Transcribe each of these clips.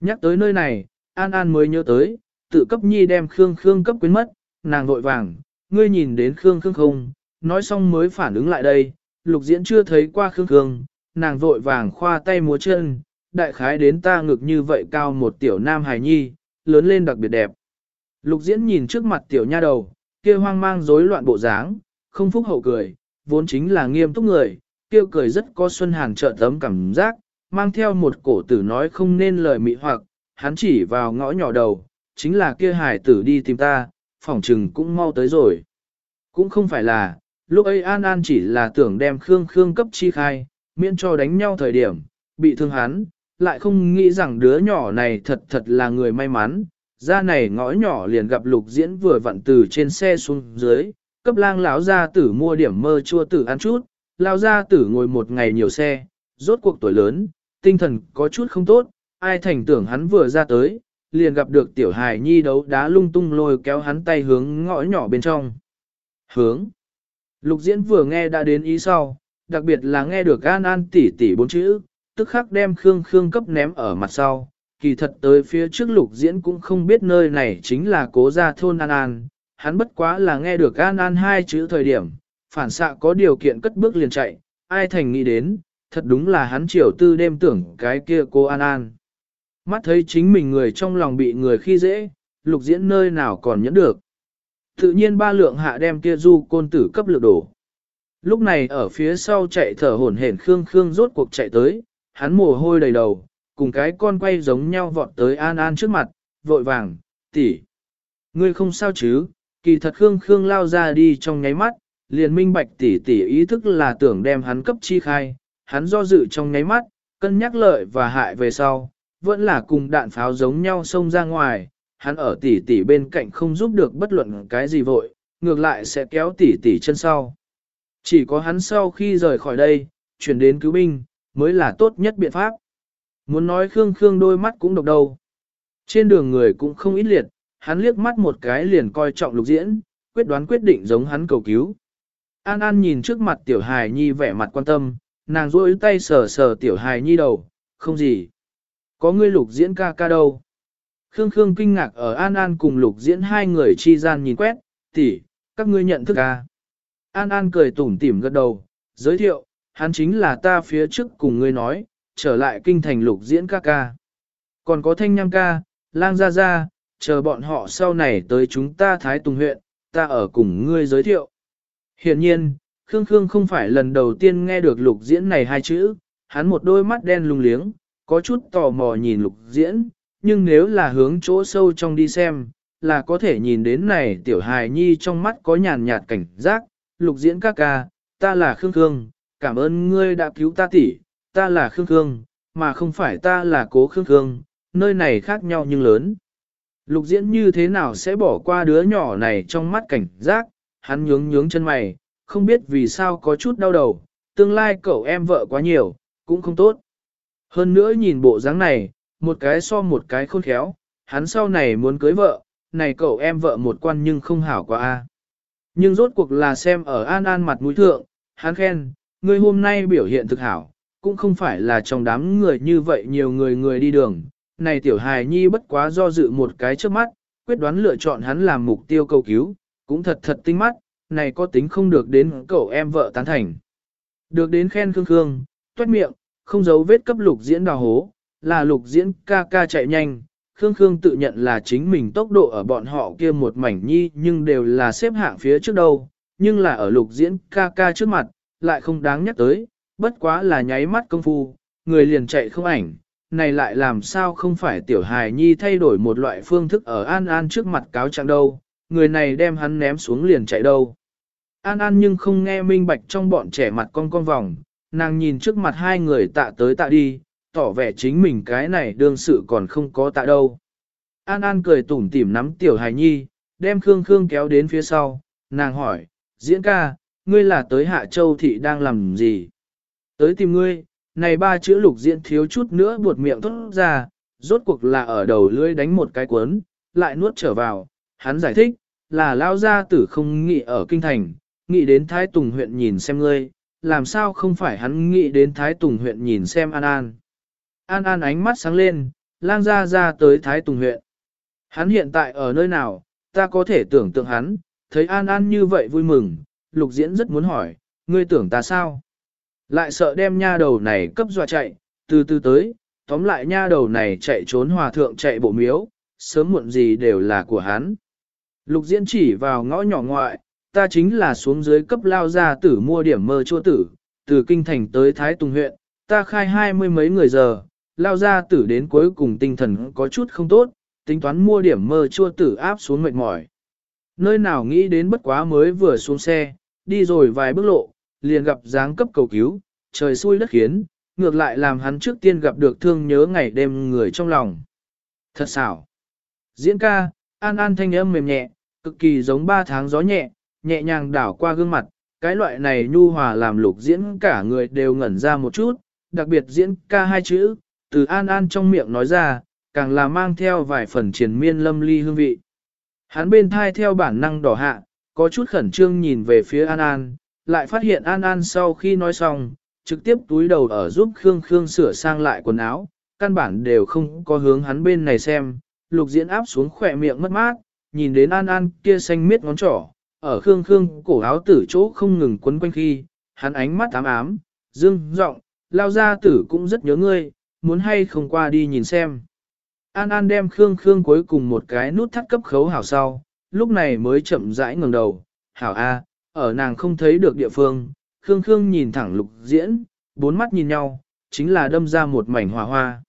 Nhắc tới nơi này, An An mới nhớ tới, tự cấp nhi đem Khương Khương cấp quyến mất, nàng vội vàng, ngươi nhìn đến Khương Khương không, nói xong mới phản ứng lại đây, lục diễn chưa thấy qua Khương Khương, nàng vội vàng khoa tay múa chân, đại khái đến ta ngực như vậy cao một tiểu nam hài nhi, lớn lên đặc biệt đẹp. Lục diễn nhìn trước mặt tiểu nha đầu, kia hoang mang rối loạn bộ dáng, không phúc hậu cười, vốn chính là nghiêm túc người, kia cười rất có xuân hàn trợ tấm cảm giác, mang theo một cổ tử nói không nên lời mị hoặc, hắn chỉ vào ngõ nhỏ đầu, chính là kia hải tử đi tìm ta, phỏng trừng cũng mau tới rồi. Cũng không phải là, lúc ấy An An chỉ là tưởng đem Khương Khương cấp chi khai, miễn cho đánh nhau thời điểm, bị thương hắn, lại không nghĩ rằng đứa nhỏ này thật thật là người may mắn. Ra này ngõ nhỏ liền gặp lục diễn vừa vặn từ trên xe xuống dưới, cấp lang lão gia tử mua điểm mơ chua tử ăn chút, lão gia tử ngồi một ngày nhiều xe, rốt cuộc tuổi lớn, tinh thần có chút không tốt, ai thành tưởng hắn vừa ra tới, liền gặp được tiểu hài nhi đấu đá lung tung lôi kéo hắn tay hướng ngõ nhỏ bên trong. Hướng. Lục diễn vừa nghe đã đến ý sau, đặc biệt là nghe được an an tỉ tỉ bốn chữ, tức khắc đem Khương Khương cấp ném ở mặt sau. Kỳ thật tới phía trước lục diễn cũng không biết nơi này chính là cố gia thôn An An, hắn bất quá là nghe được An An hai chữ thời điểm, phản xạ có điều kiện cất bước liền chạy, ai thành nghĩ đến, thật đúng là hắn chiều tư đêm tưởng cái kia cô An An. Mắt thấy chính mình người trong lòng bị người khi dễ, lục diễn nơi nào còn nhẫn được. Tự nhiên ba lượng hạ đem kia du côn tử cấp lược đổ. Lúc này ở phía sau chạy thở hổn hển Khương Khương rốt cuộc chạy tới, hắn mồ hôi đầy đầu, cùng cái con quay giống nhau vọt tới An An trước mặt, vội vàng, tỷ, Ngươi không sao chứ, kỳ thật Khương Khương lao ra đi trong nháy mắt, liền minh bạch tỷ tỷ ý thức là tưởng đem hắn cấp chi khai, hắn do dự trong nháy mắt, cân nhắc lợi và hại về sau, vẫn là cùng đạn pháo giống nhau xông ra ngoài, hắn ở tỷ tỷ bên cạnh không giúp được bất luận cái gì vội, ngược lại sẽ kéo tỷ tỷ chân sau. Chỉ có hắn sau khi rời khỏi đây, chuyển đến cứu binh, mới là tốt nhất biện pháp. Muốn nói Khương Khương đôi mắt cũng độc đầu. Trên đường người cũng không ít liệt, hắn liếc mắt một cái liền coi trọng lục diễn, quyết đoán quyết định giống hắn cầu cứu. An An nhìn trước mặt tiểu hài nhi vẻ mặt quan tâm, nàng rôi tay sờ sờ tiểu hài nhi đầu, không gì. Có ngươi lục diễn ca ca đâu. Khương Khương kinh ngạc ở An An cùng lục diễn hai người chi gian nhìn quét, tỷ, các ngươi nhận thức ca. An An cười tủm tỉm gật đầu, giới thiệu, hắn chính là ta phía trước cùng ngươi nói, trở lại kinh thành lục diễn ca ca. Còn có thanh nham ca, lang gia gia, chờ bọn họ sau này tới chúng ta Thái Tùng huyện, ta ở cùng ngươi giới thiệu. Hiện nhiên, Khương Khương không phải lần đầu tiên nghe được lục diễn này hai chữ, hắn một đôi mắt đen lung liếng, có chút tò mò nhìn lục diễn, nhưng nếu là hướng chỗ sâu trong đi xem, là có thể nhìn đến này tiểu hài nhi trong mắt có nhàn nhạt cảnh giác, lục diễn các ca, ta là Khương Khương, cảm ơn ngươi đã cứu ta tỷ, ta là Khương Khương, mà không phải ta là cố Khương Khương, nơi này khác nhau nhưng lớn. Lục diễn như thế nào sẽ bỏ qua đứa nhỏ này trong mắt cảnh giác, hắn nhướng nhướng chân mày, không biết vì sao có chút đau đầu, tương lai cậu em vợ quá nhiều, cũng không tốt. Hơn nữa nhìn bộ dáng này, một cái so một cái khôn khéo, hắn sau này muốn cưới vợ, này cậu em vợ một quan nhưng không hảo quá a. Nhưng rốt cuộc là xem ở An An mặt mũi thượng, hắn khen, ngươi hôm nay biểu hiện thực hảo, cũng không phải là trong đám người như vậy nhiều người người đi đường. Này tiểu hài nhi bất quá do dự một cái trước mắt, quyết đoán lựa chọn hắn làm mục tiêu cầu cứu, cũng thật thật tinh mắt, này có tính không được đến cậu em vợ tán thành. Được đến khen Khương Khương, tuét miệng, không giấu vết cấp lục diễn đào hố, là lục diễn ca ca chạy nhanh. Khương Khương tự nhận là chính mình tốc độ ở bọn họ kia một mảnh nhi nhưng đều là xếp hạng phía trước đâu, nhưng là ở lục diễn ca ca trước mặt, lại không đáng nhắc tới, bất quá là nháy mắt công phu, người liền chạy không ảnh, này lại làm sao không phải tiểu hài nhi thay đổi một loại phương thức ở An An trước mặt cáo trạng đâu, người này đem hắn ném xuống liền chạy đâu. An An nhưng không nghe minh bạch trong bọn trẻ mặt con con vòng, nàng nhìn trước mặt hai người tạ tới tạ đi, tỏ vẻ chính mình cái này đương sự còn không có tạ đâu. An An cười tủm tỉm nắm tiểu hài nhi, đem Khương Khương kéo đến phía sau, nàng hỏi, diễn ca, ngươi là tới Hạ Châu Thị đang làm gì? Tới tìm ngươi, này ba chữ lục diễn thiếu chút nữa buột miệng thốt ra, rốt cuộc là ở đầu lưỡi đánh một cái cuốn, lại nuốt trở vào, hắn giải thích, là lao gia tử không nghĩ ở kinh thành, nghĩ đến Thái Tùng huyện nhìn xem ngươi, làm sao không phải hắn nghĩ đến Thái Tùng huyện nhìn xem An An. An An ánh mắt sáng lên, lang gia ra tới Thái Tùng huyện. Hắn hiện tại ở nơi nào, ta có thể tưởng tượng hắn, thấy An An như vậy vui mừng, lục diễn rất muốn hỏi, ngươi tưởng ta sao? Lại sợ đem nha đầu này cấp dọa chạy, từ từ tới, tóm lại nha đầu này chạy trốn hòa thượng chạy bộ miếu, sớm muộn gì đều là của hắn. Lục diễn chỉ vào ngõ nhỏ ngoại, ta chính là xuống dưới cấp lao gia tử mua điểm mơ chua tử, từ kinh thành tới Thái Tùng huyện, ta khai hai mươi mấy người giờ, lao gia tử đến cuối cùng tinh thần có chút không tốt, tính toán mua điểm mơ chua tử áp xuống mệt mỏi. Nơi nào nghĩ đến bất quá mới vừa xuống xe, đi rồi vài bước lộ, liền gặp dáng cấp cầu cứu, trời xui đất khiến, ngược lại làm hắn trước tiên gặp được thương nhớ ngày đêm người trong lòng. Thật xảo. Diễn ca, an an thanh âm mềm nhẹ, cực kỳ giống ba tháng gió nhẹ, nhẹ nhàng đảo qua gương mặt, cái loại này nhu hòa làm lục diễn cả người đều ngẩn ra một chút, đặc biệt diễn ca hai chữ, từ an an trong miệng nói ra, càng là mang theo vài phần triền miên lâm ly hương vị. Hắn bên thai theo bản năng đỏ hạ, có chút khẩn trương nhìn về phía An An, lại phát hiện An An sau khi nói xong, trực tiếp túi đầu ở giúp Khương Khương sửa sang lại quần áo, căn bản đều không có hướng hắn bên này xem, lục diễn áp xuống khỏe miệng mất mát, nhìn đến An An kia xanh miết ngón trỏ, ở Khương Khương cổ áo tử chỗ không ngừng quấn quanh khi, hắn ánh mắt ám ám, dương giọng lao ra tử cũng rất nhớ ngươi, muốn hay không qua đi nhìn xem. An An đem Khương Khương cuối cùng một cái nút thắt cấp khấu hảo sau, lúc này mới chậm rãi ngẩng đầu, hảo A, ở nàng không thấy được địa phương, Khương Khương nhìn thẳng lục diễn, bốn mắt nhìn nhau, chính là đâm ra một mảnh hòa hoa.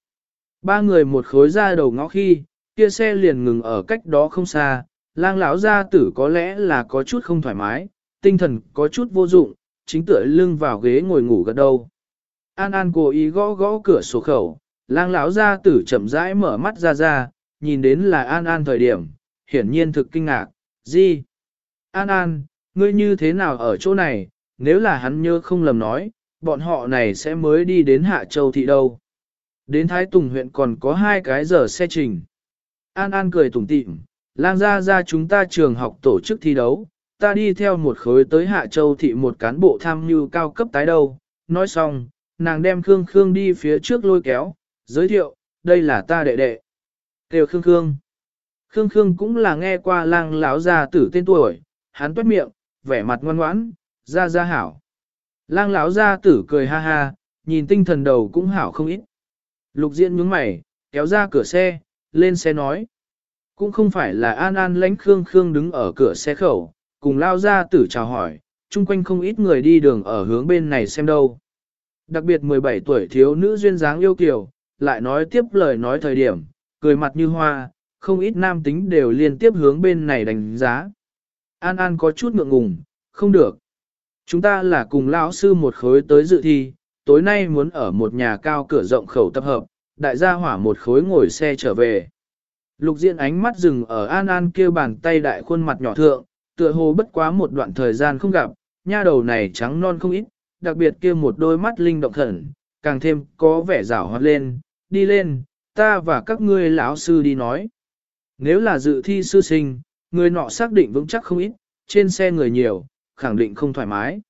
Ba người một khối ra đầu ngõ khi, kia xe liền ngừng ở cách đó không xa, lang lão gia tử có lẽ là có chút không thoải mái, tinh thần có chút vô dụng, chính tựa lưng vào ghế ngồi ngủ gật đâu. An An cố ý gõ gõ cửa sổ khẩu, lang lão gia tử chậm rãi mở mắt ra ra, nhìn đến là An An thời điểm, hiển nhiên thực kinh ngạc, gì? An An, ngươi như thế nào ở chỗ này, nếu là hắn nhớ không lầm nói, bọn họ này sẽ mới đi đến Hạ Châu Thị đâu. Đến Thái Tùng huyện còn có hai cái giờ xe trình. An An cười tủm tỉm, lang gia gia chúng ta trường học tổ chức thi đấu, ta đi theo một khối tới Hạ Châu Thị một cán bộ tham mưu cao cấp tái đâu. Nói xong, nàng đem Khương Khương đi phía trước lôi kéo, giới thiệu, đây là ta đệ đệ. Kêu Khương Khương. Khương Khương cũng là nghe qua lang lão gia tử tên tuổi, hắn toát miệng, vẻ mặt ngoan ngoãn, ra ra hảo. Lang lão gia tử cười ha ha, nhìn tinh thần đầu cũng hảo không ít. Lục diễn nhướng mày, kéo ra cửa xe, lên xe nói. Cũng không phải là an an lãnh Khương Khương đứng ở cửa xe khẩu, cùng lao gia tử chào hỏi, chung quanh không ít người đi đường ở hướng bên này xem đâu. Đặc biệt 17 tuổi thiếu nữ duyên dáng yêu kiều, lại nói tiếp lời nói thời điểm, cười mặt như hoa, không ít nam tính đều liên tiếp hướng bên này đánh giá. An An có chút ngượng ngùng, không được. Chúng ta là cùng lão sư một khối tới dự thi, tối nay muốn ở một nhà cao cửa rộng khẩu tập hợp, đại gia hỏa một khối ngồi xe trở về. Lục diện ánh mắt dừng ở An An kia bàn tay đại khuôn mặt nhỏ thượng, tựa hồ bất quá một đoạn thời gian không gặp, nha đầu này trắng non không ít, đặc biệt kia một đôi mắt linh động thần, càng thêm có vẻ rảo hoạt lên, đi lên, ta và các ngươi lão sư đi nói. Nếu là dự thi sư sinh, người nọ xác định vững chắc không ít, trên xe người nhiều, khẳng định không thoải mái.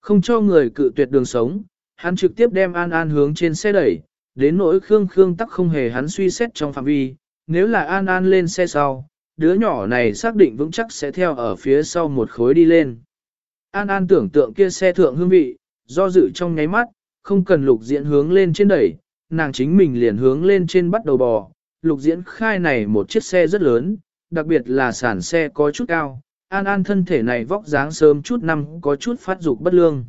Không cho người cự tuyệt đường sống, hắn trực tiếp đem An An hướng trên xe đẩy, đến nỗi Khương Khương tắc không hề hắn suy xét trong phạm vi, nếu là An An lên xe sau, đứa nhỏ này xác định vững chắc sẽ theo ở phía sau một khối đi lên. An An tưởng tượng kia xe thượng hương vị, do dự trong nháy mắt, không cần lục diễn hướng lên trên đẩy, nàng chính mình liền hướng lên trên bắt đầu bò, lục diễn khai này một chiếc xe rất lớn, đặc biệt là sản xe có chút cao, an an thân thể này vóc dáng sớm chút năm có chút phát dục bất lương.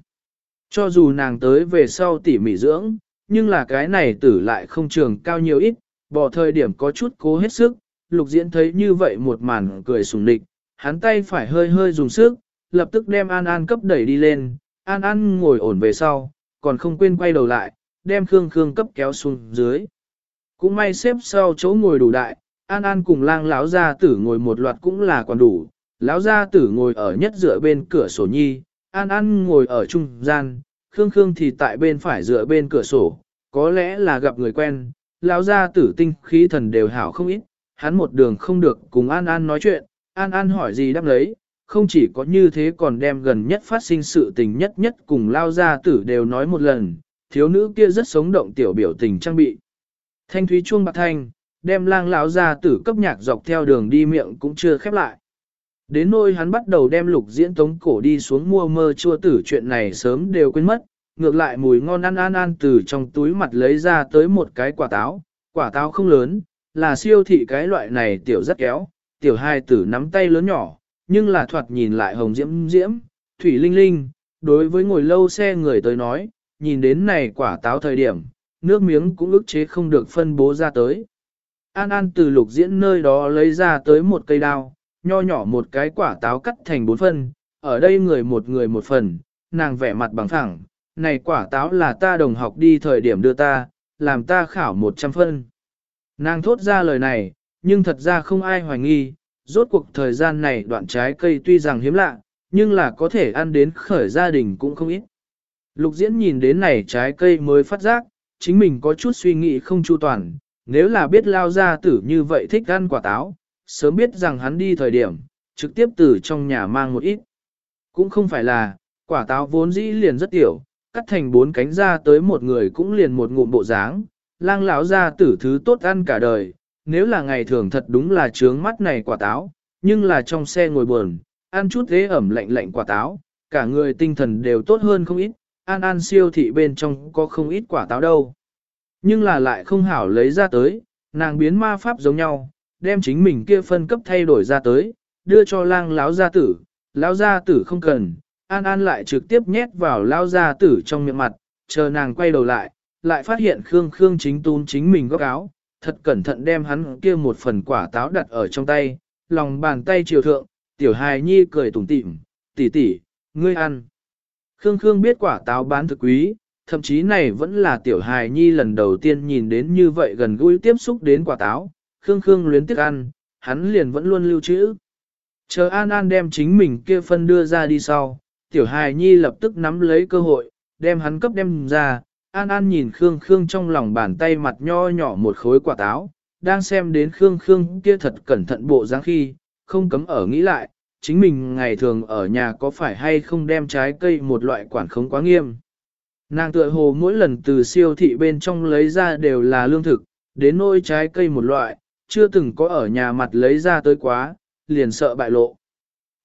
Cho dù nàng tới về sau tỉ mỉ dưỡng, nhưng là cái này tử lại không trường cao nhiều ít, bỏ thời điểm có chút cố hết sức, lục diễn thấy như vậy một màn cười sùng địch, hắn tay phải hơi hơi dùng sức, lập tức đem An An cấp đẩy đi lên, An An ngồi ổn về sau, còn không quên quay đầu lại, đem Khương Khương cấp kéo xuống dưới. Cũng may xếp sau chỗ ngồi đủ đại, An An cùng lang lão gia tử ngồi một loạt cũng là còn đủ, lão gia tử ngồi ở nhất dựa bên cửa sổ nhi, An An ngồi ở trung gian, Khương Khương thì tại bên phải dựa bên cửa sổ, có lẽ là gặp người quen, lão gia tử tinh khí thần đều hảo không ít, hắn một đường không được cùng An An nói chuyện, An An hỏi gì đáp lấy, không chỉ có như thế còn đem gần nhất phát sinh sự tình nhất nhất cùng lao gia tử đều nói một lần, thiếu nữ kia rất sống động tiểu biểu tình trang bị. Thanh thúy chuông bạc thanh, đem lang lão gia tử cấp nhạc dọc theo đường đi miệng cũng chưa khép lại. Đến nôi hắn bắt đầu đem lục diễn tống cổ đi xuống mua mơ chua tử chuyện này sớm đều quên mất, ngược lại mùi ngon ăn ăn ăn từ trong túi mặt lấy ra tới một cái quả táo, quả táo không lớn, là siêu thị cái loại này tiểu rất kéo, tiểu hai tử nắm tay lớn nhỏ, nhưng là thoạt nhìn lại hồng diễm diễm, thủy linh linh, đối với ngồi lâu xe người tới nói, nhìn đến này quả táo thời điểm, nước miếng cũng ức chế không được phân bố ra tới. An An từ lục diễn nơi đó lấy ra tới một cây đao, nho nhỏ một cái quả táo cắt thành bốn phân, ở đây người một người một phần, nàng vẻ mặt bằng thẳng, này quả táo là ta đồng học đi thời điểm đưa ta, làm ta khảo một trăm phân. Nàng thốt ra lời này, nhưng thật ra không ai hoài nghi, rốt cuộc thời gian này đoạn trái cây tuy rằng hiếm lạ, nhưng là có thể ăn đến khởi gia đình cũng không ít. Lục diễn nhìn đến này trái cây mới phát giác, chính mình có chút suy nghĩ không chu toàn, nếu là biết lao ra tử như vậy thích ăn quả táo, sớm biết rằng hắn đi thời điểm, trực tiếp từ trong nhà mang một ít. Cũng không phải là, quả táo vốn dĩ liền rất tiểu, cắt thành bốn cánh ra tới một người cũng liền một ngụm bộ dáng, lang lão ra tử thứ tốt ăn cả đời, nếu là ngày thường thật đúng là trướng mắt này quả táo, nhưng là trong xe ngồi buồn, ăn chút thế ẩm lạnh lạnh quả táo, cả người tinh thần đều tốt hơn không ít, an an siêu thị bên trong có không ít quả táo đâu. Nhưng là lại không hảo lấy ra tới, nàng biến ma pháp giống nhau, đem chính mình kia phân cấp thay đổi ra tới, đưa cho lang lão gia tử, lão gia tử không cần, an an lại trực tiếp nhét vào lão gia tử trong miệng mặt, chờ nàng quay đầu lại, lại phát hiện Khương Khương chính tún chính mình góc áo, thật cẩn thận đem hắn kia một phần quả táo đặt ở trong tay, lòng bàn tay chiều thượng, tiểu hài nhi cười tủm tỉm, tỷ tỷ, ngươi ăn. Khương Khương biết quả táo bán thực quý, thậm chí này vẫn là tiểu hài nhi lần đầu tiên nhìn đến như vậy gần gũi tiếp xúc đến quả táo, Khương Khương luyến tiếc ăn, hắn liền vẫn luôn lưu trữ. Chờ An An đem chính mình kia phân đưa ra đi sau, tiểu hài nhi lập tức nắm lấy cơ hội, đem hắn cấp đem ra, An An nhìn Khương Khương trong lòng bàn tay mặt nho nhỏ một khối quả táo, đang xem đến Khương Khương kia thật cẩn thận bộ dáng khi, không cấm ở nghĩ lại, chính mình ngày thường ở nhà có phải hay không đem trái cây một loại quản khống quá nghiêm. Nàng tựa hồ mỗi lần từ siêu thị bên trong lấy ra đều là lương thực, đến nôi trái cây một loại, chưa từng có ở nhà mặt lấy ra tới quá, liền sợ bại lộ.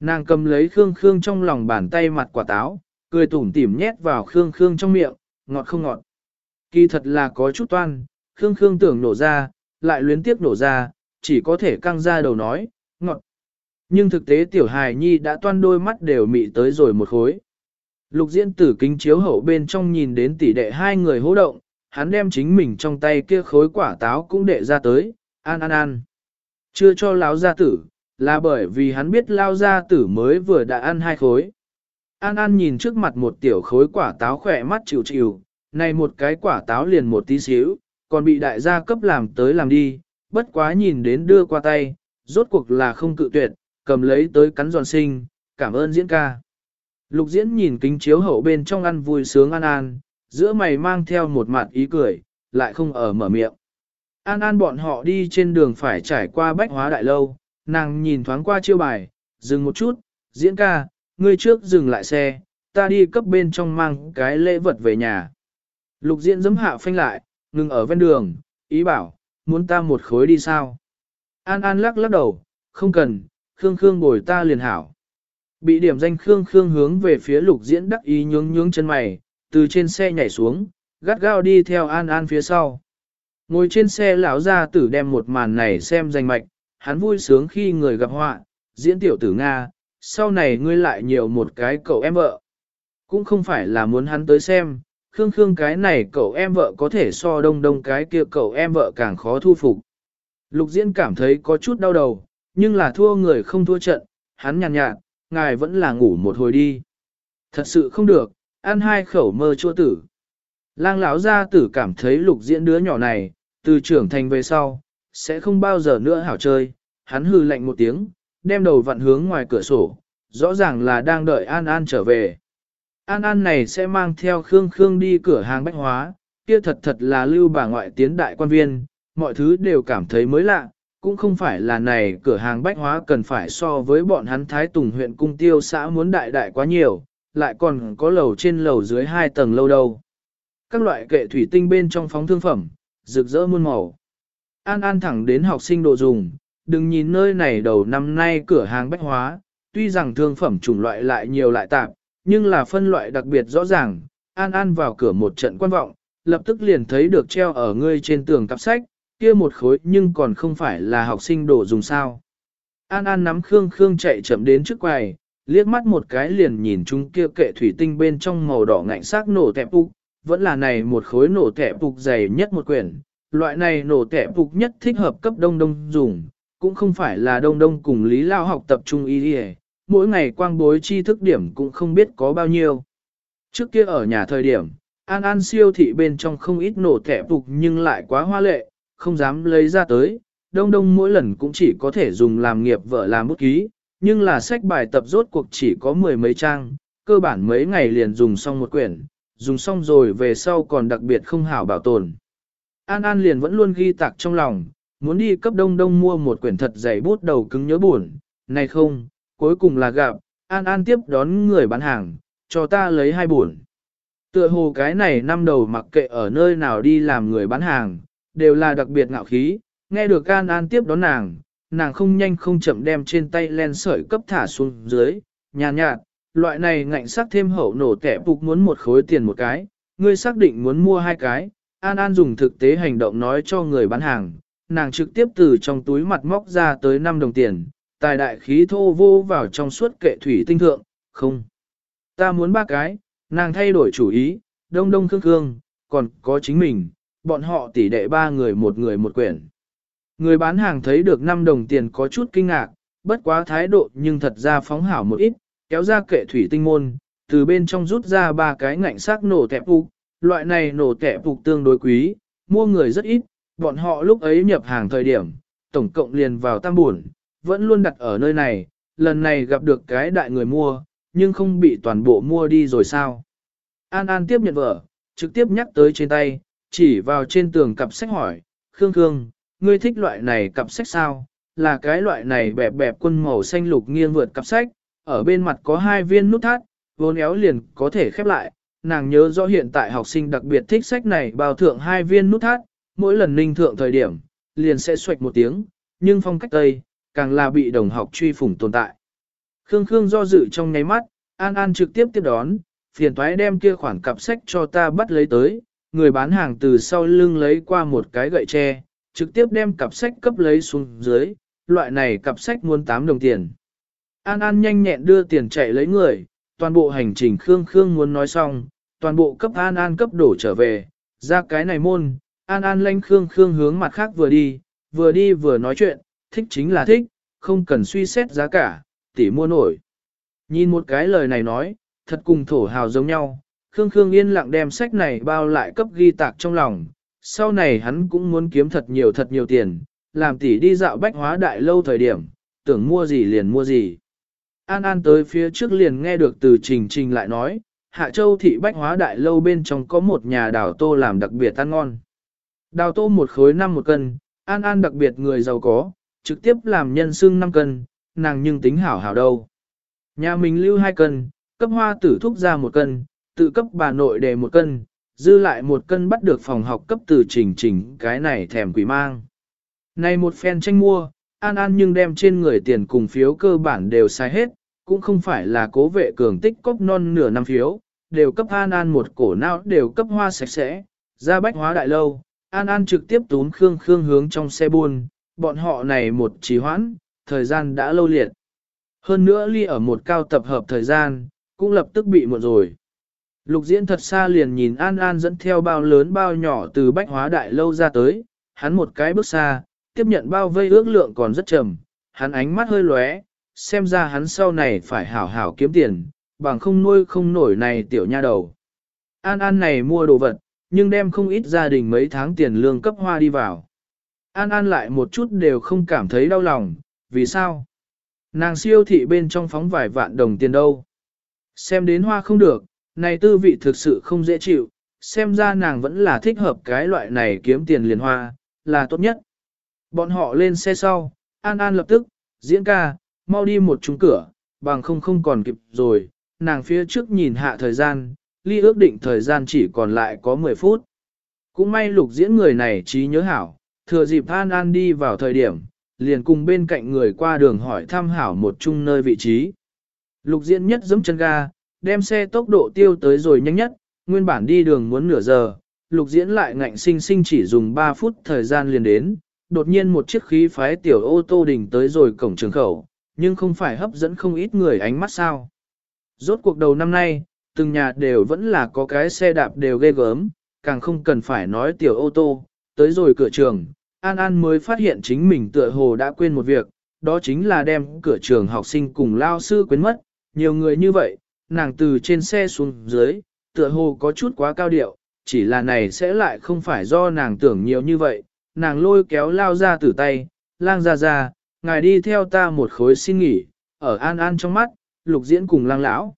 Nàng cầm lấy Khương Khương trong lòng bàn tay mặt quả táo, cười tủm tỉm nhét vào Khương Khương trong miệng, ngọt không ngọt. Kỳ thật là có chút toan, Khương Khương tưởng nổ ra, lại luyến tiếp nổ ra, chỉ có thể căng ra đầu nói, ngọt. Nhưng thực tế tiểu hài nhi đã toan đôi mắt đều mị tới rồi một khối. Lục diễn tử kính chiếu hậu bên trong nhìn đến tỷ đệ hai người hỗ động, hắn đem chính mình trong tay kia khối quả táo cũng đệ ra tới, an an an. Chưa cho lão gia tử, là bởi vì hắn biết lao gia tử mới vừa đã ăn hai khối. An An nhìn trước mặt một tiểu khối quả táo khỏe mắt chịu chịu, này một cái quả táo liền một tí xíu, còn bị đại gia cấp làm tới làm đi, bất quá nhìn đến đưa qua tay, rốt cuộc là không cự tuyệt, cầm lấy tới cắn giòn sinh, cảm ơn diễn ca. Lục diễn nhìn kính chiếu hậu bên trong ăn vui sướng An An, giữa mày mang theo một mặt ý cười, lại không ở mở miệng. An An bọn họ đi trên đường phải trải qua bách hóa đại lâu, nàng nhìn thoáng qua chiêu bài, dừng một chút, diễn ca, ngươi trước dừng lại xe, ta đi cấp bên trong mang cái lễ vật về nhà. Lục diễn giấm hạ phanh lại, ngừng ở ven đường, ý bảo, muốn ta một khối đi sao? An An lắc lắc đầu, không cần, Khương Khương bồi ta liền hảo. Bị điểm danh Khương Khương hướng về phía lục diễn đắc ý nhướng nhướng chân mày, từ trên xe nhảy xuống, gắt gao đi theo An An phía sau. Ngồi trên xe lão gia tử đem một màn này xem danh mạch, hắn vui sướng khi người gặp họa, diễn tiểu tử Nga, sau này ngươi lại nhiều một cái cậu em vợ. Cũng không phải là muốn hắn tới xem, Khương Khương cái này cậu em vợ có thể so đông đông cái kia cậu em vợ càng khó thu phục. Lục diễn cảm thấy có chút đau đầu, nhưng là thua người không thua trận, hắn nhàn nhạt, nhạt, ngài vẫn là ngủ một hồi đi. Thật sự không được, ăn hai khẩu mơ chua tử. Lang lão gia tử cảm thấy lục diễn đứa nhỏ này, từ trưởng thành về sau, sẽ không bao giờ nữa hảo chơi, hắn hư lạnh một tiếng, đem đầu vặn hướng ngoài cửa sổ, rõ ràng là đang đợi An An trở về. An An này sẽ mang theo Khương Khương đi cửa hàng bách hóa, kia thật thật là lưu bà ngoại tiến đại quan viên, mọi thứ đều cảm thấy mới lạ, cũng không phải là này cửa hàng bách hóa cần phải so với bọn hắn Thái Tùng huyện cung tiêu xã muốn đại đại quá nhiều, lại còn có lầu trên lầu dưới hai tầng lâu đâu. Các loại kệ thủy tinh bên trong phóng thương phẩm, rực rỡ muôn màu. An An thẳng đến học sinh đồ dùng, đừng nhìn nơi này đầu năm nay cửa hàng bách hóa, tuy rằng thương phẩm chủng loại lại nhiều lại tạp, nhưng là phân loại đặc biệt rõ ràng. An An vào cửa một trận quan vọng, lập tức liền thấy được treo ở ngươi trên tường cặp sách, kia một khối nhưng còn không phải là học sinh đồ dùng sao. An An nắm Khương Khương chạy chậm đến trước quầy, liếc mắt một cái liền nhìn chúng kia kệ thủy tinh bên trong màu đỏ ngạnh sắc nổ tẹp phục, vẫn là này một khối nổ tẹp phục dày nhất một quyển. Loại này nổ tẹp phục nhất thích hợp cấp đông đông dùng, cũng không phải là đông đông cùng lý lao học tập trung y đi mỗi ngày quang bối tri thức điểm cũng không biết có bao nhiêu. Trước kia ở nhà thời điểm, An An siêu thị bên trong không ít nổ tẹp phục nhưng lại quá hoa lệ, không dám lấy ra tới, đông đông mỗi lần cũng chỉ có thể dùng làm nghiệp vợ làm bút ký, nhưng là sách bài tập rốt cuộc chỉ có mười mấy trang, cơ bản mấy ngày liền dùng xong một quyển, dùng xong rồi về sau còn đặc biệt không hảo bảo tồn. An An liền vẫn luôn ghi tạc trong lòng, muốn đi cấp đông đông mua một quyển thật dày bút đầu cứng nhớ buồn, này không, cuối cùng là gặp, An An tiếp đón người bán hàng, cho ta lấy hai buồn. Tựa hồ cái này năm đầu mặc kệ ở nơi nào đi làm người bán hàng, đều là đặc biệt ngạo khí, nghe được An An tiếp đón nàng, nàng không nhanh không chậm đem trên tay len sợi cấp thả xuống dưới, nhàn nhạt, loại này ngạnh sắc thêm hậu nổ tẻ phục muốn một khối tiền một cái, ngươi xác định muốn mua hai cái, An An dùng thực tế hành động nói cho người bán hàng, nàng trực tiếp từ trong túi mặt móc ra tới 5 đồng tiền, tài đại khí thô vô vào trong suốt kệ thủy tinh thượng, không. Ta muốn ba cái, nàng thay đổi chủ ý, đông đông khương khương, còn có chính mình, bọn họ tỷ đệ ba người một người một quyển. Người bán hàng thấy được 5 đồng tiền có chút kinh ngạc, bất quá thái độ nhưng thật ra phóng hảo một ít, kéo ra kệ thủy tinh môn, từ bên trong rút ra ba cái ngạnh sắc nổ tẹp phục, loại này nổ tẻ phục tương đối quý, mua người rất ít, bọn họ lúc ấy nhập hàng thời điểm, tổng cộng liền vào tam buồn, vẫn luôn đặt ở nơi này, lần này gặp được cái đại người mua, nhưng không bị toàn bộ mua đi rồi sao. An An tiếp nhận vợ, trực tiếp nhắc tới trên tay, chỉ vào trên tường cặp sách hỏi, Khương Khương, ngươi thích loại này cặp sách sao? Là cái loại này bẹp bẹp quân màu xanh lục nghiêng vượt cặp sách, ở bên mặt có hai viên nút thắt, vốn éo liền có thể khép lại. Nàng nhớ rõ hiện tại học sinh đặc biệt thích sách này bao thượng hai viên nút thắt, mỗi lần ninh thượng thời điểm, liền sẽ xoạch một tiếng, nhưng phong cách tây, càng là bị đồng học truy phủng tồn tại. Khương Khương do dự trong nháy mắt, An An trực tiếp tiếp đón, phiền toái đem kia khoản cặp sách cho ta bắt lấy tới, người bán hàng từ sau lưng lấy qua một cái gậy tre, trực tiếp đem cặp sách cấp lấy xuống dưới, loại này cặp sách muốn 8 đồng tiền. An An nhanh nhẹn đưa tiền chạy lấy người, toàn bộ hành trình Khương Khương muốn nói xong, toàn bộ cấp An An cấp đổ trở về, ra cái này môn, An An lanh Khương Khương hướng mặt khác vừa đi, vừa đi vừa nói chuyện, thích chính là thích, không cần suy xét giá cả, tỉ mua nổi. Nhìn một cái lời này nói, thật cùng thổ hào giống nhau, Khương Khương yên lặng đem sách này bao lại cấp ghi tạc trong lòng, sau này hắn cũng muốn kiếm thật nhiều thật nhiều tiền, làm tỷ đi dạo bách hóa đại lâu thời điểm, tưởng mua gì liền mua gì. An An tới phía trước liền nghe được từ Trình Trình lại nói, Hạ Châu thị bách hóa đại lâu bên trong có một nhà đào tô làm đặc biệt ăn ngon. Đào tô một khối năm một cân, An An đặc biệt người giàu có, trực tiếp làm nhân xương 5 cân, nàng nhưng tính hảo hảo đâu. Nhà mình lưu 2 cân, cấp hoa tử thúc ra một cân, tự cấp bà nội đề một cân, dư lại một cân bắt được phòng học cấp từ trình trình cái này thèm quỷ mang. Này một phen tranh mua, An An nhưng đem trên người tiền cùng phiếu cơ bản đều sai hết, cũng không phải là cố vệ cường tích cốc non nửa năm phiếu, đều cấp An An một cổ não đều cấp hoa sạch sẽ, ra bách hóa đại lâu, An An trực tiếp tún Khương Khương hướng trong xe buôn, bọn họ này một trì hoãn, thời gian đã lâu liệt. Hơn nữa ly ở một cao tập hợp thời gian, cũng lập tức bị muộn rồi. Lục diễn thật xa liền nhìn An An dẫn theo bao lớn bao nhỏ từ bách hóa đại lâu ra tới, hắn một cái bước xa, tiếp nhận bao vây ước lượng còn rất trầm, hắn ánh mắt hơi lóe, xem ra hắn sau này phải hảo hảo kiếm tiền, bằng không nuôi không nổi này tiểu nha đầu. An An này mua đồ vật, nhưng đem không ít gia đình mấy tháng tiền lương cấp hoa đi vào. An An lại một chút đều không cảm thấy đau lòng, vì sao? Nàng siêu thị bên trong phóng vài vạn đồng tiền đâu. Xem đến hoa không được, này tư vị thực sự không dễ chịu, xem ra nàng vẫn là thích hợp cái loại này kiếm tiền liền hoa, là tốt nhất. Bọn họ lên xe sau, An An lập tức, diễn ca, mau đi một chung cửa, bằng không không còn kịp rồi, nàng phía trước nhìn hạ thời gian, ly ước định thời gian chỉ còn lại có 10 phút. Cũng may lục diễn người này trí nhớ hảo, thừa dịp An An đi vào thời điểm, liền cùng bên cạnh người qua đường hỏi thăm hảo một chung nơi vị trí. Lục diễn nhất giẫm chân ga, đem xe tốc độ tiêu tới rồi nhanh nhất, nguyên bản đi đường muốn nửa giờ, lục diễn lại ngạnh sinh sinh chỉ dùng 3 phút thời gian liền đến, đột nhiên một chiếc khí phái tiểu ô tô đỉnh tới rồi cổng trường khẩu, nhưng không phải hấp dẫn không ít người ánh mắt sao. Rốt cuộc đầu năm nay, từng nhà đều vẫn là có cái xe đạp đều ghê gớm, càng không cần phải nói tiểu ô tô, tới rồi cửa trường, An An mới phát hiện chính mình tựa hồ đã quên một việc, đó chính là đem cửa trường học sinh cùng lao sư quên mất, nhiều người như vậy, nàng từ trên xe xuống dưới, tựa hồ có chút quá cao điệu, chỉ là này sẽ lại không phải do nàng tưởng nhiều như vậy, nàng lôi kéo lao ra từ tay, lang ra ra, ngài đi theo ta một khối xin nghỉ, ở an an trong mắt, lục diễn cùng lang lão.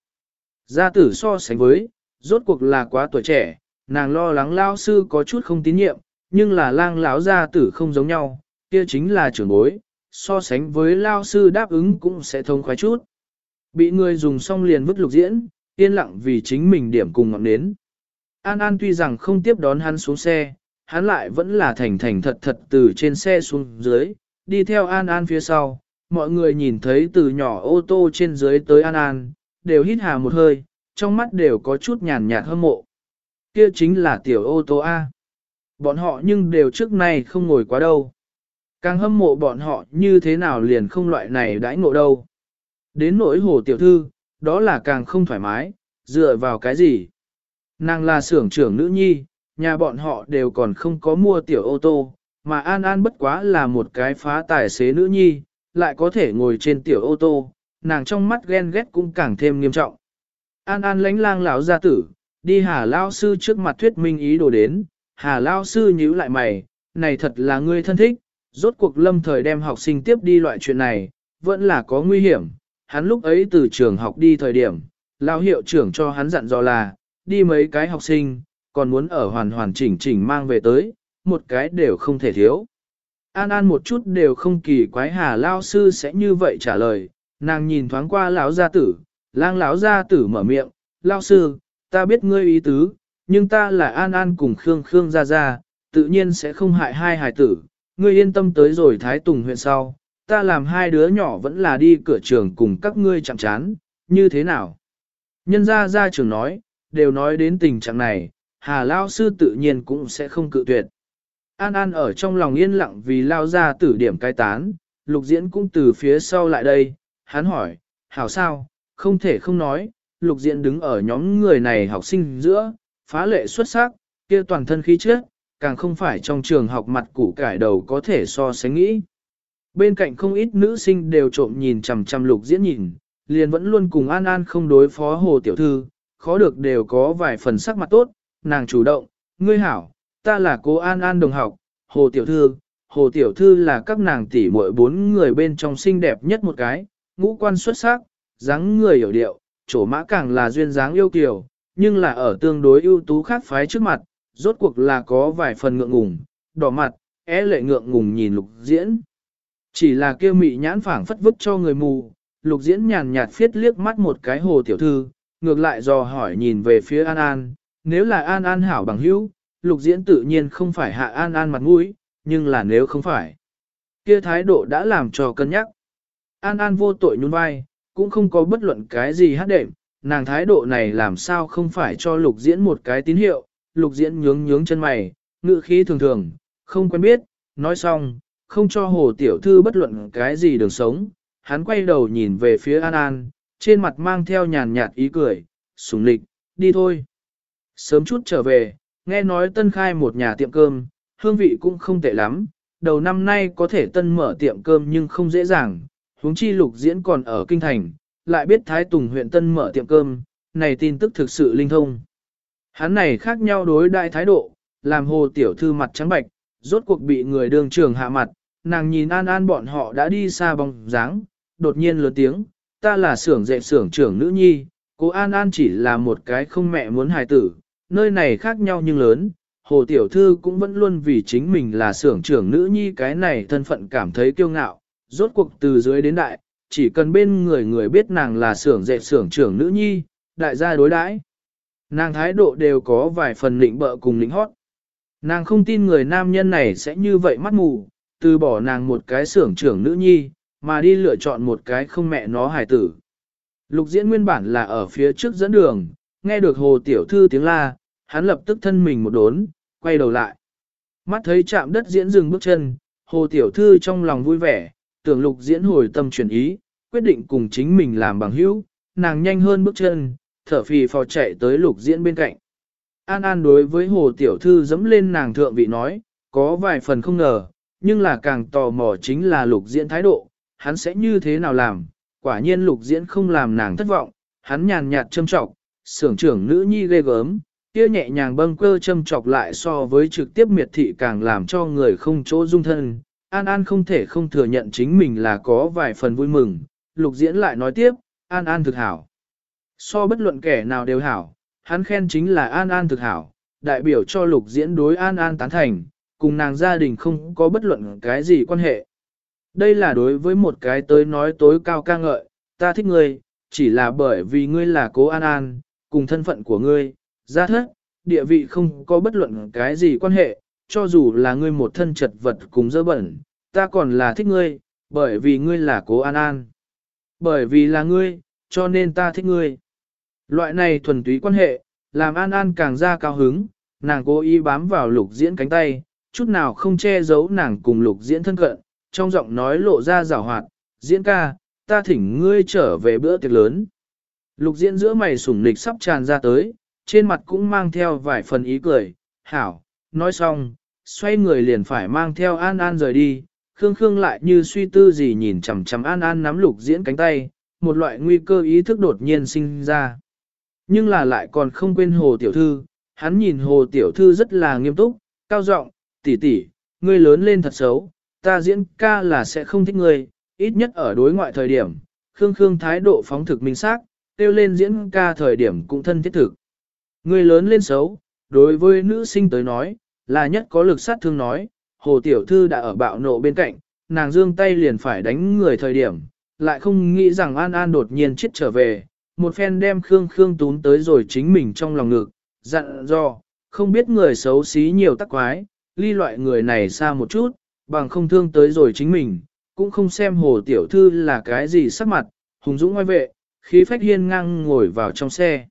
Gia tử so sánh với, rốt cuộc là quá tuổi trẻ, nàng lo lắng lao sư có chút không tín nhiệm, nhưng là lang lão gia tử không giống nhau, kia chính là trưởng bối, so sánh với lao sư đáp ứng cũng sẽ thông khoái chút. Bị người dùng xong liền vứt lục diễn, yên lặng vì chính mình điểm cùng ngọn nến. An An tuy rằng không tiếp đón hắn xuống xe, hắn lại vẫn là thành thành thật thật từ trên xe xuống dưới, đi theo An An phía sau. Mọi người nhìn thấy từ nhỏ ô tô trên dưới tới An An, đều hít hà một hơi, trong mắt đều có chút nhàn nhạt hâm mộ. Kia chính là tiểu ô tô A. Bọn họ nhưng đều trước nay không ngồi quá đâu. Càng hâm mộ bọn họ như thế nào liền không loại này đãi ngộ đâu. Đến nỗi hồ tiểu thư, đó là càng không thoải mái, dựa vào cái gì. Nàng là xưởng trưởng nữ nhi, nhà bọn họ đều còn không có mua tiểu ô tô, mà An An bất quá là một cái phá tài xế nữ nhi, lại có thể ngồi trên tiểu ô tô, nàng trong mắt ghen ghét cũng càng thêm nghiêm trọng. An An lánh lang lão gia tử, đi hà lao sư trước mặt thuyết minh ý đồ đến, hà lao sư nhíu lại mày, này thật là ngươi thân thích, rốt cuộc lâm thời đem học sinh tiếp đi loại chuyện này, vẫn là có nguy hiểm. Hắn lúc ấy từ trường học đi thời điểm, lao hiệu trưởng cho hắn dặn dò là, đi mấy cái học sinh, còn muốn ở hoàn hoàn chỉnh chỉnh mang về tới, một cái đều không thể thiếu. An An một chút đều không kỳ quái hà lao sư sẽ như vậy trả lời, nàng nhìn thoáng qua lão gia tử, lang lão gia tử mở miệng, lao sư, ta biết ngươi ý tứ, nhưng ta là An An cùng Khương Khương ra ra, tự nhiên sẽ không hại hai hài tử, ngươi yên tâm tới rồi Thái Tùng huyện sau, ta làm hai đứa nhỏ vẫn là đi cửa trường cùng các ngươi chạm chán, như thế nào? Nhân gia gia trưởng nói, đều nói đến tình trạng này, Hà Lao Sư tự nhiên cũng sẽ không cự tuyệt. An An ở trong lòng yên lặng vì Lao ra tử điểm cai tán, lục diễn cũng từ phía sau lại đây, hắn hỏi, hảo sao, không thể không nói, lục diễn đứng ở nhóm người này học sinh giữa, phá lệ xuất sắc, kia toàn thân khí chất, càng không phải trong trường học mặt củ cải đầu có thể so sánh nghĩ. Bên cạnh không ít nữ sinh đều trộm nhìn chằm chằm lục diễn nhìn, liền vẫn luôn cùng An An không đối phó hồ tiểu thư, khó được đều có vài phần sắc mặt tốt, nàng chủ động, ngươi hảo, ta là cô An An đồng học, hồ tiểu thư, hồ tiểu thư là các nàng tỷ muội bốn người bên trong xinh đẹp nhất một cái, ngũ quan xuất sắc, dáng người hiểu điệu, chỗ mã càng là duyên dáng yêu kiều, nhưng là ở tương đối ưu tú khác phái trước mặt, rốt cuộc là có vài phần ngượng ngùng, đỏ mặt, é lệ ngượng ngùng nhìn lục diễn. Chỉ là kêu mị nhãn phảng phất vứt cho người mù, lục diễn nhàn nhạt phiết liếc mắt một cái hồ tiểu thư, ngược lại dò hỏi nhìn về phía An An, nếu là An An hảo bằng hữu, lục diễn tự nhiên không phải hạ An An mặt mũi, nhưng là nếu không phải, kia thái độ đã làm cho cân nhắc. An An vô tội nhún vai, cũng không có bất luận cái gì hát đệm, nàng thái độ này làm sao không phải cho lục diễn một cái tín hiệu, lục diễn nhướng nhướng chân mày, ngự khí thường thường, không quen biết, nói xong, không cho hồ tiểu thư bất luận cái gì đường sống, hắn quay đầu nhìn về phía An An, trên mặt mang theo nhàn nhạt ý cười, sùng lịch, đi thôi. Sớm chút trở về, nghe nói tân khai một nhà tiệm cơm, hương vị cũng không tệ lắm, đầu năm nay có thể tân mở tiệm cơm nhưng không dễ dàng, huống chi lục diễn còn ở kinh thành, lại biết Thái Tùng huyện tân mở tiệm cơm, này tin tức thực sự linh thông. Hắn này khác nhau đối đại thái độ, làm hồ tiểu thư mặt trắng bạch, rốt cuộc bị người đường trường hạ mặt, nàng nhìn an an bọn họ đã đi xa bóng dáng, đột nhiên lớn tiếng, ta là xưởng dạy xưởng trưởng nữ nhi, cô An An chỉ là một cái không mẹ muốn hài tử, nơi này khác nhau nhưng lớn, Hồ Tiểu Thư cũng vẫn luôn vì chính mình là xưởng trưởng nữ nhi cái này thân phận cảm thấy kiêu ngạo, rốt cuộc từ dưới đến đại, chỉ cần bên người người biết nàng là xưởng dệt xưởng trưởng nữ nhi, đại gia đối đãi Nàng thái độ đều có vài phần lĩnh bợ cùng lĩnh hót. Nàng không tin người nam nhân này sẽ như vậy mắt mù, từ bỏ nàng một cái xưởng trưởng nữ nhi, mà đi lựa chọn một cái không mẹ nó hài tử. Lục diễn nguyên bản là ở phía trước dẫn đường, nghe được hồ tiểu thư tiếng la, hắn lập tức thân mình một đốn, quay đầu lại. Mắt thấy chạm đất diễn dừng bước chân, hồ tiểu thư trong lòng vui vẻ, tưởng lục diễn hồi tâm chuyển ý, quyết định cùng chính mình làm bằng hữu, nàng nhanh hơn bước chân, thở phì phò chạy tới lục diễn bên cạnh. An An đối với hồ tiểu thư dẫm lên nàng thượng vị nói, có vài phần không ngờ, nhưng là càng tò mò chính là lục diễn thái độ, hắn sẽ như thế nào làm, quả nhiên lục diễn không làm nàng thất vọng, hắn nhàn nhạt châm trọng, sưởng trưởng nữ nhi ghê gớm, kia nhẹ nhàng bâng cơ châm chọc lại so với trực tiếp miệt thị càng làm cho người không chỗ dung thân. An An không thể không thừa nhận chính mình là có vài phần vui mừng, lục diễn lại nói tiếp, An An thực hảo. So bất luận kẻ nào đều hảo, hắn khen chính là An An thực hảo, đại biểu cho lục diễn đối An An tán thành, cùng nàng gia đình không có bất luận cái gì quan hệ. Đây là đối với một cái tới nói tối cao ca ngợi, ta thích ngươi, chỉ là bởi vì ngươi là cố An An, cùng thân phận của ngươi, gia thất, địa vị không có bất luận cái gì quan hệ, cho dù là ngươi một thân chật vật cùng dơ bẩn, ta còn là thích ngươi, bởi vì ngươi là cố An An. Bởi vì là ngươi, cho nên ta thích ngươi. Loại này thuần túy quan hệ, làm An An càng ra cao hứng, nàng cố ý bám vào lục diễn cánh tay, chút nào không che giấu nàng cùng lục diễn thân cận, trong giọng nói lộ ra rào hoạt, diễn ca, ta thỉnh ngươi trở về bữa tiệc lớn. Lục diễn giữa mày sủng nịch sắp tràn ra tới, trên mặt cũng mang theo vài phần ý cười, hảo, nói xong, xoay người liền phải mang theo An An rời đi, Khương Khương lại như suy tư gì nhìn chằm chằm An An nắm lục diễn cánh tay, một loại nguy cơ ý thức đột nhiên sinh ra. Nhưng là lại còn không quên hồ tiểu thư, hắn nhìn hồ tiểu thư rất là nghiêm túc, cao giọng, tỷ tỷ, ngươi lớn lên thật xấu, ta diễn ca là sẽ không thích ngươi, ít nhất ở đối ngoại thời điểm, Khương Khương thái độ phóng thực minh xác, tiêu lên diễn ca thời điểm cũng thân thiết thực. Ngươi lớn lên xấu, đối với nữ sinh tới nói, là nhất có lực sát thương nói, hồ tiểu thư đã ở bạo nộ bên cạnh, nàng dương tay liền phải đánh người thời điểm, lại không nghĩ rằng An An đột nhiên chết trở về, một phen đem Khương Khương tún tới rồi chính mình trong lòng ngực, dặn do, không biết người xấu xí nhiều tắc quái, ly loại người này xa một chút, bằng không thương tới rồi chính mình, cũng không xem hồ tiểu thư là cái gì sắc mặt, hùng dũng ngoài vệ, khí phách hiên ngang ngồi vào trong xe.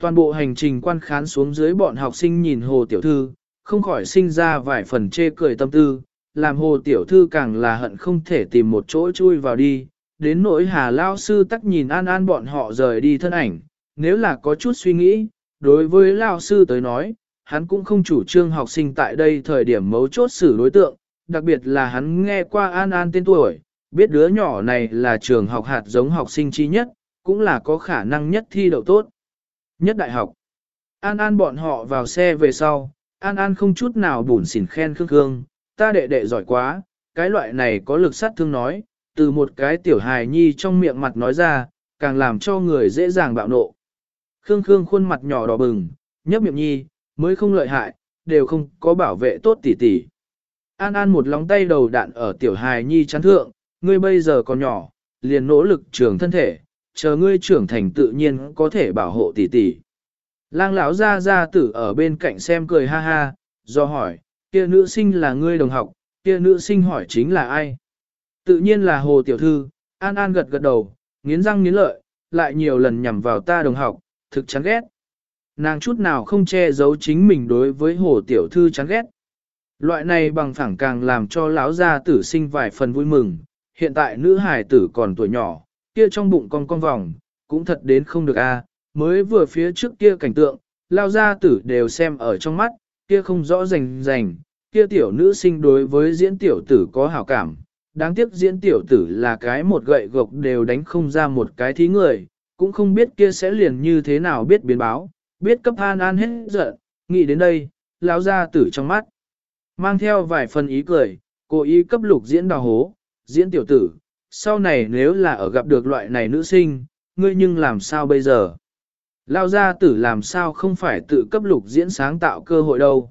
Toàn bộ hành trình quan khán xuống dưới bọn học sinh nhìn hồ tiểu thư, không khỏi sinh ra vài phần chê cười tâm tư, làm hồ tiểu thư càng là hận không thể tìm một chỗ chui vào đi, đến nỗi hà lao sư tắc nhìn an an bọn họ rời đi thân ảnh, nếu là có chút suy nghĩ, đối với lao sư tới nói, hắn cũng không chủ trương học sinh tại đây thời điểm mấu chốt xử đối tượng, đặc biệt là hắn nghe qua an an tên tuổi, biết đứa nhỏ này là trường học hạt giống học sinh chi nhất, cũng là có khả năng nhất thi đậu tốt. Nhất đại học. An An bọn họ vào xe về sau, An An không chút nào bùn xỉn khen Khương Khương, ta đệ đệ giỏi quá, cái loại này có lực sát thương nói, từ một cái tiểu hài nhi trong miệng mặt nói ra, càng làm cho người dễ dàng bạo nộ. Khương Khương khuôn mặt nhỏ đỏ bừng, nhấp miệng nhi, mới không lợi hại, đều không có bảo vệ tốt tỉ tỉ. An An một lóng tay đầu đạn ở tiểu hài nhi chán thượng, ngươi bây giờ còn nhỏ, liền nỗ lực trưởng thân thể, chờ ngươi trưởng thành tự nhiên có thể bảo hộ tỷ tỷ. Lang lão ra ra tử ở bên cạnh xem cười ha ha, do hỏi, kia nữ sinh là ngươi đồng học, kia nữ sinh hỏi chính là ai? Tự nhiên là hồ tiểu thư, an an gật gật đầu, nghiến răng nghiến lợi, lại nhiều lần nhằm vào ta đồng học, thực chán ghét. Nàng chút nào không che giấu chính mình đối với hồ tiểu thư chán ghét. Loại này bằng phẳng càng làm cho lão gia tử sinh vài phần vui mừng, hiện tại nữ hài tử còn tuổi nhỏ, kia trong bụng con con vòng, cũng thật đến không được a. À. mới vừa phía trước kia cảnh tượng, lao gia tử đều xem ở trong mắt, kia không rõ rành rành, kia tiểu nữ sinh đối với diễn tiểu tử có hảo cảm, đáng tiếc diễn tiểu tử là cái một gậy gộc đều đánh không ra một cái thí người, cũng không biết kia sẽ liền như thế nào biết biến báo, biết cấp an an hết giận, nghĩ đến đây, lão gia tử trong mắt, mang theo vài phần ý cười, cố ý cấp lục diễn đào hố, diễn tiểu tử, sau này nếu là ở gặp được loại này nữ sinh, ngươi nhưng làm sao bây giờ? Lao gia tử làm sao không phải tự cấp lục diễn sáng tạo cơ hội đâu.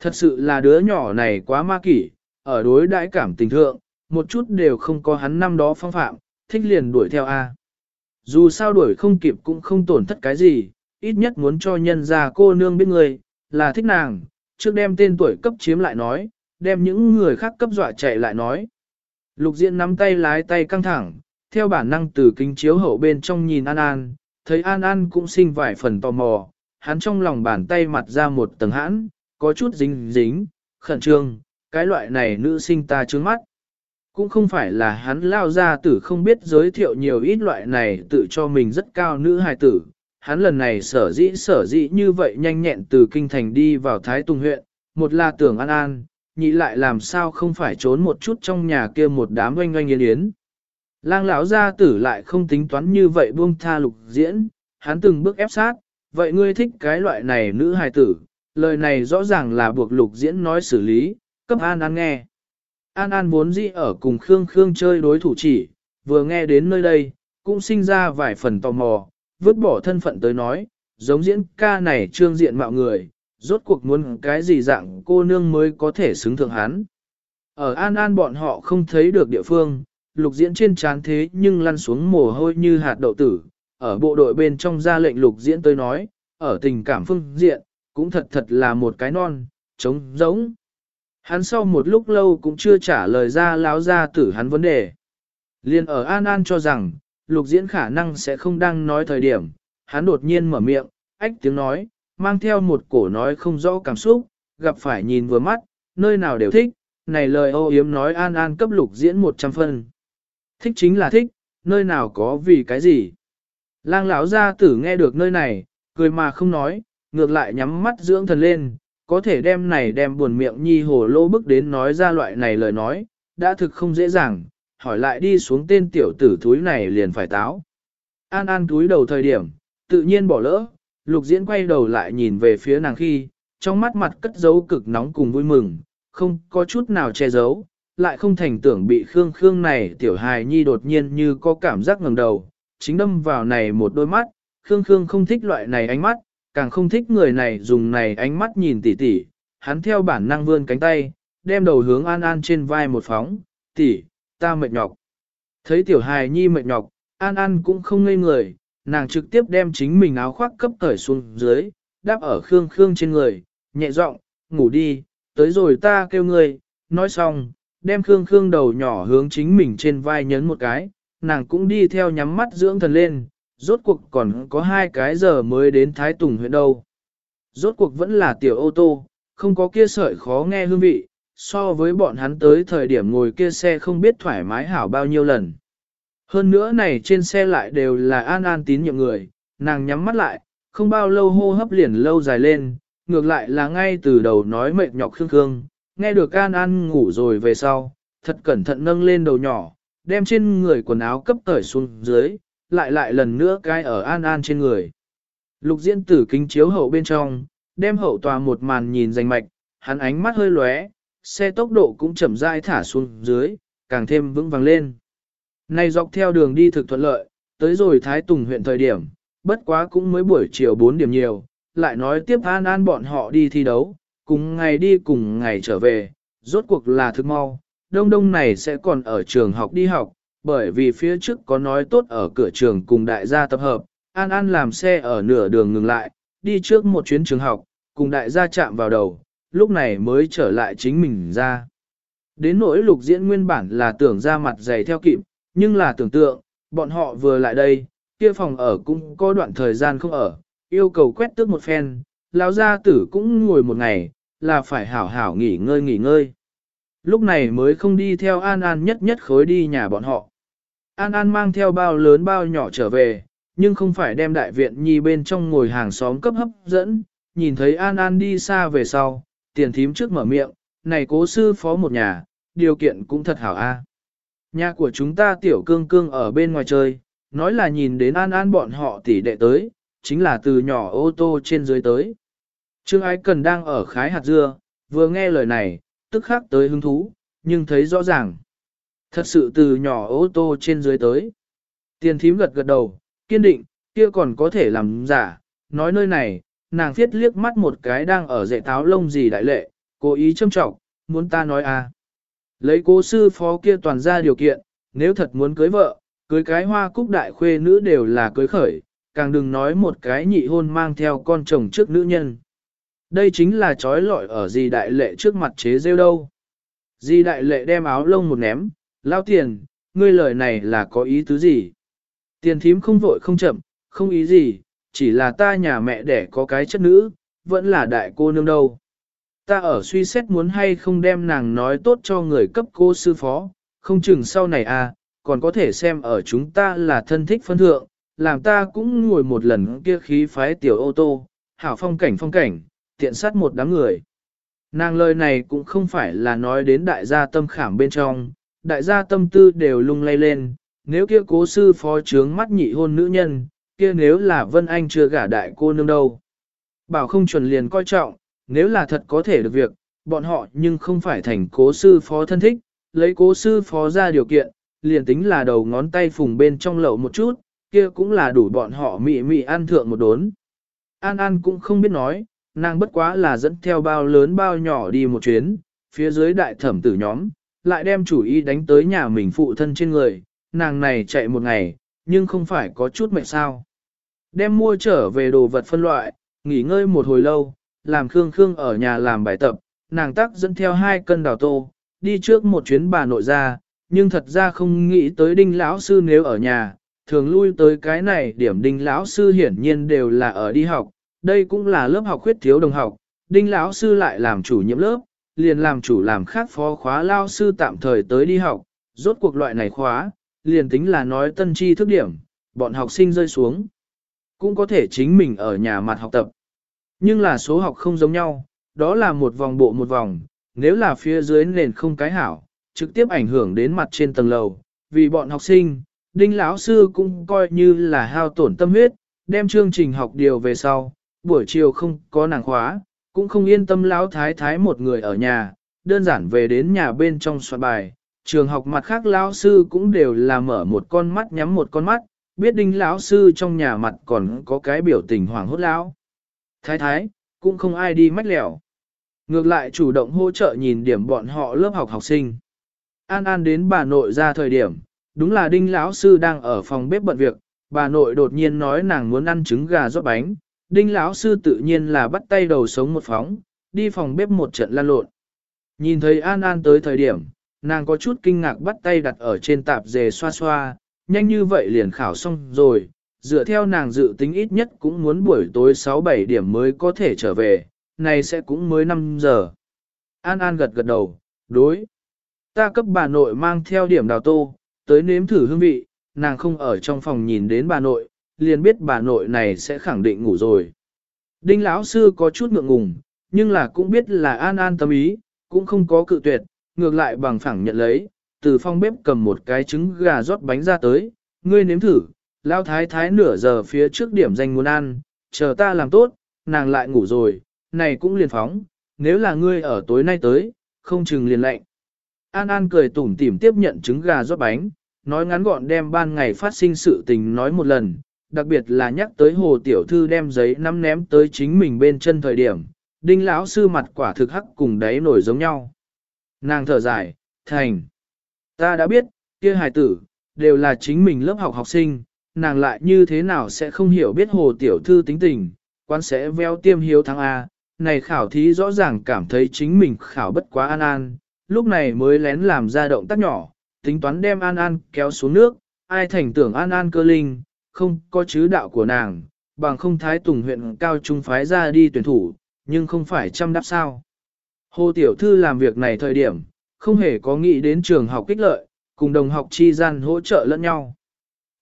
Thật sự là đứa nhỏ này quá ma kỷ, ở đối đãi cảm tình thượng, một chút đều không có hắn năm đó phong phạm, thích liền đuổi theo A. Dù sao đuổi không kịp cũng không tổn thất cái gì, ít nhất muốn cho nhân ra cô nương biết người, là thích nàng, trước đem tên tuổi cấp chiếm lại nói, đem những người khác cấp dọa chạy lại nói. Lục Diễn nắm tay lái tay căng thẳng, theo bản năng từ kính chiếu hậu bên trong nhìn An An, thấy An An cũng sinh vài phần tò mò, hắn trong lòng bàn tay mặt ra một tầng hãn, có chút dính dính, khẩn trương, cái loại này nữ sinh ta trướng mắt. Cũng không phải là hắn lao ra tử không biết giới thiệu nhiều ít loại này tự cho mình rất cao nữ hài tử. Hắn lần này sở dĩ sở dĩ như vậy nhanh nhẹn từ kinh thành đi vào Thái Tùng huyện, một là tưởng an an, nhị lại làm sao không phải trốn một chút trong nhà kia một đám oanh oanh yên yến. Lang lão gia tử lại không tính toán như vậy buông tha lục diễn, hắn từng bước ép sát, vậy ngươi thích cái loại này nữ hài tử, lời này rõ ràng là buộc lục diễn nói xử lý, cấp an an nghe. An An vốn dĩ ở cùng Khương Khương chơi đối thủ chỉ, vừa nghe đến nơi đây, cũng sinh ra vài phần tò mò, vứt bỏ thân phận tới nói, giống diễn ca này trương diện mạo người, rốt cuộc muốn cái gì dạng cô nương mới có thể xứng thượng hắn. Ở An An bọn họ không thấy được địa phương, lục diễn trên trán thế nhưng lăn xuống mồ hôi như hạt đậu tử, ở bộ đội bên trong ra lệnh lục diễn tới nói, ở tình cảm phương diện, cũng thật thật là một cái non, trống giống. Hắn sau một lúc lâu cũng chưa trả lời ra láo ra tử hắn vấn đề. Liên ở An An cho rằng, lục diễn khả năng sẽ không đang nói thời điểm, hắn đột nhiên mở miệng, ách tiếng nói, mang theo một cổ nói không rõ cảm xúc, gặp phải nhìn vừa mắt, nơi nào đều thích, này lời ô yếm nói An An cấp lục diễn 100 phân. Thích chính là thích, nơi nào có vì cái gì. Lang lão gia tử nghe được nơi này, cười mà không nói, ngược lại nhắm mắt dưỡng thần lên, có thể đem này đem buồn miệng nhi hồ lô bức đến nói ra loại này lời nói, đã thực không dễ dàng, hỏi lại đi xuống tên tiểu tử thúi này liền phải táo. An An túi đầu thời điểm, tự nhiên bỏ lỡ, lục diễn quay đầu lại nhìn về phía nàng khi, trong mắt mặt cất dấu cực nóng cùng vui mừng, không có chút nào che giấu, lại không thành tưởng bị Khương Khương này tiểu hài nhi đột nhiên như có cảm giác ngẩng đầu, chính đâm vào này một đôi mắt, Khương Khương không thích loại này ánh mắt, càng không thích người này dùng này ánh mắt nhìn tỉ tỉ, hắn theo bản năng vươn cánh tay, đem đầu hướng An An trên vai một phóng, tỉ, ta mệt nhọc. Thấy tiểu hài nhi mệt nhọc, An An cũng không ngây người, nàng trực tiếp đem chính mình áo khoác cấp cởi xuống dưới, đáp ở Khương Khương trên người, nhẹ giọng, ngủ đi, tới rồi ta kêu người, nói xong, đem Khương Khương đầu nhỏ hướng chính mình trên vai nhấn một cái, nàng cũng đi theo nhắm mắt dưỡng thần lên, rốt cuộc còn có hai cái giờ mới đến Thái Tùng huyện đâu. Rốt cuộc vẫn là tiểu ô tô, không có kia sợi khó nghe hương vị, so với bọn hắn tới thời điểm ngồi kia xe không biết thoải mái hảo bao nhiêu lần. Hơn nữa này trên xe lại đều là an an tín nhiệm người, nàng nhắm mắt lại, không bao lâu hô hấp liền lâu dài lên, ngược lại là ngay từ đầu nói mệt nhọc khương khương, nghe được an an ngủ rồi về sau, thật cẩn thận nâng lên đầu nhỏ, đem trên người quần áo cấp tởi xuống dưới, lại lại lần nữa cái ở an an trên người. Lục diễn tử kính chiếu hậu bên trong, đem hậu tòa một màn nhìn rành mạch, hắn ánh mắt hơi lóe, xe tốc độ cũng chậm rãi thả xuống dưới, càng thêm vững vàng lên. Này dọc theo đường đi thực thuận lợi, tới rồi Thái Tùng huyện thời điểm, bất quá cũng mới buổi chiều 4 điểm nhiều, lại nói tiếp an an bọn họ đi thi đấu, cùng ngày đi cùng ngày trở về, rốt cuộc là thực mau, đông đông này sẽ còn ở trường học đi học, bởi vì phía trước có nói tốt ở cửa trường cùng đại gia tập hợp, An An làm xe ở nửa đường ngừng lại, đi trước một chuyến trường học, cùng đại gia chạm vào đầu, lúc này mới trở lại chính mình ra. Đến nỗi lục diễn nguyên bản là tưởng ra mặt dày theo kịp, nhưng là tưởng tượng, bọn họ vừa lại đây, kia phòng ở cũng có đoạn thời gian không ở, yêu cầu quét tước một phen, lão gia tử cũng ngồi một ngày, là phải hảo hảo nghỉ ngơi nghỉ ngơi. Lúc này mới không đi theo An An nhất nhất khối đi nhà bọn họ. An An mang theo bao lớn bao nhỏ trở về, nhưng không phải đem đại viện nhi bên trong ngồi hàng xóm cấp hấp dẫn, nhìn thấy An An đi xa về sau, tiền thím trước mở miệng, này cố sư phó một nhà, điều kiện cũng thật hảo a. Nhà của chúng ta tiểu cương cương ở bên ngoài chơi, nói là nhìn đến An An bọn họ tỷ đệ tới, chính là từ nhỏ ô tô trên dưới tới. Trương Ái Cần đang ở khái hạt dưa, vừa nghe lời này, tức khắc tới hứng thú, nhưng thấy rõ ràng. Thật sự từ nhỏ ô tô trên dưới tới. Tiền thím gật gật đầu, kiên định, kia còn có thể làm giả, nói nơi này, nàng thiết liếc mắt một cái đang ở dạy táo lông gì đại lệ, cố ý châm trọng, muốn ta nói à. Lấy cố sư phó kia toàn ra điều kiện, nếu thật muốn cưới vợ, cưới cái hoa cúc đại khuê nữ đều là cưới khởi, càng đừng nói một cái nhị hôn mang theo con chồng trước nữ nhân. Đây chính là trói lọi ở gì đại lệ trước mặt chế rêu đâu. Di đại lệ đem áo lông một ném, lao tiền, ngươi lời này là có ý tứ gì? Tiền thím không vội không chậm, không ý gì, chỉ là ta nhà mẹ đẻ có cái chất nữ, vẫn là đại cô nương đâu. Ta ở suy xét muốn hay không đem nàng nói tốt cho người cấp cô sư phó, không chừng sau này à, còn có thể xem ở chúng ta là thân thích phân thượng, làm ta cũng ngồi một lần kia khí phái tiểu ô tô, hảo phong cảnh phong cảnh, tiện sát một đám người. Nàng lời này cũng không phải là nói đến đại gia tâm khảm bên trong, đại gia tâm tư đều lung lay lên, nếu kia cố sư phó trướng mắt nhị hôn nữ nhân, kia nếu là Vân Anh chưa gả đại cô nương đâu. Bảo không chuẩn liền coi trọng, nếu là thật có thể được việc, bọn họ nhưng không phải thành cố sư phó thân thích, lấy cố sư phó ra điều kiện, liền tính là đầu ngón tay phùng bên trong lậu một chút, kia cũng là đủ bọn họ mị mị ăn thượng một đốn. An An cũng không biết nói, nàng bất quá là dẫn theo bao lớn bao nhỏ đi một chuyến, phía dưới đại thẩm tử nhóm, lại đem chủ ý đánh tới nhà mình phụ thân trên người, nàng này chạy một ngày, nhưng không phải có chút mệt sao. Đem mua trở về đồ vật phân loại, nghỉ ngơi một hồi lâu, làm Khương Khương ở nhà làm bài tập, nàng tắc dẫn theo hai cân đào tô, đi trước một chuyến bà nội ra, nhưng thật ra không nghĩ tới đinh lão sư nếu ở nhà, thường lui tới cái này điểm đinh lão sư hiển nhiên đều là ở đi học, đây cũng là lớp học khuyết thiếu đồng học, đinh lão sư lại làm chủ nhiệm lớp, liền làm chủ làm khác phó khóa lao sư tạm thời tới đi học, rốt cuộc loại này khóa, liền tính là nói tân tri thức điểm, bọn học sinh rơi xuống, cũng có thể chính mình ở nhà mặt học tập. Nhưng là số học không giống nhau, đó là một vòng bộ một vòng, nếu là phía dưới nền không cái hảo, trực tiếp ảnh hưởng đến mặt trên tầng lầu, vì bọn học sinh, đinh lão sư cũng coi như là hao tổn tâm huyết, đem chương trình học điều về sau, buổi chiều không có nàng khóa, cũng không yên tâm lão thái thái một người ở nhà, đơn giản về đến nhà bên trong soạn bài. Trường học mặt khác lão sư cũng đều là mở một con mắt nhắm một con mắt, biết đinh lão sư trong nhà mặt còn có cái biểu tình hoảng hốt lão. Thái thái, cũng không ai đi mách lẻo. Ngược lại chủ động hỗ trợ nhìn điểm bọn họ lớp học học sinh. An An đến bà nội ra thời điểm, đúng là đinh lão sư đang ở phòng bếp bận việc, bà nội đột nhiên nói nàng muốn ăn trứng gà rót bánh, đinh lão sư tự nhiên là bắt tay đầu sống một phóng, đi phòng bếp một trận lan lộn. Nhìn thấy An An tới thời điểm, nàng có chút kinh ngạc bắt tay đặt ở trên tạp dề xoa xoa, nhanh như vậy liền khảo xong rồi, dựa theo nàng dự tính ít nhất cũng muốn buổi tối 6-7 điểm mới có thể trở về, này sẽ cũng mới 5 giờ. An An gật gật đầu, đối. Ta cấp bà nội mang theo điểm đào tô, tới nếm thử hương vị, nàng không ở trong phòng nhìn đến bà nội, liền biết bà nội này sẽ khẳng định ngủ rồi. Đinh lão sư có chút ngượng ngùng, nhưng là cũng biết là an an tâm ý, cũng không có cự tuyệt, ngược lại bằng phẳng nhận lấy, từ phòng bếp cầm một cái trứng gà rót bánh ra tới, ngươi nếm thử, lao thái thái nửa giờ phía trước điểm danh muốn ăn, chờ ta làm tốt, nàng lại ngủ rồi, này cũng liền phóng, nếu là ngươi ở tối nay tới, không chừng liền lệnh. An An cười tủm tỉm tiếp nhận trứng gà rót bánh, nói ngắn gọn đem ban ngày phát sinh sự tình nói một lần, đặc biệt là nhắc tới hồ tiểu thư đem giấy nắm ném tới chính mình bên chân thời điểm, đinh lão sư mặt quả thực hắc cùng đáy nổi giống nhau. Nàng thở dài, thành. Ta đã biết, kia hài tử, đều là chính mình lớp học học sinh, nàng lại như thế nào sẽ không hiểu biết hồ tiểu thư tính tình, quan sẽ veo tiêm hiếu thắng A, này khảo thí rõ ràng cảm thấy chính mình khảo bất quá an an, lúc này mới lén làm ra động tác nhỏ, tính toán đem an an kéo xuống nước, ai thành tưởng an an cơ linh, không có chứ đạo của nàng, bằng không thái tùng huyện cao trung phái ra đi tuyển thủ, nhưng không phải chăm đáp sao. Hồ Tiểu Thư làm việc này thời điểm, không hề có nghĩ đến trường học kích lợi, cùng đồng học chi gian hỗ trợ lẫn nhau.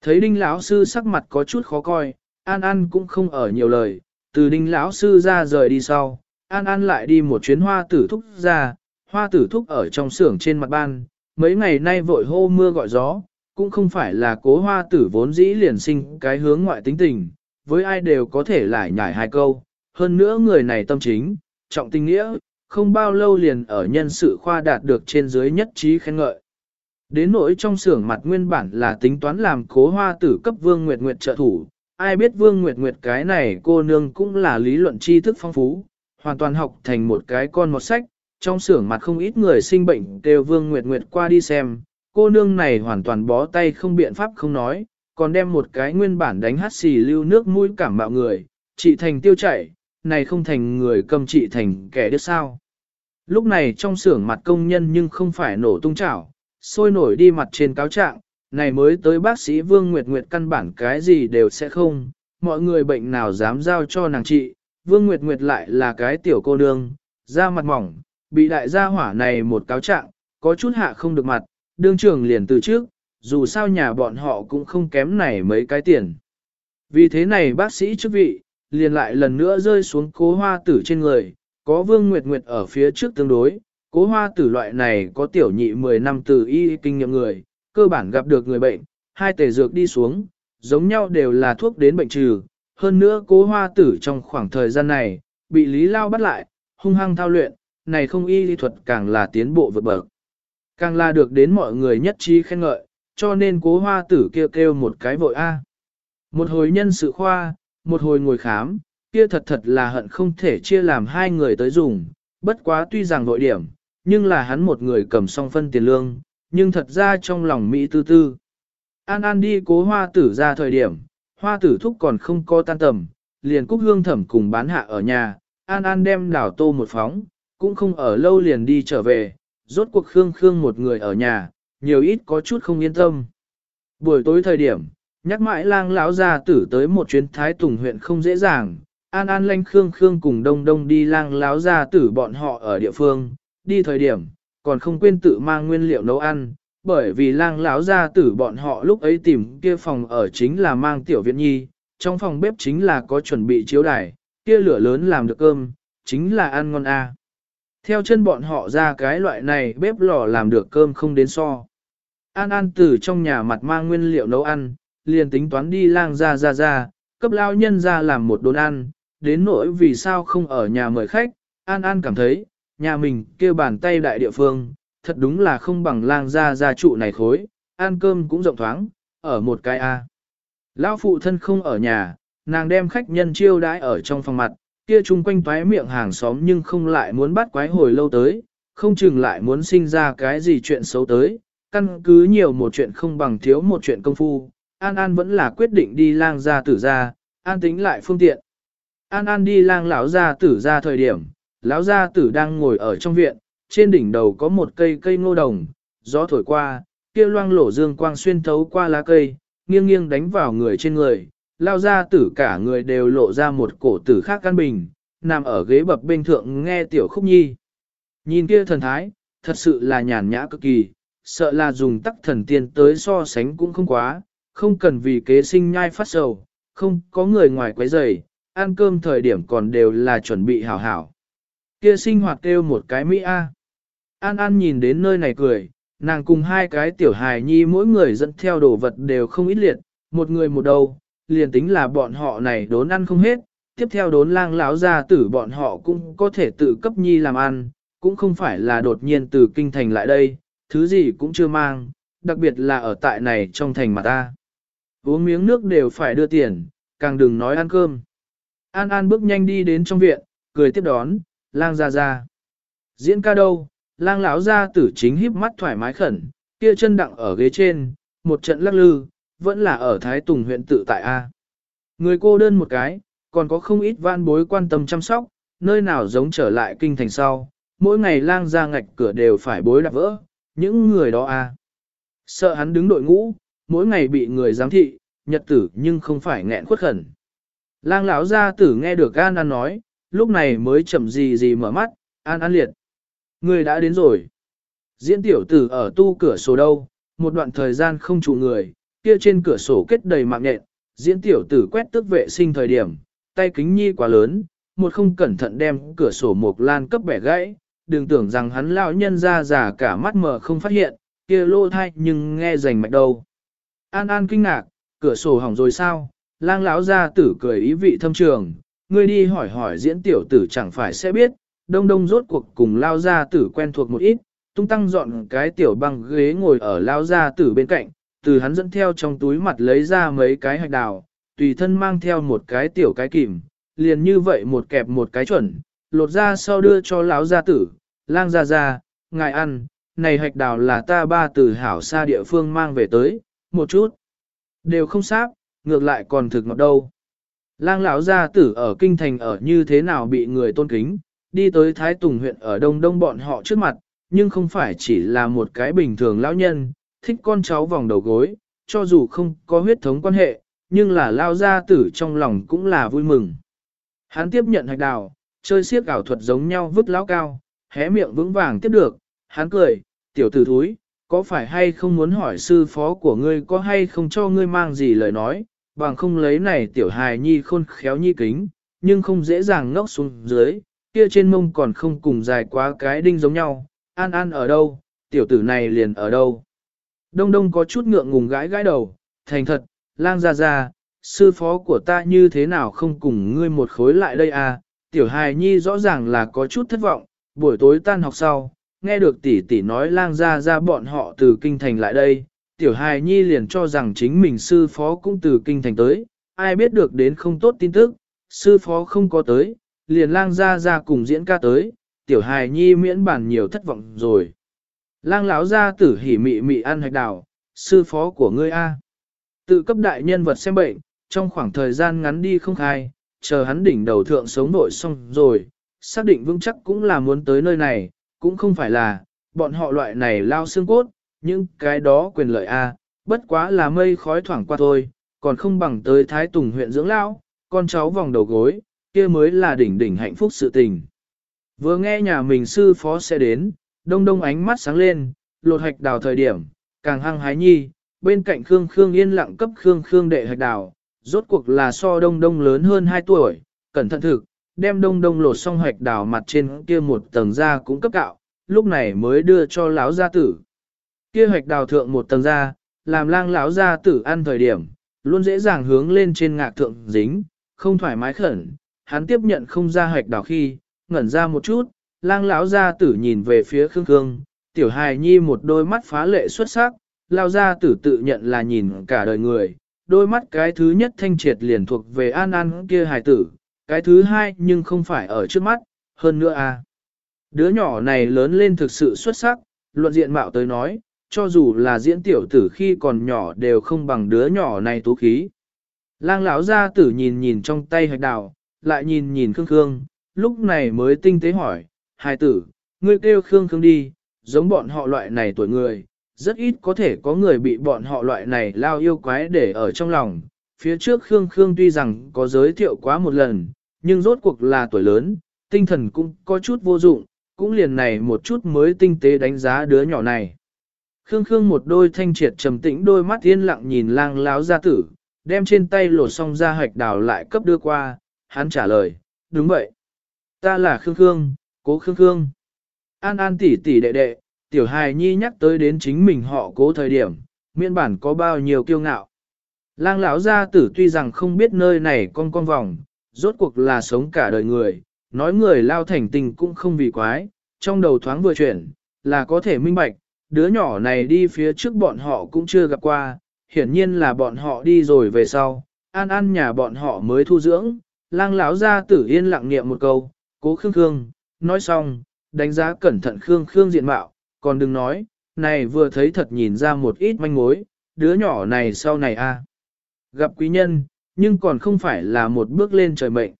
Thấy đinh lão sư sắc mặt có chút khó coi, An An cũng không ở nhiều lời, từ đinh lão sư ra rời đi sau, An An lại đi một chuyến hoa tử thúc ra, hoa tử thúc ở trong xưởng trên mặt ban, mấy ngày nay vội hô mưa gọi gió, cũng không phải là cố hoa tử vốn dĩ liền sinh cái hướng ngoại tính tình, với ai đều có thể lại nhải hai câu, hơn nữa người này tâm chính, trọng tình nghĩa, không bao lâu liền ở nhân sự khoa đạt được trên dưới nhất trí khen ngợi. Đến nỗi trong xưởng mặt nguyên bản là tính toán làm cố hoa tử cấp Vương Nguyệt Nguyệt trợ thủ, ai biết Vương Nguyệt Nguyệt cái này cô nương cũng là lý luận tri thức phong phú, hoàn toàn học thành một cái con một sách, trong xưởng mặt không ít người sinh bệnh đều Vương Nguyệt Nguyệt qua đi xem, cô nương này hoàn toàn bó tay không biện pháp không nói, còn đem một cái nguyên bản đánh hát xì lưu nước mũi cảm mạo người, trị thành tiêu chảy, này không thành người cầm trị thành kẻ đứa sao. Lúc này trong xưởng mặt công nhân nhưng không phải nổ tung chảo, sôi nổi đi mặt trên cáo trạng, này mới tới bác sĩ Vương Nguyệt Nguyệt căn bản cái gì đều sẽ không, mọi người bệnh nào dám giao cho nàng trị, Vương Nguyệt Nguyệt lại là cái tiểu cô nương, da mặt mỏng, bị đại gia hỏa này một cáo trạng, có chút hạ không được mặt, đương trưởng liền từ trước, dù sao nhà bọn họ cũng không kém này mấy cái tiền. Vì thế này bác sĩ chức vị, liền lại lần nữa rơi xuống cố hoa tử trên người, có Vương Nguyệt Nguyệt ở phía trước tương đối, cố hoa tử loại này có tiểu nhị 10 năm từ y kinh nghiệm người, cơ bản gặp được người bệnh, hai tề dược đi xuống, giống nhau đều là thuốc đến bệnh trừ. Hơn nữa cố hoa tử trong khoảng thời gian này, bị Lý Lao bắt lại, hung hăng thao luyện, này không y lý thuật càng là tiến bộ vượt bậc. Càng là được đến mọi người nhất trí khen ngợi, cho nên cố hoa tử kêu kêu một cái vội A. Một hồi nhân sự khoa, một hồi ngồi khám, kia thật thật là hận không thể chia làm hai người tới dùng, bất quá tuy rằng nội điểm, nhưng là hắn một người cầm song phân tiền lương, nhưng thật ra trong lòng Mỹ tư tư. An An đi cố hoa tử ra thời điểm, hoa tử thúc còn không có tan tầm, liền cúc hương thẩm cùng bán hạ ở nhà, An An đem đảo tô một phóng, cũng không ở lâu liền đi trở về, rốt cuộc Khương Khương một người ở nhà, nhiều ít có chút không yên tâm. Buổi tối thời điểm, nhắc mãi lang lão ra tử tới một chuyến thái tùng huyện không dễ dàng, An An lanh Khương Khương cùng Đông Đông đi lang lão ra tử bọn họ ở địa phương, đi thời điểm, còn không quên tự mang nguyên liệu nấu ăn, bởi vì lang lão gia tử bọn họ lúc ấy tìm kia phòng ở chính là mang tiểu viện nhi, trong phòng bếp chính là có chuẩn bị chiếu đài, kia lửa lớn làm được cơm, chính là ăn ngon a. Theo chân bọn họ ra cái loại này bếp lò làm được cơm không đến so. An An từ trong nhà mặt mang nguyên liệu nấu ăn, liền tính toán đi lang ra ra ra, cấp lao nhân ra làm một đồn ăn, đến nỗi vì sao không ở nhà mời khách, An An cảm thấy, nhà mình kêu bàn tay đại địa phương, thật đúng là không bằng lang gia gia trụ này khối, ăn cơm cũng rộng thoáng, ở một cái A. Lão phụ thân không ở nhà, nàng đem khách nhân chiêu đãi ở trong phòng mặt, kia chung quanh toái miệng hàng xóm nhưng không lại muốn bắt quái hồi lâu tới, không chừng lại muốn sinh ra cái gì chuyện xấu tới, căn cứ nhiều một chuyện không bằng thiếu một chuyện công phu, An An vẫn là quyết định đi lang gia tử gia An tính lại phương tiện. An An đi lang lão gia tử gia thời điểm, lão gia tử đang ngồi ở trong viện, trên đỉnh đầu có một cây cây ngô đồng, gió thổi qua, kia loang lổ dương quang xuyên thấu qua lá cây, nghiêng nghiêng đánh vào người trên người, lao gia tử cả người đều lộ ra một cổ tử khác căn bình, nằm ở ghế bập bên thượng nghe tiểu khúc nhi. Nhìn kia thần thái, thật sự là nhàn nhã cực kỳ, sợ là dùng tắc thần tiên tới so sánh cũng không quá, không cần vì kế sinh nhai phát sầu, không có người ngoài quấy rầy, ăn cơm thời điểm còn đều là chuẩn bị hảo hảo. Kia sinh hoạt kêu một cái Mỹ A. An An nhìn đến nơi này cười, nàng cùng hai cái tiểu hài nhi mỗi người dẫn theo đồ vật đều không ít liệt, một người một đầu, liền tính là bọn họ này đốn ăn không hết, tiếp theo đốn lang lão gia tử bọn họ cũng có thể tự cấp nhi làm ăn, cũng không phải là đột nhiên từ kinh thành lại đây, thứ gì cũng chưa mang, đặc biệt là ở tại này trong thành mà ta. Uống miếng nước đều phải đưa tiền, càng đừng nói ăn cơm. An An bước nhanh đi đến trong viện, cười tiếp đón, lang ra ra. Diễn ca đâu, lang lão ra tử chính híp mắt thoải mái khẩn, kia chân đặng ở ghế trên, một trận lắc lư, vẫn là ở Thái Tùng huyện tự tại A. Người cô đơn một cái, còn có không ít van bối quan tâm chăm sóc, nơi nào giống trở lại kinh thành sau, mỗi ngày lang ra ngạch cửa đều phải bối đạp vỡ, những người đó A. Sợ hắn đứng đội ngũ, mỗi ngày bị người giám thị, nhật tử nhưng không phải nghẹn khuất khẩn. Lang lão gia tử nghe được gan An nói, lúc này mới chậm gì gì mở mắt, An An liệt. Người đã đến rồi. Diễn tiểu tử ở tu cửa sổ đâu, một đoạn thời gian không trụ người, kia trên cửa sổ kết đầy mạng nhện, diễn tiểu tử quét tức vệ sinh thời điểm, tay kính nhi quá lớn, một không cẩn thận đem cửa sổ một lan cấp bẻ gãy, đừng tưởng rằng hắn lão nhân ra già cả mắt mờ không phát hiện, kia lô thai nhưng nghe rành mạch đâu. An An kinh ngạc, cửa sổ hỏng rồi sao, lang lão ra tử cười ý vị thâm trường, ngươi đi hỏi hỏi diễn tiểu tử chẳng phải sẽ biết, đông đông rốt cuộc cùng lao gia tử quen thuộc một ít, tung tăng dọn cái tiểu băng ghế ngồi ở lao gia tử bên cạnh, từ hắn dẫn theo trong túi mặt lấy ra mấy cái hạch đào, tùy thân mang theo một cái tiểu cái kìm, liền như vậy một kẹp một cái chuẩn, lột ra sau đưa cho lão gia tử, lang gia gia, ngài ăn, này hạch đào là ta ba từ hảo xa địa phương mang về tới, một chút, đều không sáp, ngược lại còn thực ngọt đâu. Lang lão gia tử ở kinh thành ở như thế nào bị người tôn kính, đi tới Thái Tùng huyện ở đông đông bọn họ trước mặt, nhưng không phải chỉ là một cái bình thường lão nhân, thích con cháu vòng đầu gối, cho dù không có huyết thống quan hệ, nhưng là lao gia tử trong lòng cũng là vui mừng. Hắn tiếp nhận hạch đào, chơi siếc ảo thuật giống nhau vứt lão cao, hé miệng vững vàng tiếp được, hắn cười, tiểu tử thúi, có phải hay không muốn hỏi sư phó của ngươi có hay không cho ngươi mang gì lời nói, bằng không lấy này tiểu hài nhi khôn khéo nhi kính, nhưng không dễ dàng ngốc xuống dưới, kia trên mông còn không cùng dài quá cái đinh giống nhau, an an ở đâu, tiểu tử này liền ở đâu. Đông đông có chút ngượng ngùng gãi gãi đầu, thành thật, lang ra ra, sư phó của ta như thế nào không cùng ngươi một khối lại đây à, tiểu hài nhi rõ ràng là có chút thất vọng, buổi tối tan học sau, nghe được tỷ tỷ nói lang ra ra bọn họ từ kinh thành lại đây, tiểu hài nhi liền cho rằng chính mình sư phó cũng từ kinh thành tới, ai biết được đến không tốt tin tức, sư phó không có tới, liền lang ra ra cùng diễn ca tới, tiểu hài nhi miễn bản nhiều thất vọng rồi. Lang lão ra tử hỉ mị mị ăn hạch đào, sư phó của ngươi A. Tự cấp đại nhân vật xem bệnh, trong khoảng thời gian ngắn đi không khai, chờ hắn đỉnh đầu thượng sống nội xong rồi, xác định vững chắc cũng là muốn tới nơi này, cũng không phải là, bọn họ loại này lao xương cốt, nhưng cái đó quyền lợi A, bất quá là mây khói thoảng qua thôi, còn không bằng tới Thái Tùng huyện dưỡng lão, con cháu vòng đầu gối, kia mới là đỉnh đỉnh hạnh phúc sự tình. Vừa nghe nhà mình sư phó sẽ đến, đông đông ánh mắt sáng lên, lột hạch đào thời điểm, càng hăng hái nhi, bên cạnh Khương Khương yên lặng cấp Khương Khương đệ hạch đào, rốt cuộc là so đông đông lớn hơn 2 tuổi, cẩn thận thực, đem đông đông lột xong hạch đào mặt trên kia một tầng da cũng cấp cạo, lúc này mới đưa cho lão gia tử. Kia hoạch đào thượng một tầng ra, làm lang lão gia tử ăn thời điểm, luôn dễ dàng hướng lên trên ngạc thượng dính, không thoải mái khẩn, hắn tiếp nhận không ra hoạch đào khi, ngẩn ra một chút, lang lão gia tử nhìn về phía Khương Khương, tiểu hài nhi một đôi mắt phá lệ xuất sắc, lao gia tử tự nhận là nhìn cả đời người, đôi mắt cái thứ nhất thanh triệt liền thuộc về an an kia hài tử, cái thứ hai nhưng không phải ở trước mắt, hơn nữa à. Đứa nhỏ này lớn lên thực sự xuất sắc, luận diện mạo tới nói, cho dù là diễn tiểu tử khi còn nhỏ đều không bằng đứa nhỏ này tú khí. Lang lão gia tử nhìn nhìn trong tay hạch đào, lại nhìn nhìn Khương Khương, lúc này mới tinh tế hỏi, hài tử, ngươi kêu Khương Khương đi, giống bọn họ loại này tuổi người, rất ít có thể có người bị bọn họ loại này lao yêu quái để ở trong lòng. Phía trước Khương Khương tuy rằng có giới thiệu quá một lần, nhưng rốt cuộc là tuổi lớn, tinh thần cũng có chút vô dụng, cũng liền này một chút mới tinh tế đánh giá đứa nhỏ này. Khương Khương một đôi thanh triệt trầm tĩnh đôi mắt yên lặng nhìn lang láo gia tử, đem trên tay lột xong ra hạch đào lại cấp đưa qua, hắn trả lời, đúng vậy. Ta là Khương Khương, cố Khương Khương. An An tỷ tỷ đệ đệ, tiểu hài nhi nhắc tới đến chính mình họ cố thời điểm, miễn bản có bao nhiêu kiêu ngạo. Lang lão gia tử tuy rằng không biết nơi này con con vòng, rốt cuộc là sống cả đời người, nói người lao thành tình cũng không vì quái, trong đầu thoáng vừa chuyển, là có thể minh bạch, đứa nhỏ này đi phía trước bọn họ cũng chưa gặp qua, hiển nhiên là bọn họ đi rồi về sau, an an nhà bọn họ mới thu dưỡng, lang lão gia tử yên lặng niệm một câu, cố khương khương, nói xong, đánh giá cẩn thận khương khương diện mạo, còn đừng nói, này vừa thấy thật nhìn ra một ít manh mối, đứa nhỏ này sau này a Gặp quý nhân, nhưng còn không phải là một bước lên trời mệnh.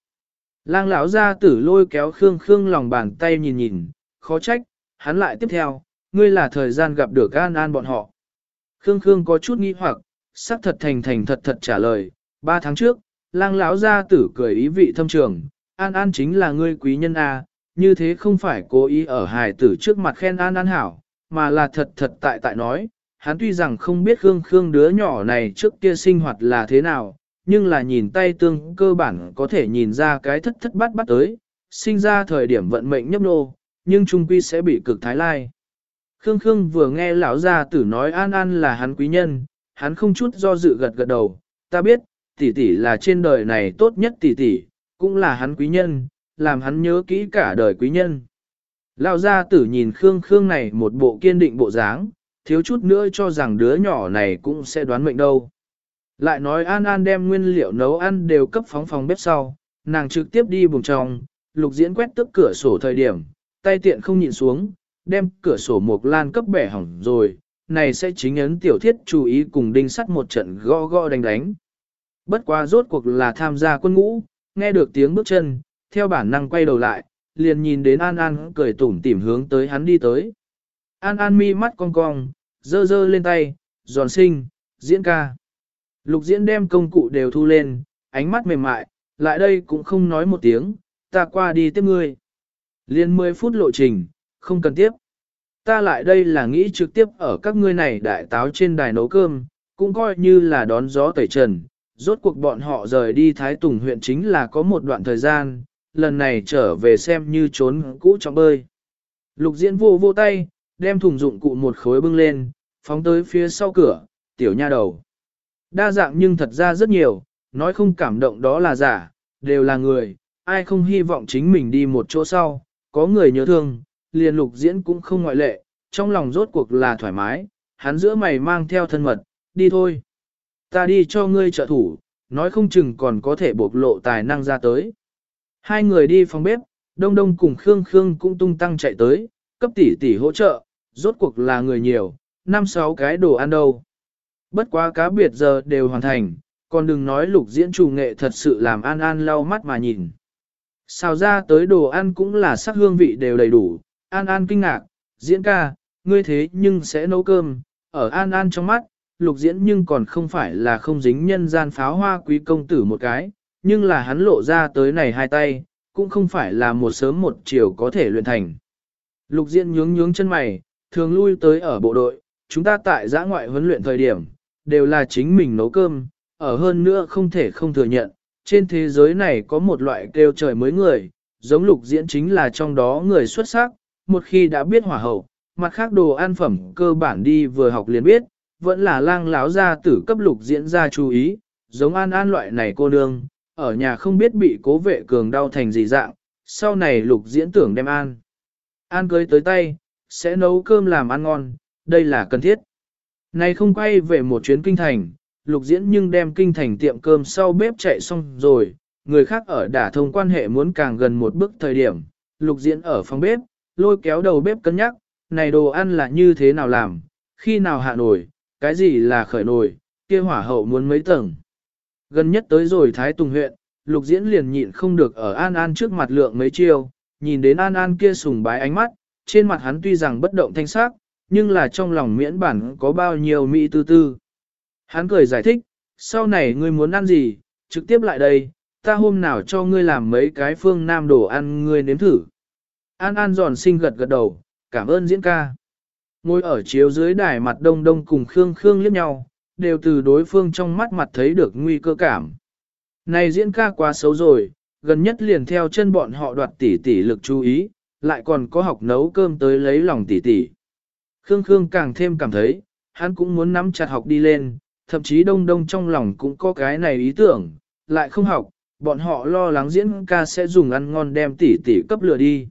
Lang lão gia tử lôi kéo Khương Khương lòng bàn tay nhìn nhìn, khó trách, hắn lại tiếp theo, ngươi là thời gian gặp được an an bọn họ. Khương Khương có chút nghi hoặc, sắc thật thành thành thật thật trả lời, ba tháng trước, lang lão gia tử cười ý vị thâm trường, an an chính là ngươi quý nhân a, như thế không phải cố ý ở hài tử trước mặt khen an an hảo, mà là thật thật tại tại nói, hắn tuy rằng không biết Khương Khương đứa nhỏ này trước kia sinh hoạt là thế nào, nhưng là nhìn tay tương cơ bản có thể nhìn ra cái thất thất bát bát tới, sinh ra thời điểm vận mệnh nhấp nô, nhưng trung quy sẽ bị cực thái lai. Khương Khương vừa nghe lão gia tử nói An An là hắn quý nhân, hắn không chút do dự gật gật đầu, ta biết, tỷ tỷ là trên đời này tốt nhất tỷ tỷ, cũng là hắn quý nhân, làm hắn nhớ kỹ cả đời quý nhân. Lão gia tử nhìn Khương Khương này một bộ kiên định bộ dáng, thiếu chút nữa cho rằng đứa nhỏ này cũng sẽ đoán mệnh đâu. Lại nói An An đem nguyên liệu nấu ăn đều cấp phóng phòng bếp sau, nàng trực tiếp đi buồng trong, lục diễn quét tức cửa sổ thời điểm, tay tiện không nhịn xuống, đem cửa sổ một lan cấp bẻ hỏng rồi, này sẽ chính ấn tiểu thiết chú ý cùng đinh sắt một trận gõ gõ đánh đánh. Bất quá rốt cuộc là tham gia quân ngũ, nghe được tiếng bước chân, theo bản năng quay đầu lại, liền nhìn đến An An cười tủm tỉm hướng tới hắn đi tới. An An mi mắt cong cong, dơ dơ lên tay, giòn sinh, diễn ca. Lục diễn đem công cụ đều thu lên, ánh mắt mềm mại, lại đây cũng không nói một tiếng, ta qua đi tiếp ngươi. Liên 10 phút lộ trình, không cần tiếp. Ta lại đây là nghĩ trực tiếp ở các ngươi này đại táo trên đài nấu cơm, cũng coi như là đón gió tẩy trần. Rốt cuộc bọn họ rời đi Thái Tùng huyện chính là có một đoạn thời gian, lần này trở về xem như trốn cũ trong bơi. Lục diễn vô vô tay, đem thùng dụng cụ một khối bưng lên, phóng tới phía sau cửa, tiểu nha đầu. Đa dạng nhưng thật ra rất nhiều, nói không cảm động đó là giả, đều là người, ai không hy vọng chính mình đi một chỗ sau, có người nhớ thương, liền lục diễn cũng không ngoại lệ, trong lòng rốt cuộc là thoải mái, hắn giữa mày mang theo thân mật, đi thôi. Ta đi cho ngươi trợ thủ, nói không chừng còn có thể bộc lộ tài năng ra tới. Hai người đi phòng bếp, Đông Đông cùng Khương Khương cũng tung tăng chạy tới, cấp tỷ tỷ hỗ trợ, rốt cuộc là người nhiều, năm sáu cái đồ ăn đâu. Bất quá cá biệt giờ đều hoàn thành, còn đừng nói lục diễn chủ nghệ thật sự làm An An lau mắt mà nhìn. Xào ra tới đồ ăn cũng là sắc hương vị đều đầy đủ, An An kinh ngạc, diễn ca, ngươi thế nhưng sẽ nấu cơm, ở An An trong mắt, lục diễn nhưng còn không phải là không dính nhân gian pháo hoa quý công tử một cái, nhưng là hắn lộ ra tới này hai tay, cũng không phải là một sớm một chiều có thể luyện thành. Lục diễn nhướng nhướng chân mày, thường lui tới ở bộ đội, chúng ta tại giã ngoại huấn luyện thời điểm, đều là chính mình nấu cơm, ở hơn nữa không thể không thừa nhận, trên thế giới này có một loại kêu trời mới người, giống lục diễn chính là trong đó người xuất sắc, một khi đã biết hỏa hậu, mặt khác đồ ăn phẩm cơ bản đi vừa học liền biết, vẫn là lang láo ra tử cấp lục diễn ra chú ý, giống an an loại này cô nương, ở nhà không biết bị cố vệ cường đau thành gì dạng, sau này lục diễn tưởng đem an. An cưới tới tay, sẽ nấu cơm làm ăn ngon, đây là cần thiết. Này không quay về một chuyến kinh thành, lục diễn nhưng đem kinh thành tiệm cơm sau bếp chạy xong rồi, người khác ở đả thông quan hệ muốn càng gần một bước thời điểm, lục diễn ở phòng bếp, lôi kéo đầu bếp cân nhắc, này đồ ăn là như thế nào làm, khi nào hạ nổi, cái gì là khởi nổi, kia hỏa hậu muốn mấy tầng. Gần nhất tới rồi Thái Tùng huyện, lục diễn liền nhịn không được ở An An trước mặt lượng mấy chiêu, nhìn đến An An kia sùng bái ánh mắt, trên mặt hắn tuy rằng bất động thanh sắc, nhưng là trong lòng miễn bản có bao nhiêu mỹ tư tư. Hắn cười giải thích, sau này ngươi muốn ăn gì, trực tiếp lại đây, ta hôm nào cho ngươi làm mấy cái phương nam đồ ăn ngươi nếm thử. An An giòn xinh gật gật đầu, cảm ơn diễn ca. Ngồi ở chiếu dưới đài mặt đông đông cùng Khương Khương liếc nhau, đều từ đối phương trong mắt mặt thấy được nguy cơ cảm. Này diễn ca quá xấu rồi, gần nhất liền theo chân bọn họ đoạt tỷ tỷ lực chú ý, lại còn có học nấu cơm tới lấy lòng tỷ tỷ. Khương Khương càng thêm cảm thấy, hắn cũng muốn nắm chặt học đi lên, thậm chí đông đông trong lòng cũng có cái này ý tưởng, lại không học, bọn họ lo lắng diễn ca sẽ dùng ăn ngon đem tỷ tỷ cấp lừa đi.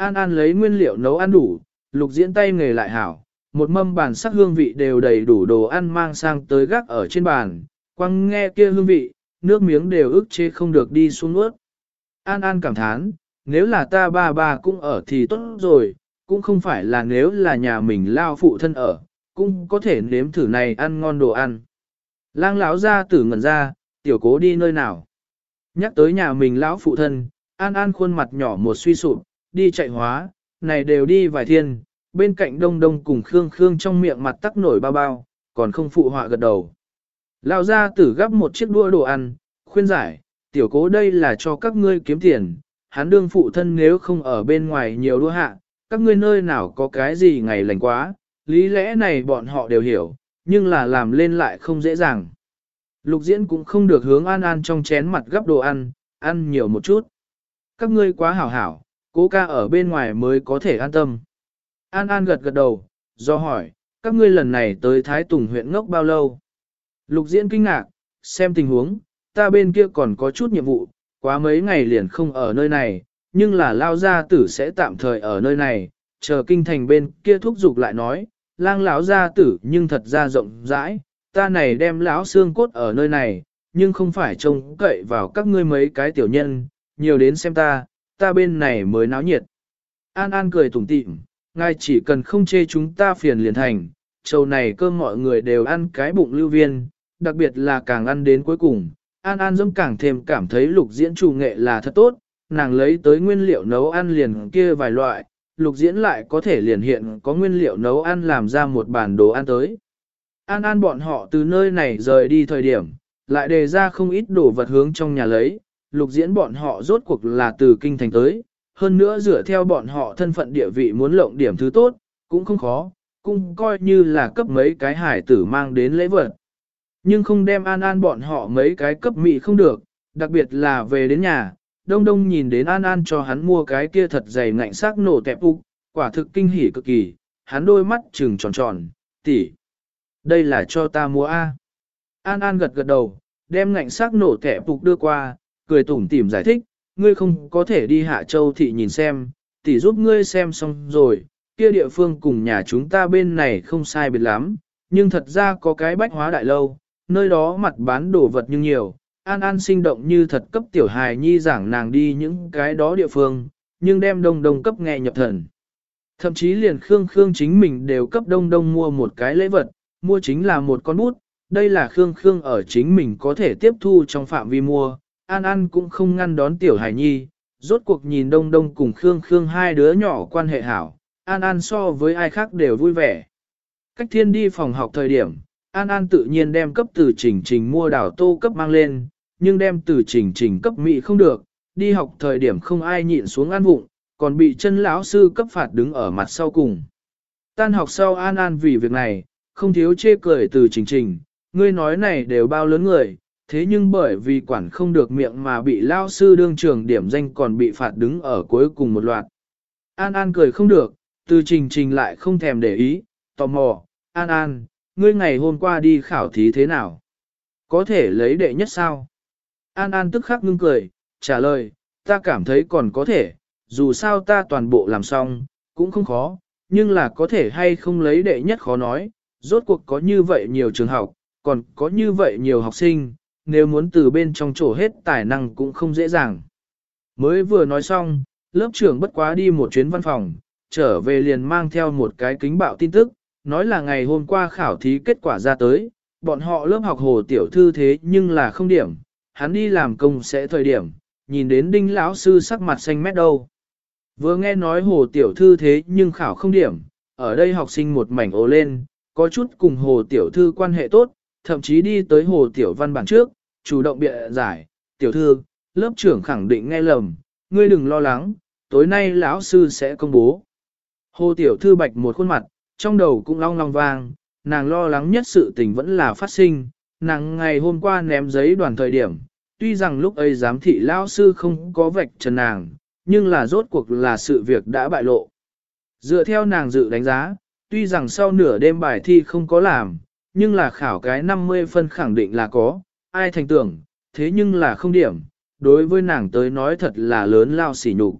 An An lấy nguyên liệu nấu ăn đủ, lục diễn tay nghề lại hảo, một mâm bàn sắc hương vị đều đầy đủ đồ ăn mang sang tới gác ở trên bàn, quăng nghe kia hương vị, nước miếng đều ức chế không được đi xuống nuốt. An An cảm thán, nếu là ta ba ba cũng ở thì tốt rồi, cũng không phải là nếu là nhà mình lao phụ thân ở, cũng có thể nếm thử này ăn ngon đồ ăn. Lang lão ra tử ngẩn ra, tiểu cố đi nơi nào. Nhắc tới nhà mình lão phụ thân, An An khuôn mặt nhỏ một suy sụp, đi chạy hóa, này đều đi vài thiên, bên cạnh đông đông cùng Khương Khương trong miệng mặt tắc nổi bao bao, còn không phụ họa gật đầu. Lao ra tử gắp một chiếc đua đồ ăn, khuyên giải, tiểu cố đây là cho các ngươi kiếm tiền, hắn đương phụ thân nếu không ở bên ngoài nhiều đua hạ, các ngươi nơi nào có cái gì ngày lành quá, lý lẽ này bọn họ đều hiểu, nhưng là làm lên lại không dễ dàng. Lục diễn cũng không được hướng an an trong chén mặt gấp đồ ăn, ăn nhiều một chút. Các ngươi quá hảo hảo, cố ca ở bên ngoài mới có thể an tâm. An an gật gật đầu, do hỏi, các ngươi lần này tới Thái Tùng huyện ngốc bao lâu? Lục diễn kinh ngạc, xem tình huống, ta bên kia còn có chút nhiệm vụ, quá mấy ngày liền không ở nơi này, nhưng là lao gia tử sẽ tạm thời ở nơi này, chờ kinh thành bên kia thúc giục lại nói, lang lão gia tử nhưng thật ra rộng rãi, ta này đem lão xương cốt ở nơi này, nhưng không phải trông cậy vào các ngươi mấy cái tiểu nhân, nhiều đến xem ta, ta bên này mới náo nhiệt. An An cười tủm tỉm, ngài chỉ cần không chê chúng ta phiền liền thành, châu này cơm mọi người đều ăn cái bụng lưu viên, đặc biệt là càng ăn đến cuối cùng, An An dâm càng thêm cảm thấy lục diễn chủ nghệ là thật tốt, nàng lấy tới nguyên liệu nấu ăn liền kia vài loại, lục diễn lại có thể liền hiện có nguyên liệu nấu ăn làm ra một bản đồ ăn tới. An An bọn họ từ nơi này rời đi thời điểm, lại đề ra không ít đồ vật hướng trong nhà lấy, lục diễn bọn họ rốt cuộc là từ kinh thành tới, hơn nữa dựa theo bọn họ thân phận địa vị muốn lộng điểm thứ tốt, cũng không khó, cũng coi như là cấp mấy cái hải tử mang đến lễ vật. Nhưng không đem an an bọn họ mấy cái cấp mị không được, đặc biệt là về đến nhà, đông đông nhìn đến an an cho hắn mua cái kia thật dày ngạnh sắc nổ tẹp ục, quả thực kinh hỉ cực kỳ, hắn đôi mắt trừng tròn tròn, tỉ. Đây là cho ta mua A. An An gật gật đầu, đem ngạnh sắc nổ tẹp ục đưa qua, cười tủm tỉm giải thích, ngươi không có thể đi Hạ Châu thị nhìn xem, tỷ giúp ngươi xem xong rồi, kia địa phương cùng nhà chúng ta bên này không sai biệt lắm, nhưng thật ra có cái bách hóa đại lâu, nơi đó mặt bán đồ vật nhưng nhiều, an an sinh động như thật cấp tiểu hài nhi giảng nàng đi những cái đó địa phương, nhưng đem đông đông cấp nghe nhập thần. Thậm chí liền Khương Khương chính mình đều cấp đông đông mua một cái lễ vật, mua chính là một con bút, đây là Khương Khương ở chính mình có thể tiếp thu trong phạm vi mua, An An cũng không ngăn đón tiểu hài nhi, rốt cuộc nhìn đông đông cùng Khương Khương hai đứa nhỏ quan hệ hảo, An An so với ai khác đều vui vẻ. Cách thiên đi phòng học thời điểm, An An tự nhiên đem cấp từ trình trình mua đảo tô cấp mang lên, nhưng đem từ trình trình cấp mỹ không được, đi học thời điểm không ai nhịn xuống ăn vụng, còn bị chân lão sư cấp phạt đứng ở mặt sau cùng. Tan học sau An An vì việc này, không thiếu chê cười từ trình trình, ngươi nói này đều bao lớn người, thế nhưng bởi vì quản không được miệng mà bị lao sư đương trường điểm danh còn bị phạt đứng ở cuối cùng một loạt. An An cười không được, từ trình trình lại không thèm để ý, tò mò, An An, ngươi ngày hôm qua đi khảo thí thế nào? Có thể lấy đệ nhất sao? An An tức khắc ngưng cười, trả lời, ta cảm thấy còn có thể, dù sao ta toàn bộ làm xong, cũng không khó, nhưng là có thể hay không lấy đệ nhất khó nói, rốt cuộc có như vậy nhiều trường học, còn có như vậy nhiều học sinh, nếu muốn từ bên trong chỗ hết tài năng cũng không dễ dàng. Mới vừa nói xong, lớp trưởng bất quá đi một chuyến văn phòng, trở về liền mang theo một cái kính bạo tin tức, nói là ngày hôm qua khảo thí kết quả ra tới, bọn họ lớp học hồ tiểu thư thế nhưng là không điểm, hắn đi làm công sẽ thời điểm, nhìn đến đinh lão sư sắc mặt xanh mét đâu. Vừa nghe nói hồ tiểu thư thế nhưng khảo không điểm, ở đây học sinh một mảnh ồ lên, có chút cùng hồ tiểu thư quan hệ tốt, thậm chí đi tới hồ tiểu văn bản trước, chủ động bịa giải, tiểu thư, lớp trưởng khẳng định nghe lầm, ngươi đừng lo lắng, tối nay lão sư sẽ công bố. Hồ tiểu thư bạch một khuôn mặt, trong đầu cũng long long vang, nàng lo lắng nhất sự tình vẫn là phát sinh, nàng ngày hôm qua ném giấy đoàn thời điểm, tuy rằng lúc ấy giám thị lão sư không có vạch trần nàng, nhưng là rốt cuộc là sự việc đã bại lộ. Dựa theo nàng dự đánh giá, tuy rằng sau nửa đêm bài thi không có làm, nhưng là khảo cái 50 phân khẳng định là có, ai thành tưởng, thế nhưng là không điểm, đối với nàng tới nói thật là lớn lao xỉ nhục.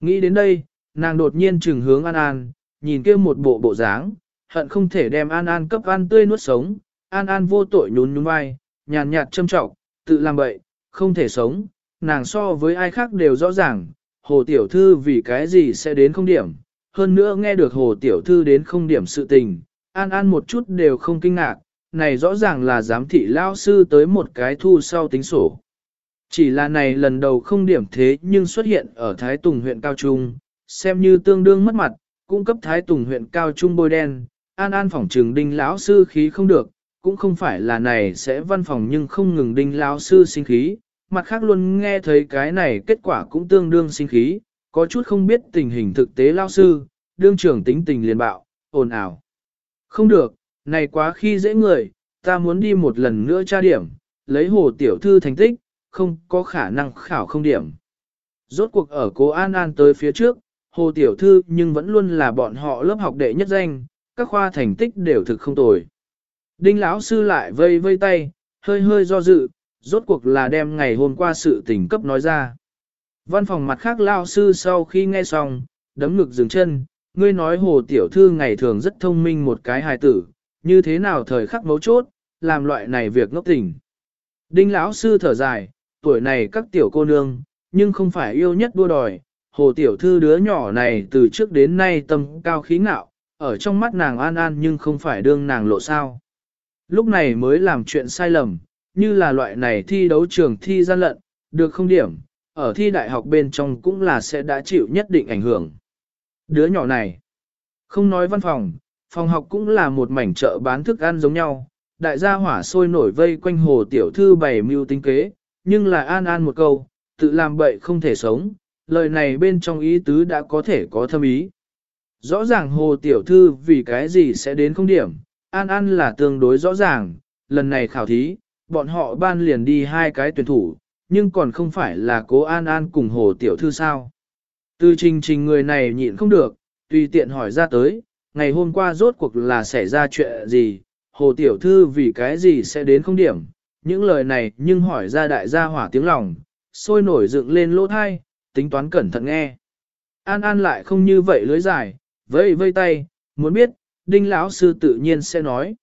Nghĩ đến đây, nàng đột nhiên trừng hướng An An, nhìn kia một bộ bộ dáng, hận không thể đem An An cấp ăn tươi nuốt sống, An An vô tội nhún nhún vai, nhàn nhạt châm trọng, tự làm bậy, không thể sống, nàng so với ai khác đều rõ ràng, hồ tiểu thư vì cái gì sẽ đến không điểm, hơn nữa nghe được hồ tiểu thư đến không điểm sự tình, An An một chút đều không kinh ngạc, này rõ ràng là giám thị lao sư tới một cái thu sau tính sổ. Chỉ là này lần đầu không điểm thế nhưng xuất hiện ở Thái Tùng huyện Cao Trung, xem như tương đương mất mặt, cung cấp Thái Tùng huyện Cao Trung bôi đen, an an phòng trường đinh lão sư khí không được, cũng không phải là này sẽ văn phòng nhưng không ngừng đinh lão sư sinh khí, mặt khác luôn nghe thấy cái này kết quả cũng tương đương sinh khí, có chút không biết tình hình thực tế lão sư, đương trưởng tính tình liền bạo, ồn ào. Không được, này quá khi dễ người, ta muốn đi một lần nữa tra điểm, lấy hồ tiểu thư thành tích, không có khả năng khảo không điểm. Rốt cuộc ở cố An An tới phía trước, hồ tiểu thư nhưng vẫn luôn là bọn họ lớp học đệ nhất danh, các khoa thành tích đều thực không tồi. Đinh lão sư lại vây vây tay, hơi hơi do dự, rốt cuộc là đem ngày hôm qua sự tình cấp nói ra. Văn phòng mặt khác lão sư sau khi nghe xong, đấm ngực dừng chân, ngươi nói hồ tiểu thư ngày thường rất thông minh một cái hài tử, như thế nào thời khắc mấu chốt, làm loại này việc ngốc tình. Đinh lão sư thở dài, tuổi này các tiểu cô nương, nhưng không phải yêu nhất đua đòi, hồ tiểu thư đứa nhỏ này từ trước đến nay tâm cao khí ngạo, ở trong mắt nàng an an nhưng không phải đương nàng lộ sao. Lúc này mới làm chuyện sai lầm, như là loại này thi đấu trường thi gian lận, được không điểm, ở thi đại học bên trong cũng là sẽ đã chịu nhất định ảnh hưởng. Đứa nhỏ này, không nói văn phòng, phòng học cũng là một mảnh chợ bán thức ăn giống nhau, đại gia hỏa sôi nổi vây quanh hồ tiểu thư bày mưu tính kế, nhưng là an an một câu, tự làm bậy không thể sống, lời này bên trong ý tứ đã có thể có thâm ý. Rõ ràng hồ tiểu thư vì cái gì sẽ đến không điểm, an an là tương đối rõ ràng, lần này khảo thí, bọn họ ban liền đi hai cái tuyển thủ, nhưng còn không phải là cố an an cùng hồ tiểu thư sao. Từ trình trình người này nhịn không được, tùy tiện hỏi ra tới, ngày hôm qua rốt cuộc là xảy ra chuyện gì, hồ tiểu thư vì cái gì sẽ đến không điểm, những lời này nhưng hỏi ra đại gia hỏa tiếng lòng, sôi nổi dựng lên lỗ thai, tính toán cẩn thận nghe. An An lại không như vậy lưới dài, vây vây tay, muốn biết, đinh lão sư tự nhiên sẽ nói.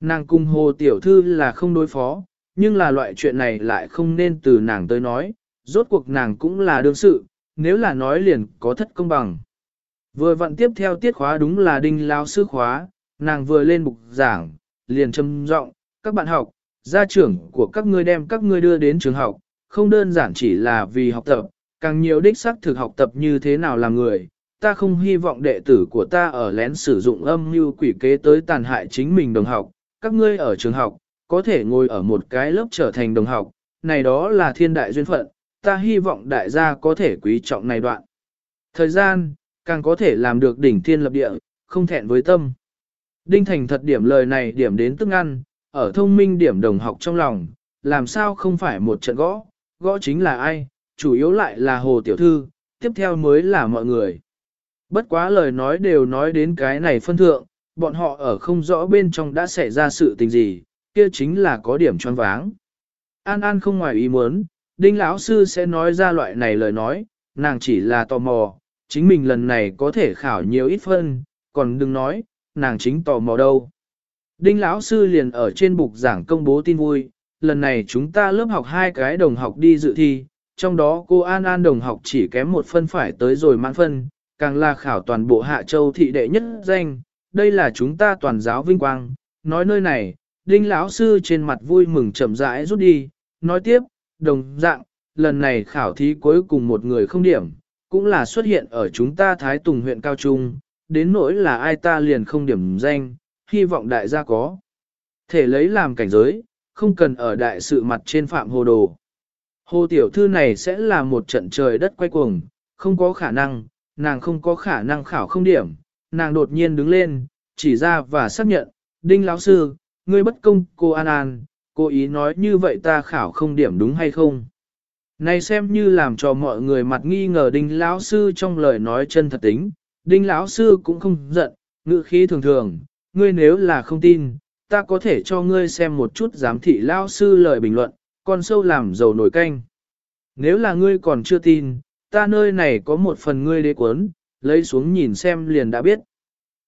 Nàng cùng hồ tiểu thư là không đối phó, nhưng là loại chuyện này lại không nên từ nàng tới nói, rốt cuộc nàng cũng là đương sự, nếu là nói liền có thất công bằng. Vừa vặn tiếp theo tiết khóa đúng là đinh lao sư khóa, nàng vừa lên bục giảng, liền trầm giọng, các bạn học, gia trưởng của các ngươi đem các ngươi đưa đến trường học, không đơn giản chỉ là vì học tập, càng nhiều đích xác thực học tập như thế nào làm người. Ta không hy vọng đệ tử của ta ở lén sử dụng âm mưu quỷ kế tới tàn hại chính mình đồng học. Các ngươi ở trường học, có thể ngồi ở một cái lớp trở thành đồng học, này đó là thiên đại duyên phận, ta hy vọng đại gia có thể quý trọng này đoạn. Thời gian, càng có thể làm được đỉnh thiên lập địa, không thẹn với tâm. Đinh Thành thật điểm lời này điểm đến tức ăn, ở thông minh điểm đồng học trong lòng, làm sao không phải một trận gõ, gõ chính là ai, chủ yếu lại là Hồ Tiểu Thư, tiếp theo mới là mọi người. Bất quá lời nói đều nói đến cái này phân thượng, bọn họ ở không rõ bên trong đã xảy ra sự tình gì, kia chính là có điểm choáng váng. An An không ngoài ý muốn, Đinh lão sư sẽ nói ra loại này lời nói, nàng chỉ là tò mò, chính mình lần này có thể khảo nhiều ít phân, còn đừng nói, nàng chính tò mò đâu. Đinh lão sư liền ở trên bục giảng công bố tin vui, lần này chúng ta lớp học hai cái đồng học đi dự thi, trong đó cô An An đồng học chỉ kém một phân phải tới rồi mãn phân, càng là khảo toàn bộ Hạ Châu thị đệ nhất danh, đây là chúng ta toàn giáo vinh quang. Nói nơi này, Đinh lão sư trên mặt vui mừng chậm rãi rút đi, nói tiếp, đồng dạng, lần này khảo thí cuối cùng một người không điểm, cũng là xuất hiện ở chúng ta Thái Tùng huyện Cao Trung, đến nỗi là ai ta liền không điểm danh, hy vọng đại gia có. Thể lấy làm cảnh giới, không cần ở đại sự mặt trên phạm hồ đồ. Hồ tiểu thư này sẽ là một trận trời đất quay cuồng, không có khả năng, nàng không có khả năng khảo không điểm, nàng đột nhiên đứng lên, chỉ ra và xác nhận, đinh lão sư, ngươi bất công cô An An, cô ý nói như vậy ta khảo không điểm đúng hay không? Này xem như làm cho mọi người mặt nghi ngờ đinh lão sư trong lời nói chân thật tính, đinh lão sư cũng không giận, ngữ khí thường thường, ngươi nếu là không tin, ta có thể cho ngươi xem một chút giám thị lão sư lời bình luận, con sâu làm dầu nổi canh. Nếu là ngươi còn chưa tin, ta nơi này có một phần ngươi đế cuốn, lấy xuống nhìn xem liền đã biết.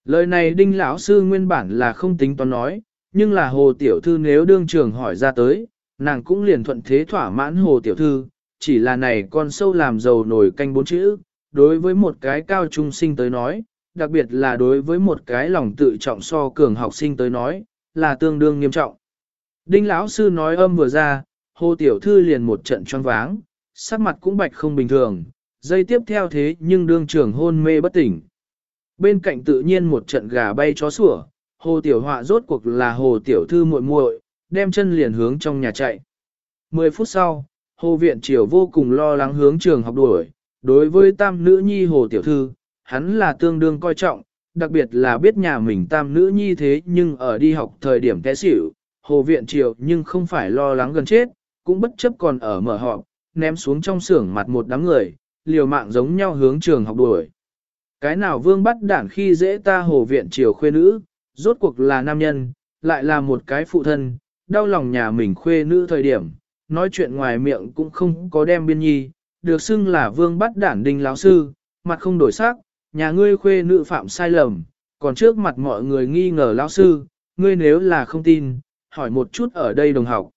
Lời này đinh lão sư nguyên bản là không tính toán nói, nhưng là hồ tiểu thư nếu đương trường hỏi ra tới, nàng cũng liền thuận thế thỏa mãn hồ tiểu thư, chỉ là này con sâu làm giàu nổi canh bốn chữ, đối với một cái cao trung sinh tới nói, đặc biệt là đối với một cái lòng tự trọng so cường học sinh tới nói, là tương đương nghiêm trọng. Đinh lão sư nói âm vừa ra, hồ tiểu thư liền một trận choáng váng, sắc mặt cũng bạch không bình thường, dây tiếp theo thế nhưng đương trường hôn mê bất tỉnh. Bên cạnh tự nhiên một trận gà bay chó sủa, hồ tiểu họa rốt cuộc là hồ tiểu thư muội muội, đem chân liền hướng trong nhà chạy. Mười phút sau, hồ viện triều vô cùng lo lắng hướng trường học đuổi, đối với tam nữ nhi hồ tiểu thư, hắn là tương đương coi trọng, đặc biệt là biết nhà mình tam nữ nhi thế nhưng ở đi học thời điểm té xỉu, hồ viện triều nhưng không phải lo lắng gần chết, cũng bất chấp còn ở mở họp, ném xuống trong xưởng mặt một đám người, liều mạng giống nhau hướng trường học đuổi. Cái nào vương bắt đản khi dễ ta hồ viện triều khuê nữ, rốt cuộc là nam nhân, lại là một cái phụ thân, đau lòng nhà mình khuê nữ thời điểm, nói chuyện ngoài miệng cũng không có đem biên nhi, được xưng là vương bắt đản đinh lão sư, mặt không đổi sắc, nhà ngươi khuê nữ phạm sai lầm, còn trước mặt mọi người nghi ngờ lão sư, ngươi nếu là không tin, hỏi một chút ở đây đồng học.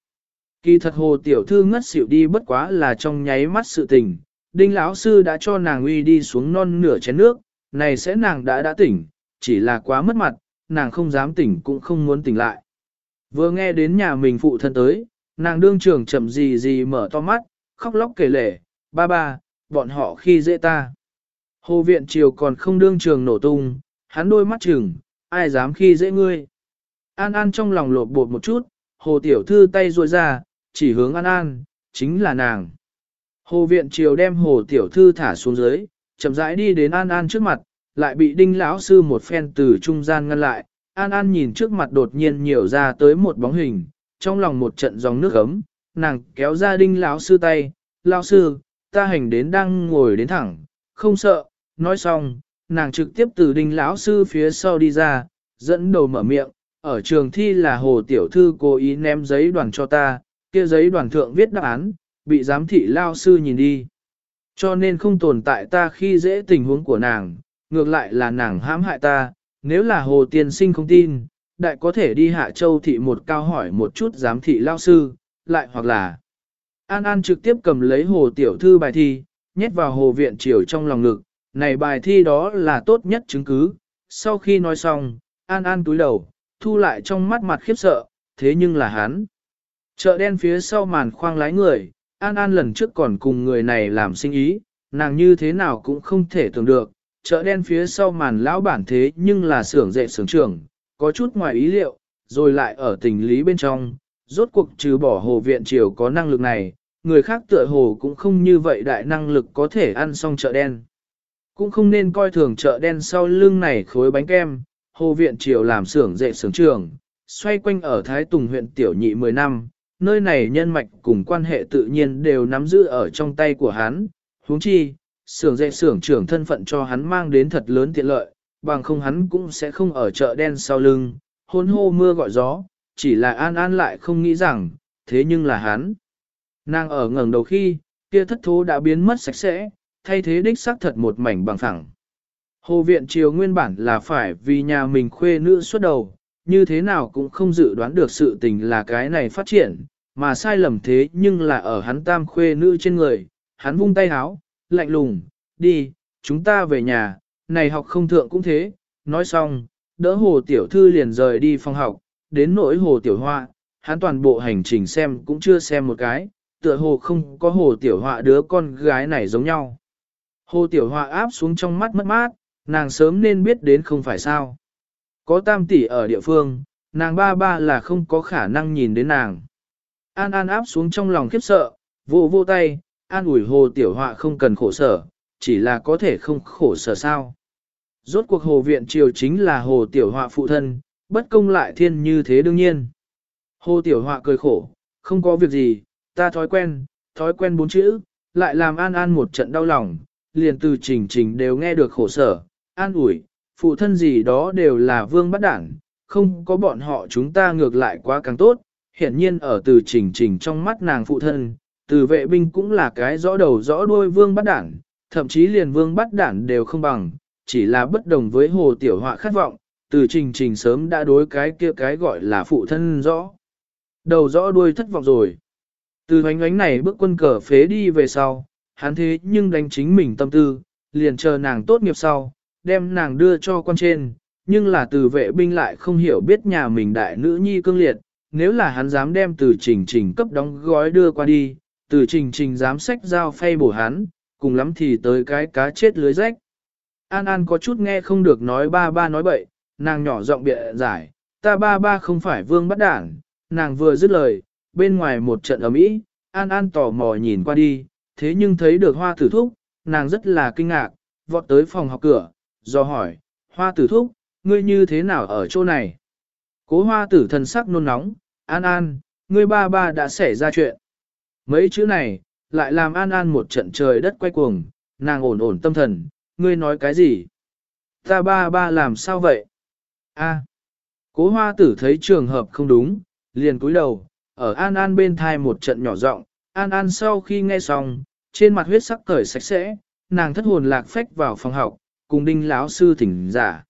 Kỳ thật hồ tiểu thư ngất xỉu đi bất quá là trong nháy mắt sự tình, đinh lão sư đã cho nàng uy đi xuống non nửa chén nước, này sẽ nàng đã đã tỉnh, chỉ là quá mất mặt, nàng không dám tỉnh cũng không muốn tỉnh lại. Vừa nghe đến nhà mình phụ thân tới, nàng đương trường chậm gì gì mở to mắt, khóc lóc kể lể, ba ba, bọn họ khi dễ ta. Hồ viện triều còn không đương trường nổ tung, hắn đôi mắt chừng, ai dám khi dễ ngươi. An An trong lòng lột bột một chút, hồ tiểu thư tay ruôi ra, chỉ hướng An An, chính là nàng. Hồ viện triều đem hồ tiểu thư thả xuống dưới, chậm rãi đi đến An An trước mặt, lại bị đinh lão sư một phen từ trung gian ngăn lại. An An nhìn trước mặt đột nhiên nhiều ra tới một bóng hình, trong lòng một trận dòng nước ấm, nàng kéo ra đinh lão sư tay, lão sư, ta hành đến đang ngồi đến thẳng, không sợ, nói xong, nàng trực tiếp từ đinh lão sư phía sau đi ra, dẫn đầu mở miệng, ở trường thi là hồ tiểu thư cố ý ném giấy đoàn cho ta, kia giấy đoàn thượng viết đáp án, bị giám thị lao sư nhìn đi. Cho nên không tồn tại ta khi dễ tình huống của nàng, ngược lại là nàng hãm hại ta, nếu là hồ tiên sinh không tin, đại có thể đi hạ châu thị một cao hỏi một chút giám thị lao sư, lại hoặc là An An trực tiếp cầm lấy hồ tiểu thư bài thi, nhét vào hồ viện triều trong lòng ngực, này bài thi đó là tốt nhất chứng cứ. Sau khi nói xong, An An túi đầu, thu lại trong mắt mặt khiếp sợ, thế nhưng là hắn. Chợ đen phía sau màn khoang lái người, An An lần trước còn cùng người này làm sinh ý, nàng như thế nào cũng không thể tưởng được. Chợ đen phía sau màn lão bản thế nhưng là xưởng dệt xưởng trưởng, có chút ngoài ý liệu, rồi lại ở tình lý bên trong, rốt cuộc trừ bỏ hồ viện triều có năng lực này, người khác tựa hồ cũng không như vậy đại năng lực có thể ăn xong chợ đen. Cũng không nên coi thường chợ đen sau lưng này khối bánh kem, hồ viện triều làm xưởng dệt xưởng trường, xoay quanh ở Thái Tùng huyện Tiểu Nhị 10 năm, nơi này nhân mạch cùng quan hệ tự nhiên đều nắm giữ ở trong tay của hắn, huống chi, xưởng dệt xưởng trưởng thân phận cho hắn mang đến thật lớn tiện lợi, bằng không hắn cũng sẽ không ở chợ đen sau lưng, hôn hô mưa gọi gió, chỉ là An An lại không nghĩ rằng, thế nhưng là hắn. Nàng ở ngẩng đầu khi, kia thất thố đã biến mất sạch sẽ, thay thế đích xác thật một mảnh bằng phẳng. Hồ viện triều nguyên bản là phải vì nhà mình khuê nữ xuất đầu, như thế nào cũng không dự đoán được sự tình là cái này phát triển, mà sai lầm thế nhưng là ở hắn tam khuê nữ trên người, hắn vung tay háo, lạnh lùng, đi, chúng ta về nhà, này học không thượng cũng thế, nói xong, đỡ hồ tiểu thư liền rời đi phòng học, đến nỗi hồ tiểu hoa, hắn toàn bộ hành trình xem cũng chưa xem một cái, tựa hồ không có hồ tiểu họa đứa con gái này giống nhau. Hồ tiểu họa áp xuống trong mắt mất mát, nàng sớm nên biết đến không phải sao. Có tam tỷ ở địa phương, nàng ba ba là không có khả năng nhìn đến nàng. An An áp xuống trong lòng khiếp sợ, vô vô tay, an ủi hồ tiểu họa không cần khổ sở, chỉ là có thể không khổ sở sao. Rốt cuộc hồ viện triều chính là hồ tiểu họa phụ thân, bất công lại thiên như thế đương nhiên. Hồ tiểu họa cười khổ, không có việc gì, ta thói quen, thói quen bốn chữ, lại làm an an một trận đau lòng, liền từ trình trình đều nghe được khổ sở, an ủi, phụ thân gì đó đều là vương bắt đảng, không có bọn họ chúng ta ngược lại quá càng tốt, hiển nhiên ở từ trình trình trong mắt nàng phụ thân, từ vệ binh cũng là cái rõ đầu rõ đuôi vương bắt đảng, thậm chí liền vương bắt đảng đều không bằng, chỉ là bất đồng với hồ tiểu họa khát vọng, từ trình trình sớm đã đối cái kia cái gọi là phụ thân rõ. Đầu rõ đuôi thất vọng rồi. Từ hoánh ánh này bước quân cờ phế đi về sau, hắn thế nhưng đánh chính mình tâm tư, liền chờ nàng tốt nghiệp sau, đem nàng đưa cho quan trên, nhưng là từ vệ binh lại không hiểu biết nhà mình đại nữ nhi cương liệt, nếu là hắn dám đem từ trình trình cấp đóng gói đưa qua đi, từ trình trình dám sách dao phay bổ hắn, cùng lắm thì tới cái cá chết lưới rách. An An có chút nghe không được nói ba ba nói bậy, nàng nhỏ giọng bịa giải, ta ba ba không phải vương bắt đảng, nàng vừa dứt lời, bên ngoài một trận ấm ý, An An tò mò nhìn qua đi, thế nhưng thấy được hoa tử thúc, nàng rất là kinh ngạc, vọt tới phòng học cửa, do hỏi, hoa tử thúc, ngươi như thế nào ở chỗ này? Cố hoa tử thần sắc nôn nóng, An An, ngươi ba ba đã xảy ra chuyện. Mấy chữ này, lại làm An An một trận trời đất quay cuồng, nàng ổn ổn tâm thần, ngươi nói cái gì? Ta ba ba làm sao vậy? A. Cố hoa tử thấy trường hợp không đúng, liền cúi đầu, ở An An bên thai một trận nhỏ giọng, An An sau khi nghe xong, trên mặt huyết sắc cởi sạch sẽ, nàng thất hồn lạc phách vào phòng học, cùng đinh lão sư thỉnh giả.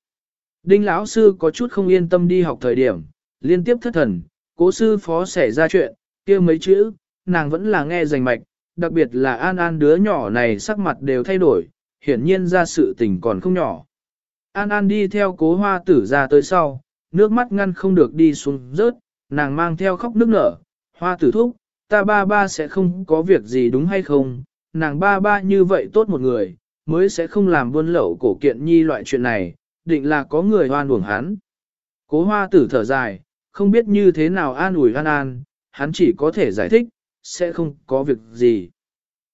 Đinh lão sư có chút không yên tâm đi học thời điểm, liên tiếp thất thần, cố sư phó xảy ra chuyện, kia mấy chữ, nàng vẫn là nghe rành mạch, đặc biệt là An An đứa nhỏ này sắc mặt đều thay đổi, hiển nhiên ra sự tình còn không nhỏ. An An đi theo cố hoa tử ra tới sau, nước mắt ngăn không được đi xuống rớt, nàng mang theo khóc nước nở, hoa tử thúc, ta ba ba sẽ không có việc gì đúng hay không, nàng ba ba như vậy tốt một người, mới sẽ không làm buôn lậu cổ kiện nhi loại chuyện này, định là có người hoan uổng hắn. Cố hoa tử thở dài, không biết như thế nào an ủi an an, hắn chỉ có thể giải thích, sẽ không có việc gì.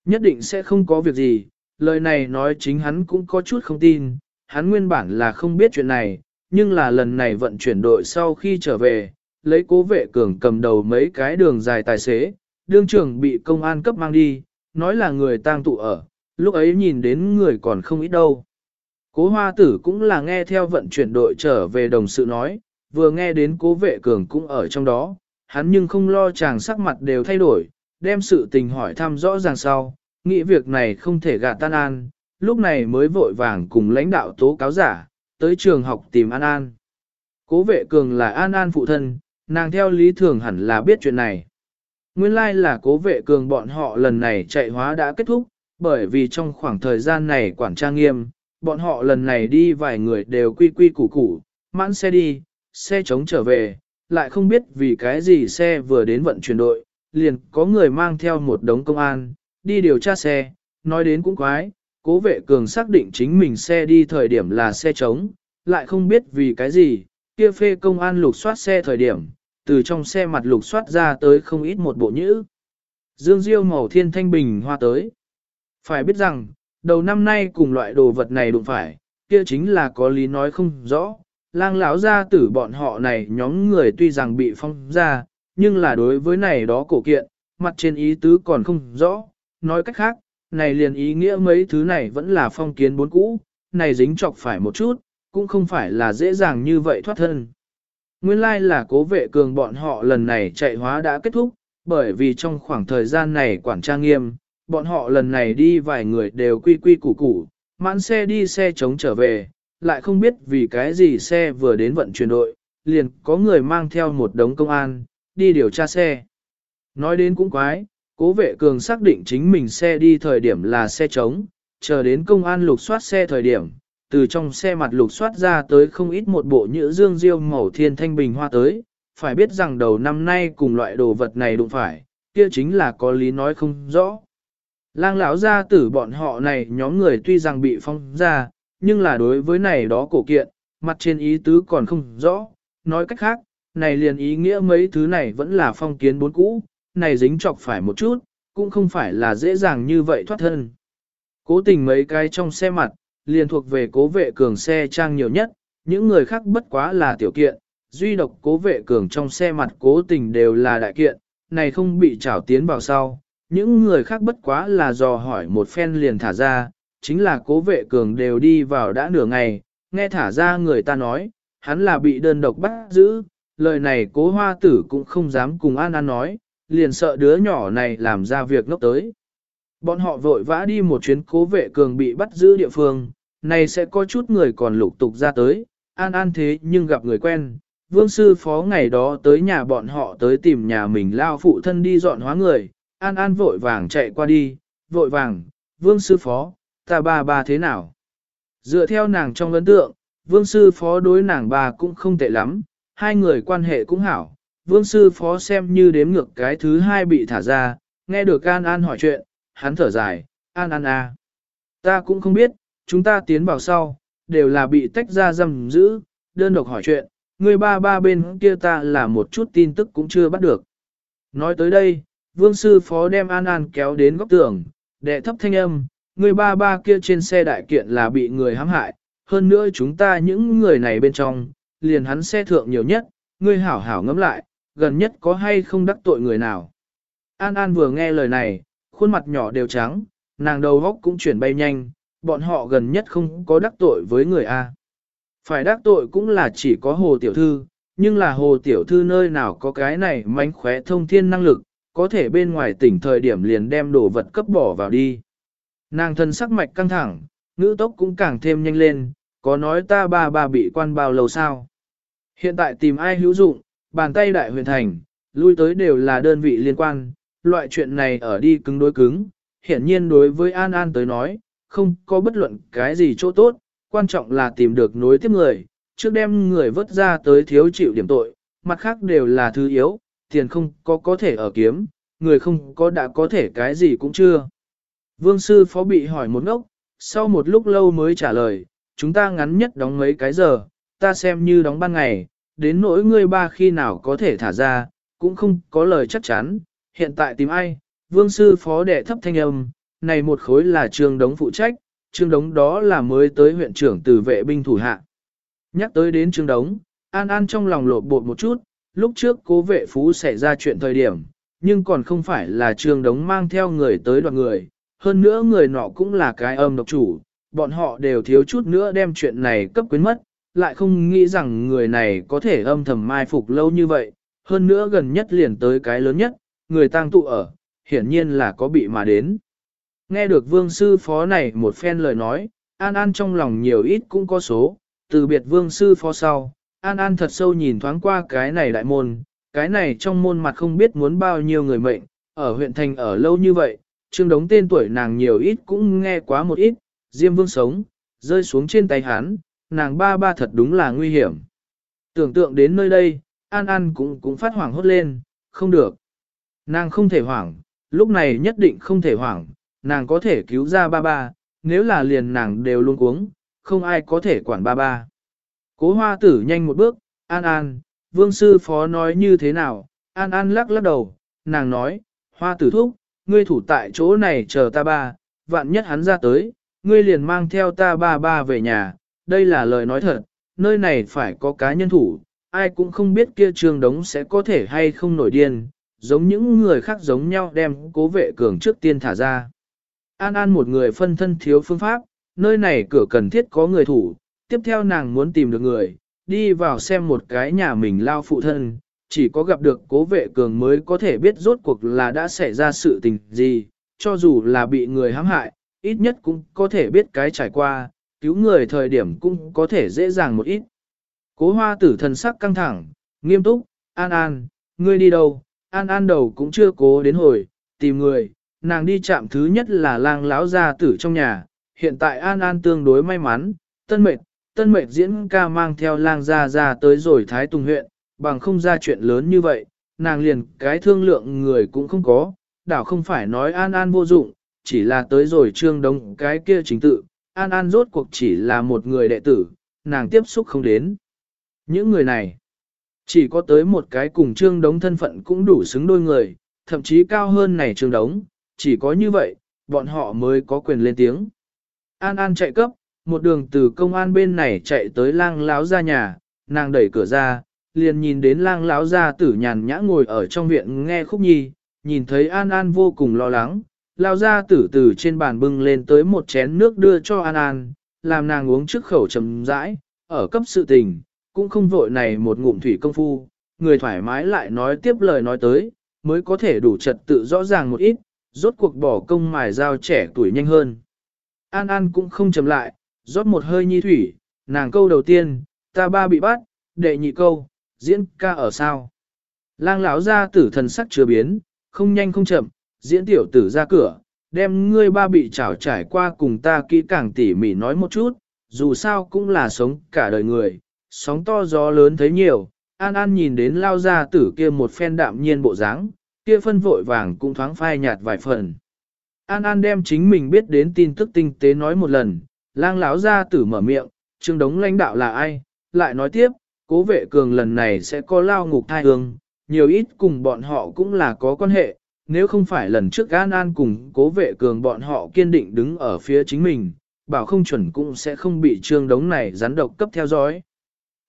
Nhất định sẽ không có việc gì, lời này nói chính hắn cũng có chút không tin, hắn nguyên bản là không biết chuyện này, nhưng là lần này vận chuyển đội sau khi trở về, lấy cố vệ cường cầm đầu mấy cái đường dài tài xế, đương trưởng bị công an cấp mang đi, nói là người tang tụ ở, lúc ấy nhìn đến người còn không ít đâu. Cố hoa tử cũng là nghe theo vận chuyển đội trở về đồng sự nói, vừa nghe đến cố vệ cường cũng ở trong đó, hắn nhưng không lo chàng sắc mặt đều thay đổi, đem sự tình hỏi thăm rõ ràng sau, nghĩ việc này không thể gạt tan an, lúc này mới vội vàng cùng lãnh đạo tố cáo giả, tới trường học tìm An An. Cố vệ cường là An An phụ thân, nàng theo lý thường hẳn là biết chuyện này. Nguyên lai like là cố vệ cường bọn họ lần này chạy hóa đã kết thúc, bởi vì trong khoảng thời gian này quản tra nghiêm, bọn họ lần này đi vài người đều quy quy củ củ, mãn xe đi, xe chống trở về, lại không biết vì cái gì xe vừa đến vận chuyển đội, liền có người mang theo một đống công an, đi điều tra xe, nói đến cũng quái, cố vệ cường xác định chính mình xe đi thời điểm là xe trống, lại không biết vì cái gì, kia phê công an lục soát xe thời điểm, từ trong xe mặt lục soát ra tới không ít một bộ nhữ. Dương Diêu màu thiên thanh bình hoa tới. Phải biết rằng, đầu năm nay cùng loại đồ vật này đụng phải, kia chính là có lý nói không rõ. Lang lão gia tử bọn họ này nhóm người tuy rằng bị phong ra, nhưng là đối với này đó cổ kiện, mặt trên ý tứ còn không rõ. Nói cách khác, này liền ý nghĩa mấy thứ này vẫn là phong kiến bốn cũ, này dính chọc phải một chút, cũng không phải là dễ dàng như vậy thoát thân. Nguyên lai like là cố vệ cường bọn họ lần này chạy hóa đã kết thúc, bởi vì trong khoảng thời gian này quản trang nghiêm, bọn họ lần này đi vài người đều quy quy củ củ, mãn xe đi xe chống trở về, lại không biết vì cái gì xe vừa đến vận chuyển đội, liền có người mang theo một đống công an, đi điều tra xe. Nói đến cũng quái, cố vệ cường xác định chính mình xe đi thời điểm là xe trống, chờ đến công an lục soát xe thời điểm, từ trong xe mặt lục soát ra tới không ít một bộ nhữ dương diêu màu thiên thanh bình hoa tới, phải biết rằng đầu năm nay cùng loại đồ vật này đụng phải, kia chính là có lý nói không rõ. Lang lão gia tử bọn họ này nhóm người tuy rằng bị phong ra, nhưng là đối với này đó cổ kiện, mặt trên ý tứ còn không rõ, nói cách khác, này liền ý nghĩa mấy thứ này vẫn là phong kiến bốn cũ, này dính chọc phải một chút, cũng không phải là dễ dàng như vậy thoát thân. Cố tình mấy cái trong xe mặt, liền thuộc về cố vệ cường xe trang nhiều nhất, những người khác bất quá là tiểu kiện, duy độc cố vệ cường trong xe mặt cố tình đều là đại kiện, này không bị trảo tiến vào sau. Những người khác bất quá là dò hỏi một phen liền thả ra, chính là cố vệ cường đều đi vào đã nửa ngày, nghe thả ra người ta nói, hắn là bị đơn độc bắt giữ, lời này cố hoa tử cũng không dám cùng An An nói, liền sợ đứa nhỏ này làm ra việc ngốc tới. Bọn họ vội vã đi một chuyến cố vệ cường bị bắt giữ địa phương, này sẽ có chút người còn lục tục ra tới, an an thế nhưng gặp người quen. Vương sư phó ngày đó tới nhà bọn họ tới tìm nhà mình lao phụ thân đi dọn hóa người, an an vội vàng chạy qua đi, vội vàng, vương sư phó, ta ba ba thế nào? Dựa theo nàng trong ấn tượng, vương sư phó đối nàng ba cũng không tệ lắm, hai người quan hệ cũng hảo. Vương sư phó xem như đếm ngược cái thứ hai bị thả ra, nghe được An An hỏi chuyện, hắn thở dài, An An à. Ta cũng không biết, chúng ta tiến vào sau, đều là bị tách ra giam giữ, đơn độc hỏi chuyện, người ba ba bên kia ta là một chút tin tức cũng chưa bắt được. Nói tới đây, vương sư phó đem An An kéo đến góc tường, đệ thấp thanh âm, người ba ba kia trên xe đại kiện là bị người hãm hại, hơn nữa chúng ta những người này bên trong, liền hắn xe thượng nhiều nhất, ngươi hảo hảo ngẫm lại, gần nhất có hay không đắc tội người nào. An An vừa nghe lời này, khuôn mặt nhỏ đều trắng, nàng đầu góc cũng chuyển bay nhanh, bọn họ gần nhất không có đắc tội với người A. Phải đắc tội cũng là chỉ có hồ tiểu thư, nhưng là hồ tiểu thư nơi nào có cái này mánh khóe thông thiên năng lực, có thể bên ngoài tỉnh thời điểm liền đem đồ vật cấp bỏ vào đi. Nàng thân sắc mạch căng thẳng, ngữ tốc cũng càng thêm nhanh lên, có nói ta ba ba bị quan bao lâu sao. Hiện tại tìm ai hữu dụng, bàn tay đại huyền thành, lui tới đều là đơn vị liên quan, loại chuyện này ở đi cứng đối cứng, hiển nhiên đối với An An tới nói, không có bất luận cái gì chỗ tốt, quan trọng là tìm được nối tiếp người, trước đem người vớt ra tới thiếu chịu điểm tội, mặt khác đều là thứ yếu, tiền không có có thể ở kiếm, người không có đã có thể cái gì cũng chưa. Vương sư phó bị hỏi một ngốc, sau một lúc lâu mới trả lời, chúng ta ngắn nhất đóng mấy cái giờ, ta xem như đóng ban ngày, đến nỗi ngươi ba khi nào có thể thả ra, cũng không có lời chắc chắn, hiện tại tìm ai, vương sư phó đệ thấp thanh âm, này một khối là trương đống phụ trách, trương đống đó là mới tới huyện trưởng từ vệ binh thủ hạ. Nhắc tới đến trương đống, An An trong lòng lột bột một chút, lúc trước cố vệ phú xảy ra chuyện thời điểm, nhưng còn không phải là trương đống mang theo người tới đoàn người, hơn nữa người nọ cũng là cái âm độc chủ, bọn họ đều thiếu chút nữa đem chuyện này cấp quyến mất, lại không nghĩ rằng người này có thể âm thầm mai phục lâu như vậy, hơn nữa gần nhất liền tới cái lớn nhất, người tang tụ ở, hiển nhiên là có bị mà đến. Nghe được vương sư phó này một phen lời nói, An An trong lòng nhiều ít cũng có số, từ biệt vương sư phó sau, An An thật sâu nhìn thoáng qua cái này đại môn, cái này trong môn mặt không biết muốn bao nhiêu người mệnh, ở huyện thành ở lâu như vậy, trương đống tên tuổi nàng nhiều ít cũng nghe quá một ít, Diêm Vương sống, rơi xuống trên tay hắn, nàng ba ba thật đúng là nguy hiểm. Tưởng tượng đến nơi đây, An An cũng cũng phát hoảng hốt lên, không được. Nàng không thể hoảng, lúc này nhất định không thể hoảng, nàng có thể cứu ra ba ba, nếu là liền nàng đều luôn uống, không ai có thể quản ba ba. Cố hoa tử nhanh một bước, An An, vương sư phó nói như thế nào, An An lắc lắc đầu, nàng nói, hoa tử thúc, ngươi thủ tại chỗ này chờ ta ba, vạn nhất hắn ra tới, ngươi liền mang theo ta ba ba về nhà, đây là lời nói thật, nơi này phải có cá nhân thủ, ai cũng không biết kia trường đống sẽ có thể hay không nổi điên, giống những người khác giống nhau đem cố vệ cường trước tiên thả ra. An An một người phân thân thiếu phương pháp, nơi này cửa cần thiết có người thủ, tiếp theo nàng muốn tìm được người, đi vào xem một cái nhà mình lao phụ thân, chỉ có gặp được cố vệ cường mới có thể biết rốt cuộc là đã xảy ra sự tình gì, cho dù là bị người hãm hại, ít nhất cũng có thể biết cái trải qua, cứu người thời điểm cũng có thể dễ dàng một ít. Cố hoa tử thần sắc căng thẳng, nghiêm túc, An An, ngươi đi đâu? An An đầu cũng chưa cố đến hồi, tìm người, nàng đi chạm thứ nhất là lang lão gia tử trong nhà, hiện tại An An tương đối may mắn, tân mệt, tân mệt diễn ca mang theo lang gia ra tới rồi Thái Tùng huyện, bằng không ra chuyện lớn như vậy, nàng liền cái thương lượng người cũng không có, đảo không phải nói An An vô dụng, chỉ là tới rồi trương đông cái kia chính tự, An An rốt cuộc chỉ là một người đệ tử, nàng tiếp xúc không đến. Những người này, chỉ có tới một cái cùng trương đống thân phận cũng đủ xứng đôi người, thậm chí cao hơn này trương đống, chỉ có như vậy, bọn họ mới có quyền lên tiếng. An An chạy cấp, một đường từ công an bên này chạy tới lang láo ra nhà, nàng đẩy cửa ra, liền nhìn đến lang láo ra tử nhàn nhã ngồi ở trong viện nghe khúc nhi, nhìn thấy An An vô cùng lo lắng, lao ra tử từ trên bàn bưng lên tới một chén nước đưa cho An An, làm nàng uống trước khẩu trầm rãi, ở cấp sự tình, cũng không vội này một ngụm thủy công phu, người thoải mái lại nói tiếp lời nói tới, mới có thể đủ trật tự rõ ràng một ít, rốt cuộc bỏ công mài dao trẻ tuổi nhanh hơn. An An cũng không chầm lại, rót một hơi nhi thủy, nàng câu đầu tiên, ta ba bị bắt, đệ nhị câu, diễn ca ở sao. Lang lão ra tử thần sắc chưa biến, không nhanh không chậm, diễn tiểu tử ra cửa, đem ngươi ba bị trảo trải qua cùng ta kỹ càng tỉ mỉ nói một chút, dù sao cũng là sống cả đời người, sóng to gió lớn thấy nhiều, An An nhìn đến lao ra tử kia một phen đạm nhiên bộ dáng, kia phân vội vàng cũng thoáng phai nhạt vài phần. An An đem chính mình biết đến tin tức tinh tế nói một lần, lang lão ra tử mở miệng, trương đống lãnh đạo là ai, lại nói tiếp, cố vệ cường lần này sẽ có lao ngục thai hương, nhiều ít cùng bọn họ cũng là có quan hệ, nếu không phải lần trước An An cùng cố vệ cường bọn họ kiên định đứng ở phía chính mình, bảo không chuẩn cũng sẽ không bị trương đống này rắn độc cấp theo dõi.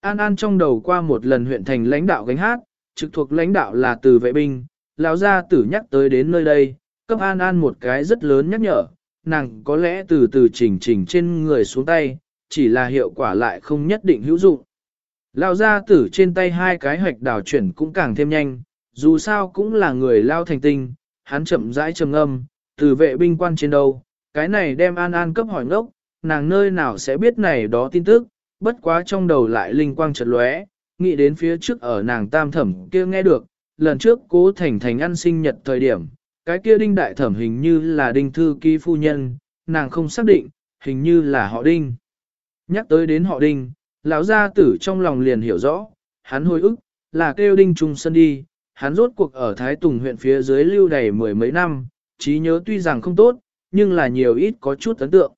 An An trong đầu qua một lần huyện thành lãnh đạo gánh hát, trực thuộc lãnh đạo là từ vệ binh, lão gia tử nhắc tới đến nơi đây, cấp An An một cái rất lớn nhắc nhở, nàng có lẽ từ từ chỉnh chỉnh trên người xuống tay, chỉ là hiệu quả lại không nhất định hữu dụng. Lão gia tử trên tay hai cái hoạch đảo chuyển cũng càng thêm nhanh, dù sao cũng là người lao thành tinh, hắn chậm rãi trầm âm, từ vệ binh quan trên đâu, cái này đem An An cấp hỏi ngốc, nàng nơi nào sẽ biết này đó tin tức, bất quá trong đầu lại linh quang chợt lóe, nghĩ đến phía trước ở nàng tam thẩm kia nghe được, lần trước cố thành thành ăn sinh nhật thời điểm, cái kia đinh đại thẩm hình như là đinh thư ký phu nhân, nàng không xác định, hình như là họ đinh. Nhắc tới đến họ đinh, lão gia tử trong lòng liền hiểu rõ, hắn hồi ức, là kêu đinh trung sân đi, hắn rốt cuộc ở Thái Tùng huyện phía dưới lưu đầy mười mấy năm, trí nhớ tuy rằng không tốt, nhưng là nhiều ít có chút ấn tượng.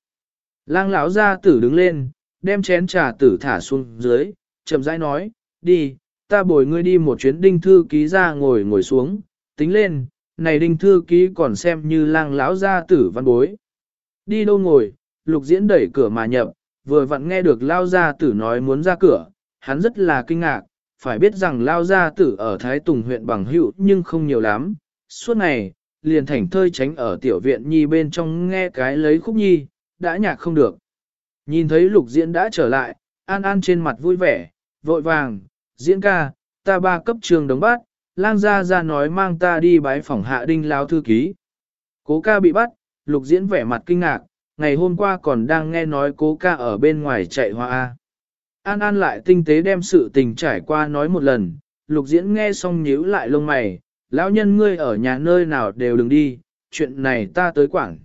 Lang lão gia tử đứng lên, đem chén trà tử thả xuống dưới, chậm rãi nói, đi, ta bồi ngươi đi một chuyến đinh thư ký ra ngồi ngồi xuống, tính lên, này đinh thư ký còn xem như lang lão gia tử văn bối. Đi đâu ngồi, lục diễn đẩy cửa mà nhập, vừa vặn nghe được lao gia tử nói muốn ra cửa, hắn rất là kinh ngạc, phải biết rằng lao gia tử ở Thái Tùng huyện bằng hữu nhưng không nhiều lắm, suốt ngày, liền thảnh thơi tránh ở tiểu viện nhi bên trong nghe cái lấy khúc nhi, đã nhạc không được. Nhìn thấy lục diễn đã trở lại, an an trên mặt vui vẻ, vội vàng, diễn ca, ta ba cấp trường đống bát, lang gia ra nói mang ta đi bái phỏng hạ đinh lao thư ký. Cố ca bị bắt, lục diễn vẻ mặt kinh ngạc, ngày hôm qua còn đang nghe nói cố ca ở bên ngoài chạy hoa. An An lại tinh tế đem sự tình trải qua nói một lần, lục diễn nghe xong nhíu lại lông mày, lão nhân ngươi ở nhà nơi nào đều đừng đi, chuyện này ta tới quảng.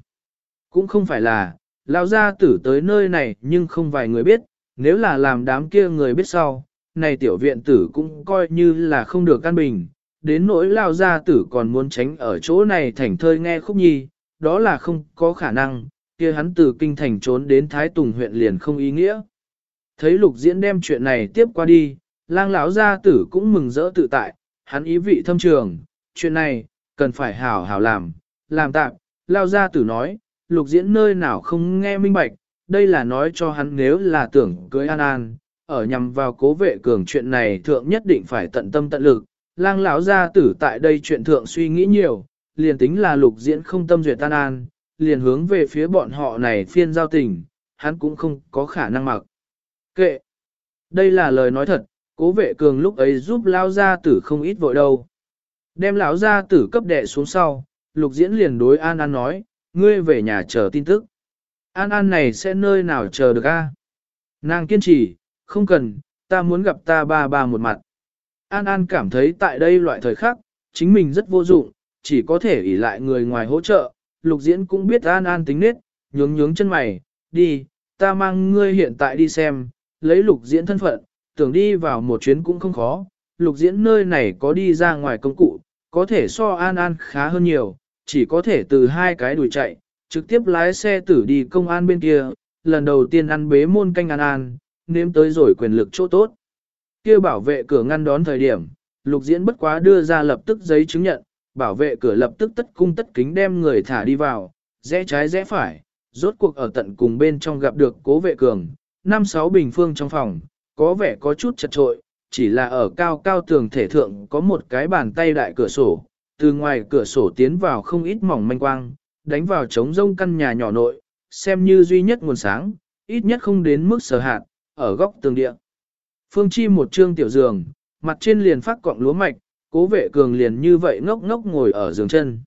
Cũng không phải là, lão gia tử tới nơi này nhưng không vài người biết, nếu là làm đám kia người biết sau, này tiểu viện tử cũng coi như là không được căn bình, đến nỗi lão gia tử còn muốn tránh ở chỗ này thành thơi nghe khúc nhi, đó là không có khả năng, kia hắn từ kinh thành trốn đến Thái Tùng huyện liền không ý nghĩa. Thấy lục diễn đem chuyện này tiếp qua đi, lang lão gia tử cũng mừng rỡ tự tại, hắn ý vị thâm trường, chuyện này, cần phải hảo hảo làm, làm tạm, lao gia tử nói, lục diễn nơi nào không nghe minh bạch, đây là nói cho hắn nếu là tưởng cưới an an, ở nhằm vào cố vệ cường chuyện này thượng nhất định phải tận tâm tận lực, lang lão gia tử tại đây chuyện thượng suy nghĩ nhiều, liền tính là lục diễn không tâm duyệt an an, liền hướng về phía bọn họ này phiên giao tình, hắn cũng không có khả năng mặc. Kệ! Đây là lời nói thật, cố vệ cường lúc ấy giúp lao gia tử không ít vội đâu. Đem lão gia tử cấp đệ xuống sau, lục diễn liền đối An An nói, ngươi về nhà chờ tin tức. An An này sẽ nơi nào chờ được a? Nàng kiên trì, không cần, ta muốn gặp ta ba ba một mặt. An An cảm thấy tại đây loại thời khắc, chính mình rất vô dụng, chỉ có thể ỷ lại người ngoài hỗ trợ. Lục diễn cũng biết An An tính nết, nhướng nhướng chân mày, đi, ta mang ngươi hiện tại đi xem, lấy lục diễn thân phận, tưởng đi vào một chuyến cũng không khó, lục diễn nơi này có đi ra ngoài công cụ, có thể so an an khá hơn nhiều, chỉ có thể từ hai cái đuổi chạy, trực tiếp lái xe tử đi công an bên kia, lần đầu tiên ăn bế môn canh an an, nếm tới rồi quyền lực chỗ tốt. kia bảo vệ cửa ngăn đón thời điểm, lục diễn bất quá đưa ra lập tức giấy chứng nhận, bảo vệ cửa lập tức tất cung tất kính đem người thả đi vào, rẽ trái rẽ phải, rốt cuộc ở tận cùng bên trong gặp được cố vệ cường, năm sáu bình phương trong phòng, có vẻ có chút chật trội, chỉ là ở cao cao tường thể thượng có một cái bàn tay đại cửa sổ, từ ngoài cửa sổ tiến vào không ít mỏng manh quang, đánh vào trống rông căn nhà nhỏ nội, xem như duy nhất nguồn sáng, ít nhất không đến mức sở hạn ở góc tường địa. Phương Chi một trương tiểu giường, mặt trên liền phát cọng lúa mạch, cố vệ cường liền như vậy ngốc ngốc ngồi ở giường chân.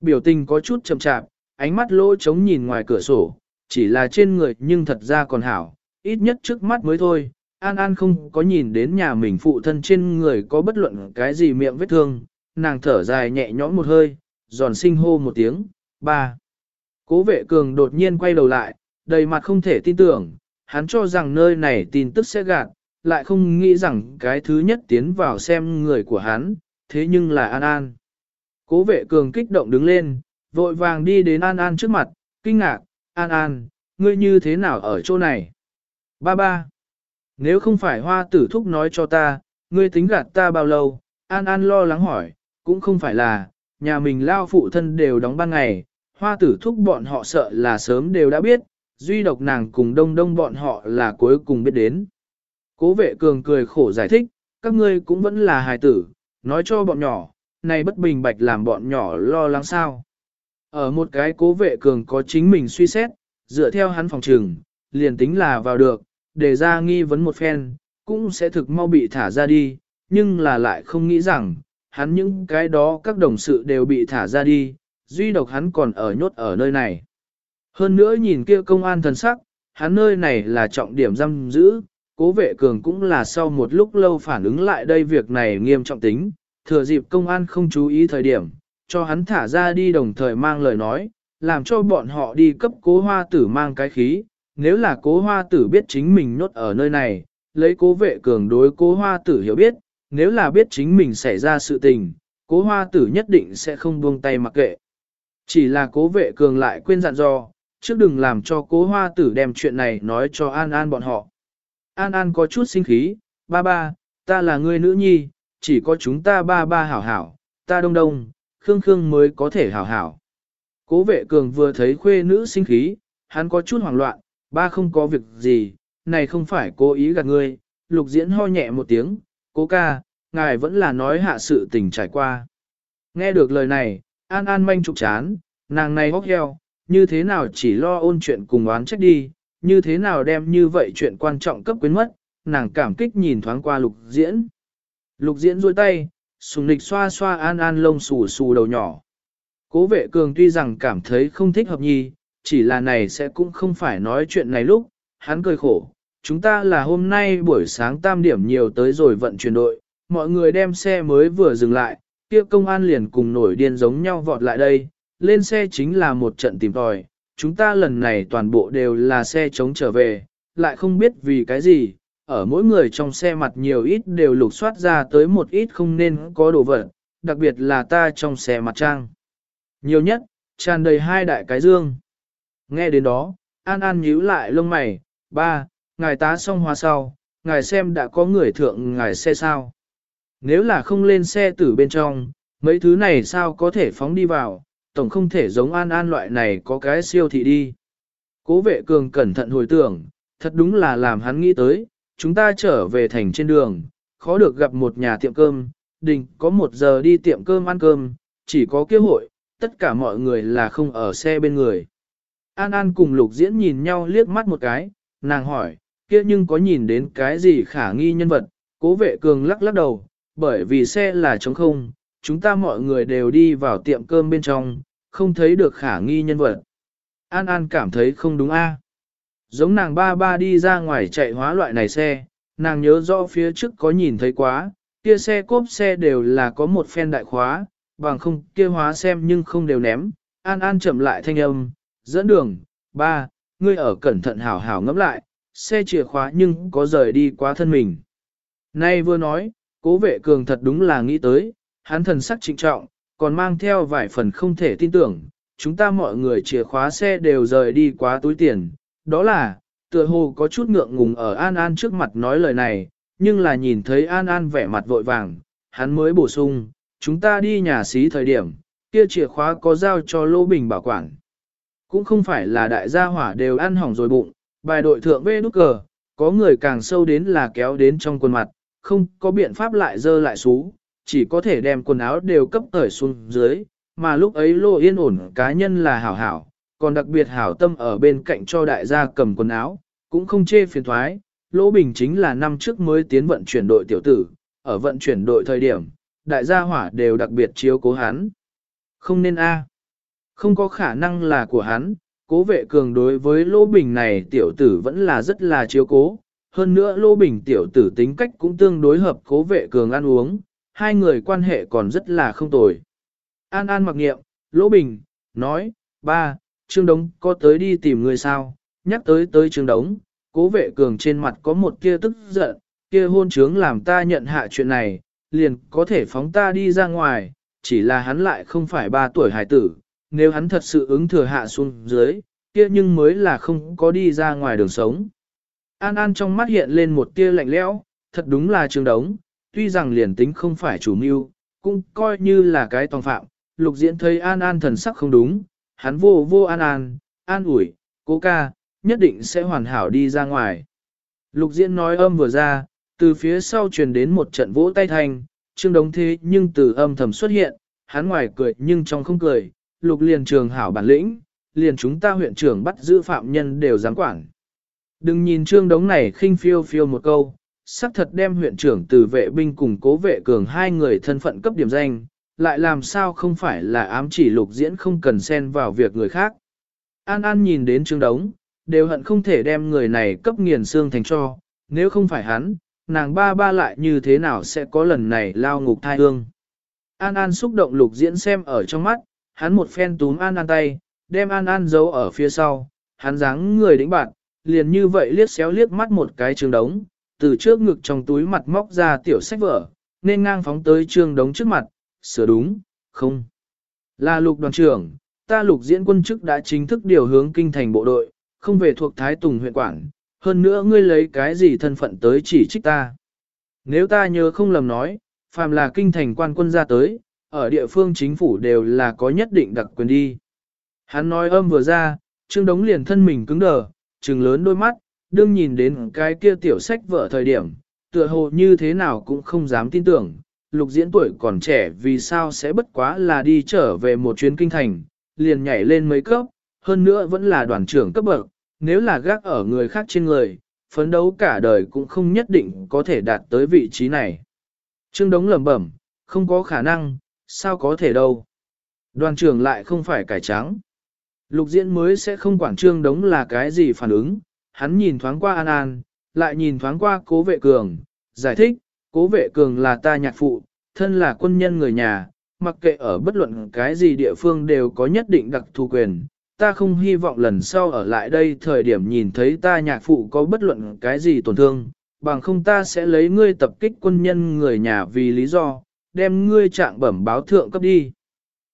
Biểu tình có chút chậm chạp, ánh mắt lỗ trống nhìn ngoài cửa sổ, chỉ là trên người nhưng thật ra còn hảo, ít nhất trước mắt mới thôi, An An không có nhìn đến nhà mình phụ thân trên người có bất luận cái gì miệng vết thương, nàng thở dài nhẹ nhõm một hơi, giòn sinh hô một tiếng, ba. Cố vệ cường đột nhiên quay đầu lại, đầy mặt không thể tin tưởng, hắn cho rằng nơi này tin tức sẽ gạt, lại không nghĩ rằng cái thứ nhất tiến vào xem người của hắn, thế nhưng là An An. Cố vệ cường kích động đứng lên, vội vàng đi đến An An trước mặt, kinh ngạc, An An, ngươi như thế nào ở chỗ này? Ba ba. Nếu không phải hoa tử thúc nói cho ta, ngươi tính gạt ta bao lâu, An An lo lắng hỏi, cũng không phải là, nhà mình lao phụ thân đều đóng ban ngày, hoa tử thúc bọn họ sợ là sớm đều đã biết, duy độc nàng cùng đông đông bọn họ là cuối cùng biết đến. Cố vệ cường cười khổ giải thích, các ngươi cũng vẫn là hài tử, nói cho bọn nhỏ, này bất bình bạch làm bọn nhỏ lo lắng sao. Ở một cái cố vệ cường có chính mình suy xét, dựa theo hắn phòng trừng, liền tính là vào được, đề ra nghi vấn một phen, cũng sẽ thực mau bị thả ra đi, nhưng là lại không nghĩ rằng, hắn những cái đó các đồng sự đều bị thả ra đi, duy độc hắn còn ở nhốt ở nơi này. Hơn nữa nhìn kia công an thần sắc, hắn nơi này là trọng điểm giam giữ, cố vệ cường cũng là sau một lúc lâu phản ứng lại đây việc này nghiêm trọng tính, thừa dịp công an không chú ý thời điểm, cho hắn thả ra đi đồng thời mang lời nói, làm cho bọn họ đi cấp cố hoa tử mang cái khí, nếu là cố hoa tử biết chính mình nhốt ở nơi này, lấy cố vệ cường đối cố hoa tử hiểu biết, nếu là biết chính mình xảy ra sự tình, cố hoa tử nhất định sẽ không buông tay mặc kệ. Chỉ là cố vệ cường lại quên dặn dò, trước đừng làm cho cố hoa tử đem chuyện này nói cho An An bọn họ. An An có chút sinh khí, ba ba, ta là người nữ nhi, chỉ có chúng ta ba ba hảo hảo, ta đông đông, Khương Khương mới có thể hảo hảo. Cố vệ cường vừa thấy khuê nữ sinh khí, hắn có chút hoảng loạn, ba không có việc gì, này không phải cố ý gạt ngươi, lục diễn ho nhẹ một tiếng, cố ca, ngài vẫn là nói hạ sự tình trải qua. Nghe được lời này, An An manh trục chán, nàng này hóc heo, như thế nào chỉ lo ôn chuyện cùng oán trách đi, như thế nào đem như vậy chuyện quan trọng cấp quyến mất, nàng cảm kích nhìn thoáng qua lục diễn. Lục diễn duỗi tay, sùng nịch xoa xoa An An lông xù xù đầu nhỏ. Cố vệ cường tuy rằng cảm thấy không thích hợp nhi, chỉ là này sẽ cũng không phải nói chuyện này lúc, hắn cười khổ. Chúng ta là hôm nay buổi sáng tam điểm nhiều tới rồi vận chuyển đội, mọi người đem xe mới vừa dừng lại, kia công an liền cùng nổi điên giống nhau vọt lại đây, lên xe chính là một trận tìm tòi, chúng ta lần này toàn bộ đều là xe chống trở về, lại không biết vì cái gì, ở mỗi người trong xe mặt nhiều ít đều lục soát ra tới một ít không nên có đồ vật, đặc biệt là ta trong xe mặt trang. Nhiều nhất, tràn đầy hai đại cái dương. Nghe đến đó, An An nhíu lại lông mày, ba, ngài tá xong hoa sau, ngài xem đã có người thượng ngài xe sao. Nếu là không lên xe từ bên trong, mấy thứ này sao có thể phóng đi vào, tổng không thể giống An An loại này có cái siêu thị đi. Cố vệ cường cẩn thận hồi tưởng, thật đúng là làm hắn nghĩ tới, chúng ta trở về thành trên đường, khó được gặp một nhà tiệm cơm, đình có một giờ đi tiệm cơm ăn cơm, chỉ có kêu hội, tất cả mọi người là không ở xe bên người. An An cùng lục diễn nhìn nhau liếc mắt một cái, nàng hỏi, kia nhưng có nhìn đến cái gì khả nghi nhân vật, cố vệ cường lắc lắc đầu, bởi vì xe là trống không, chúng ta mọi người đều đi vào tiệm cơm bên trong, không thấy được khả nghi nhân vật. An An cảm thấy không đúng a. Giống nàng ba ba đi ra ngoài chạy hóa loại này xe, nàng nhớ rõ phía trước có nhìn thấy quá, kia xe cốp xe đều là có một phen đại khóa, bằng không kia hóa xem nhưng không đều ném. An An chậm lại thanh âm, dẫn đường, ba, ngươi ở cẩn thận hảo hảo ngẫm lại, xe chìa khóa nhưng có rời đi quá thân mình. Nay vừa nói, cố vệ cường thật đúng là nghĩ tới, hắn thần sắc trịnh trọng, còn mang theo vài phần không thể tin tưởng, chúng ta mọi người chìa khóa xe đều rời đi quá túi tiền, đó là, tựa hồ có chút ngượng ngùng ở An An trước mặt nói lời này, nhưng là nhìn thấy An An vẻ mặt vội vàng, hắn mới bổ sung, chúng ta đi nhà xí thời điểm, kia chìa khóa có giao cho Lô Bình bảo quản. Cũng không phải là đại gia hỏa đều ăn hỏng rồi bụng, bài đội thượng vê nút cờ, có người càng sâu đến là kéo đến trong quần mặt, không có biện pháp lại dơ lại xú, chỉ có thể đem quần áo đều cấp tởi xuống dưới, mà lúc ấy lô yên ổn cá nhân là hảo hảo, còn đặc biệt hảo tâm ở bên cạnh cho đại gia cầm quần áo, cũng không chê phiền thoái, lỗ bình chính là năm trước mới tiến vận chuyển đội tiểu tử, ở vận chuyển đội thời điểm, đại gia hỏa đều đặc biệt chiếu cố hắn. Không nên a không có khả năng là của hắn, cố vệ cường đối với lỗ bình này tiểu tử vẫn là rất là chiếu cố, hơn nữa lỗ bình tiểu tử tính cách cũng tương đối hợp cố vệ cường ăn uống, hai người quan hệ còn rất là không tồi. An An mặc nghiệm, Lỗ Bình, nói, ba, Trương Đống có tới đi tìm người sao, nhắc tới tới Trương Đống, cố vệ cường trên mặt có một kia tức giận, kia hôn trướng làm ta nhận hạ chuyện này, liền có thể phóng ta đi ra ngoài, chỉ là hắn lại không phải ba tuổi hải tử, nếu hắn thật sự ứng thừa hạ xuống dưới, kia nhưng mới là không có đi ra ngoài đường sống. An An trong mắt hiện lên một tia lạnh lẽo, thật đúng là Trương Đống, tuy rằng liền tính không phải chủ mưu, cũng coi như là cái tòng phạm. Lục diễn thấy An An thần sắc không đúng, hắn vô vô An An, an ủi, cố ca, nhất định sẽ hoàn hảo đi ra ngoài. Lục diễn nói âm vừa ra, từ phía sau truyền đến một trận vỗ tay thành, trương đống thế nhưng từ âm thầm xuất hiện, hắn ngoài cười nhưng trong không cười, lục liền trường hảo bản lĩnh, liền chúng ta huyện trưởng bắt giữ phạm nhân đều giám quản. Đừng nhìn trương đống này khinh phiêu phiêu một câu, xác thật đem huyện trưởng từ vệ binh cùng cố vệ cường hai người thân phận cấp điểm danh, lại làm sao không phải là ám chỉ lục diễn không cần xen vào việc người khác. An An nhìn đến trương đống, đều hận không thể đem người này cấp nghiền xương thành cho, nếu không phải hắn, nàng ba ba lại như thế nào sẽ có lần này lao ngục thai hương. An An xúc động lục diễn xem ở trong mắt, hắn một phen túm An An tay, đem An An giấu ở phía sau, hắn dáng người đĩnh bạn, liền như vậy liếc xéo liếc mắt một cái trường đống, từ trước ngực trong túi mặt móc ra tiểu sách vở, nên ngang phóng tới trương đống trước mặt, sửa đúng, không. Là lục đoàn trưởng, ta lục diễn quân chức đã chính thức điều hướng kinh thành bộ đội, không về thuộc Thái Tùng huyện quản, hơn nữa ngươi lấy cái gì thân phận tới chỉ trích ta. Nếu ta nhớ không lầm nói, phàm là kinh thành quan quân ra tới, ở địa phương chính phủ đều là có nhất định đặc quyền đi. Hắn nói âm vừa ra, Trương Đống liền thân mình cứng đờ, trừng lớn đôi mắt, đương nhìn đến cái kia tiểu sách vợ thời điểm, tựa hồ như thế nào cũng không dám tin tưởng, lục diễn tuổi còn trẻ vì sao sẽ bất quá là đi trở về một chuyến kinh thành, liền nhảy lên mấy cấp, hơn nữa vẫn là đoàn trưởng cấp bậc, nếu là gác ở người khác trên người, phấn đấu cả đời cũng không nhất định có thể đạt tới vị trí này. Trương Đống lẩm bẩm, không có khả năng, sao có thể đâu. Đoàn trưởng lại không phải cải trắng. Lục diễn mới sẽ không quản Trương Đống là cái gì phản ứng, hắn nhìn thoáng qua An An, lại nhìn thoáng qua cố vệ cường, giải thích, cố vệ cường là ta nhạc phụ, thân là quân nhân người nhà, mặc kệ ở bất luận cái gì địa phương đều có nhất định đặc thù quyền. Ta không hy vọng lần sau ở lại đây thời điểm nhìn thấy ta nhạc phụ có bất luận cái gì tổn thương, bằng không ta sẽ lấy ngươi tập kích quân nhân người nhà vì lý do, đem ngươi trạng bẩm báo thượng cấp đi.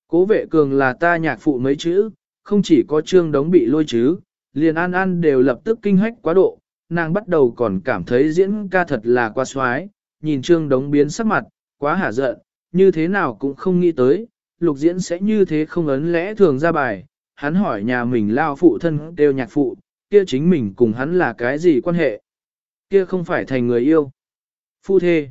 Cố vệ cường là ta nhạc phụ mấy chữ, không chỉ có trương đống bị lôi chứ, liền an an đều lập tức kinh hách quá độ, nàng bắt đầu còn cảm thấy diễn ca thật là quá xoái, nhìn trương đống biến sắc mặt, quá hả giận, như thế nào cũng không nghĩ tới, lục diễn sẽ như thế không ấn lẽ thường ra bài, hắn hỏi nhà mình lao phụ thân đều nhạc phụ, kia chính mình cùng hắn là cái gì quan hệ, kia không phải thành người yêu. Phu thê,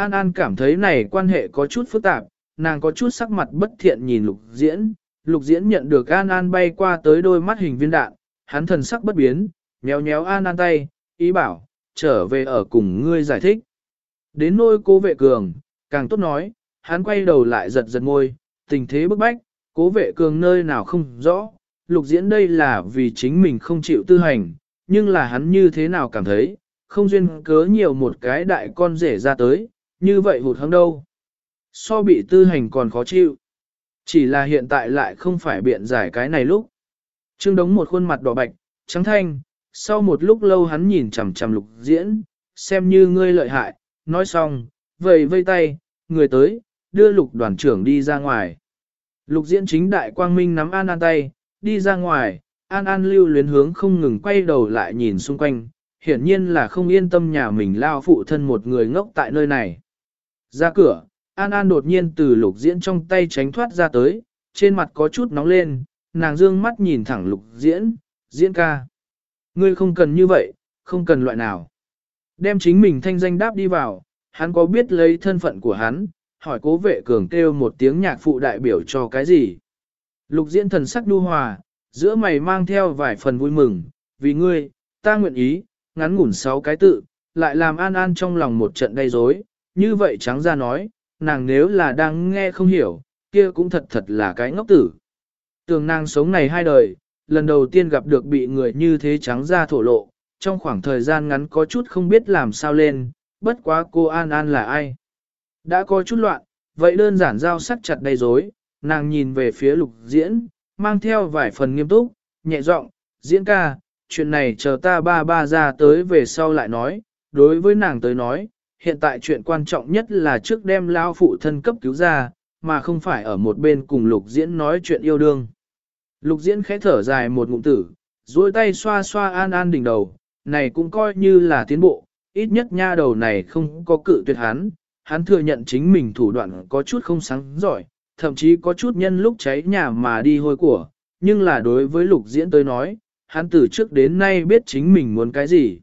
An An cảm thấy này quan hệ có chút phức tạp, nàng có chút sắc mặt bất thiện nhìn lục diễn, lục diễn nhận được An An bay qua tới đôi mắt hình viên đạn, hắn thần sắc bất biến, nhéo nhéo An An tay, ý bảo, trở về ở cùng ngươi giải thích. Đến nôi cố vệ cường, càng tốt nói, hắn quay đầu lại giật giật môi, tình thế bức bách, cố vệ cường nơi nào không rõ, lục diễn đây là vì chính mình không chịu tư hành, nhưng là hắn như thế nào cảm thấy, không duyên cớ nhiều một cái đại con rể ra tới, như vậy hụt hăng đâu. So bị tư hành còn khó chịu. Chỉ là hiện tại lại không phải biện giải cái này lúc. Trương đống một khuôn mặt đỏ bạch, trắng thanh, sau một lúc lâu hắn nhìn chằm chằm lục diễn, xem như ngươi lợi hại, nói xong, vầy vây tay, người tới, đưa lục đoàn trưởng đi ra ngoài. Lục diễn chính đại quang minh nắm An An tay, đi ra ngoài, An An lưu luyến hướng không ngừng quay đầu lại nhìn xung quanh, hiển nhiên là không yên tâm nhà mình lao phụ thân một người ngốc tại nơi này. Ra cửa, An An đột nhiên từ lục diễn trong tay tránh thoát ra tới, trên mặt có chút nóng lên, nàng dương mắt nhìn thẳng lục diễn, diễn ca. Ngươi không cần như vậy, không cần loại nào. Đem chính mình thanh danh đáp đi vào, hắn có biết lấy thân phận của hắn, hỏi cố vệ cường kêu một tiếng nhạc phụ đại biểu cho cái gì. Lục diễn thần sắc đu hòa, giữa mày mang theo vài phần vui mừng, vì ngươi, ta nguyện ý, ngắn ngủn sáu cái tự, lại làm an an trong lòng một trận gây rối, như vậy trắng ra nói, nàng nếu là đang nghe không hiểu, kia cũng thật thật là cái ngốc tử. Tường nàng sống này hai đời, lần đầu tiên gặp được bị người như thế trắng ra thổ lộ, trong khoảng thời gian ngắn có chút không biết làm sao lên, bất quá cô An An là ai. Đã có chút loạn, vậy đơn giản giao sắc chặt đầy rối, nàng nhìn về phía lục diễn, mang theo vài phần nghiêm túc, nhẹ giọng, diễn ca, chuyện này chờ ta ba ba ra tới về sau lại nói, đối với nàng tới nói, hiện tại chuyện quan trọng nhất là trước đem lao phụ thân cấp cứu ra, mà không phải ở một bên cùng lục diễn nói chuyện yêu đương. Lục diễn khẽ thở dài một ngụm tử, duỗi tay xoa xoa an an đỉnh đầu, này cũng coi như là tiến bộ, ít nhất nha đầu này không có cự tuyệt hắn, hắn thừa nhận chính mình thủ đoạn có chút không sáng giỏi, thậm chí có chút nhân lúc cháy nhà mà đi hôi của, nhưng là đối với lục diễn tới nói, hắn từ trước đến nay biết chính mình muốn cái gì.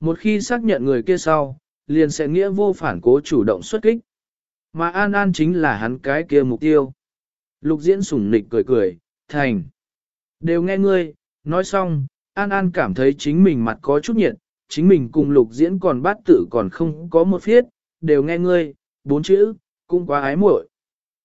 Một khi xác nhận người kia sau, liền sẽ nghĩa vô phản cố chủ động xuất kích. Mà An An chính là hắn cái kia mục tiêu. Lục diễn sủng nịch cười cười, thành. Đều nghe ngươi, nói xong, An An cảm thấy chính mình mặt có chút nhiệt, chính mình cùng lục diễn còn bát tử còn không có một phiết, đều nghe ngươi, bốn chữ, cũng quá ái muội.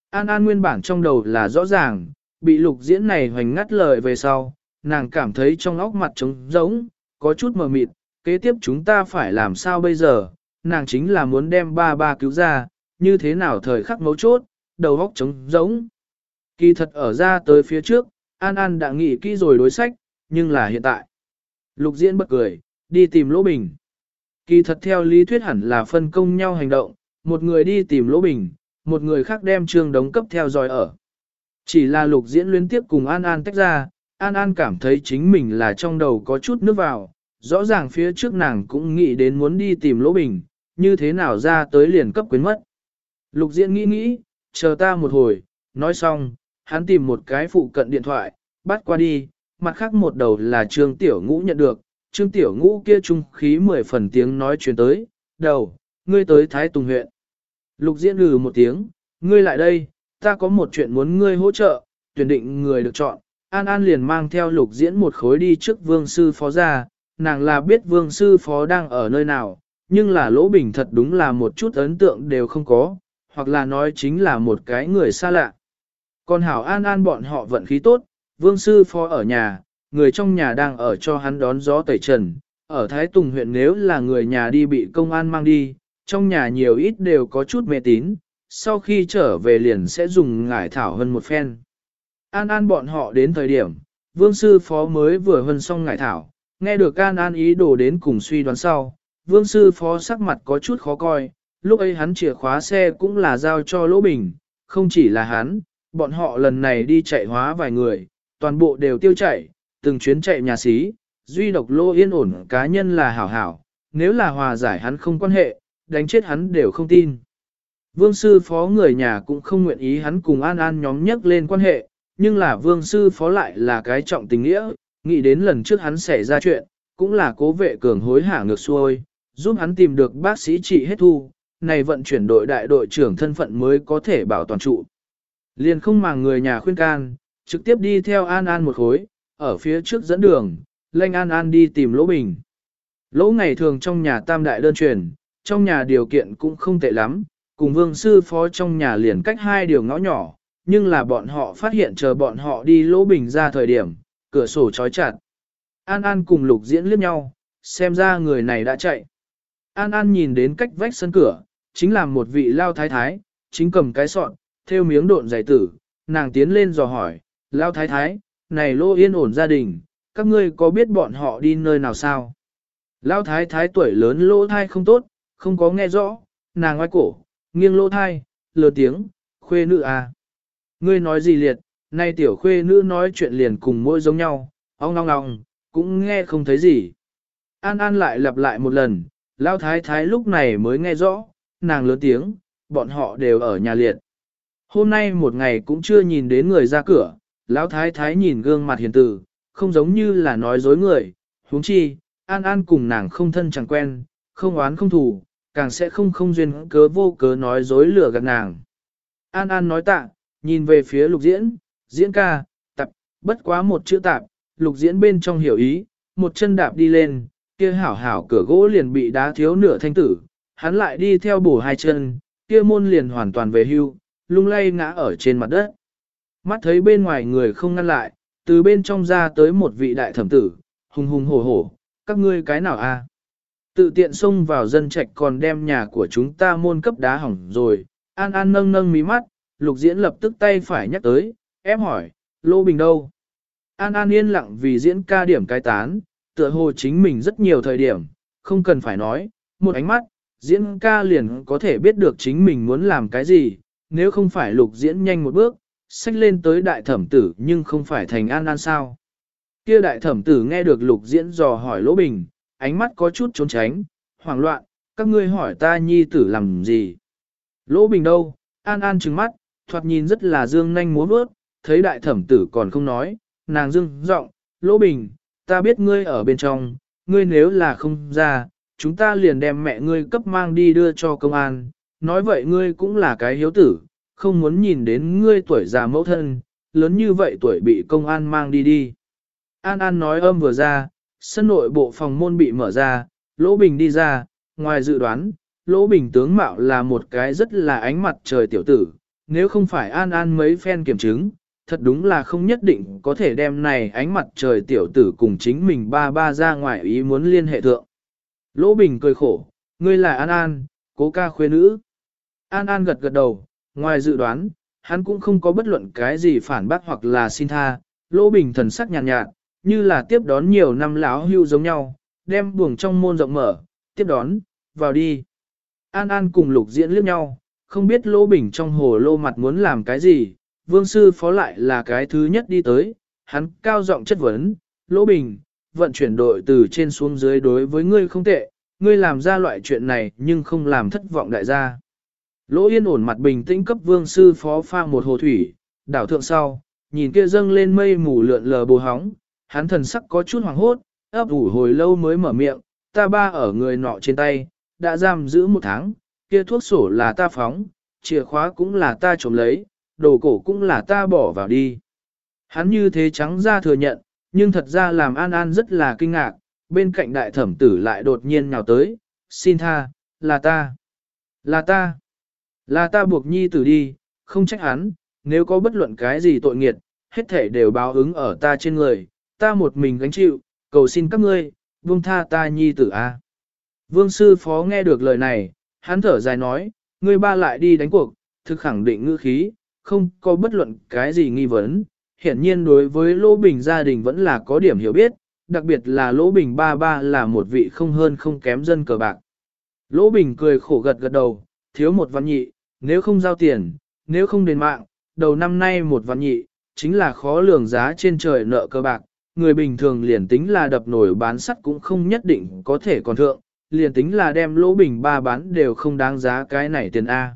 An An nguyên bản trong đầu là rõ ràng, bị lục diễn này hoành ngắt lời về sau, nàng cảm thấy trong óc mặt trống rỗng, có chút mờ mịt, kế tiếp chúng ta phải làm sao bây giờ, nàng chính là muốn đem ba ba cứu ra, như thế nào thời khắc mấu chốt, đầu góc trống rỗng. Kỳ thật ở ra tới phía trước, An An đã nghĩ kỹ rồi đối sách, nhưng là hiện tại. Lục diễn bật cười, đi tìm lỗ bình. Kỳ thật theo lý thuyết hẳn là phân công nhau hành động, một người đi tìm Lỗ Bình, một người khác đem trương đống cấp theo dõi ở. Chỉ là lục diễn liên tiếp cùng An An tách ra, An An cảm thấy chính mình là trong đầu có chút nước vào, rõ ràng phía trước nàng cũng nghĩ đến muốn đi tìm Lỗ Bình, như thế nào ra tới liền cấp quyến mất. Lục diễn nghĩ nghĩ, chờ ta một hồi, nói xong, hắn tìm một cái phụ cận điện thoại, bắt qua đi, mặt khác một đầu là Trương Tiểu Ngũ nhận được, Trương Tiểu Ngũ kia trung khí mười phần tiếng nói chuyện tới, đầu, ngươi tới Thái Tùng huyện. Lục diễn lừ một tiếng, ngươi lại đây, ta có một chuyện muốn ngươi hỗ trợ, tuyển định người được chọn. An An liền mang theo lục diễn một khối đi trước vương sư phó ra, nàng là biết vương sư phó đang ở nơi nào, nhưng là lỗ bình thật đúng là một chút ấn tượng đều không có, hoặc là nói chính là một cái người xa lạ. Còn Hảo An An bọn họ vận khí tốt, vương sư phó ở nhà, người trong nhà đang ở cho hắn đón gió tẩy trần. Ở Thái Tùng huyện nếu là người nhà đi bị công an mang đi, trong nhà nhiều ít đều có chút mê tín, sau khi trở về liền sẽ dùng ngải thảo hơn một phen. An An bọn họ đến thời điểm, vương sư phó mới vừa hơn xong ngải thảo, nghe được An An ý đồ đến cùng suy đoán sau, vương sư phó sắc mặt có chút khó coi, lúc ấy hắn chìa khóa xe cũng là giao cho Lỗ Bình, không chỉ là hắn, bọn họ lần này đi chạy hóa vài người, toàn bộ đều tiêu chạy, từng chuyến chạy nhà xí, duy độc Lỗ yên ổn cá nhân là hảo hảo, nếu là hòa giải hắn không quan hệ, đánh chết hắn đều không tin. Vương sư phó người nhà cũng không nguyện ý hắn cùng An An nhóm nhắc lên quan hệ, nhưng là vương sư phó lại là cái trọng tình nghĩa, nghĩ đến lần trước hắn xảy ra chuyện, cũng là cố vệ cường hối hả ngược xuôi, giúp hắn tìm được bác sĩ trị hết thu, này vận chuyển đội đại đội trưởng thân phận mới có thể bảo toàn trụ. Liền không màng người nhà khuyên can, trực tiếp đi theo An An một khối, ở phía trước dẫn đường, lệnh An An đi tìm Lỗ Bình. Lỗ ngày thường trong nhà tam đại đơn truyền, trong nhà điều kiện cũng không tệ lắm, cùng vương sư phó trong nhà liền cách hai điều ngõ nhỏ, nhưng là bọn họ phát hiện chờ bọn họ đi Lỗ Bình ra thời điểm, cửa sổ trói chặt. An An cùng lục diễn liếc nhau, xem ra người này đã chạy. An An nhìn đến cách vách sân cửa, chính là một vị lao thái thái, chính cầm cái sọn, theo miếng độn giải tử, nàng tiến lên dò hỏi, lao thái thái, này lô yên ổn gia đình, các ngươi có biết bọn họ đi nơi nào sao? Lao thái thái tuổi lớn lỗ thai không tốt, không có nghe rõ, nàng ngoái cổ, nghiêng lỗ thai, lờ tiếng, khuê nữ à. Ngươi nói gì liệt, nay tiểu khuê nữ nói chuyện liền cùng môi giống nhau, ong ong ong, cũng nghe không thấy gì. An An lại lặp lại một lần, Lao Thái Thái lúc này mới nghe rõ, nàng lớn tiếng, bọn họ đều ở nhà liệt. Hôm nay một ngày cũng chưa nhìn đến người ra cửa, Lão Thái Thái nhìn gương mặt hiền tử, không giống như là nói dối người, huống chi, An An cùng nàng không thân chẳng quen, không oán không thù, càng sẽ không không duyên cớ vô cớ nói dối lừa gạt nàng. An An nói tạ, nhìn về phía lục diễn, diễn ca, tập, bất quá một chữ tạp, lục diễn bên trong hiểu ý, một chân đạp đi lên, kia hảo hảo cửa gỗ liền bị đá thiếu nửa thanh tử, hắn lại đi theo bổ hai chân, kia môn liền hoàn toàn về hưu, lung lay ngã ở trên mặt đất. Mắt thấy bên ngoài người không ngăn lại, từ bên trong ra tới một vị đại thẩm tử, hùng hùng hổ hổ, các ngươi cái nào a? Tự tiện xông vào dân trạch còn đem nhà của chúng ta môn cấp đá hỏng rồi, an an nâng nâng mí mắt, lục diễn lập tức tay phải nhắc tới, ép hỏi, lô bình đâu? An an yên lặng vì diễn ca điểm cai tán, tựa hồ chính mình rất nhiều thời điểm, không cần phải nói, một ánh mắt, diễn ca liền có thể biết được chính mình muốn làm cái gì, nếu không phải lục diễn nhanh một bước, xách lên tới đại thẩm tử nhưng không phải thành an an sao. Kia đại thẩm tử nghe được lục diễn dò hỏi lỗ bình, ánh mắt có chút trốn tránh, hoảng loạn, các ngươi hỏi ta nhi tử làm gì. Lỗ bình đâu, an an trừng mắt, thoạt nhìn rất là dương nhanh múa vớt, thấy đại thẩm tử còn không nói, nàng dương giọng, lỗ bình, ta biết ngươi ở bên trong, ngươi nếu là không ra, chúng ta liền đem mẹ ngươi cấp mang đi đưa cho công an, nói vậy ngươi cũng là cái hiếu tử, không muốn nhìn đến ngươi tuổi già mẫu thân, lớn như vậy tuổi bị công an mang đi đi. An An nói âm vừa ra, sân nội bộ phòng môn bị mở ra, Lỗ Bình đi ra, ngoài dự đoán, Lỗ Bình tướng mạo là một cái rất là ánh mặt trời tiểu tử, nếu không phải An An mấy phen kiểm chứng, thật đúng là không nhất định có thể đem này ánh mặt trời tiểu tử cùng chính mình ba ba ra ngoài ý muốn liên hệ thượng. Lỗ Bình cười khổ, ngươi là An An, cố ca khuê nữ. An An gật gật đầu, ngoài dự đoán, hắn cũng không có bất luận cái gì phản bác hoặc là xin tha, Lỗ Bình thần sắc nhàn nhạt, nhạt, như là tiếp đón nhiều năm lão hưu giống nhau, đem buồng trong môn rộng mở, tiếp đón, vào đi. An An cùng lục diễn liếc nhau, không biết lỗ bình trong hồ lô mặt muốn làm cái gì, vương sư phó lại là cái thứ nhất đi tới, hắn cao giọng chất vấn, lỗ bình, vận chuyển đội từ trên xuống dưới đối với ngươi không tệ, ngươi làm ra loại chuyện này nhưng không làm thất vọng đại gia. Lỗ yên ổn mặt bình tĩnh cấp vương sư phó pha một hồ thủy, đảo thượng sau, nhìn kia dâng lên mây mù lượn lờ bồ hóng, hắn thần sắc có chút hoàng hốt, ấp ủ hồi lâu mới mở miệng, ta ba ở người nọ trên tay, đã giam giữ một tháng, kia thuốc sổ là ta phóng, chìa khóa cũng là ta trộm lấy, đồ cổ cũng là ta bỏ vào đi. Hắn như thế trắng ra thừa nhận, nhưng thật ra làm An An rất là kinh ngạc, bên cạnh đại thẩm tử lại đột nhiên nhào tới, xin tha, là ta, là ta, là ta buộc nhi tử đi, không trách hắn, nếu có bất luận cái gì tội nghiệt, hết thể đều báo ứng ở ta trên người, ta một mình gánh chịu, cầu xin các ngươi, buông tha ta nhi tử a. Vương sư phó nghe được lời này, hắn thở dài nói, ngươi ba lại đi đánh cuộc, thực khẳng định ngữ khí, không có bất luận cái gì nghi vấn. Hiện nhiên đối với Lỗ Bình gia đình vẫn là có điểm hiểu biết, đặc biệt là Lỗ Bình ba ba là một vị không hơn không kém dân cờ bạc. Lỗ Bình cười khổ gật gật đầu, thiếu một văn nhị, nếu không giao tiền, nếu không đền mạng, đầu năm nay một văn nhị, chính là khó lường giá trên trời nợ cờ bạc. Người bình thường liền tính là đập nổi bán sắt cũng không nhất định có thể còn thượng, liền tính là đem lỗ bình ba bán đều không đáng giá cái này tiền A.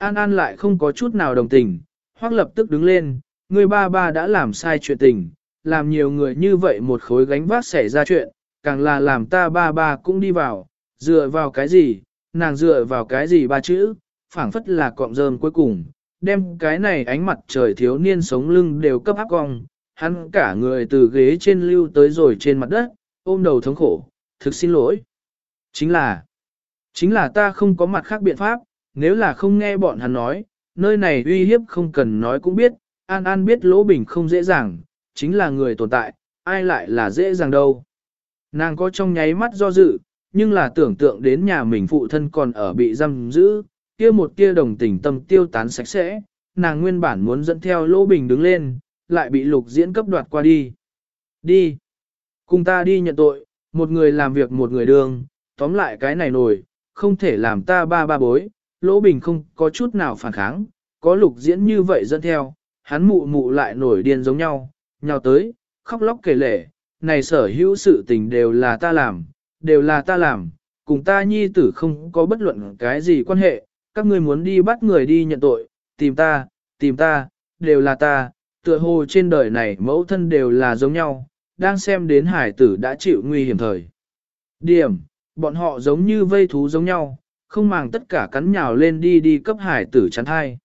An An lại không có chút nào đồng tình, hoặc lập tức đứng lên, người ba ba đã làm sai chuyện tình, làm nhiều người như vậy một khối gánh vác xảy ra chuyện, càng là làm ta ba ba cũng đi vào, dựa vào cái gì, nàng dựa vào cái gì ba chữ, phảng phất là cọng rơm cuối cùng, đem cái này ánh mặt trời thiếu niên sống lưng đều cấp áp cong, hắn cả người từ ghế trên lưu tới rồi trên mặt đất, ôm đầu thống khổ, thực xin lỗi. Chính là, chính là ta không có mặt khác biện pháp, nếu là không nghe bọn hắn nói, nơi này uy hiếp không cần nói cũng biết, An An biết Lỗ Bình không dễ dàng, chính là người tồn tại, ai lại là dễ dàng đâu. Nàng có trong nháy mắt do dự, nhưng là tưởng tượng đến nhà mình phụ thân còn ở bị giam giữ, kia một kia đồng tình tâm tiêu tán sạch sẽ, nàng nguyên bản muốn dẫn theo Lỗ Bình đứng lên, lại bị lục diễn cấp đoạt qua đi. Đi! Cùng ta đi nhận tội, một người làm việc một người đường, tóm lại cái này nổi, không thể làm ta ba ba bối, Lỗ Bình không có chút nào phản kháng, có lục diễn như vậy dẫn theo, hắn mụ mụ lại nổi điên giống nhau, nhào tới, khóc lóc kể lể, này sở hữu sự tình đều là ta làm, đều là ta làm, cùng ta nhi tử không có bất luận cái gì quan hệ, các ngươi muốn đi bắt người đi nhận tội, tìm ta, tìm ta, đều là ta, tựa hồ trên đời này mẫu thân đều là giống nhau, đang xem đến hải tử đã chịu nguy hiểm thời. Điểm, bọn họ giống như vây thú giống nhau, không màng tất cả cắn nhào lên đi đi cấp hải tử chắn thai.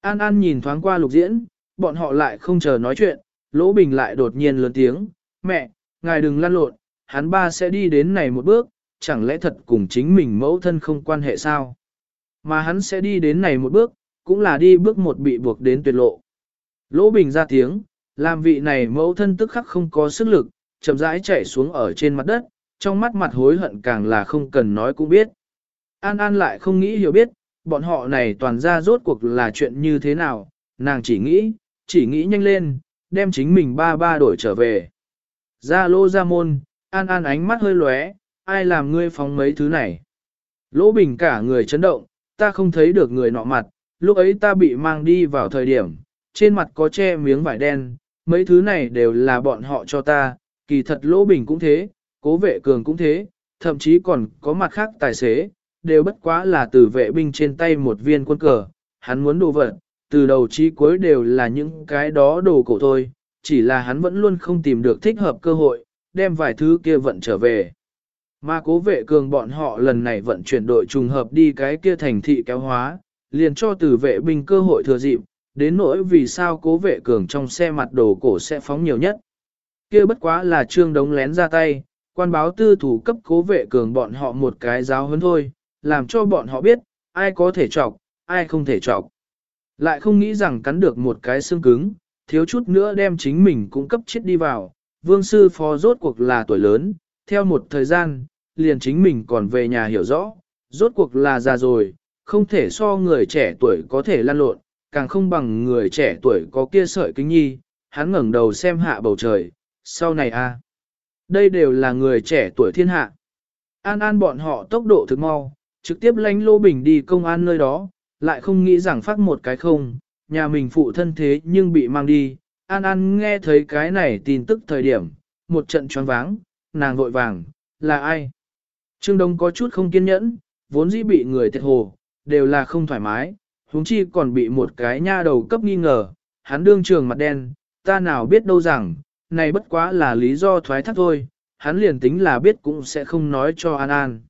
An An nhìn thoáng qua lục diễn, bọn họ lại không chờ nói chuyện, Lỗ Bình lại đột nhiên lớn tiếng, mẹ, ngài đừng lăn lộn, hắn ba sẽ đi đến này một bước, chẳng lẽ thật cùng chính mình mẫu thân không quan hệ sao? Mà hắn sẽ đi đến này một bước, cũng là đi bước một bị buộc đến tuyệt lộ. Lỗ Bình ra tiếng, làm vị này mẫu thân tức khắc không có sức lực, chậm rãi chạy xuống ở trên mặt đất, trong mắt mặt hối hận càng là không cần nói cũng biết. An An lại không nghĩ hiểu biết, bọn họ này toàn ra rốt cuộc là chuyện như thế nào, nàng chỉ nghĩ, chỉ nghĩ nhanh lên, đem chính mình ba ba đổi trở về. Ra lô ra môn, An An ánh mắt hơi lóe, ai làm ngươi phóng mấy thứ này. Lỗ bình cả người chấn động, ta không thấy được người nọ mặt, lúc ấy ta bị mang đi vào thời điểm, trên mặt có che miếng vải đen, mấy thứ này đều là bọn họ cho ta, kỳ thật lỗ bình cũng thế, cố vệ cường cũng thế, thậm chí còn có mặt khác tài xế, đều bất quá là từ vệ binh trên tay một viên quân cờ, hắn muốn đồ vật, từ đầu chí cuối đều là những cái đó đồ cổ thôi, chỉ là hắn vẫn luôn không tìm được thích hợp cơ hội, đem vài thứ kia vận trở về. Mà cố vệ cường bọn họ lần này vận chuyển đội trùng hợp đi cái kia thành thị kéo hóa, liền cho từ vệ binh cơ hội thừa dịp, đến nỗi vì sao cố vệ cường trong xe mặt đồ cổ sẽ phóng nhiều nhất. kia bất quá là trương đống lén ra tay, quan báo tư thủ cấp cố vệ cường bọn họ một cái giáo hơn thôi, làm cho bọn họ biết, ai có thể chọc, ai không thể chọc. Lại không nghĩ rằng cắn được một cái xương cứng, thiếu chút nữa đem chính mình cũng cấp chết đi vào, vương sư phó rốt cuộc là tuổi lớn, theo một thời gian, liền chính mình còn về nhà hiểu rõ, rốt cuộc là già rồi, không thể so người trẻ tuổi có thể lăn lộn, càng không bằng người trẻ tuổi có kia sợi kính nhi, hắn ngẩng đầu xem hạ bầu trời, sau này a đây đều là người trẻ tuổi thiên hạ. An an bọn họ tốc độ thực mau, trực tiếp lánh Lô Bình đi công an nơi đó, lại không nghĩ rằng phát một cái không, nhà mình phụ thân thế nhưng bị mang đi. An An nghe thấy cái này tin tức thời điểm, một trận choáng váng, nàng vội vàng, là ai? Trương Đông có chút không kiên nhẫn, vốn dĩ bị người thiệt hồ, đều là không thoải mái, huống chi còn bị một cái nha đầu cấp nghi ngờ, hắn đương trường mặt đen, ta nào biết đâu rằng, này bất quá là lý do thoái thác thôi, hắn liền tính là biết cũng sẽ không nói cho An An.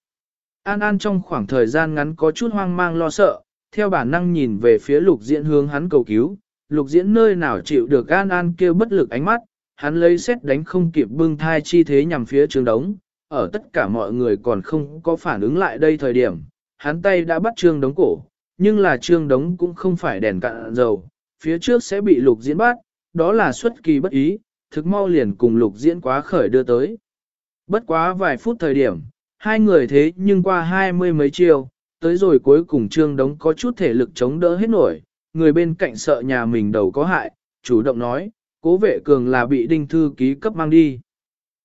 An An trong khoảng thời gian ngắn có chút hoang mang lo sợ, theo bản năng nhìn về phía lục diễn hướng hắn cầu cứu, lục diễn nơi nào chịu được An An kêu bất lực ánh mắt, hắn lấy xét đánh không kịp bưng thai chi thế nhằm phía trường đống, ở tất cả mọi người còn không có phản ứng lại đây thời điểm, hắn tay đã bắt trương đống cổ, nhưng là trương đống cũng không phải đèn cạn dầu, phía trước sẽ bị lục diễn bắt, đó là xuất kỳ bất ý, thực mau liền cùng lục diễn quá khởi đưa tới. Bất quá vài phút thời điểm, hai người thế nhưng qua hai mươi mấy chiều, tới rồi cuối cùng trương đống có chút thể lực chống đỡ hết nổi, người bên cạnh sợ nhà mình đầu có hại, chủ động nói, cố vệ cường là bị đinh thư ký cấp mang đi.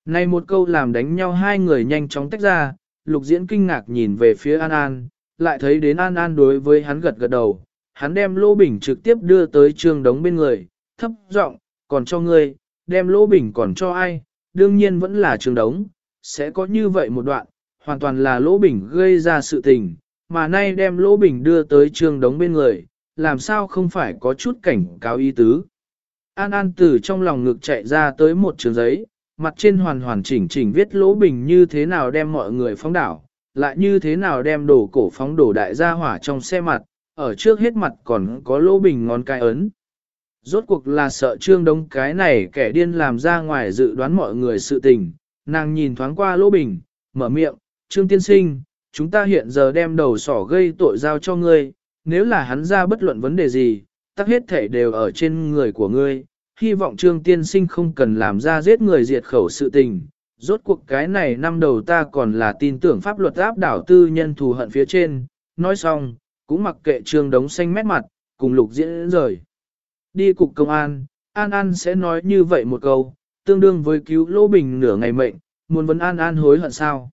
Này một câu làm đánh nhau hai người nhanh chóng tách ra, lục diễn kinh ngạc nhìn về phía An An, lại thấy đến An An đối với hắn gật gật đầu, hắn đem lô bình trực tiếp đưa tới trương đống bên người, thấp giọng, còn cho ngươi, đem lô bình còn cho ai, đương nhiên vẫn là trương đống, sẽ có như vậy một đoạn, hoàn toàn là lỗ bình gây ra sự tình, mà nay đem lỗ bình đưa tới trương đống bên người, làm sao không phải có chút cảnh cáo ý tứ. An An từ trong lòng ngực chạy ra tới một trường giấy, mặt trên hoàn hoàn chỉnh chỉnh viết lỗ bình như thế nào đem mọi người phóng đảo, lại như thế nào đem đổ cổ phóng đổ đại gia hỏa trong xe mặt, ở trước hết mặt còn có lỗ bình ngón cái ấn. Rốt cuộc là sợ trương đông cái này kẻ điên làm ra ngoài dự đoán mọi người sự tình, nàng nhìn thoáng qua lỗ bình, mở miệng, trương tiên sinh, chúng ta hiện giờ đem đầu sỏ gây tội giao cho ngươi, nếu là hắn ra bất luận vấn đề gì, tắc hết thể đều ở trên người của ngươi, hy vọng trương tiên sinh không cần làm ra giết người diệt khẩu sự tình. Rốt cuộc cái này năm đầu ta còn là tin tưởng pháp luật áp đảo tư nhân thù hận phía trên, nói xong, cũng mặc kệ trương đống xanh mét mặt, cùng lục diễn rời. Đi cục công an, An An sẽ nói như vậy một câu, tương đương với cứu Lỗ Bình nửa ngày mệnh, muốn vấn An An hối hận sao.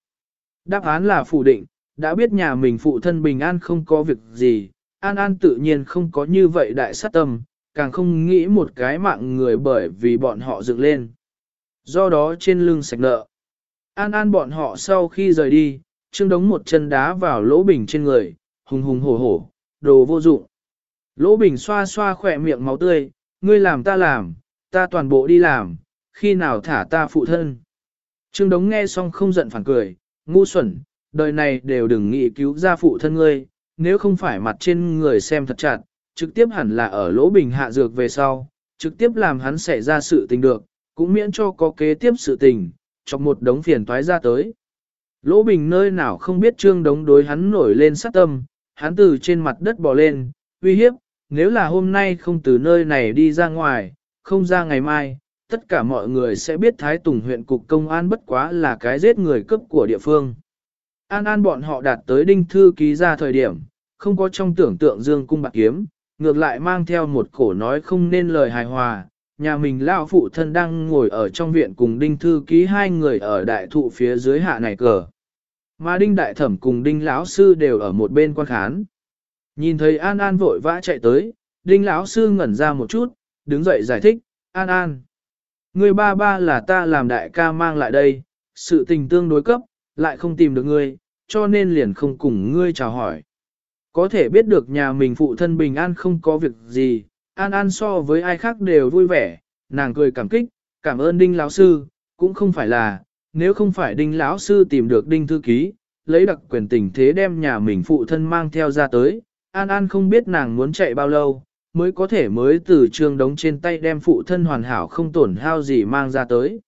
Đáp án là phủ định, đã biết nhà mình phụ thân Bình An không có việc gì, An An tự nhiên không có như vậy đại sát tâm, càng không nghĩ một cái mạng người bởi vì bọn họ dựng lên. Do đó trên lưng sạch nợ. An An bọn họ sau khi rời đi, Trương Đống một chân đá vào lỗ bình trên người, hùng hùng hổ hổ, đồ vô dụng. Lỗ bình xoa xoa khỏe miệng máu tươi, ngươi làm ta làm, ta toàn bộ đi làm, khi nào thả ta phụ thân. Trương Đống nghe xong không giận phản cười, ngu xuẩn, đời này đều đừng nghĩ cứu ra phụ thân ngươi, nếu không phải mặt trên người xem thật chặt, trực tiếp hẳn là ở lỗ bình hạ dược về sau, trực tiếp làm hắn xảy ra sự tình được, cũng miễn cho có kế tiếp sự tình, chọc một đống phiền toái ra tới. Lỗ bình nơi nào không biết trương đống đối hắn nổi lên sát tâm, hắn từ trên mặt đất bò lên, uy hiếp, nếu là hôm nay không từ nơi này đi ra ngoài, không ra ngày mai, tất cả mọi người sẽ biết Thái Tùng huyện cục công an bất quá là cái giết người cấp của địa phương. An an bọn họ đạt tới đinh thư ký ra thời điểm, không có trong tưởng tượng dương cung bạc kiếm, ngược lại mang theo một cổ nói không nên lời hài hòa. Nhà mình lão phụ thân đang ngồi ở trong viện cùng đinh thư ký hai người ở đại thụ phía dưới hạ này cờ. Mà đinh đại thẩm cùng đinh lão sư đều ở một bên quan khán. Nhìn thấy An An vội vã chạy tới, đinh lão sư ngẩn ra một chút, đứng dậy giải thích, An An. Ngươi ba ba là ta làm đại ca mang lại đây, sự tình tương đối cấp, lại không tìm được ngươi, cho nên liền không cùng ngươi chào hỏi. Có thể biết được nhà mình phụ thân bình an không có việc gì, an an so với ai khác đều vui vẻ, nàng cười cảm kích, cảm ơn đinh lão sư, cũng không phải là, nếu không phải đinh lão sư tìm được đinh thư ký, lấy đặc quyền tình thế đem nhà mình phụ thân mang theo ra tới, an an không biết nàng muốn chạy bao lâu, mới có thể mới từ trường đống trên tay đem phụ thân hoàn hảo không tổn hao gì mang ra tới.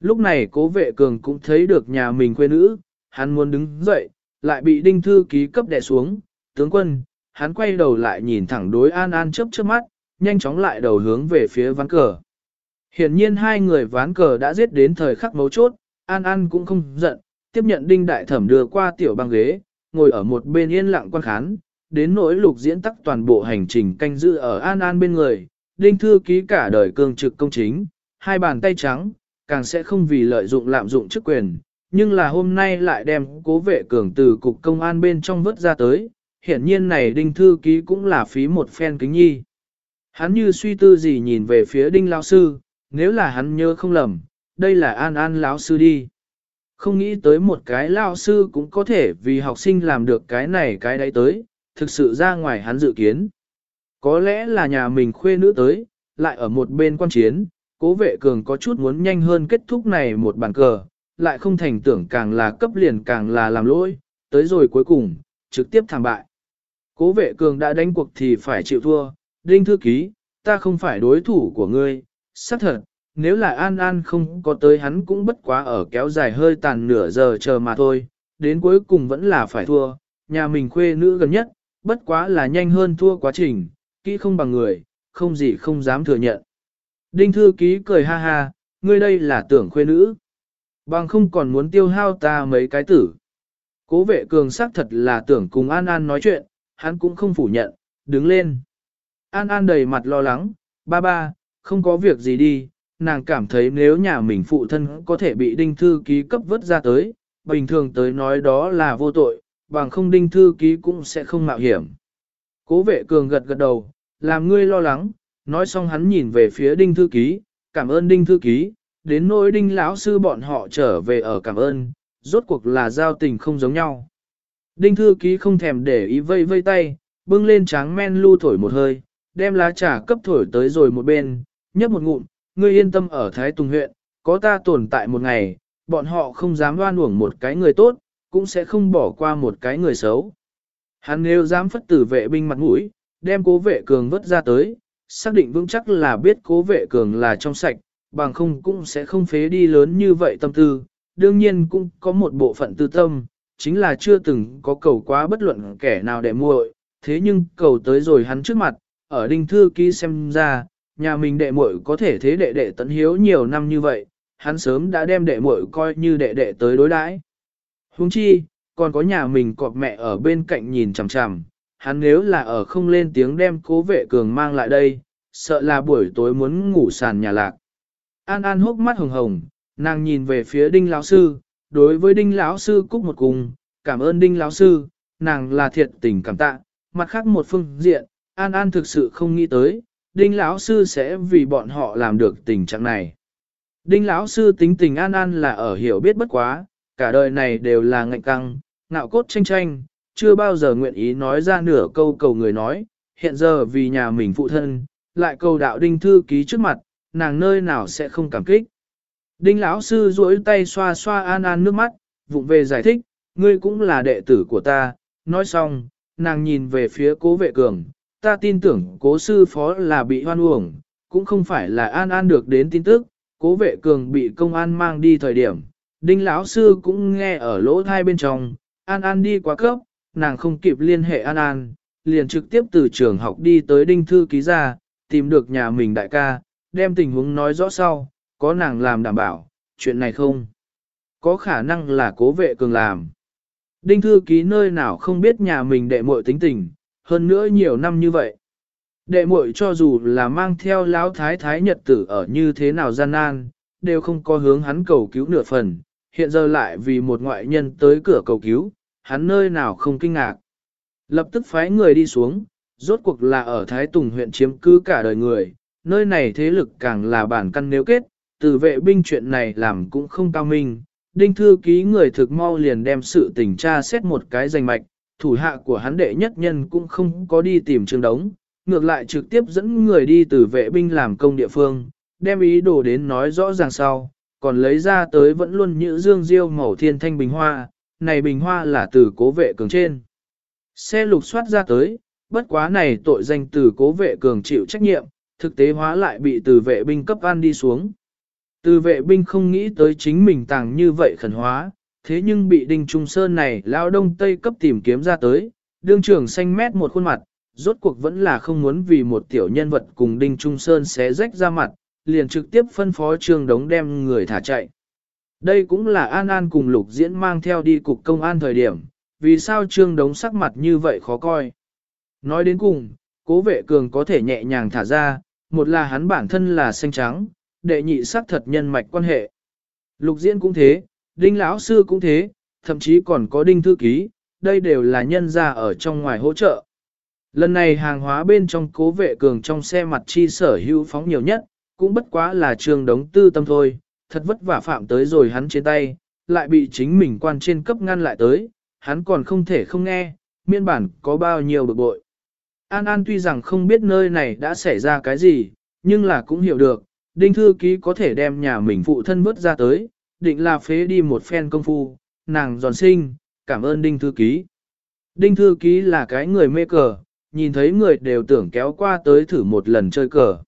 Lúc này cố vệ cường cũng thấy được nhà mình quê nữ, hắn muốn đứng dậy, lại bị đinh thư ký cấp đè xuống, tướng quân, hắn quay đầu lại nhìn thẳng đối An An chớp chớp mắt, nhanh chóng lại đầu hướng về phía ván cờ. Hiển nhiên hai người ván cờ đã giết đến thời khắc mấu chốt, An An cũng không giận, tiếp nhận đinh đại thẩm đưa qua tiểu băng ghế, ngồi ở một bên yên lặng quan khán, đến nỗi lục diễn tắc toàn bộ hành trình canh giữ ở An An bên người, đinh thư ký cả đời cương trực công chính, hai bàn tay trắng, càng sẽ không vì lợi dụng lạm dụng chức quyền, nhưng là hôm nay lại đem cố vệ cường từ cục công an bên trong vớt ra tới, hiển nhiên này đinh thư ký cũng là phí một phen kính nhi. Hắn như suy tư gì nhìn về phía đinh lão sư, nếu là hắn nhớ không lầm, đây là an an lão sư đi. Không nghĩ tới một cái lão sư cũng có thể vì học sinh làm được cái này cái đấy tới, thực sự ra ngoài hắn dự kiến. Có lẽ là nhà mình khuê nữ tới, lại ở một bên quan chiến, cố vệ cường có chút muốn nhanh hơn kết thúc này một bàn cờ, lại không thành tưởng càng là cấp liền càng là làm lỗi, tới rồi cuối cùng, trực tiếp thảm bại. Cố vệ cường đã đánh cuộc thì phải chịu thua, đinh thư ký, ta không phải đối thủ của ngươi, xác thật, nếu là An An không có tới hắn cũng bất quá ở kéo dài hơi tàn nửa giờ chờ mà thôi, đến cuối cùng vẫn là phải thua, nhà mình khuê nữ gần nhất, bất quá là nhanh hơn thua quá trình, kỹ không bằng người, không gì không dám thừa nhận. Đinh thư ký cười ha ha, ngươi đây là tưởng khuê nữ. Bằng không còn muốn tiêu hao ta mấy cái tử. Cố vệ cường xác thật là tưởng cùng An An nói chuyện, hắn cũng không phủ nhận, đứng lên. An An đầy mặt lo lắng, ba ba, không có việc gì đi, nàng cảm thấy nếu nhà mình phụ thân có thể bị đinh thư ký cấp vớt ra tới, bình thường tới nói đó là vô tội, bằng không đinh thư ký cũng sẽ không mạo hiểm. Cố vệ cường gật gật đầu, làm ngươi lo lắng, nói xong hắn nhìn về phía đinh thư ký, cảm ơn đinh thư ký, đến nỗi đinh lão sư bọn họ trở về ở cảm ơn, rốt cuộc là giao tình không giống nhau. Đinh thư ký không thèm để ý vây vây tay, bưng lên tráng men lưu thổi một hơi, đem lá trà cấp thổi tới rồi một bên, nhấp một ngụm, ngươi yên tâm ở Thái Tùng huyện, có ta tồn tại một ngày, bọn họ không dám đoan uổng một cái người tốt, cũng sẽ không bỏ qua một cái người xấu. Hắn nếu dám phất tử vệ binh mặt mũi, đem cố vệ cường vớt ra tới, xác định vững chắc là biết cố vệ cường là trong sạch, bằng không cũng sẽ không phế đi lớn như vậy tâm tư, đương nhiên cũng có một bộ phận tư tâm, chính là chưa từng có cầu quá bất luận kẻ nào để muội, thế nhưng cầu tới rồi hắn trước mặt, ở đinh thư ký xem ra, nhà mình đệ muội có thể thế đệ đệ tận hiếu nhiều năm như vậy, hắn sớm đã đem đệ muội coi như đệ đệ tới đối đãi. Huống chi, còn có nhà mình cọp mẹ ở bên cạnh nhìn chằm chằm, hắn nếu là ở không lên tiếng đem cố vệ cường mang lại đây, sợ là buổi tối muốn ngủ sàn nhà lạc. An An hốc mắt hồng hồng, nàng nhìn về phía đinh lão sư, đối với đinh lão sư cúc một cùng, cảm ơn đinh lão sư, nàng là thiệt tình cảm tạ, mặt khác một phương diện, An An thực sự không nghĩ tới, đinh lão sư sẽ vì bọn họ làm được tình trạng này. Đinh lão sư tính tình An An là ở hiểu biết bất quá, cả đời này đều là ngạnh căng, ngạo cốt tranh tranh, chưa bao giờ nguyện ý nói ra nửa câu cầu người nói, hiện giờ vì nhà mình phụ thân, lại cầu đạo đinh thư ký trước mặt, nàng nơi nào sẽ không cảm kích. Đinh lão sư duỗi tay xoa xoa An An nước mắt, vụng về giải thích, ngươi cũng là đệ tử của ta, nói xong, nàng nhìn về phía cố vệ cường, ta tin tưởng cố sư phó là bị hoan uổng, cũng không phải là An An được đến tin tức, cố vệ cường bị công an mang đi thời điểm, đinh lão sư cũng nghe ở lỗ thai bên trong, An An đi quá cấp, nàng không kịp liên hệ An An, liền trực tiếp từ trường học đi tới đinh thư ký ra, tìm được nhà mình đại ca, đem tình huống nói rõ sau, có nàng làm đảm bảo, chuyện này không. Có khả năng là cố vệ cường làm. Đinh thư ký nơi nào không biết nhà mình đệ muội tính tình, hơn nữa nhiều năm như vậy. Đệ muội cho dù là mang theo lão thái thái nhật tử ở như thế nào gian nan, đều không có hướng hắn cầu cứu nửa phần, hiện giờ lại vì một ngoại nhân tới cửa cầu cứu, hắn nơi nào không kinh ngạc. Lập tức phái người đi xuống, rốt cuộc là ở Thái Tùng huyện chiếm cứ cả đời người, nơi này thế lực càng là bản căn nếu kết, từ vệ binh chuyện này làm cũng không cao minh. Đinh thư ký người thực mau liền đem sự tình tra xét một cái danh mạch, thủ hạ của hắn đệ nhất nhân cũng không có đi tìm trường đống, ngược lại trực tiếp dẫn người đi từ vệ binh làm công địa phương, đem ý đồ đến nói rõ ràng sau, còn lấy ra tới vẫn luôn như dương diêu màu thiên thanh bình hoa, này bình hoa là từ cố vệ cường trên. Xe lục soát ra tới, bất quá này tội danh từ cố vệ cường chịu trách nhiệm, thực tế hóa lại bị từ vệ binh cấp ăn đi xuống. Từ vệ binh không nghĩ tới chính mình tàng như vậy khẩn hóa, thế nhưng bị Đinh Trung Sơn này lao đông tây cấp tìm kiếm ra tới, đương trưởng xanh mét một khuôn mặt, rốt cuộc vẫn là không muốn vì một tiểu nhân vật cùng Đinh Trung Sơn xé rách ra mặt, liền trực tiếp phân phó trương đống đem người thả chạy. Đây cũng là An An cùng Lục Diễn mang theo đi cục công an thời điểm, vì sao trương đống sắc mặt như vậy khó coi. Nói đến cùng, cố vệ cường có thể nhẹ nhàng thả ra, một là hắn bản thân là xanh trắng, đệ nhị sắc thật nhân mạch quan hệ. Lục Diễn cũng thế, đinh lão sư cũng thế, thậm chí còn có đinh thư ký, đây đều là nhân gia ở trong ngoài hỗ trợ. Lần này hàng hóa bên trong cố vệ cường trong xe mặt chi sở hữu phóng nhiều nhất, cũng bất quá là trường đống tư tâm thôi, thật vất vả phạm tới rồi hắn trên tay, lại bị chính mình quan trên cấp ngăn lại tới, hắn còn không thể không nghe, miên bản có bao nhiêu bực bội. An An tuy rằng không biết nơi này đã xảy ra cái gì, nhưng là cũng hiểu được, Đinh Thư Ký có thể đem nhà mình phụ thân vứt ra tới, định là phế đi một phen công phu, nàng giòn sinh, cảm ơn Đinh Thư Ký. Đinh Thư Ký là cái người mê cờ, nhìn thấy người đều tưởng kéo qua tới thử một lần chơi cờ.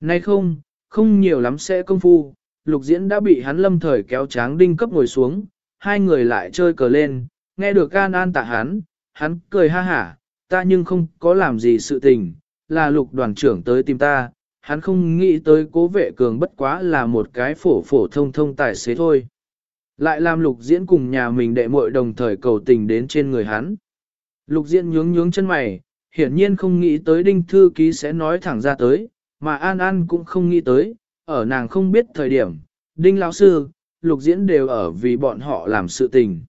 Nay không, không nhiều lắm sẽ công phu, lục diễn đã bị hắn lâm thời kéo tráng đinh cấp ngồi xuống, hai người lại chơi cờ lên, nghe được Gan an tạ hắn, hắn cười ha hả, ta nhưng không có làm gì sự tình, là lục đoàn trưởng tới tìm ta, hắn không nghĩ tới cố vệ cường bất quá là một cái phổ phổ thông thông tài xế thôi. Lại làm lục diễn cùng nhà mình đệ muội đồng thời cầu tình đến trên người hắn. Lục diễn nhướng nhướng chân mày, hiển nhiên không nghĩ tới đinh thư ký sẽ nói thẳng ra tới, mà An An cũng không nghĩ tới, ở nàng không biết thời điểm, đinh lão sư, lục diễn đều ở vì bọn họ làm sự tình.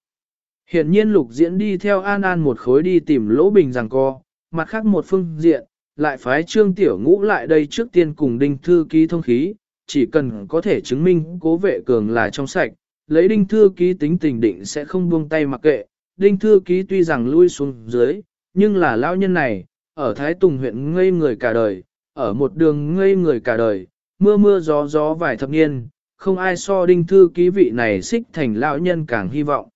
Hiện nhiên lục diễn đi theo An An một khối đi tìm lỗ bình rằng co, mặt khác một phương diện, lại phái trương tiểu ngũ lại đây trước tiên cùng đinh thư ký thông khí, chỉ cần có thể chứng minh cố vệ cường là trong sạch, lấy đinh thư ký tính tình định sẽ không buông tay mặc kệ. Đinh thư ký tuy rằng lui xuống dưới, nhưng là lão nhân này, ở Thái Tùng huyện ngây người cả đời, ở một đường ngây người cả đời, mưa mưa gió gió vài thập niên, không ai so đinh thư ký vị này xích thành lão nhân càng hy vọng.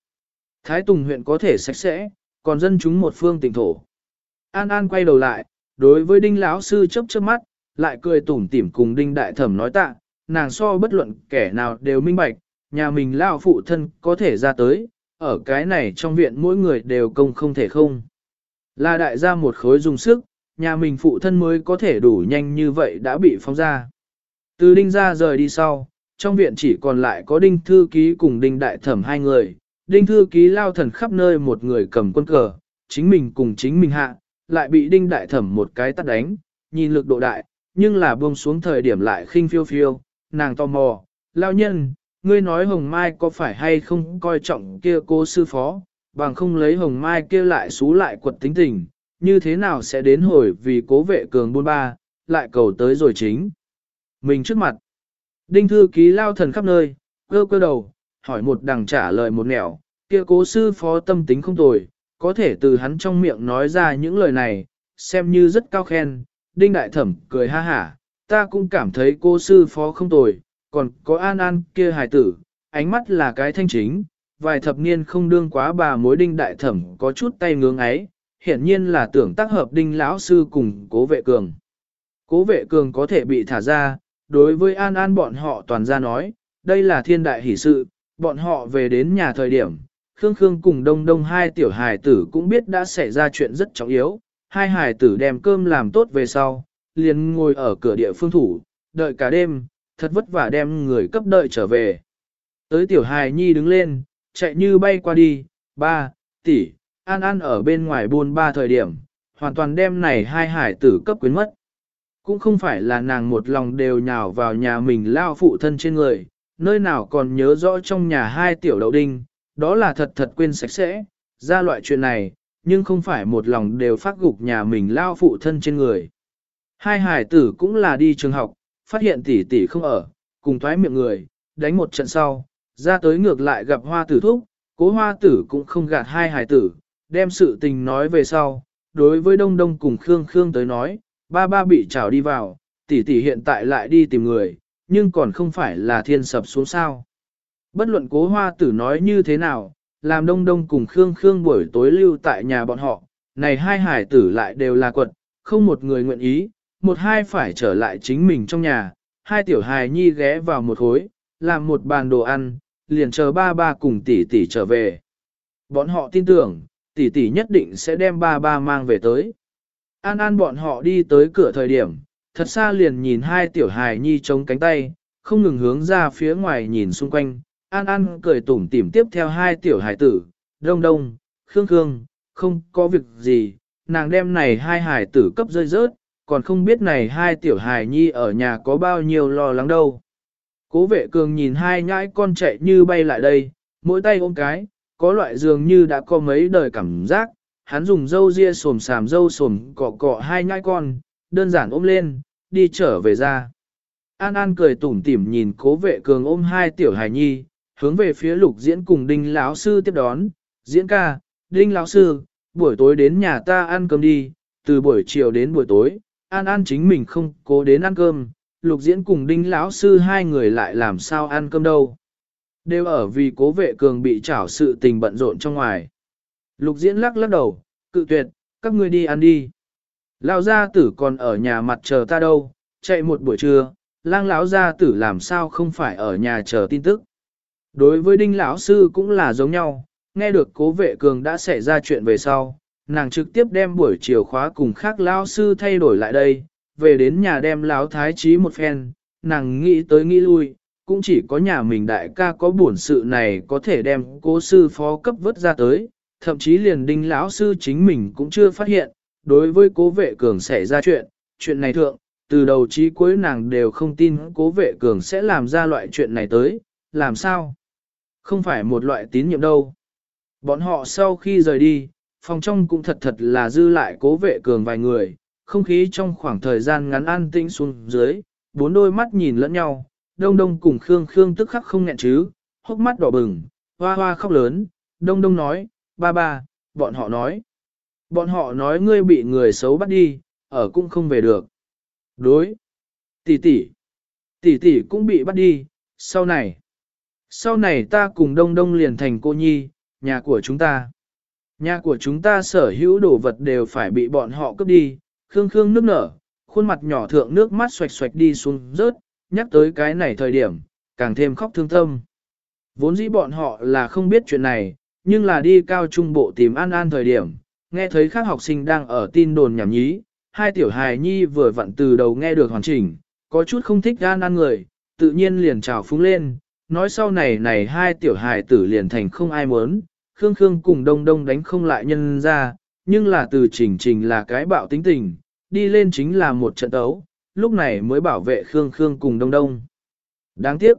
Thái Tùng huyện có thể sạch sẽ, còn dân chúng một phương tỉnh thổ. An An quay đầu lại, đối với đinh lão sư chớp chớp mắt, lại cười tủm tỉm cùng đinh đại thẩm nói tạ, nàng so bất luận kẻ nào đều minh bạch, nhà mình lão phụ thân có thể ra tới, ở cái này trong viện mỗi người đều công không thể không. Là đại gia một khối dùng sức, nhà mình phụ thân mới có thể đủ nhanh như vậy đã bị phóng ra. Từ đinh ra rời đi sau, trong viện chỉ còn lại có đinh thư ký cùng đinh đại thẩm hai người, đinh thư ký lao thần khắp nơi một người cầm quân cờ, chính mình cùng chính mình hạ, lại bị đinh đại thẩm một cái tắt đánh, nhìn lực độ đại, nhưng là buông xuống thời điểm lại khinh phiêu phiêu, nàng tò mò, lao nhân, ngươi nói hồng mai có phải hay không coi trọng kia cô sư phó, bằng không lấy hồng mai kia lại xú lại quật tính tình, như thế nào sẽ đến hồi vì cố vệ cường buôn ba, lại cầu tới rồi chính. Mình trước mặt, đinh thư ký lao thần khắp nơi, cơ cơ đầu, hỏi một đằng trả lời một nẻo, kia cố sư phó tâm tính không tồi, có thể từ hắn trong miệng nói ra những lời này, xem như rất cao khen, đinh đại thẩm cười ha hả, ta cũng cảm thấy cô sư phó không tồi, còn có an an kia hài tử, ánh mắt là cái thanh chính, vài thập niên không đương quá bà mối đinh đại thẩm có chút tay ngưỡng ấy, hiển nhiên là tưởng tác hợp đinh lão sư cùng cố vệ cường. Cố vệ cường có thể bị thả ra, đối với an an bọn họ toàn ra nói, đây là thiên đại hỷ sự, bọn họ về đến nhà thời điểm, Khương Khương cùng Đông Đông hai tiểu hài tử cũng biết đã xảy ra chuyện rất trọng yếu, hai hài tử đem cơm làm tốt về sau, liền ngồi ở cửa địa phương thủ, đợi cả đêm, thật vất vả đem người cấp đợi trở về. Tới tiểu hài nhi đứng lên, chạy như bay qua đi, ba, tỷ, an an ở bên ngoài buôn ba thời điểm, hoàn toàn đem này hai hải tử cấp quyến mất. Cũng không phải là nàng một lòng đều nhào vào nhà mình lao phụ thân trên người, nơi nào còn nhớ rõ trong nhà hai tiểu đậu đinh, đó là thật thật quên sạch sẽ, ra loại chuyện này, nhưng không phải một lòng đều phát gục nhà mình lao phụ thân trên người. Hai hải tử cũng là đi trường học, phát hiện tỷ tỷ không ở, cùng thoái miệng người, đánh một trận sau, ra tới ngược lại gặp hoa tử thúc, cố hoa tử cũng không gạt hai hải tử, đem sự tình nói về sau, đối với Đông Đông cùng Khương Khương tới nói, ba ba bị trào đi vào, tỷ tỷ hiện tại lại đi tìm người, nhưng còn không phải là thiên sập xuống sao. Bất luận cố hoa tử nói như thế nào, làm Đông Đông cùng Khương Khương buổi tối lưu tại nhà bọn họ, này hai hải tử lại đều là quật, không một người nguyện ý, một hai phải trở lại chính mình trong nhà, hai tiểu hài nhi ghé vào một hối, làm một bàn đồ ăn, liền chờ ba ba cùng tỷ tỷ trở về. Bọn họ tin tưởng, tỷ tỷ nhất định sẽ đem ba ba mang về tới. An An bọn họ đi tới cửa thời điểm, thật xa liền nhìn hai tiểu hài nhi chống cánh tay, không ngừng hướng ra phía ngoài nhìn xung quanh. An An cười tủm tỉm tiếp theo hai tiểu hài tử, đông đông, khương khương, không có việc gì, nàng đem này hai hài tử cấp rơi rớt, còn không biết này hai tiểu hài nhi ở nhà có bao nhiêu lo lắng đâu. Cố vệ cường nhìn hai nhãi con chạy như bay lại đây, mỗi tay ôm cái, có loại dường như đã có mấy đời cảm giác, hắn dùng dâu ria sồm sàm dâu sồm cọ cọ hai nhai con, đơn giản ôm lên, đi trở về ra. An An cười tủm tỉm nhìn cố vệ cường ôm hai tiểu hài nhi, hướng về phía lục diễn cùng đinh lão sư tiếp đón, diễn ca, đinh lão sư, buổi tối đến nhà ta ăn cơm đi, từ buổi chiều đến buổi tối, An An chính mình không cố đến ăn cơm, lục diễn cùng đinh lão sư hai người lại làm sao ăn cơm đâu. Đều ở vì cố vệ cường bị trảo sự tình bận rộn trong ngoài. Lục diễn lắc lắc đầu, cự tuyệt, các ngươi đi ăn đi. Lão gia tử còn ở nhà mặt chờ ta đâu, chạy một buổi trưa, lang lão gia tử làm sao không phải ở nhà chờ tin tức. Đối với đinh lão sư cũng là giống nhau, nghe được cố vệ cường đã xảy ra chuyện về sau, nàng trực tiếp đem buổi chiều khóa cùng khác lão sư thay đổi lại đây, về đến nhà đem lão thái trí một phen, nàng nghĩ tới nghĩ lui, cũng chỉ có nhà mình đại ca có buồn sự này có thể đem cố sư phó cấp vớt ra tới, thậm chí liền đinh lão sư chính mình cũng chưa phát hiện, đối với cố vệ cường xảy ra chuyện, chuyện này thượng, từ đầu chí cuối nàng đều không tin cố vệ cường sẽ làm ra loại chuyện này tới, làm sao? Không phải một loại tín nhiệm đâu. Bọn họ sau khi rời đi, phòng trong cũng thật thật là dư lại cố vệ cường vài người, không khí trong khoảng thời gian ngắn an tĩnh xuống dưới, bốn đôi mắt nhìn lẫn nhau, đông đông cùng Khương Khương tức khắc không nghẹn chứ, hốc mắt đỏ bừng, hoa hoa khóc lớn, đông đông nói, ba ba, bọn họ nói. Bọn họ nói ngươi bị người xấu bắt đi, ở cũng không về được. Đối. Tỷ tỷ. Tỷ tỷ cũng bị bắt đi, sau này. Sau này ta cùng đông đông liền thành cô nhi, nhà của chúng ta. Nhà của chúng ta sở hữu đồ vật đều phải bị bọn họ cướp đi, khương khương nước nở, khuôn mặt nhỏ thượng nước mắt xoạch xoạch đi xuống rớt, nhắc tới cái này thời điểm, càng thêm khóc thương tâm. Vốn dĩ bọn họ là không biết chuyện này, nhưng là đi cao trung bộ tìm An An thời điểm, nghe thấy các học sinh đang ở tin đồn nhảm nhí, hai tiểu hài nhi vừa vặn từ đầu nghe được hoàn chỉnh, có chút không thích An An người, tự nhiên liền trào phúng lên, nói sau này này hai tiểu hài tử liền thành không ai muốn, Khương Khương cùng Đông Đông đánh không lại nhân ra, nhưng là từ trình trình là cái bạo tính tình, đi lên chính là một trận đấu, lúc này mới bảo vệ Khương Khương cùng Đông Đông. Đáng tiếc,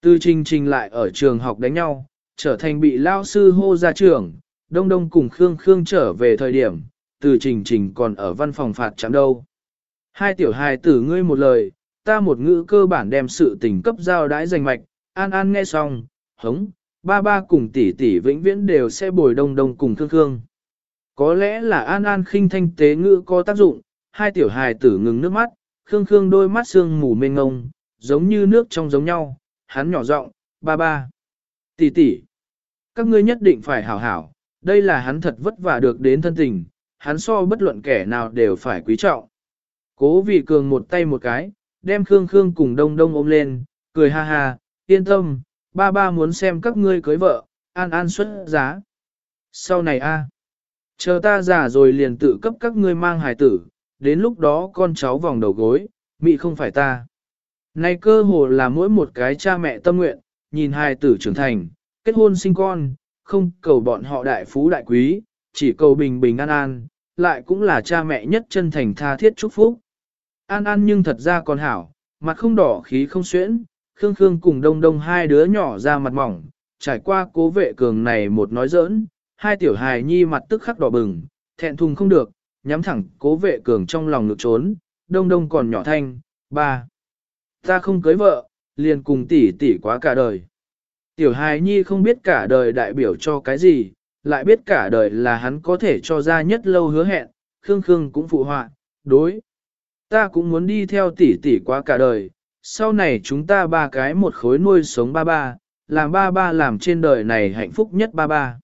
từ trình trình lại ở trường học đánh nhau, trở thành bị lao sư hô ra trường, Đông Đông cùng Khương Khương trở về thời điểm, từ trình trình còn ở văn phòng phạt chạm đâu. Hai tiểu hài tử ngươi một lời, ta một ngữ cơ bản đem sự tình cấp giao đãi dành mạch, an an nghe xong, hống, ba ba cùng tỷ tỷ vĩnh viễn đều sẽ bồi đông đông cùng Khương Khương. Có lẽ là an an khinh thanh tế ngữ có tác dụng, hai tiểu hài tử ngừng nước mắt, Khương Khương đôi mắt sương mù mênh ngông, giống như nước trong giống nhau, hắn nhỏ giọng, ba ba, tỷ tỷ, các ngươi nhất định phải hảo hảo, đây là hắn thật vất vả được đến thân tình, hắn so bất luận kẻ nào đều phải quý trọng. Cố vị cường một tay một cái, đem Khương Khương cùng đông đông ôm lên, cười ha ha, yên tâm, ba ba muốn xem các ngươi cưới vợ, an an xuất giá. Sau này a, chờ ta già rồi liền tự cấp các ngươi mang hài tử, đến lúc đó con cháu vòng đầu gối, mị không phải ta. Này cơ hồ là mỗi một cái cha mẹ tâm nguyện, nhìn hai tử trưởng thành, kết hôn sinh con, không cầu bọn họ đại phú đại quý, chỉ cầu bình bình an an, lại cũng là cha mẹ nhất chân thành tha thiết chúc phúc. An an nhưng thật ra còn hảo, mặt không đỏ khí không xuyễn, Khương Khương cùng Đông Đông hai đứa nhỏ ra mặt mỏng, trải qua cố vệ cường này một nói giỡn, hai tiểu hài nhi mặt tức khắc đỏ bừng, thẹn thùng không được, nhắm thẳng cố vệ cường trong lòng ngực trốn, Đông Đông còn nhỏ thanh, ba. Ta không cưới vợ, liền cùng tỷ tỷ quá cả đời. Tiểu hài nhi không biết cả đời đại biểu cho cái gì, lại biết cả đời là hắn có thể cho ra nhất lâu hứa hẹn, Khương Khương cũng phụ họa, đối. Ta cũng muốn đi theo tỷ tỷ quá cả đời, sau này chúng ta ba cái một khối nuôi sống ba ba, làm ba ba làm trên đời này hạnh phúc nhất ba ba.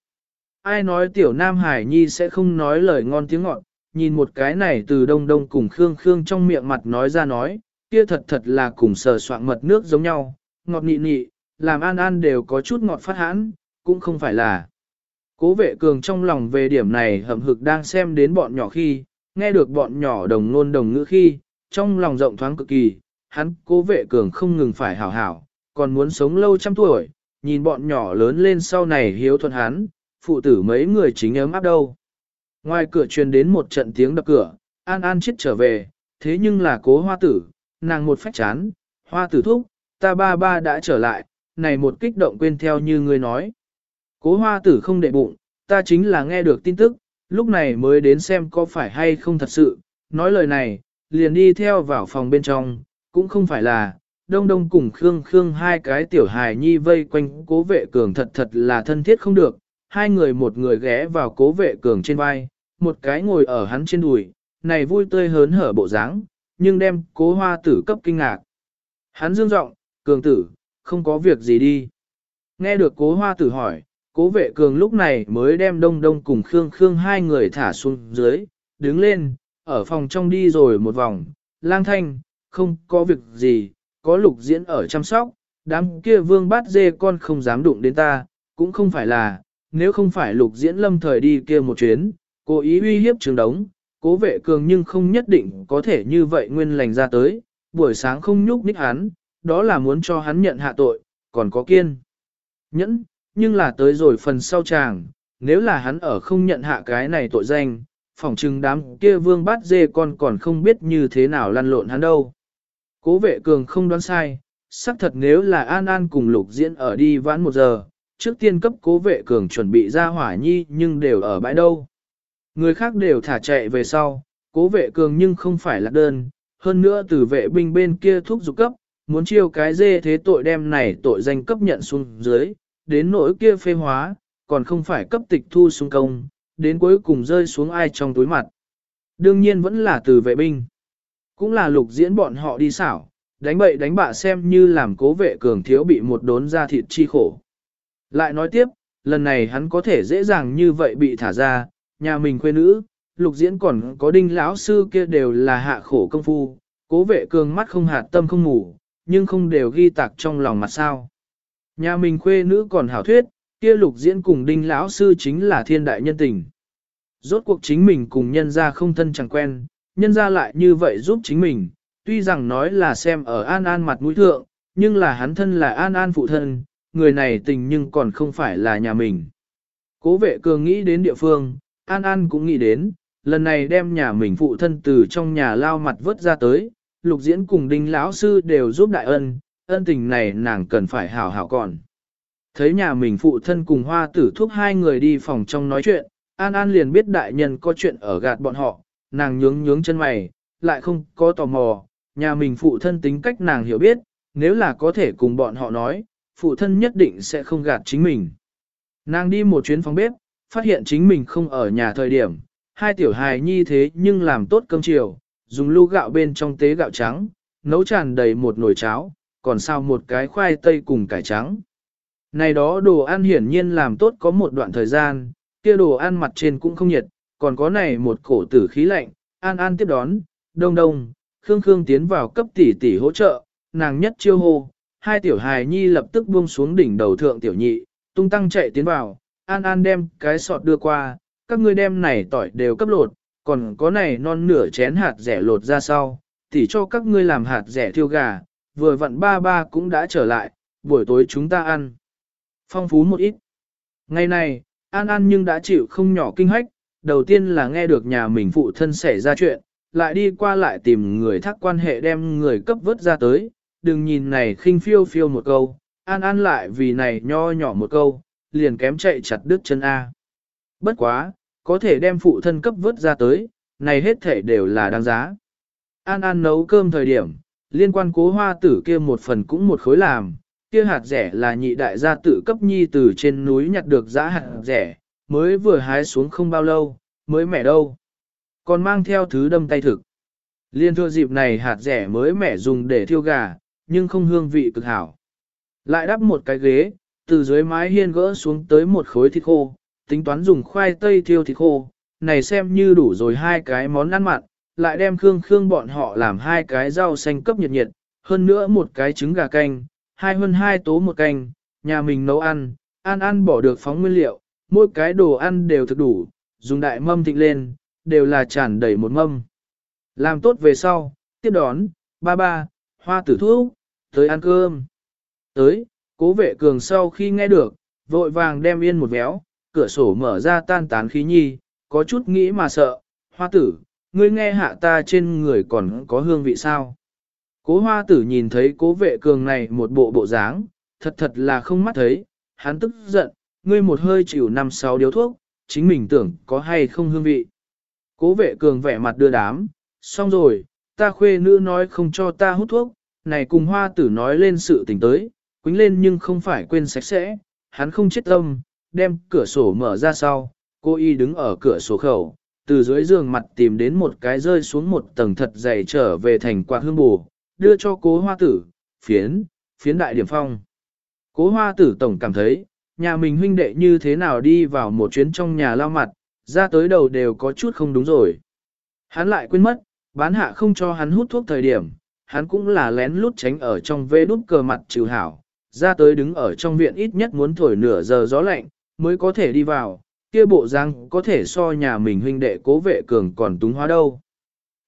Ai nói tiểu Nam Hải Nhi sẽ không nói lời ngon tiếng ngọt, nhìn một cái này từ đông đông cùng Khương Khương trong miệng mặt nói ra nói, kia thật thật là cùng sờ soạn mật nước giống nhau, ngọt nị nị, làm an an đều có chút ngọt phát hãn, cũng không phải là. Cố vệ cường trong lòng về điểm này hậm hực đang xem đến bọn nhỏ khi, nghe được bọn nhỏ đồng nôn đồng ngữ khi, trong lòng rộng thoáng cực kỳ, hắn cố vệ cường không ngừng phải hảo hảo, còn muốn sống lâu trăm tuổi, nhìn bọn nhỏ lớn lên sau này hiếu thuận hắn, phụ tử mấy người chính ấm áp đâu. Ngoài cửa truyền đến một trận tiếng đập cửa, An An chết trở về, thế nhưng là cố hoa tử, nàng một phách chán, hoa tử thúc, ta ba ba đã trở lại, này một kích động quên theo như ngươi nói. Cố hoa tử không để bụng, ta chính là nghe được tin tức, lúc này mới đến xem có phải hay không thật sự, nói lời này, liền đi theo vào phòng bên trong, cũng không phải là, đông đông cùng Khương Khương hai cái tiểu hài nhi vây quanh cố vệ cường thật thật là thân thiết không được, hai người một người ghé vào cố vệ cường trên vai, một cái ngồi ở hắn trên đùi, này vui tươi hớn hở bộ dáng, nhưng đem cố hoa tử cấp kinh ngạc. Hắn dương giọng cường tử, không có việc gì đi. Nghe được cố hoa tử hỏi, cố vệ cường lúc này mới đem đông đông cùng Khương Khương hai người thả xuống dưới, đứng lên, ở phòng trong đi rồi một vòng, lang thanh, không có việc gì, có lục diễn ở chăm sóc, đám kia vương bát dê con không dám đụng đến ta, cũng không phải là, nếu không phải lục diễn lâm thời đi kia một chuyến, cố ý uy hiếp trường đống, cố vệ cường nhưng không nhất định có thể như vậy nguyên lành ra tới, buổi sáng không nhúc ních hắn, đó là muốn cho hắn nhận hạ tội, còn có kiên. Nhẫn, nhưng là tới rồi phần sau chàng, nếu là hắn ở không nhận hạ cái này tội danh, phỏng chừng đám kia vương bát dê con còn không biết như thế nào lăn lộn hắn đâu. Cố vệ cường không đoán sai, xác thật nếu là An An cùng lục diễn ở đi vãn một giờ, trước tiên cấp cố vệ cường chuẩn bị ra hỏa nhi nhưng đều ở bãi đâu. Người khác đều thả chạy về sau, cố vệ cường nhưng không phải là đơn, hơn nữa từ vệ binh bên kia thúc giục cấp, muốn chiêu cái dê thế tội đem này tội danh cấp nhận xuống dưới, đến nỗi kia phê hóa, còn không phải cấp tịch thu xuống công, đến cuối cùng rơi xuống ai trong túi mặt. Đương nhiên vẫn là từ vệ binh. Cũng là lục diễn bọn họ đi xảo, đánh bậy đánh bạ xem như làm cố vệ cường thiếu bị một đốn ra thịt chi khổ. Lại nói tiếp, lần này hắn có thể dễ dàng như vậy bị thả ra, nhà mình quê nữ, lục diễn còn có đinh lão sư kia đều là hạ khổ công phu, cố vệ cường mắt không hạt tâm không ngủ, nhưng không đều ghi tạc trong lòng mặt sao. Nhà mình khuê nữ còn hảo thuyết, kia lục diễn cùng đinh lão sư chính là thiên đại nhân tình. Rốt cuộc chính mình cùng nhân ra không thân chẳng quen, nhân ra lại như vậy giúp chính mình, tuy rằng nói là xem ở An An mặt mũi thượng, nhưng là hắn thân là An An phụ thân, người này tình nhưng còn không phải là nhà mình. Cố vệ cường nghĩ đến địa phương, An An cũng nghĩ đến, lần này đem nhà mình phụ thân từ trong nhà lao mặt vớt ra tới, lục diễn cùng đinh lão sư đều giúp đại ân, ân tình này nàng cần phải hảo hảo còn. Thấy nhà mình phụ thân cùng hoa tử thuốc hai người đi phòng trong nói chuyện, An An liền biết đại nhân có chuyện ở gạt bọn họ, nàng nhướng nhướng chân mày, lại không có tò mò, nhà mình phụ thân tính cách nàng hiểu biết, nếu là có thể cùng bọn họ nói, phụ thân nhất định sẽ không gạt chính mình. Nàng đi một chuyến phòng bếp, phát hiện chính mình không ở nhà thời điểm, hai tiểu hài nhi thế nhưng làm tốt cơm chiều, dùng lu gạo bên trong tế gạo trắng, nấu tràn đầy một nồi cháo, còn sao một cái khoai tây cùng cải trắng. Này đó đồ ăn hiển nhiên làm tốt có một đoạn thời gian, kia đồ ăn mặt trên cũng không nhiệt, còn có này một cổ tử khí lạnh, an an tiếp đón, đông đông, khương khương tiến vào cấp tỷ tỷ hỗ trợ, nàng nhất chiêu hô, hai tiểu hài nhi lập tức buông xuống đỉnh đầu thượng tiểu nhị, tung tăng chạy tiến vào, an an đem cái sọt đưa qua, các ngươi đem này tỏi đều cấp lột, còn có này non nửa chén hạt rẻ lột ra sau, tỷ cho các ngươi làm hạt rẻ thiêu gà, vừa vặn ba ba cũng đã trở lại, buổi tối chúng ta ăn. Phong phú một ít. Ngày này, An An nhưng đã chịu không nhỏ kinh hách, đầu tiên là nghe được nhà mình phụ thân xảy ra chuyện, lại đi qua lại tìm người thác quan hệ đem người cấp vớt ra tới, đừng nhìn này khinh phiêu phiêu một câu, An An lại vì này nho nhỏ một câu, liền kém chạy chặt đứt chân A. Bất quá, có thể đem phụ thân cấp vớt ra tới, này hết thể đều là đáng giá. An An nấu cơm thời điểm, liên quan cố hoa tử kia một phần cũng một khối làm, kia hạt rẻ là nhị đại gia tự cấp nhi từ trên núi nhặt được giá hạt rẻ, mới vừa hái xuống không bao lâu, mới mẻ đâu. Còn mang theo thứ đâm tay thực. Liên thưa dịp này hạt rẻ mới mẻ dùng để thiêu gà, nhưng không hương vị cực hảo. Lại đắp một cái ghế, từ dưới mái hiên gỡ xuống tới một khối thịt khô, tính toán dùng khoai tây thiêu thịt khô, này xem như đủ rồi hai cái món ăn mặn, lại đem khương khương bọn họ làm hai cái rau xanh cấp nhiệt nhiệt, hơn nữa một cái trứng gà canh, hai hơn hai tố một canh, nhà mình nấu ăn, ăn ăn bỏ được phóng nguyên liệu, mỗi cái đồ ăn đều thực đủ, dùng đại mâm thịnh lên, đều là tràn đầy một mâm. Làm tốt về sau, tiếp đón, ba ba, hoa tử thuốc, tới ăn cơm. Tới, cố vệ cường sau khi nghe được, vội vàng đem yên một véo, cửa sổ mở ra tan tán khí nhi, có chút nghĩ mà sợ, hoa tử, ngươi nghe hạ ta trên người còn có hương vị sao. Cố hoa tử nhìn thấy cố vệ cường này một bộ bộ dáng, thật thật là không mắt thấy, hắn tức giận, ngươi một hơi chịu năm sáu điếu thuốc, chính mình tưởng có hay không hương vị. Cố vệ cường vẻ mặt đưa đám, xong rồi, ta khuê nữ nói không cho ta hút thuốc, này cùng hoa tử nói lên sự tình tới, quính lên nhưng không phải quên sạch sẽ, hắn không chết tâm, đem cửa sổ mở ra sau, cô y đứng ở cửa sổ khẩu, từ dưới giường mặt tìm đến một cái rơi xuống một tầng thật dày trở về thành quạt hương bù, đưa cho cố hoa tử, phiến, phiến đại điểm phong. Cố hoa tử tổng cảm thấy, nhà mình huynh đệ như thế nào đi vào một chuyến trong nhà lao mặt, ra tới đầu đều có chút không đúng rồi. Hắn lại quên mất, bán hạ không cho hắn hút thuốc thời điểm, hắn cũng là lén lút tránh ở trong vê đút cờ mặt trừ hảo, ra tới đứng ở trong viện ít nhất muốn thổi nửa giờ gió lạnh, mới có thể đi vào, kia bộ răng có thể so nhà mình huynh đệ cố vệ cường còn túng hóa đâu.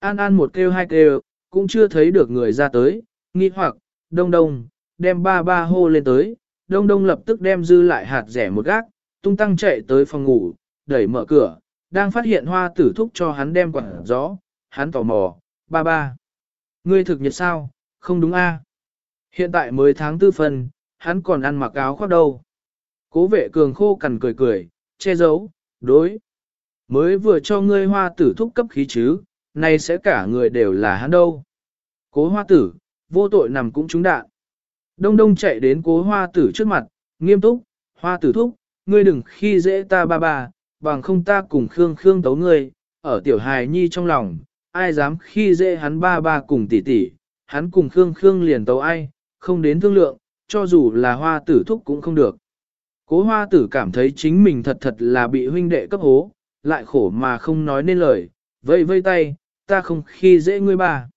An An một kêu hai kêu, cũng chưa thấy được người ra tới, nghi hoặc, đông đông, đem ba ba hô lên tới, đông đông lập tức đem dư lại hạt rẻ một gác, tung tăng chạy tới phòng ngủ, đẩy mở cửa, đang phát hiện hoa tử thúc cho hắn đem quả gió, hắn tò mò, ba ba. Ngươi thực nhiệt sao, không đúng a? À? Hiện tại mới tháng tư phần, hắn còn ăn mặc áo khoác đâu. Cố vệ cường khô cằn cười cười, che giấu, đối. Mới vừa cho ngươi hoa tử thúc cấp khí chứ, nay sẽ cả người đều là hắn đâu. Cố hoa tử, vô tội nằm cũng trúng đạn. Đông đông chạy đến cố hoa tử trước mặt, nghiêm túc, hoa tử thúc, ngươi đừng khi dễ ta ba ba, bằng không ta cùng Khương Khương tấu ngươi, ở tiểu hài nhi trong lòng, ai dám khi dễ hắn ba ba cùng tỷ tỷ, hắn cùng Khương Khương liền tấu ai, không đến thương lượng, cho dù là hoa tử thúc cũng không được. Cố hoa tử cảm thấy chính mình thật thật là bị huynh đệ cấp hố, lại khổ mà không nói nên lời, vây vây tay, ta không khi dễ ngươi ba.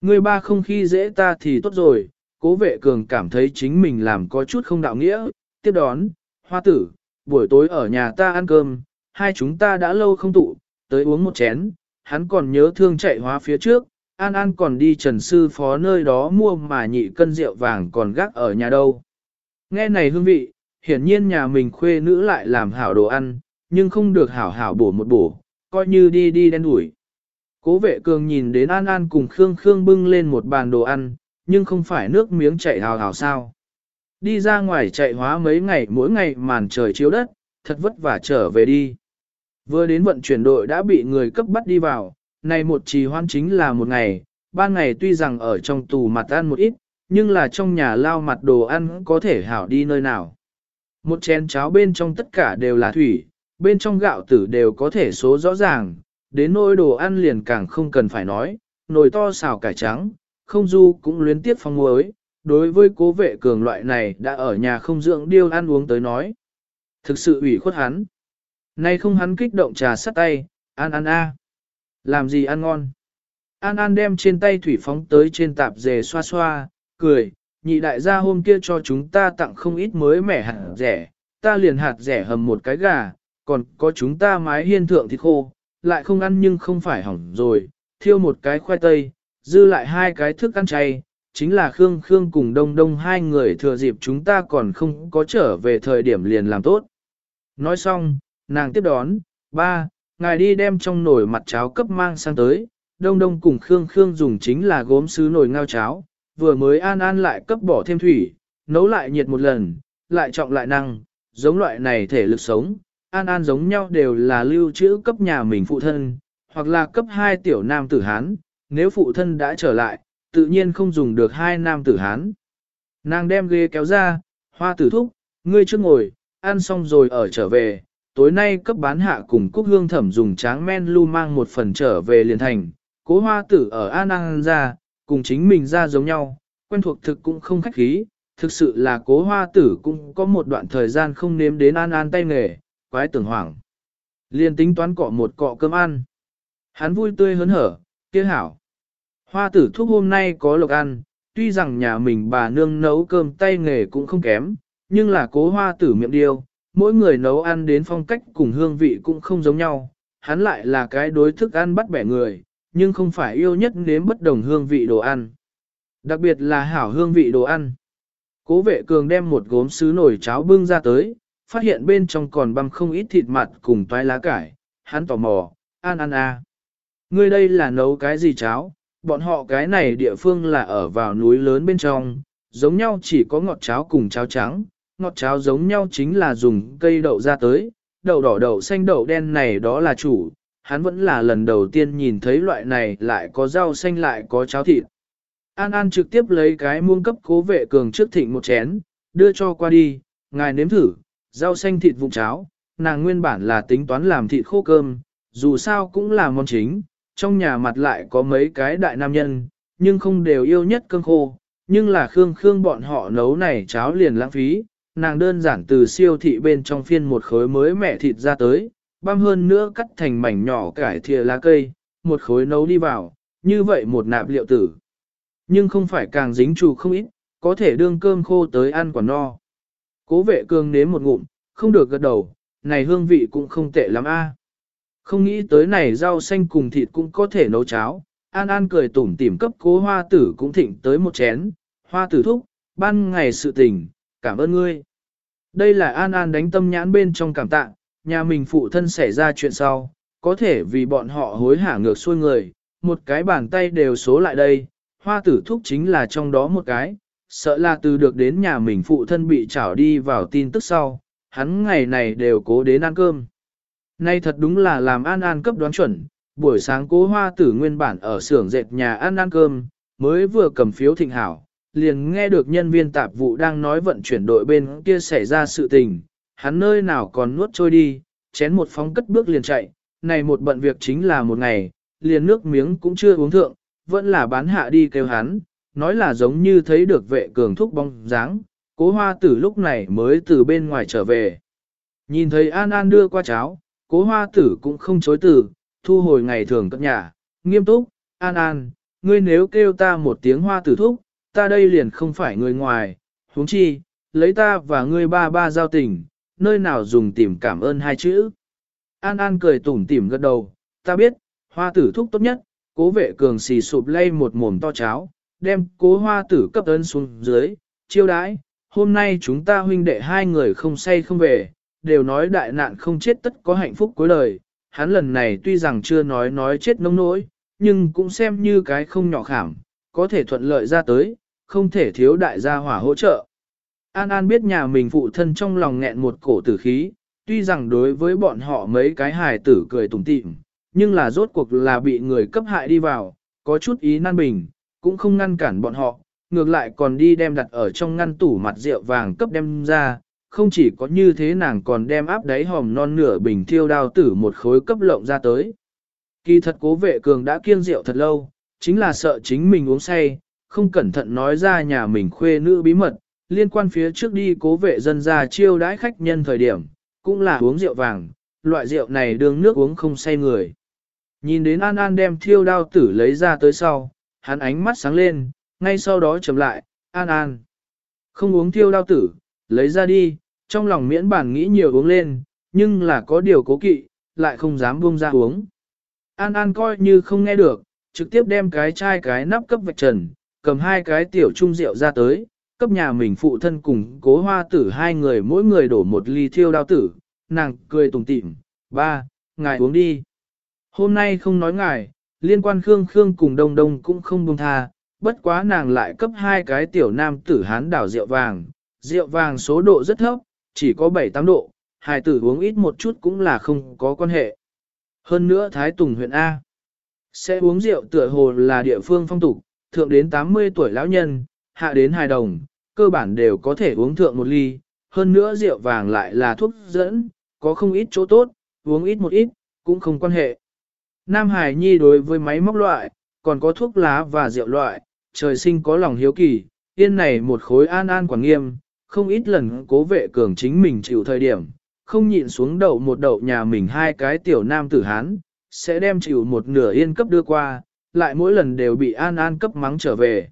Ngươi ba không khi dễ ta thì tốt rồi, cố vệ cường cảm thấy chính mình làm có chút không đạo nghĩa, tiếp đón, hoa tử, buổi tối ở nhà ta ăn cơm, hai chúng ta đã lâu không tụ, tới uống một chén, hắn còn nhớ thương chạy hóa phía trước, An An còn đi trần sư phó nơi đó mua mà nhị cân rượu vàng còn gác ở nhà đâu. Nghe này hương vị, hiển nhiên nhà mình khuê nữ lại làm hảo đồ ăn, nhưng không được hảo hảo bổ một bổ, coi như đi đi đen đuổi. Cố vệ cường nhìn đến An An cùng Khương Khương bưng lên một bàn đồ ăn, nhưng không phải nước miếng chạy hào hào sao. Đi ra ngoài chạy hóa mấy ngày mỗi ngày màn trời chiếu đất, thật vất vả trở về đi. Vừa đến vận chuyển đội đã bị người cấp bắt đi vào, này một trì hoan chính là một ngày, ba ngày tuy rằng ở trong tù mặt ăn một ít, nhưng là trong nhà lao mặt đồ ăn có thể hảo đi nơi nào. Một chén cháo bên trong tất cả đều là thủy, bên trong gạo tử đều có thể số rõ ràng, đến nôi đồ ăn liền càng không cần phải nói, nồi to xào cải trắng, không du cũng luyến tiếp phong muối, đối với cố vệ cường loại này đã ở nhà không dưỡng điêu ăn uống tới nói. Thực sự ủy khuất hắn. Nay không hắn kích động trà sắt tay, an an a. Làm gì ăn ngon. An An đem trên tay thủy phóng tới trên tạp dề xoa xoa, cười, nhị đại gia hôm kia cho chúng ta tặng không ít mới mẻ hạt rẻ, ta liền hạt rẻ hầm một cái gà, còn có chúng ta mái hiên thượng thịt khô, lại không ăn nhưng không phải hỏng rồi, thiêu một cái khoai tây, dư lại hai cái thức ăn chay, chính là Khương Khương cùng Đông Đông hai người thừa dịp chúng ta còn không có trở về thời điểm liền làm tốt. Nói xong, nàng tiếp đón, ba, ngài đi đem trong nồi mặt cháo cấp mang sang tới, Đông Đông cùng Khương Khương dùng chính là gốm sứ nồi ngao cháo, vừa mới an an lại cấp bỏ thêm thủy, nấu lại nhiệt một lần, lại trọng lại năng, giống loại này thể lực sống, an an giống nhau đều là lưu trữ cấp nhà mình phụ thân, hoặc là cấp hai tiểu nam tử Hán, nếu phụ thân đã trở lại, tự nhiên không dùng được hai nam tử Hán. Nàng đem ghế kéo ra, hoa tử thúc, ngươi trước ngồi, ăn xong rồi ở trở về, tối nay cấp bán hạ cùng cúc hương thẩm dùng tráng men lưu mang một phần trở về liền thành, cố hoa tử ở An An ra, cùng chính mình ra giống nhau, quen thuộc thực cũng không khách khí, thực sự là cố hoa tử cũng có một đoạn thời gian không nếm đến An An tay nghề, quái tưởng hoảng. Liền tính toán cọ một cọ cơm ăn. Hắn vui tươi hớn hở, kia hảo. Hoa tử thuốc hôm nay có lộc ăn, tuy rằng nhà mình bà nương nấu cơm tay nghề cũng không kém, nhưng là cố hoa tử miệng điêu, mỗi người nấu ăn đến phong cách cùng hương vị cũng không giống nhau, hắn lại là cái đối thức ăn bắt bẻ người, nhưng không phải yêu nhất nếm bất đồng hương vị đồ ăn. Đặc biệt là hảo hương vị đồ ăn. Cố vệ cường đem một gốm sứ nồi cháo bưng ra tới, phát hiện bên trong còn băm không ít thịt mặt cùng toái lá cải, hắn tò mò, an ăn a. Ngươi đây là nấu cái gì cháo, bọn họ cái này địa phương là ở vào núi lớn bên trong, giống nhau chỉ có ngọt cháo cùng cháo trắng, ngọt cháo giống nhau chính là dùng cây đậu ra tới, đậu đỏ đậu xanh đậu đen này đó là chủ, hắn vẫn là lần đầu tiên nhìn thấy loại này lại có rau xanh lại có cháo thịt. An An trực tiếp lấy cái muông cấp cố vệ cường trước thịnh một chén, đưa cho qua đi, ngài nếm thử, rau xanh thịt vụn cháo, nàng nguyên bản là tính toán làm thịt khô cơm, dù sao cũng là món chính, trong nhà mặt lại có mấy cái đại nam nhân, nhưng không đều yêu nhất cơm khô, nhưng là Khương Khương bọn họ nấu này cháo liền lãng phí, nàng đơn giản từ siêu thị bên trong phiên một khối mới mẹ thịt ra tới, băm hơn nữa cắt thành mảnh nhỏ cải thìa lá cây, một khối nấu đi vào, như vậy một nạp liệu tử. Nhưng không phải càng dính trù không ít, có thể đương cơm khô tới ăn quả no. Cố vệ cường nếm một ngụm, không được gật đầu, này hương vị cũng không tệ lắm a. Không nghĩ tới này rau xanh cùng thịt cũng có thể nấu cháo, An An cười tủm tỉm cấp cố hoa tử cũng thịnh tới một chén, hoa tử thúc, ban ngày sự tình, cảm ơn ngươi. Đây là An An đánh tâm nhãn bên trong cảm tạ, nhà mình phụ thân xảy ra chuyện sau, có thể vì bọn họ hối hả ngược xuôi người, một cái bàn tay đều số lại đây, hoa tử thúc chính là trong đó một cái, sợ là từ được đến nhà mình phụ thân bị trảo đi vào tin tức sau, hắn ngày này đều cố đến ăn cơm. Nay thật đúng là làm An An cấp đoán chuẩn, buổi sáng cố hoa tử nguyên bản ở xưởng dệt nhà ăn ăn cơm, mới vừa cầm phiếu thịnh hảo, liền nghe được nhân viên tạp vụ đang nói vận chuyển đội bên kia xảy ra sự tình, hắn nơi nào còn nuốt trôi đi, chén một phóng cất bước liền chạy, này một bận việc chính là một ngày, liền nước miếng cũng chưa uống thượng, vẫn là bán hạ đi kêu hắn, nói là giống như thấy được vệ cường thúc bóng dáng, cố hoa tử lúc này mới từ bên ngoài trở về. Nhìn thấy An An đưa qua cháo, cố hoa tử cũng không chối từ, thu hồi ngày thường cất nhà, nghiêm túc, An An, ngươi nếu kêu ta một tiếng hoa tử thúc, ta đây liền không phải người ngoài, huống chi, lấy ta và ngươi ba ba giao tình, nơi nào dùng tìm cảm ơn hai chữ. An An cười tủm tỉm gật đầu, ta biết, hoa tử thúc tốt nhất, cố vệ cường xì sụp lay một mồm to cháo, đem cố hoa tử cấp ơn xuống dưới, chiêu đãi, hôm nay chúng ta huynh đệ hai người không say không về, đều nói đại nạn không chết tất có hạnh phúc cuối đời, hắn lần này tuy rằng chưa nói nói chết nông nỗi, nhưng cũng xem như cái không nhỏ khảm, có thể thuận lợi ra tới, không thể thiếu đại gia hỏa hỗ trợ. An An biết nhà mình phụ thân trong lòng nghẹn một cổ tử khí, tuy rằng đối với bọn họ mấy cái hài tử cười tủm tỉm, nhưng là rốt cuộc là bị người cấp hại đi vào, có chút ý nan bình, cũng không ngăn cản bọn họ, ngược lại còn đi đem đặt ở trong ngăn tủ mặt rượu vàng cấp đem ra, không chỉ có như thế nàng còn đem áp đáy hòm non nửa bình thiêu đao tử một khối cấp lộng ra tới. Kỳ thật cố vệ cường đã kiêng rượu thật lâu, chính là sợ chính mình uống say, không cẩn thận nói ra nhà mình khuê nữ bí mật, liên quan phía trước đi cố vệ dân ra chiêu đãi khách nhân thời điểm, cũng là uống rượu vàng, loại rượu này đường nước uống không say người. Nhìn đến An An đem thiêu đao tử lấy ra tới sau, hắn ánh mắt sáng lên, ngay sau đó chậm lại, An An. Không uống thiêu đao tử, lấy ra đi, trong lòng miễn bản nghĩ nhiều uống lên, nhưng là có điều cố kỵ, lại không dám buông ra uống. An An coi như không nghe được, trực tiếp đem cái chai cái nắp cấp vạch trần, cầm hai cái tiểu trung rượu ra tới, cấp nhà mình phụ thân cùng cố hoa tử hai người mỗi người đổ một ly thiêu đao tử, nàng cười tùng tịm, ba, ngài uống đi. Hôm nay không nói ngài, liên quan Khương Khương cùng Đông Đông cũng không buông tha, bất quá nàng lại cấp hai cái tiểu nam tử hán đảo rượu vàng, rượu vàng số độ rất thấp, chỉ có 7-8 độ, hài tử uống ít một chút cũng là không có quan hệ. Hơn nữa Thái Tùng huyện A. Sẽ uống rượu tựa hồ là địa phương phong tục, thượng đến 80 tuổi lão nhân, hạ đến hài đồng, cơ bản đều có thể uống thượng một ly, hơn nữa rượu vàng lại là thuốc dẫn, có không ít chỗ tốt, uống ít một ít, cũng không quan hệ. Nam Hải Nhi đối với máy móc loại, còn có thuốc lá và rượu loại, trời sinh có lòng hiếu kỳ, yên này một khối an an quản nghiêm, không ít lần cố vệ cường chính mình chịu thời điểm, không nhịn xuống đậu một đậu nhà mình hai cái tiểu nam tử hán, sẽ đem chịu một nửa yên cấp đưa qua, lại mỗi lần đều bị an an cấp mắng trở về.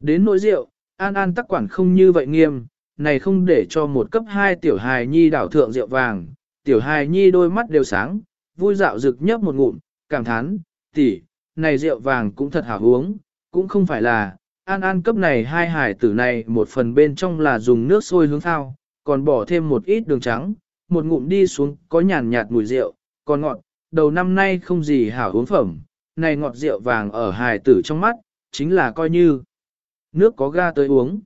Đến nỗi rượu, an an tắc quản không như vậy nghiêm, này không để cho một cấp hai tiểu hài nhi đảo thượng rượu vàng, tiểu hài nhi đôi mắt đều sáng, vui dạo rực nhấp một ngụm, cảm thán, tỷ, này rượu vàng cũng thật hảo uống, cũng không phải là, an an cấp này hai hải tử này một phần bên trong là dùng nước sôi hướng thao, còn bỏ thêm một ít đường trắng, một ngụm đi xuống có nhàn nhạt mùi rượu, còn ngọt, đầu năm nay không gì hảo uống phẩm, này ngọt rượu vàng ở hải tử trong mắt, chính là coi như nước có ga tới uống.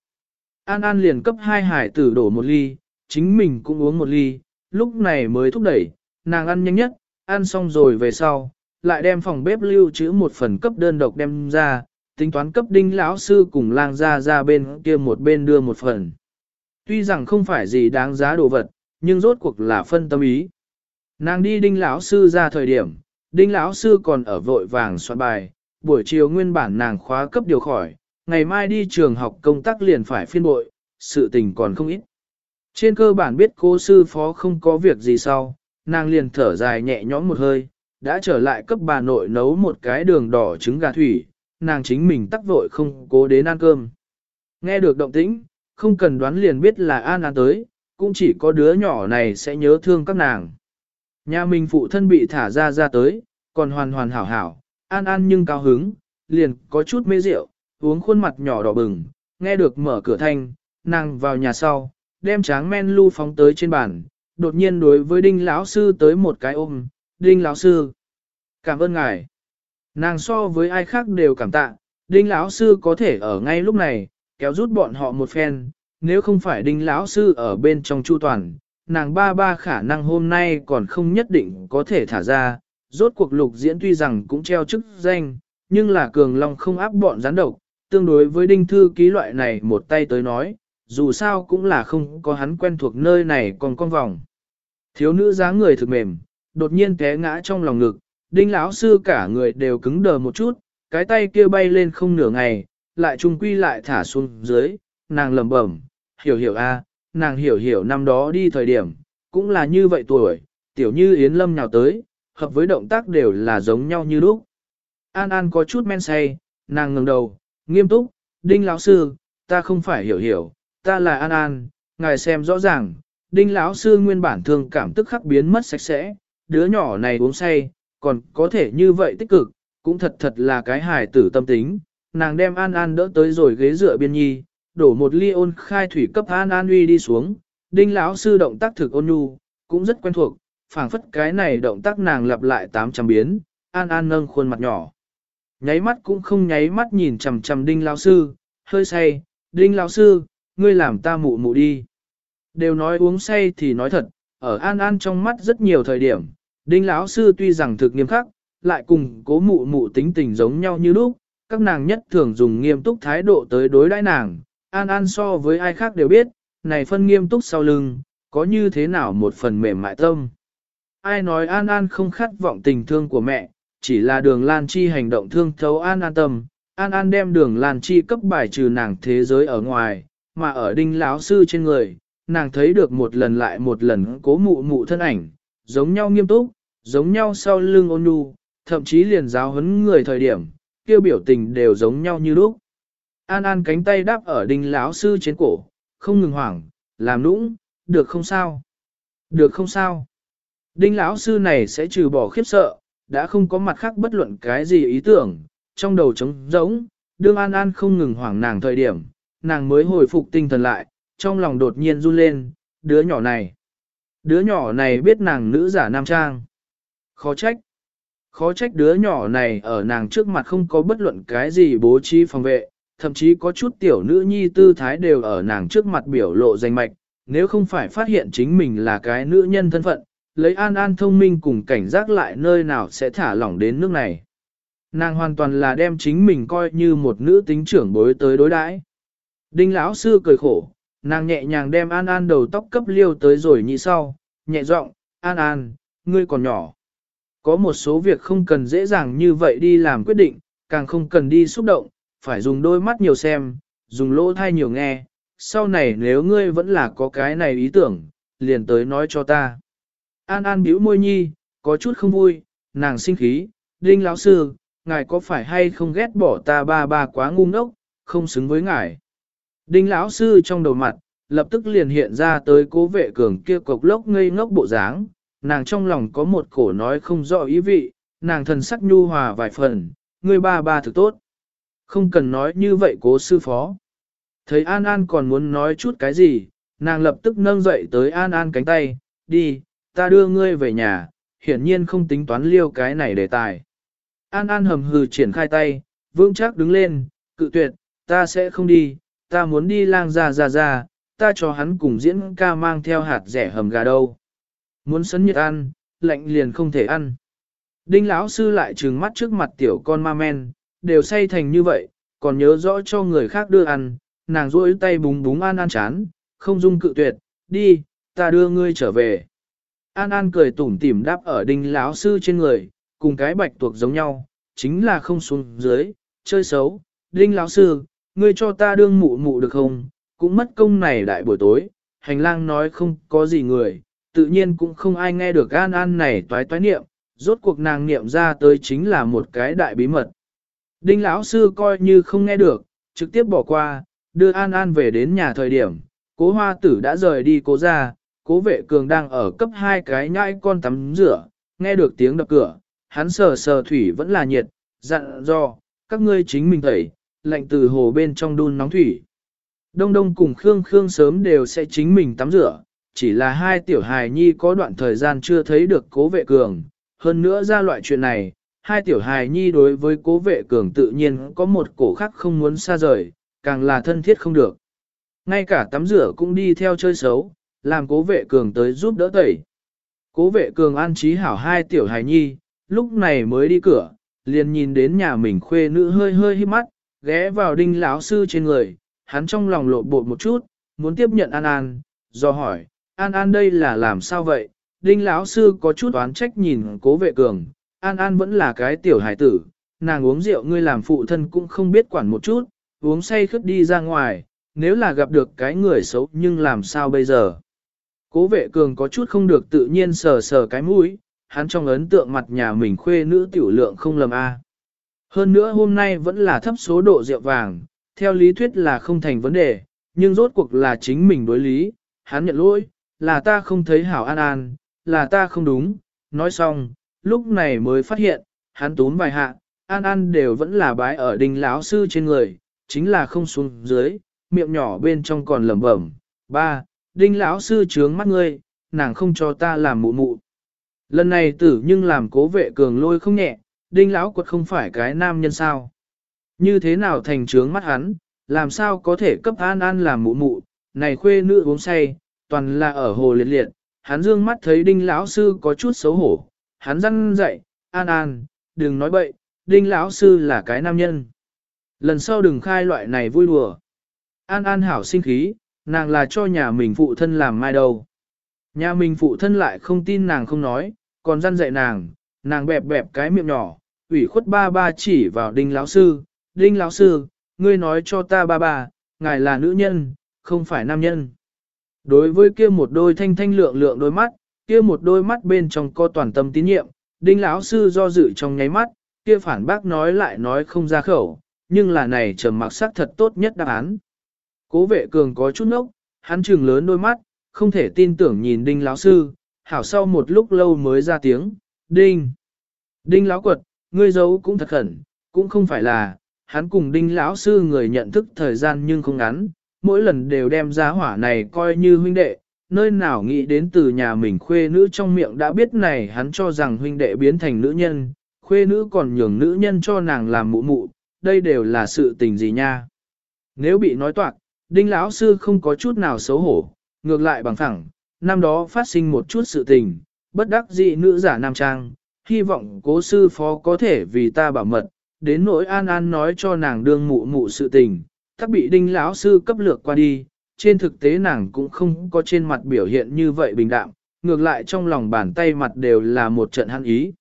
An An liền cấp hai hải tử đổ một ly, chính mình cũng uống một ly, lúc này mới thúc đẩy, nàng ăn nhanh nhất, ăn xong rồi về sau, lại đem phòng bếp lưu trữ một phần cấp đơn độc đem ra, tính toán cấp đinh lão sư cùng lang ra ra bên kia một bên đưa một phần. Tuy rằng không phải gì đáng giá đồ vật, nhưng rốt cuộc là phân tâm ý. Nàng đi đinh lão sư ra thời điểm, đinh lão sư còn ở vội vàng soạn bài, buổi chiều nguyên bản nàng khóa cấp điều khỏi, ngày mai đi trường học công tác liền phải phiên bội, sự tình còn không ít. Trên cơ bản biết cô sư phó không có việc gì sau, nàng liền thở dài nhẹ nhõm một hơi, đã trở lại cấp bà nội nấu một cái đường đỏ trứng gà thủy, nàng chính mình tắc vội không cố đến ăn cơm. Nghe được động tĩnh, không cần đoán liền biết là An An tới, cũng chỉ có đứa nhỏ này sẽ nhớ thương các nàng. Nhà mình phụ thân bị thả ra ra tới, còn hoàn hoàn hảo hảo, An An nhưng cao hứng, liền có chút mê rượu, uống khuôn mặt nhỏ đỏ bừng, nghe được mở cửa thanh, nàng vào nhà sau, đem tráng men lưu phóng tới trên bàn, đột nhiên đối với đinh lão sư tới một cái ôm, đinh lão sư. Cảm ơn ngài. Nàng so với ai khác đều cảm tạ, đinh lão sư có thể ở ngay lúc này, kéo rút bọn họ một phen, nếu không phải đinh lão sư ở bên trong chu toàn, nàng ba ba khả năng hôm nay còn không nhất định có thể thả ra, rốt cuộc lục diễn tuy rằng cũng treo chức danh, nhưng là cường long không áp bọn gián độc, tương đối với đinh thư ký loại này một tay tới nói, dù sao cũng là không có hắn quen thuộc nơi này còn con vòng. Thiếu nữ dáng người thực mềm, đột nhiên té ngã trong lòng ngực, đinh lão sư cả người đều cứng đờ một chút, cái tay kia bay lên không nửa ngày, lại trung quy lại thả xuống dưới, nàng lẩm bẩm, hiểu hiểu a, nàng hiểu hiểu năm đó đi thời điểm, cũng là như vậy tuổi, tiểu như Yến Lâm nhào tới, hợp với động tác đều là giống nhau như lúc. An An có chút men say, nàng ngẩng đầu, nghiêm túc, đinh lão sư, ta không phải hiểu hiểu, ta là An An, ngài xem rõ ràng, đinh lão sư nguyên bản thường cảm tức khắc biến mất sạch sẽ, đứa nhỏ này uống say, còn có thể như vậy tích cực, cũng thật thật là cái hài tử tâm tính. Nàng đem An An đỡ tới rồi ghế dựa biên nhi, đổ một ly ôn khai thủy cấp An An uy đi xuống, đinh lão sư động tác thực ôn nhu, cũng rất quen thuộc, phảng phất cái này động tác nàng lặp lại 800 biến, An An nâng khuôn mặt nhỏ. Nháy mắt cũng không nháy mắt nhìn chằm chằm đinh lão sư, hơi say, đinh lão sư, ngươi làm ta mụ mụ đi. Đều nói uống say thì nói thật, ở An An trong mắt rất nhiều thời điểm, đinh lão sư tuy rằng thực nghiêm khắc, lại cùng cố mụ mụ tính tình giống nhau như lúc, các nàng nhất thường dùng nghiêm túc thái độ tới đối đãi nàng, An An so với ai khác đều biết, này phân nghiêm túc sau lưng, có như thế nào một phần mềm mại tâm. Ai nói An An không khát vọng tình thương của mẹ, chỉ là đường Lan Chi hành động thương thấu An An tâm, An An đem đường Lan Chi cấp bài trừ nàng thế giới ở ngoài, mà ở đinh lão sư trên người, nàng thấy được một lần lại một lần cố mụ mụ thân ảnh, giống nhau nghiêm túc, giống nhau sau lưng ôn nhu, thậm chí liền giáo huấn người thời điểm, kêu biểu tình đều giống nhau như lúc. An An cánh tay đáp ở đinh lão sư trên cổ, không ngừng hoảng, làm nũng, được không sao? Được không sao? Đinh lão sư này sẽ trừ bỏ khiếp sợ, đã không có mặt khác bất luận cái gì ý tưởng, trong đầu trống rỗng, đương An An không ngừng hoảng nàng thời điểm, nàng mới hồi phục tinh thần lại, trong lòng đột nhiên run lên, đứa nhỏ này. Đứa nhỏ này biết nàng nữ giả nam trang. Khó trách. Khó trách đứa nhỏ này ở nàng trước mặt không có bất luận cái gì bố trí phòng vệ, thậm chí có chút tiểu nữ nhi tư thái đều ở nàng trước mặt biểu lộ danh mạch, nếu không phải phát hiện chính mình là cái nữ nhân thân phận, lấy an an thông minh cùng cảnh giác lại nơi nào sẽ thả lỏng đến nước này. Nàng hoàn toàn là đem chính mình coi như một nữ tính trưởng bối tới đối đãi. Đinh lão sư cười khổ, nàng nhẹ nhàng đem An An đầu tóc cấp liêu tới rồi nhị sau, nhẹ giọng, An An, ngươi còn nhỏ. Có một số việc không cần dễ dàng như vậy đi làm quyết định, càng không cần đi xúc động, phải dùng đôi mắt nhiều xem, dùng lỗ thai nhiều nghe. Sau này nếu ngươi vẫn là có cái này ý tưởng, liền tới nói cho ta. An An bĩu môi nhi, có chút không vui, nàng sinh khí, đinh lão sư, ngài có phải hay không ghét bỏ ta ba ba quá ngu ngốc, không xứng với ngài. Đinh lão sư trong đầu mặt, lập tức liền hiện ra tới cố vệ cường kia cục lốc ngây ngốc bộ dáng, nàng trong lòng có một cổ nói không rõ ý vị, nàng thần sắc nhu hòa vài phần, người ba ba thực tốt. Không cần nói như vậy cố sư phó. Thấy An An còn muốn nói chút cái gì, nàng lập tức nâng dậy tới An An cánh tay, đi, ta đưa ngươi về nhà, hiển nhiên không tính toán liêu cái này đề tài. An An hầm hừ triển khai tay, vững chắc đứng lên, cự tuyệt, ta sẽ không đi, ta muốn đi lang ra ra ra, ta cho hắn cùng diễn ca mang theo hạt rẻ hầm gà đâu. Muốn sấn nhiệt ăn, lạnh liền không thể ăn. Đinh lão sư lại trừng mắt trước mặt tiểu con ma men, đều say thành như vậy, còn nhớ rõ cho người khác đưa ăn, nàng duỗi tay búng búng an an chán, không dung cự tuyệt, đi, ta đưa ngươi trở về. An An cười tủm tỉm đáp ở đinh lão sư trên người, cùng cái bạch tuộc giống nhau, chính là không xuống dưới, chơi xấu. Đinh lão sư, ngươi cho ta đương mụ mụ được không? Cũng mất công này đại buổi tối, hành lang nói không có gì người, tự nhiên cũng không ai nghe được An An này toái toái niệm, rốt cuộc nàng niệm ra tới chính là một cái đại bí mật. Đinh lão sư coi như không nghe được, trực tiếp bỏ qua, đưa An An về đến nhà thời điểm, cố hoa tử đã rời đi cố ra, cố vệ cường đang ở cấp hai cái nhãi con tắm rửa, nghe được tiếng đập cửa, hắn sờ sờ thủy vẫn là nhiệt, dặn dò các ngươi chính mình thấy, lạnh từ hồ bên trong đun nóng thủy. Đông Đông cùng Khương Khương sớm đều sẽ chính mình tắm rửa, chỉ là hai tiểu hài nhi có đoạn thời gian chưa thấy được cố vệ cường. Hơn nữa ra loại chuyện này, hai tiểu hài nhi đối với cố vệ cường tự nhiên có một cổ khác không muốn xa rời, càng là thân thiết không được. Ngay cả tắm rửa cũng đi theo chơi xấu, làm cố vệ cường tới giúp đỡ tẩy. Cố vệ cường an trí hảo hai tiểu hài nhi, lúc này mới đi cửa, liền nhìn đến nhà mình khuê nữ hơi hơi hít mắt, ghé vào đinh lão sư trên người, hắn trong lòng lộ bột một chút, muốn tiếp nhận An An, do hỏi, An An đây là làm sao vậy? Đinh lão sư có chút oán trách nhìn cố vệ cường, An An vẫn là cái tiểu hải tử, nàng uống rượu ngươi làm phụ thân cũng không biết quản một chút, uống say khướt đi ra ngoài, nếu là gặp được cái người xấu nhưng làm sao bây giờ? Cố vệ cường có chút không được tự nhiên sờ sờ cái mũi, hắn trong ấn tượng mặt nhà mình khuê nữ tiểu lượng không lầm A. Hơn nữa hôm nay vẫn là thấp số độ rượu vàng, theo lý thuyết là không thành vấn đề, nhưng rốt cuộc là chính mình đối lý, hắn nhận lỗi, là ta không thấy hảo an an, là ta không đúng, nói xong, lúc này mới phát hiện, hắn túm vài hạ, an an đều vẫn là bái ở đình lão sư trên người, chính là không xuống dưới, miệng nhỏ bên trong còn lẩm bẩm, ba, đinh lão sư trướng mắt ngươi, nàng không cho ta làm mụ mụ. Lần này tử nhưng làm cố vệ cường lôi không nhẹ, đinh lão quật không phải cái nam nhân sao. Như thế nào thành trướng mắt hắn, làm sao có thể cấp an an làm mụ mụ, này khuê nữ uống say, toàn là ở hồ liệt liệt, hắn dương mắt thấy đinh lão sư có chút xấu hổ, hắn răng dậy, an an, đừng nói bậy, đinh lão sư là cái nam nhân. Lần sau đừng khai loại này vui đùa. An an hảo sinh khí, nàng là cho nhà mình phụ thân làm mai đâu. Nhà mình phụ thân lại không tin nàng không nói, còn răn dạy nàng, nàng bẹp bẹp cái miệng nhỏ, ủy khuất ba ba chỉ vào đinh lão sư, đinh lão sư, ngươi nói cho ta ba ba, ngài là nữ nhân, không phải nam nhân. Đối với kia một đôi thanh thanh lượng lượng đôi mắt, kia một đôi mắt bên trong có toàn tâm tín nhiệm, đinh lão sư do dự trong nháy mắt, kia phản bác nói lại nói không ra khẩu, nhưng là này trầm mặc sắc thật tốt nhất đáp án. Cố vệ cường có chút nốc, hắn trừng lớn đôi mắt, không thể tin tưởng nhìn đinh lão sư, hảo sau một lúc lâu mới ra tiếng, đinh. Đinh lão quật, ngươi giấu cũng thật khẩn, cũng không phải là, hắn cùng đinh lão sư người nhận thức thời gian nhưng không ngắn, mỗi lần đều đem giá hỏa này coi như huynh đệ, nơi nào nghĩ đến từ nhà mình khuê nữ trong miệng đã biết này hắn cho rằng huynh đệ biến thành nữ nhân, khuê nữ còn nhường nữ nhân cho nàng làm mụ mụ, đây đều là sự tình gì nha. Nếu bị nói toạc, đinh lão sư không có chút nào xấu hổ, ngược lại bằng thẳng, năm đó phát sinh một chút sự tình, bất đắc dĩ nữ giả nam trang, hy vọng cố sư phó có thể vì ta bảo mật, đến nỗi an an nói cho nàng đương mụ mụ sự tình, tắc bị đinh lão sư cấp lược qua đi, trên thực tế nàng cũng không có trên mặt biểu hiện như vậy bình đạm, ngược lại trong lòng bàn tay mặt đều là một trận hăng ý.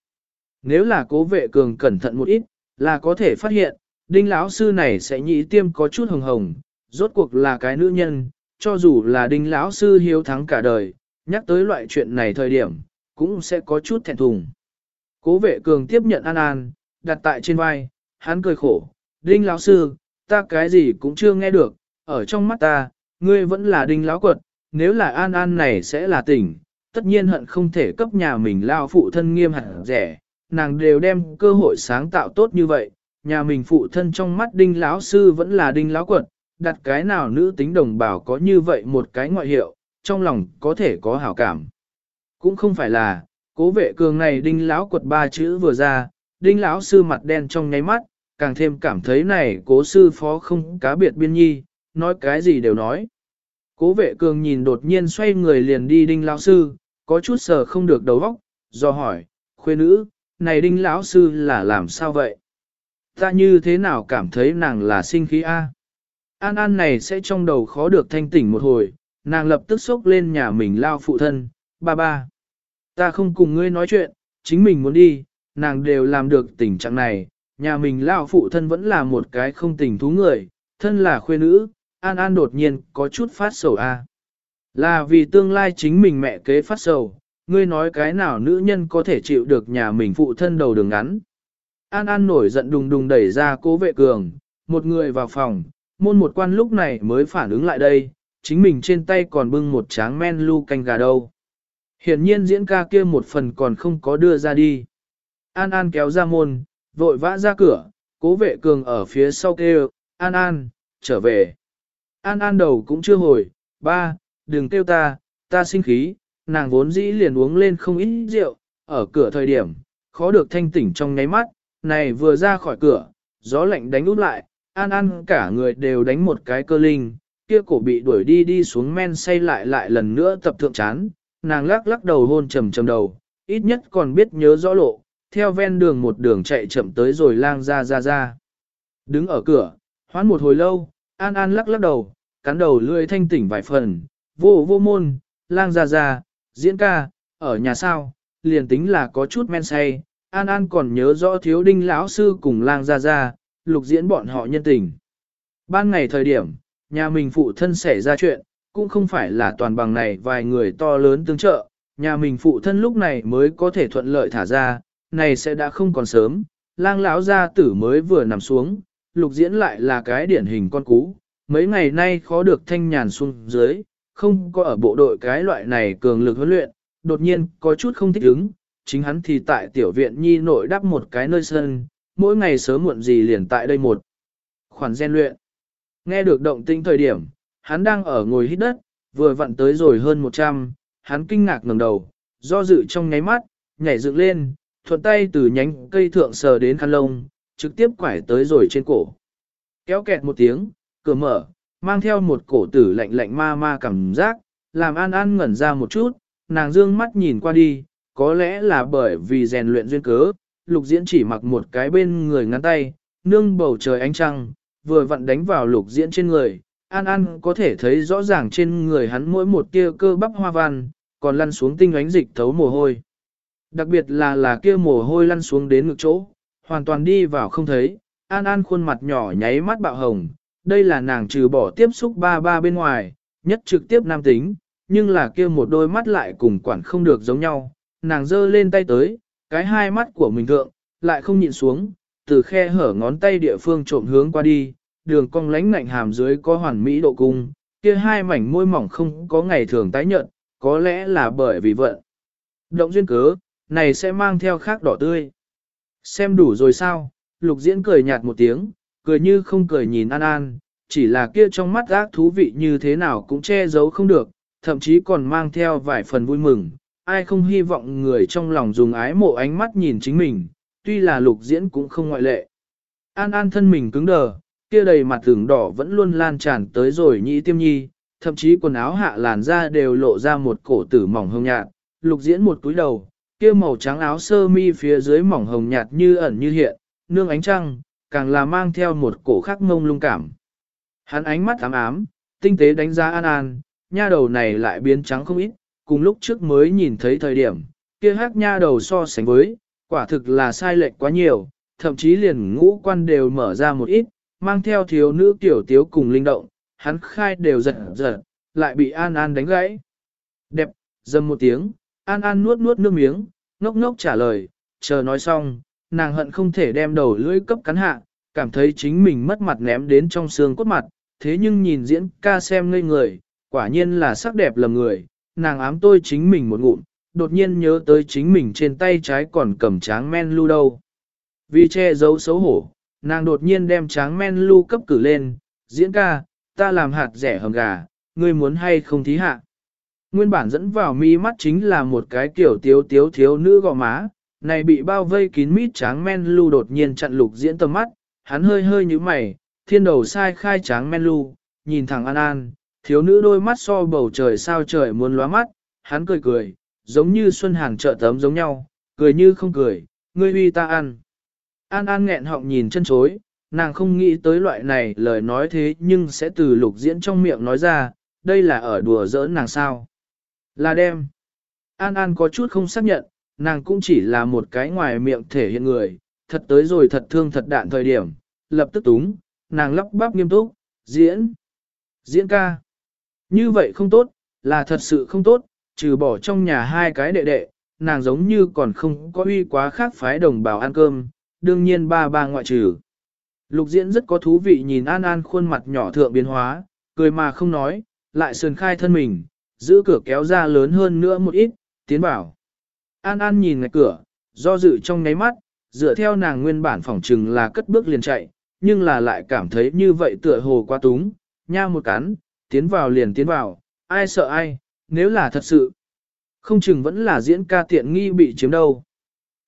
Nếu là cố vệ cường cẩn thận một ít, là có thể phát hiện, đinh lão sư này sẽ nhị tiêm có chút hồng hồng, rốt cuộc là cái nữ nhân, cho dù là đinh lão sư hiếu thắng cả đời, nhắc tới loại chuyện này thời điểm, cũng sẽ có chút thẹn thùng. Cố vệ cường tiếp nhận An An, đặt tại trên vai, hắn cười khổ, đinh lão sư, ta cái gì cũng chưa nghe được, ở trong mắt ta, ngươi vẫn là đinh lão quật, nếu là An An này sẽ là tỉnh, tất nhiên hận không thể cấp nhà mình lao phụ thân nghiêm hẳn rẻ, nàng đều đem cơ hội sáng tạo tốt như vậy, nhà mình phụ thân trong mắt đinh lão sư vẫn là đinh lão quật, đặt cái nào nữ tính đồng bào có như vậy một cái ngoại hiệu, trong lòng có thể có hảo cảm. Cũng không phải là, cố vệ cường này đinh lão quật ba chữ vừa ra, đinh lão sư mặt đen trong nháy mắt, càng thêm cảm thấy này cố sư phó không cá biệt biên nhi, nói cái gì đều nói. Cố vệ cường nhìn đột nhiên xoay người liền đi đinh lão sư, có chút sờ không được đầu óc, do hỏi, khuê nữ, này đinh lão sư là làm sao vậy? Ta như thế nào cảm thấy nàng là sinh khí A? An An này sẽ trong đầu khó được thanh tỉnh một hồi, nàng lập tức xốc lên nhà mình lao phụ thân, ba ba. Ta không cùng ngươi nói chuyện, chính mình muốn đi, nàng đều làm được tình trạng này, nhà mình lao phụ thân vẫn là một cái không tình thú người, thân là khuê nữ, An An đột nhiên có chút phát sầu a. Là vì tương lai chính mình mẹ kế phát sầu, ngươi nói cái nào nữ nhân có thể chịu được nhà mình phụ thân đầu đường ngắn. An An nổi giận đùng đùng đẩy ra cố vệ cường, một người vào phòng, môn một quan lúc này mới phản ứng lại đây, chính mình trên tay còn bưng một tráng men lu canh gà đâu. Hiển nhiên diễn ca kia một phần còn không có đưa ra đi. An An kéo ra môn, vội vã ra cửa, cố vệ cường ở phía sau kêu, An An, trở về. An An đầu cũng chưa hồi, ba, đừng kêu ta, ta sinh khí, nàng vốn dĩ liền uống lên không ít rượu, ở cửa thời điểm, khó được thanh tỉnh trong nháy mắt, này vừa ra khỏi cửa, gió lạnh đánh út lại, An An cả người đều đánh một cái cơ linh, kia cổ bị đuổi đi đi xuống men say lại lại lần nữa tập thượng chán, nàng lắc lắc đầu hôn trầm trầm đầu, ít nhất còn biết nhớ rõ lộ, theo ven đường một đường chạy chậm tới rồi lang ra ra ra. Đứng ở cửa, hoán một hồi lâu, An An lắc lắc đầu, cắn đầu lưỡi thanh tỉnh vài phần, vô vô môn, lang ra ra, diễn ca, ở nhà sao, liền tính là có chút men say, An An còn nhớ rõ thiếu đinh lão sư cùng lang ra ra, lục diễn bọn họ nhân tình. Ban ngày thời điểm, nhà mình phụ thân xảy ra chuyện, cũng không phải là toàn bằng này vài người to lớn tương trợ, nhà mình phụ thân lúc này mới có thể thuận lợi thả ra, này sẽ đã không còn sớm, lang lão gia tử mới vừa nằm xuống, lục diễn lại là cái điển hình con cú, mấy ngày nay khó được thanh nhàn xuống dưới, không có ở bộ đội cái loại này cường lực huấn luyện, đột nhiên có chút không thích ứng, chính hắn thì tại tiểu viện nhi nội đắp một cái nơi sân, mỗi ngày sớm muộn gì liền tại đây một khoản gian luyện. Nghe được động tĩnh thời điểm, hắn đang ở ngồi hít đất, vừa vặn tới rồi hơn 100, hắn kinh ngạc ngẩng đầu, do dự trong nháy mắt, nhảy dựng lên, thuận tay từ nhánh cây thượng sờ đến khăn lông, trực tiếp quải tới rồi trên cổ. Kéo kẹt một tiếng, cửa mở, mang theo một cổ tử lạnh lạnh ma ma cảm giác, làm An An ngẩn ra một chút, nàng dương mắt nhìn qua đi, có lẽ là bởi vì rèn luyện duyên cớ, lục diễn chỉ mặc một cái bên người ngắn tay, nương bầu trời ánh trăng, vừa vặn đánh vào lục diễn trên người. An An có thể thấy rõ ràng trên người hắn mỗi một tia cơ bắp hoa văn, còn lăn xuống tinh ánh dịch thấu mồ hôi. Đặc biệt là là kia mồ hôi lăn xuống đến ngực chỗ, hoàn toàn đi vào không thấy, An An khuôn mặt nhỏ nháy mắt bạo hồng, đây là nàng trừ bỏ tiếp xúc ba ba bên ngoài, nhất trực tiếp nam tính, nhưng là kia một đôi mắt lại cùng quản không được giống nhau, nàng giơ lên tay tới, cái hai mắt của mình thượng, lại không nhịn xuống, từ khe hở ngón tay địa phương trộm hướng qua đi, đường cong lánh ngạnh hàm dưới có hoàn mỹ độ cung, kia hai mảnh môi mỏng không có ngày thường tái nhợt, có lẽ là bởi vì vận. Động duyên cớ, này sẽ mang theo khác đỏ tươi. Xem đủ rồi sao, lục diễn cười nhạt một tiếng, cười như không cười nhìn An An, chỉ là kia trong mắt ác thú vị như thế nào cũng che giấu không được, thậm chí còn mang theo vài phần vui mừng. Ai không hy vọng người trong lòng dùng ái mộ ánh mắt nhìn chính mình, tuy là lục diễn cũng không ngoại lệ. An An thân mình cứng đờ, kia đầy mặt tường đỏ vẫn luôn lan tràn tới rồi nhĩ tiêm nhi, thậm chí quần áo hạ làn da đều lộ ra một cổ tử mỏng hương nhạt, lục diễn một túi đầu, kia màu trắng áo sơ mi phía dưới mỏng hồng nhạt như ẩn như hiện, nương ánh trăng, càng là mang theo một cổ khắc ngông lung cảm. Hắn ánh mắt ám ám, tinh tế đánh giá An An, nha đầu này lại biến trắng không ít, cùng lúc trước mới nhìn thấy thời điểm, kia hắc nha đầu so sánh với, quả thực là sai lệch quá nhiều, thậm chí liền ngũ quan đều mở ra một ít, mang theo thiếu nữ tiểu tiếu cùng linh động, hắn khai đều giật giật, lại bị An An đánh gãy. Đẹp, dâm một tiếng, An An nuốt nuốt nước miếng, ngốc ngốc trả lời, chờ nói xong, nàng hận không thể đem đầu lưỡi cấp cắn hạ, cảm thấy chính mình mất mặt ném đến trong xương cốt mặt, thế nhưng nhìn diễn ca xem ngây người, quả nhiên là sắc đẹp lầm người, nàng ám tôi chính mình một ngụm, đột nhiên nhớ tới chính mình trên tay trái còn cầm tráng men lưu đâu. Vì che giấu xấu hổ, nàng đột nhiên đem tráng men lưu cấp cử lên, diễn ca, ta làm hạt rẻ hầm gà, ngươi muốn hay không thí hạ. Nguyên bản dẫn vào mi mắt chính là một cái kiểu tiếu tiếu thiếu nữ gò má, này bị bao vây kín mít tráng men lưu đột nhiên chặn lục diễn tầm mắt, hắn hơi hơi như mày, thiên đầu sai khai tráng men lưu, nhìn thẳng An An, thiếu nữ đôi mắt so bầu trời sao trời muốn lóa mắt, hắn cười cười, giống như xuân hàng trợ tấm giống nhau, cười như không cười, ngươi huy ta ăn. An An nghẹn họng nhìn chân chối, nàng không nghĩ tới loại này lời nói thế nhưng sẽ từ lục diễn trong miệng nói ra, đây là ở đùa giỡn nàng sao. Là đem. An An có chút không xác nhận, nàng cũng chỉ là một cái ngoài miệng thể hiện người, thật tới rồi thật thương thật đạn thời điểm, lập tức túng, nàng lắp bắp nghiêm túc, diễn, diễn ca. Như vậy không tốt, là thật sự không tốt, trừ bỏ trong nhà hai cái đệ đệ, nàng giống như còn không có uy quá khác phái đồng bào ăn cơm, đương nhiên ba ba ngoại trừ. Lục diễn rất có thú vị nhìn An An khuôn mặt nhỏ thượng biến hóa, cười mà không nói, lại sườn khai thân mình, giữ cửa kéo ra lớn hơn nữa một ít, tiến bảo. An An nhìn ngay cửa, do dự trong ngáy mắt, dựa theo nàng nguyên bản phỏng trừng là cất bước liền chạy, nhưng là lại cảm thấy như vậy tựa hồ quá túng, nha một cắn, tiến vào liền tiến vào, ai sợ ai, nếu là thật sự. Không chừng vẫn là diễn ca tiện nghi bị chiếm đâu.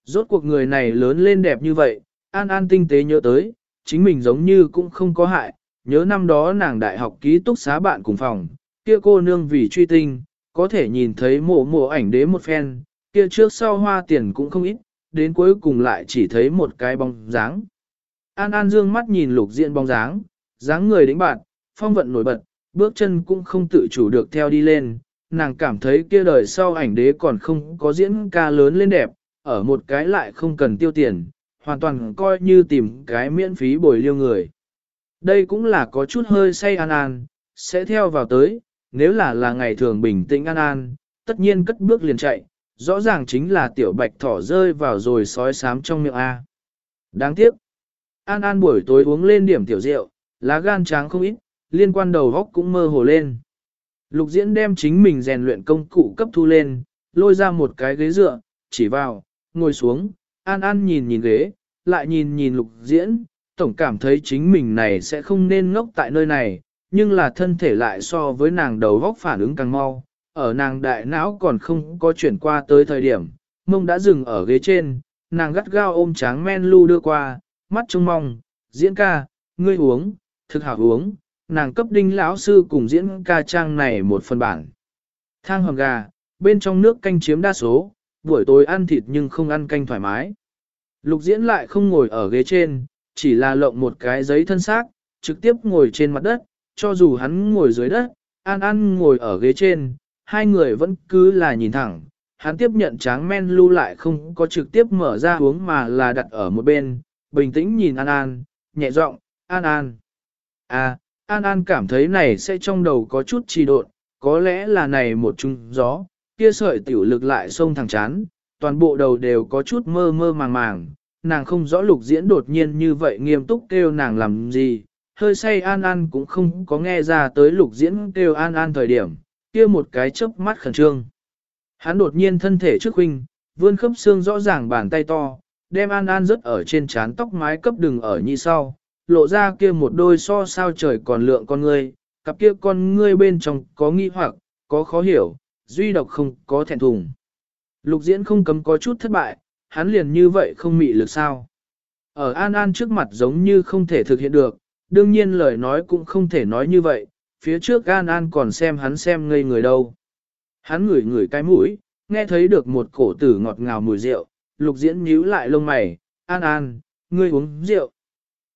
Rốt cuộc người này lớn lên đẹp như vậy, An An tinh tế nhớ tới, chính mình giống như cũng không có hại, nhớ năm đó nàng đại học ký túc xá bạn cùng phòng, kia cô nương vì truy tinh, có thể nhìn thấy mộ mộ ảnh đế một phen, kia trước sau hoa tiền cũng không ít, đến cuối cùng lại chỉ thấy một cái bóng dáng. An An dương mắt nhìn lục diện bóng dáng, dáng người đĩnh bạn, phong vận nổi bật, bước chân cũng không tự chủ được theo đi lên, nàng cảm thấy kia đời sau ảnh đế còn không có diễn ca lớn lên đẹp, ở một cái lại không cần tiêu tiền, hoàn toàn coi như tìm cái miễn phí bồi liêu người. Đây cũng là có chút hơi say An An, sẽ theo vào tới, nếu là là ngày thường bình tĩnh An An, tất nhiên cất bước liền chạy, rõ ràng chính là tiểu bạch thỏ rơi vào rồi sói sám trong miệng A. Đáng tiếc, An An buổi tối uống lên điểm tiểu rượu, lá gan tráng không ít, liên quan đầu góc cũng mơ hồ lên. Lục diễn đem chính mình rèn luyện công cụ cấp thu lên, lôi ra một cái ghế dựa, chỉ vào, ngồi xuống, An An nhìn nhìn ghế, lại nhìn nhìn lục diễn, tổng cảm thấy chính mình này sẽ không nên ngốc tại nơi này, nhưng là thân thể lại so với nàng đầu góc phản ứng càng mau, ở nàng đại não còn không có chuyển qua tới thời điểm, mông đã dừng ở ghế trên, nàng gắt gao ôm tráng men lu đưa qua, mắt trông mong, diễn ca, ngươi uống, thực hảo uống, nàng cấp đinh lão sư cùng diễn ca trang này một phần bản. Thang hầm gà, bên trong nước canh chiếm đa số, buổi tối ăn thịt nhưng không ăn canh thoải mái. Lục diễn lại không ngồi ở ghế trên, chỉ là lộng một cái giấy thân xác, trực tiếp ngồi trên mặt đất, cho dù hắn ngồi dưới đất, An An ngồi ở ghế trên, hai người vẫn cứ là nhìn thẳng. Hắn tiếp nhận tráng men lưu lại không có trực tiếp mở ra uống mà là đặt ở một bên, bình tĩnh nhìn An An, nhẹ giọng, An An. À, An An cảm thấy này sẽ trong đầu có chút trì độn, có lẽ là này một chung gió, kia sợi tiểu lực lại xông thẳng chán, toàn bộ đầu đều có chút mơ mơ màng màng, nàng không rõ lục diễn đột nhiên như vậy nghiêm túc kêu nàng làm gì, hơi say An An cũng không có nghe ra tới lục diễn kêu An An thời điểm, kia một cái chớp mắt khẩn trương. Hắn đột nhiên thân thể trước huynh, vươn khớp xương rõ ràng bàn tay to, đem An An rớt ở trên trán tóc mái cấp đừng ở như sau, lộ ra kia một đôi so sao trời còn lượng con ngươi, cặp kia con ngươi bên trong có nghi hoặc, có khó hiểu, duy độc không có thẹn thùng. Lục diễn không cấm có chút thất bại, hắn liền như vậy không mị lực sao. Ở An An trước mặt giống như không thể thực hiện được, đương nhiên lời nói cũng không thể nói như vậy, phía trước An An còn xem hắn xem ngây người đâu. Hắn ngửi ngửi cái mũi, nghe thấy được một cổ tử ngọt ngào mùi rượu, lục diễn nhíu lại lông mày, An An, ngươi uống rượu.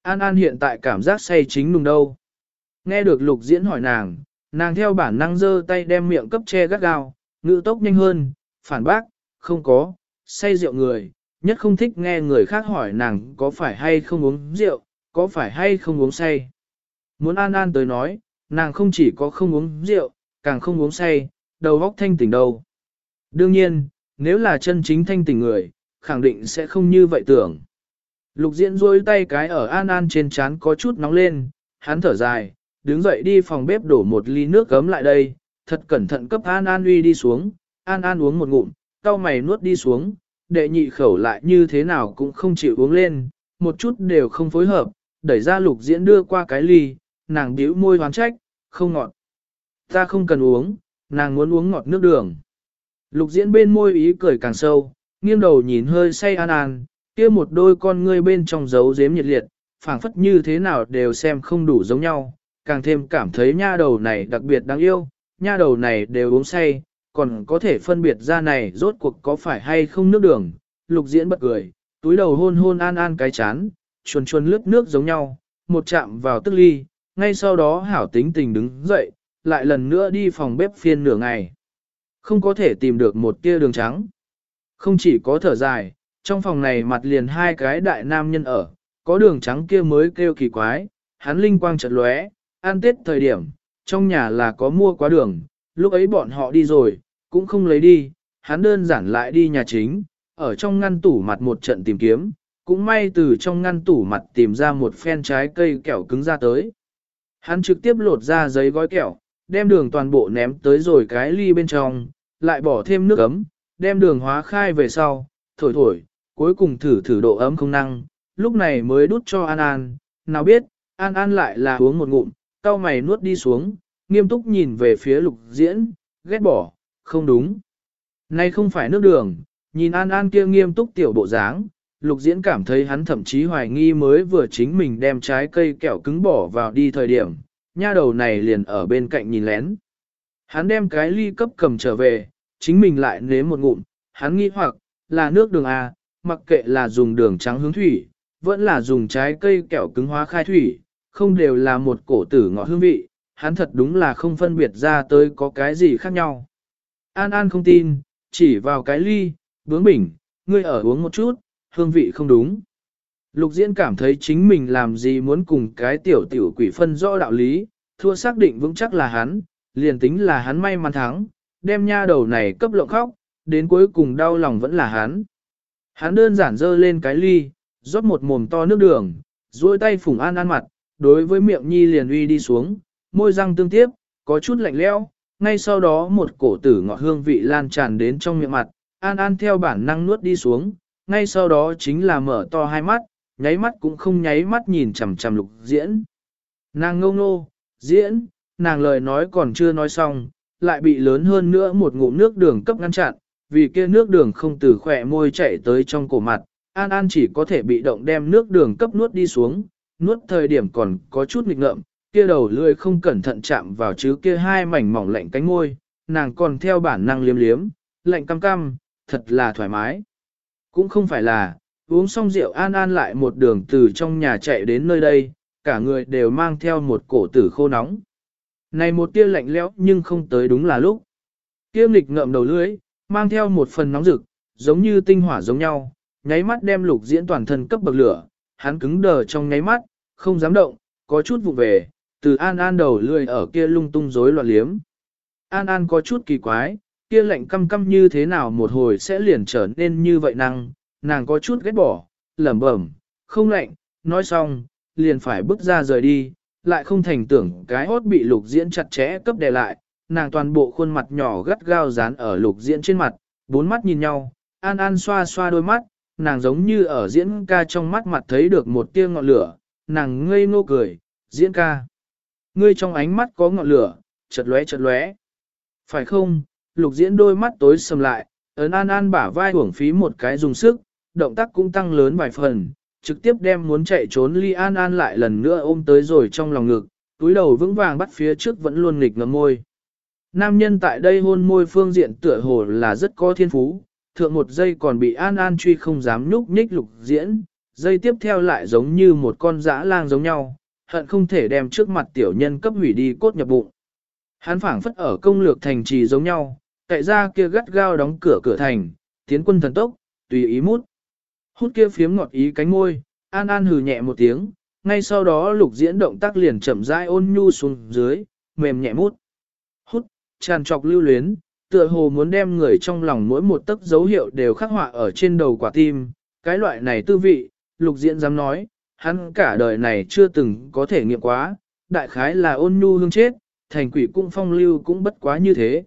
An An hiện tại cảm giác say chính nùng đâu. Nghe được lục diễn hỏi nàng, nàng theo bản năng giơ tay đem miệng cấp che gắt gao, ngữ tốc nhanh hơn, phản bác, không có, say rượu người, nhất không thích nghe người khác hỏi nàng có phải hay không uống rượu, có phải hay không uống say. Muốn An An tới nói, nàng không chỉ có không uống rượu, càng không uống say, đầu óc thanh tỉnh đâu. Đương nhiên, nếu là chân chính thanh tỉnh người, khẳng định sẽ không như vậy tưởng. Lục diễn rôi tay cái ở An An trên trán có chút nóng lên, hắn thở dài, đứng dậy đi phòng bếp đổ một ly nước gấm lại đây, thật cẩn thận cấp An An uy đi xuống, An An uống một ngụm, cau mày nuốt đi xuống, đệ nhị khẩu lại như thế nào cũng không chịu uống lên, một chút đều không phối hợp, đẩy ra lục diễn đưa qua cái ly, nàng bĩu môi hoán trách, không ngọt. Ta không cần uống, nàng muốn uống ngọt nước đường. Lục diễn bên môi ý cười càng sâu, nghiêng đầu nhìn hơi say an an, kia một đôi con ngươi bên trong giấu giếm nhiệt liệt, phảng phất như thế nào đều xem không đủ giống nhau, càng thêm cảm thấy nha đầu này đặc biệt đáng yêu, nha đầu này đều uống say, còn có thể phân biệt ra này rốt cuộc có phải hay không nước đường. Lục diễn bật cười, túi đầu hôn hôn an an cái chán, chuồn chuồn lướt nước giống nhau, một chạm vào tức ly, ngay sau đó hảo tính tình đứng dậy, lại lần nữa đi phòng bếp phiên nửa ngày. Không có thể tìm được một tia đường trắng. Không chỉ có thở dài, trong phòng này mặt liền hai cái đại nam nhân ở, có đường trắng kia mới kêu kỳ quái, hắn linh quang chợt lóe, an tết thời điểm, trong nhà là có mua quá đường, lúc ấy bọn họ đi rồi, cũng không lấy đi, hắn đơn giản lại đi nhà chính, ở trong ngăn tủ mặt một trận tìm kiếm, cũng may từ trong ngăn tủ mặt tìm ra một phen trái cây kẹo cứng ra tới. Hắn trực tiếp lột ra giấy gói kẹo, đem đường toàn bộ ném tới rồi cái ly bên trong, lại bỏ thêm nước ấm, đem đường hóa khai về sau, thổi thổi, cuối cùng thử thử độ ấm không năng, lúc này mới đút cho An An, nào biết, An An lại là uống một ngụm, cau mày nuốt đi xuống, nghiêm túc nhìn về phía lục diễn, ghét bỏ, không đúng. Này không phải nước đường, nhìn An An kia nghiêm túc tiểu bộ dáng, lục diễn cảm thấy hắn thậm chí hoài nghi mới vừa chính mình đem trái cây kẹo cứng bỏ vào đi thời điểm, nha đầu này liền ở bên cạnh nhìn lén. Hắn đem cái ly cấp cầm trở về, chính mình lại nếm một ngụm, hắn nghi hoặc, là nước đường A, mặc kệ là dùng đường trắng hướng thủy, vẫn là dùng trái cây kẹo cứng hóa khai thủy, không đều là một cổ tử ngọt hương vị, hắn thật đúng là không phân biệt ra tới có cái gì khác nhau. An An không tin, chỉ vào cái ly, bướng bỉnh, ngươi ở uống một chút, hương vị không đúng. Lục Diễn cảm thấy chính mình làm gì muốn cùng cái tiểu tiểu quỷ phân rõ đạo lý, thua xác định vững chắc là hắn, liền tính là hắn may mắn thắng, đem nha đầu này cấp lộng khóc, đến cuối cùng đau lòng vẫn là hắn. Hắn đơn giản dơ lên cái ly, rót một mồm to nước đường, duỗi tay phủng an an mặt, đối với miệng nhi liền uy đi xuống, môi răng tương tiếp, có chút lạnh lẽo. ngay sau đó một cổ tử ngọt hương vị lan tràn đến trong miệng mặt, an an theo bản năng nuốt đi xuống, ngay sau đó chính là mở to hai mắt, nháy mắt cũng không nháy mắt nhìn chằm chằm lục diễn. Nàng ngông nô, diễn, nàng lời nói còn chưa nói xong, lại bị lớn hơn nữa một ngụm nước đường cấp ngăn chặn, vì kia nước đường không từ khỏe môi chạy tới trong cổ mặt, An An chỉ có thể bị động đem nước đường cấp nuốt đi xuống, nuốt thời điểm còn có chút nghịch ngợm, kia đầu lưỡi không cẩn thận chạm vào chứ kia hai mảnh mỏng lạnh cánh môi, nàng còn theo bản năng liếm liếm, lạnh cam cam, thật là thoải mái. Cũng không phải là, uống xong rượu An An lại một đường từ trong nhà chạy đến nơi đây, cả người đều mang theo một cổ tử khô nóng. Này một tia lạnh lẽo nhưng không tới đúng là lúc. Tiêu nghịch ngậm đầu lưỡi, mang theo một phần nóng rực, giống như tinh hỏa giống nhau, nháy mắt đem lục diễn toàn thân cấp bậc lửa, hắn cứng đờ trong nháy mắt, không dám động, có chút vụ về, từ An An đầu lưỡi ở kia lung tung rối loạn liếm. An An có chút kỳ quái, kia lạnh căm căm như thế nào một hồi sẽ liền trở nên như vậy năng, nàng có chút ghét bỏ, lẩm bẩm, không lạnh, nói xong, liền phải bước ra rời đi, lại không thành tưởng cái hốt bị lục diễn chặt chẽ cấp đè lại, nàng toàn bộ khuôn mặt nhỏ gắt gao dán ở lục diễn trên mặt, bốn mắt nhìn nhau, an an xoa xoa đôi mắt, nàng giống như ở diễn ca trong mắt mặt thấy được một tia ngọn lửa, nàng ngây ngô cười, diễn ca. Ngươi trong ánh mắt có ngọn lửa, chật lóe chật lóe. Phải không, lục diễn đôi mắt tối sầm lại, ấn an an bả vai hưởng phí một cái dùng sức, động tác cũng tăng lớn vài phần, trực tiếp đem muốn chạy trốn ly an an lại lần nữa ôm tới rồi trong lòng ngực, túi đầu vững vàng bắt phía trước vẫn luôn nghịch ngầm môi. Nam nhân tại đây hôn môi phương diện tựa hồ là rất có thiên phú, thượng một giây còn bị an an truy không dám nhúc nhích lục diễn, giây tiếp theo lại giống như một con dã lang giống nhau, hận không thể đem trước mặt tiểu nhân cấp hủy đi cốt nhập bụng. Hắn phảng phất ở công lược thành trì giống nhau, cậy ra kia gắt gao đóng cửa cửa thành, tiến quân thần tốc, tùy ý mút. Hút kia phiếm ngọt ý cánh môi, an an hừ nhẹ một tiếng, ngay sau đó lục diễn động tác liền chậm rãi ôn nhu xuống dưới, mềm nhẹ mút. Hút, tràn trọc lưu luyến, tựa hồ muốn đem người trong lòng mỗi một tấc dấu hiệu đều khắc họa ở trên đầu quả tim, cái loại này tư vị, lục diễn dám nói, hắn cả đời này chưa từng có thể nghiệm quá, đại khái là ôn nhu hương chết, thành quỷ cung phong lưu cũng bất quá như thế.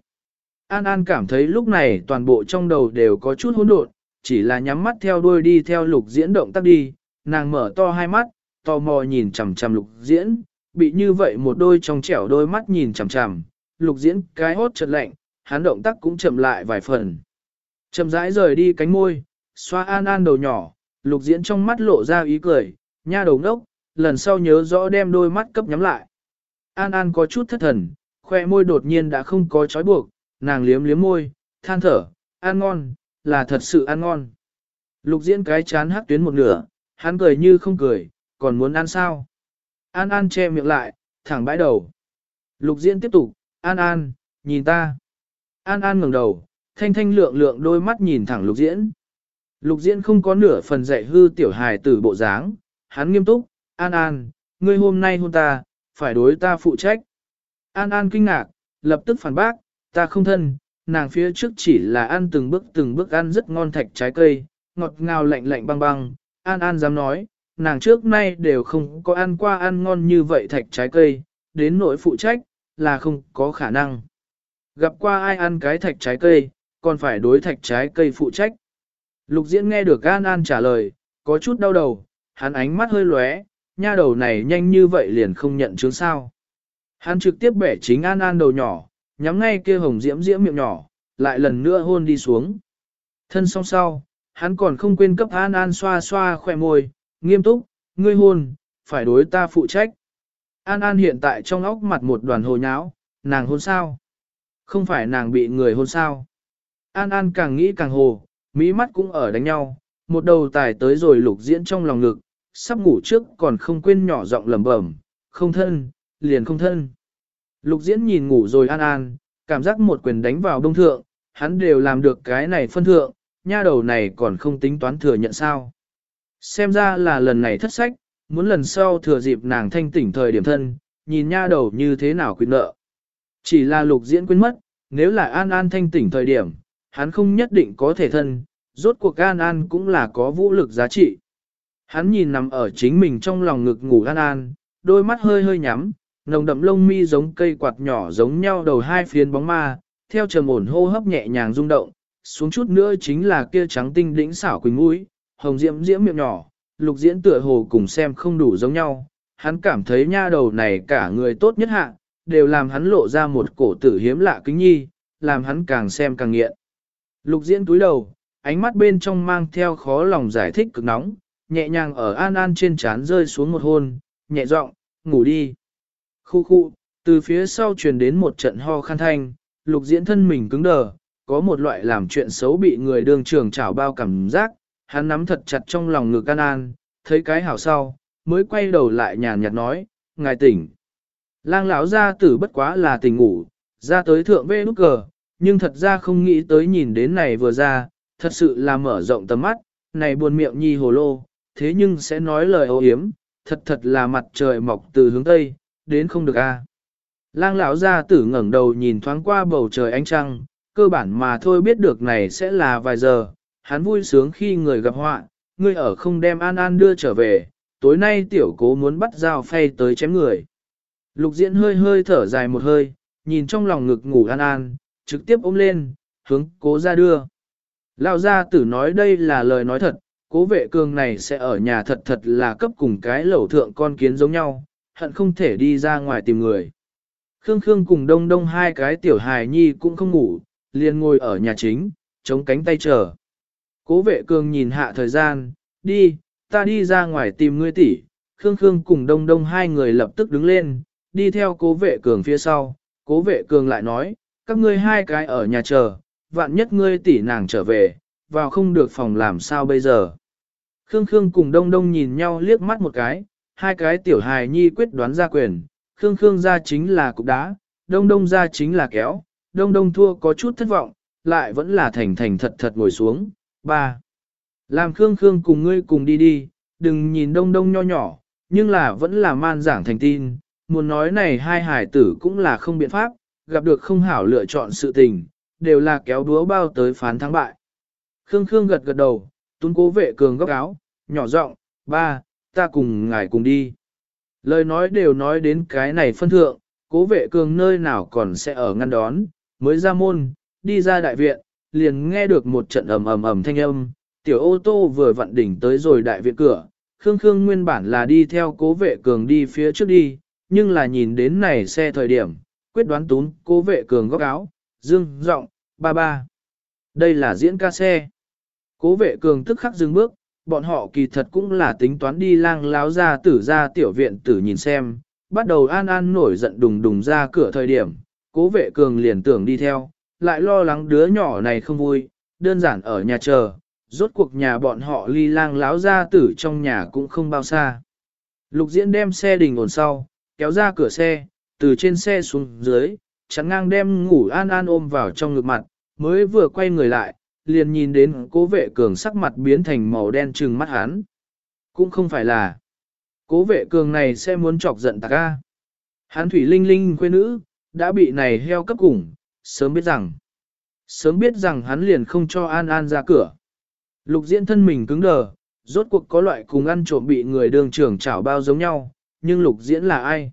An An cảm thấy lúc này toàn bộ trong đầu đều có chút hỗn độn, chỉ là nhắm mắt theo đuôi đi theo lục diễn động tác đi, nàng mở to hai mắt, tò mò nhìn chằm chằm lục diễn, bị như vậy một đôi trong trẻo đôi mắt nhìn chằm chằm, lục diễn cái hốt chợt lạnh, hắn động tác cũng chậm lại vài phần. Chậm rãi rời đi cánh môi, xoa an an đầu nhỏ, lục diễn trong mắt lộ ra ý cười, nha đầu ngốc, lần sau nhớ rõ đem đôi mắt cấp nhắm lại. An An có chút thất thần, khoe môi đột nhiên đã không có trói buộc, nàng liếm liếm môi, than thở, ăn ngon, là thật sự ăn ngon. Lục diễn cái chán hắc tuyến một nửa, hắn cười như không cười, còn muốn ăn sao? An An che miệng lại, thẳng bãi đầu. Lục diễn tiếp tục, An An, nhìn ta. An An ngẩng đầu, thanh thanh lượng lượng đôi mắt nhìn thẳng lục diễn. Lục diễn không có nửa phần dạy hư tiểu hài tử bộ dáng, hắn nghiêm túc, An An, ngươi hôm nay hôn ta, phải đối ta phụ trách. An An kinh ngạc, lập tức phản bác, ta không thân, nàng phía trước chỉ là ăn từng bước từng bước ăn rất ngon thạch trái cây, ngọt ngào lạnh lạnh băng băng. An An dám nói, nàng trước nay đều không có ăn qua ăn ngon như vậy thạch trái cây, đến nỗi phụ trách, là không có khả năng. Gặp qua ai ăn cái thạch trái cây, còn phải đối thạch trái cây phụ trách. Lục diễn nghe được An An trả lời, có chút đau đầu, hắn ánh mắt hơi lóe, nha đầu này nhanh như vậy liền không nhận chứng sao. Hắn trực tiếp bẻ chính An An đầu nhỏ, nhắm ngay kia hồng diễm diễm miệng nhỏ, lại lần nữa hôn đi xuống. Thân song sau, hắn còn không quên cấp An An xoa xoa khỏe môi, nghiêm túc, ngươi hôn, phải đối ta phụ trách. An An hiện tại trong óc mặt một đoàn hồ nháo, nàng hôn sao? Không phải nàng bị người hôn sao? An An càng nghĩ càng hồ, mỹ mắt cũng ở đánh nhau, một đầu tài tới rồi lục diễn trong lòng ngực, sắp ngủ trước còn không quên nhỏ giọng lẩm bẩm, không thân, liền không thân. Lục diễn nhìn ngủ rồi An An, cảm giác một quyền đánh vào đông thượng, hắn đều làm được cái này phân thượng, nha đầu này còn không tính toán thừa nhận sao. Xem ra là lần này thất sách, muốn lần sau thừa dịp nàng thanh tỉnh thời điểm thân, nhìn nha đầu như thế nào quyết nợ. Chỉ là lục diễn quên mất, nếu là An An thanh tỉnh thời điểm, hắn không nhất định có thể thân, rốt cuộc An An cũng là có vũ lực giá trị. Hắn nhìn nằm ở chính mình trong lòng ngực ngủ An An, đôi mắt hơi hơi nhắm, nồng đậm lông mi giống cây quạt nhỏ giống nhau đầu hai phiến bóng ma, theo trầm ổn hô hấp nhẹ nhàng rung động, xuống chút nữa chính là kia trắng tinh đĩnh xảo quỳnh mũi, hồng diễm diễm miệng nhỏ, lục diễn tựa hồ cùng xem không đủ giống nhau, hắn cảm thấy nha đầu này cả người tốt nhất hạ, đều làm hắn lộ ra một cổ tử hiếm lạ kính nhi, làm hắn càng xem càng nghiện. Lục diễn túi đầu, ánh mắt bên trong mang theo khó lòng giải thích cực nóng, nhẹ nhàng ở an an trên trán rơi xuống một hôn, nhẹ giọng, ngủ đi. Khu khu, từ phía sau truyền đến một trận ho khăn thanh, lục diễn thân mình cứng đờ, có một loại làm chuyện xấu bị người đường trường chảo bao cảm giác, hắn nắm thật chặt trong lòng ngực an an, thấy cái hảo sau, mới quay đầu lại nhàn nhạt nói, ngài tỉnh. Lang lão ra tử bất quá là tỉnh ngủ, ra tới thượng vê nút cờ, nhưng thật ra không nghĩ tới nhìn đến này vừa ra, thật sự là mở rộng tầm mắt, này buồn miệng nhi hồ lô, thế nhưng sẽ nói lời ô hiếm, thật thật là mặt trời mọc từ hướng Tây, đến không được a. Lang lão gia tử ngẩng đầu nhìn thoáng qua bầu trời ánh trăng, cơ bản mà thôi biết được này sẽ là vài giờ, hắn vui sướng khi người gặp họa, ngươi ở không đem An An đưa trở về, tối nay tiểu cố muốn bắt dao phay tới chém người. Lục diễn hơi hơi thở dài một hơi, nhìn trong lòng ngực ngủ An An, trực tiếp ôm lên, hướng cố ra đưa. Lão gia tử nói đây là lời nói thật, cố vệ cường này sẽ ở nhà thật thật là cấp cùng cái lẩu thượng con kiến giống nhau, hận không thể đi ra ngoài tìm người. Khương Khương cùng đông đông hai cái tiểu hài nhi cũng không ngủ, liền ngồi ở nhà chính, chống cánh tay chờ. Cố vệ cường nhìn hạ thời gian, đi, ta đi ra ngoài tìm ngươi tỷ. Khương Khương cùng đông đông hai người lập tức đứng lên, đi theo cố vệ cường phía sau. Cố vệ cường lại nói, các ngươi hai cái ở nhà chờ, vạn nhất ngươi tỷ nàng trở về, vào không được phòng làm sao bây giờ. Khương Khương cùng đông đông nhìn nhau liếc mắt một cái, hai cái tiểu hài nhi quyết đoán ra quyền, Khương Khương ra chính là cục đá, đông đông ra chính là kéo, đông đông thua có chút thất vọng, lại vẫn là thành thành thật thật ngồi xuống. 3. Làm Khương Khương cùng ngươi cùng đi đi, đừng nhìn đông đông nho nhỏ, nhưng là vẫn là man giảng thành tin, muốn nói này hai hải tử cũng là không biện pháp, gặp được không hảo lựa chọn sự tình, đều là kéo đúa bao tới phán thắng bại. Khương Khương gật gật đầu, tuấn cố vệ cường góc áo, nhỏ giọng, ba, ta cùng ngài cùng đi. Lời nói đều nói đến cái này phân thượng, cố vệ cường nơi nào còn sẽ ở ngăn đón, mới ra môn, đi ra đại viện, liền nghe được một trận ầm ầm ầm thanh âm, tiểu ô tô vừa vặn đỉnh tới rồi đại viện cửa, Khương Khương nguyên bản là đi theo cố vệ cường đi phía trước đi, nhưng là nhìn đến này xe thời điểm, quyết đoán tún cố vệ cường góc áo, dương, giọng ba ba. Đây là diễn ca xe. Cố vệ cường tức khắc dừng bước, bọn họ kỳ thật cũng là tính toán đi lang láo ra tử ra tiểu viện tử nhìn xem, bắt đầu An An nổi giận đùng đùng ra cửa thời điểm, cố vệ cường liền tưởng đi theo, lại lo lắng đứa nhỏ này không vui, đơn giản ở nhà chờ, rốt cuộc nhà bọn họ ly lang láo ra tử trong nhà cũng không bao xa. Lục diễn đem xe đình ổn sau, kéo ra cửa xe, từ trên xe xuống dưới, chắn ngang đem ngủ an an ôm vào trong ngực mặt, mới vừa quay người lại, liền nhìn đến cố vệ cường sắc mặt biến thành màu đen trừng mắt hắn. Cũng không phải là, cố vệ cường này sẽ muốn chọc giận tạc ca. Hắn thủy linh linh quê nữ, đã bị này heo cấp củng, sớm biết rằng, sớm biết rằng hắn liền không cho an an ra cửa. Lục diễn thân mình cứng đờ, rốt cuộc có loại cùng ăn trộm bị người đường trưởng chảo bao giống nhau, nhưng lục diễn là ai?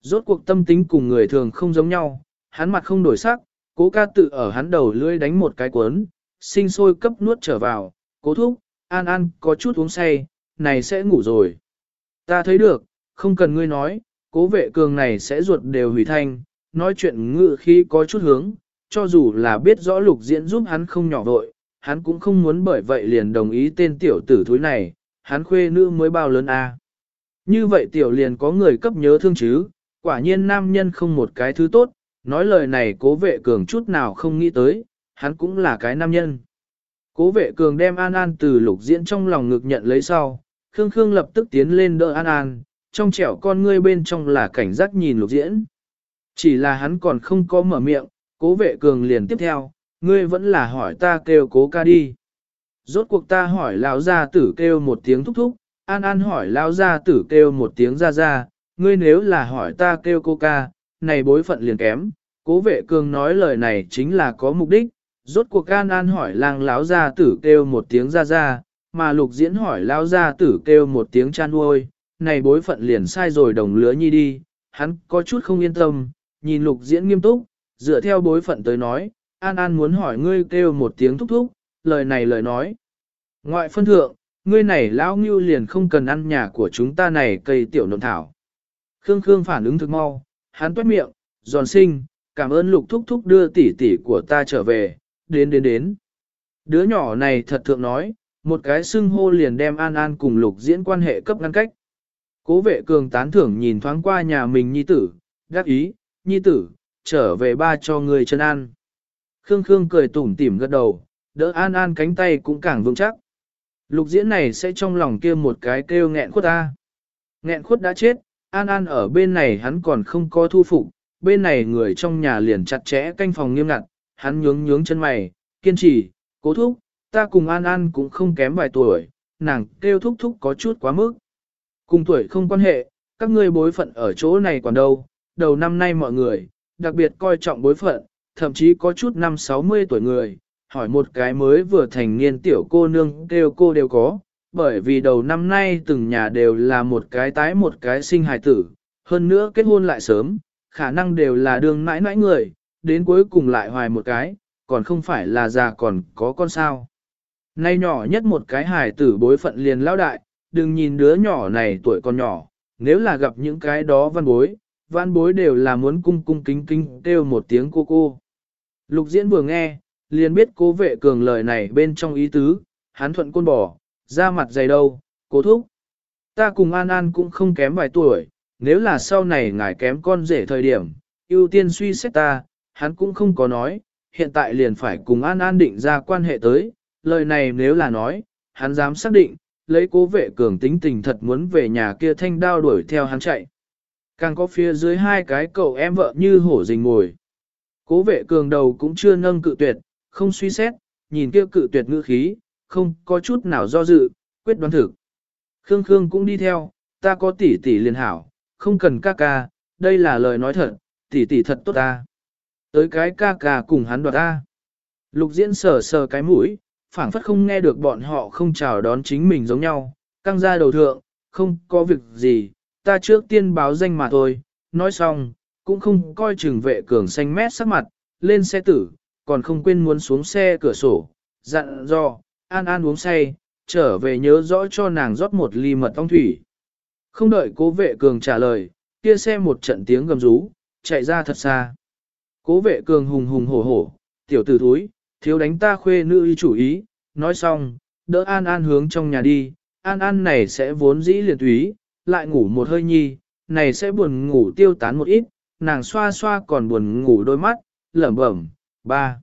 Rốt cuộc tâm tính cùng người thường không giống nhau, hắn mặt không đổi sắc, cố ca tự ở hắn đầu lưỡi đánh một cái cuốn, sinh sôi cấp nuốt trở vào, cố thúc, an an có chút uống say, này sẽ ngủ rồi. Ta thấy được, không cần ngươi nói, cố vệ cường này sẽ ruột đều hủy thanh, nói chuyện ngự khi có chút hướng, cho dù là biết rõ lục diễn giúp hắn không nhỏ vội, hắn cũng không muốn bởi vậy liền đồng ý tên tiểu tử thúi này, hắn khuê nữ mới bao lớn a. À. Như vậy tiểu liền có người cấp nhớ thương chứ, quả nhiên nam nhân không một cái thứ tốt, nói lời này cố vệ cường chút nào không nghĩ tới, hắn cũng là cái nam nhân. Cố vệ cường đem An An từ lục diễn trong lòng ngực nhận lấy sau, Khương Khương lập tức tiến lên đỡ An An, trong trẻo con ngươi bên trong là cảnh giác nhìn lục diễn. Chỉ là hắn còn không có mở miệng, cố vệ cường liền tiếp theo, ngươi vẫn là hỏi ta kêu cố ca đi. Rốt cuộc ta hỏi lão gia tử kêu một tiếng thúc thúc, An An hỏi lão gia tử kêu một tiếng ra ra, ngươi nếu là hỏi ta kêu cô ca, này bối phận liền kém. Cố vệ cường nói lời này chính là có mục đích, rốt cuộc An An hỏi lang lão gia tử kêu một tiếng ra ra, mà lục diễn hỏi lão gia tử kêu một tiếng chan uôi, này bối phận liền sai rồi đồng lứa nhi đi, hắn có chút không yên tâm, nhìn lục diễn nghiêm túc, dựa theo bối phận tới nói, An An muốn hỏi ngươi kêu một tiếng thúc thúc, lời này lời nói. Ngoại phân thượng, ngươi này lão ngưu liền không cần ăn nhà của chúng ta này cây tiểu nộn thảo. Khương Khương phản ứng thực mau, hắn toát miệng, giòn sinh, cảm ơn lục thúc thúc đưa tỷ tỷ của ta trở về, đến đến đến. Đứa nhỏ này thật thượng nói, một cái xưng hô liền đem An An cùng lục diễn quan hệ cấp ngăn cách. Cố vệ cường tán thưởng nhìn thoáng qua nhà mình nhi tử, đáp ý, nhi tử, trở về ba cho người chân ăn. Khương Khương cười tủm tỉm gật đầu, đỡ An An cánh tay cũng càng vững chắc. Lục diễn này sẽ trong lòng kia một cái kêu nghẹn khuất ta. Nghẹn khuất đã chết, An An ở bên này hắn còn không có thu phục, bên này người trong nhà liền chặt chẽ canh phòng nghiêm ngặt, hắn nhướng nhướng chân mày, kiên trì, cố thúc, ta cùng An An cũng không kém vài tuổi, nàng kêu thúc thúc có chút quá mức. Cùng tuổi không quan hệ, các ngươi bối phận ở chỗ này còn đâu, đầu năm nay mọi người, đặc biệt coi trọng bối phận, thậm chí có chút năm 60 tuổi người, hỏi một cái mới vừa thành niên tiểu cô nương kêu cô đều có, bởi vì đầu năm nay từng nhà đều là một cái tái một cái sinh hài tử, hơn nữa kết hôn lại sớm, khả năng đều là đường mãi mãi người, đến cuối cùng lại hoài một cái, còn không phải là già còn có con sao. Nay nhỏ nhất một cái hài tử bối phận liền lão đại, đừng nhìn đứa nhỏ này tuổi còn nhỏ, nếu là gặp những cái đó văn bối, văn bối đều là muốn cung cung kính kính kêu một tiếng cô cô. Lục diễn vừa nghe, liền biết cố vệ cường lời này bên trong ý tứ, hắn thuận côn bỏ, ra mặt dày đâu, cố thúc. Ta cùng An An cũng không kém vài tuổi, nếu là sau này ngài kém con rể thời điểm, ưu tiên suy xét ta, hắn cũng không có nói, hiện tại liền phải cùng An An định ra quan hệ tới, lời này nếu là nói, hắn dám xác định, lấy cố vệ cường tính tình thật muốn về nhà kia thanh đao đuổi theo hắn chạy. Càng có phía dưới hai cái cậu em vợ như hổ rình ngồi. Cố vệ cường đầu cũng chưa nâng cự tuyệt, không suy xét, nhìn kia cự tuyệt ngữ khí, không có chút nào do dự, quyết đoán thực. Khương Khương cũng đi theo, ta có tỷ tỷ liền hảo, không cần ca ca, đây là lời nói thật, tỷ tỷ thật tốt ta. Tới cái ca ca cùng hắn đoạt ta. Lục diễn sờ sờ cái mũi, phảng phất không nghe được bọn họ không chào đón chính mình giống nhau, căng ra đầu thượng, không có việc gì, ta trước tiên báo danh mà thôi, nói xong, cũng không coi chừng vệ cường xanh mét sắc mặt, lên xe tử, còn không quên muốn xuống xe cửa sổ, dặn dò, an an uống say, trở về nhớ rõ cho nàng rót một ly mật ong thủy. Không đợi cố vệ cường trả lời, kia xe một trận tiếng gầm rú, chạy ra thật xa. Cố vệ cường hùng hùng hổ hổ, tiểu tử thúi, thiếu đánh ta khuê nữ y chủ ý, nói xong, đỡ an an hướng trong nhà đi, an an này sẽ vốn dĩ liền túy, lại ngủ một hơi nhi, này sẽ buồn ngủ tiêu tán một ít, nàng xoa xoa còn buồn ngủ đôi mắt, lẩm bẩm, ba.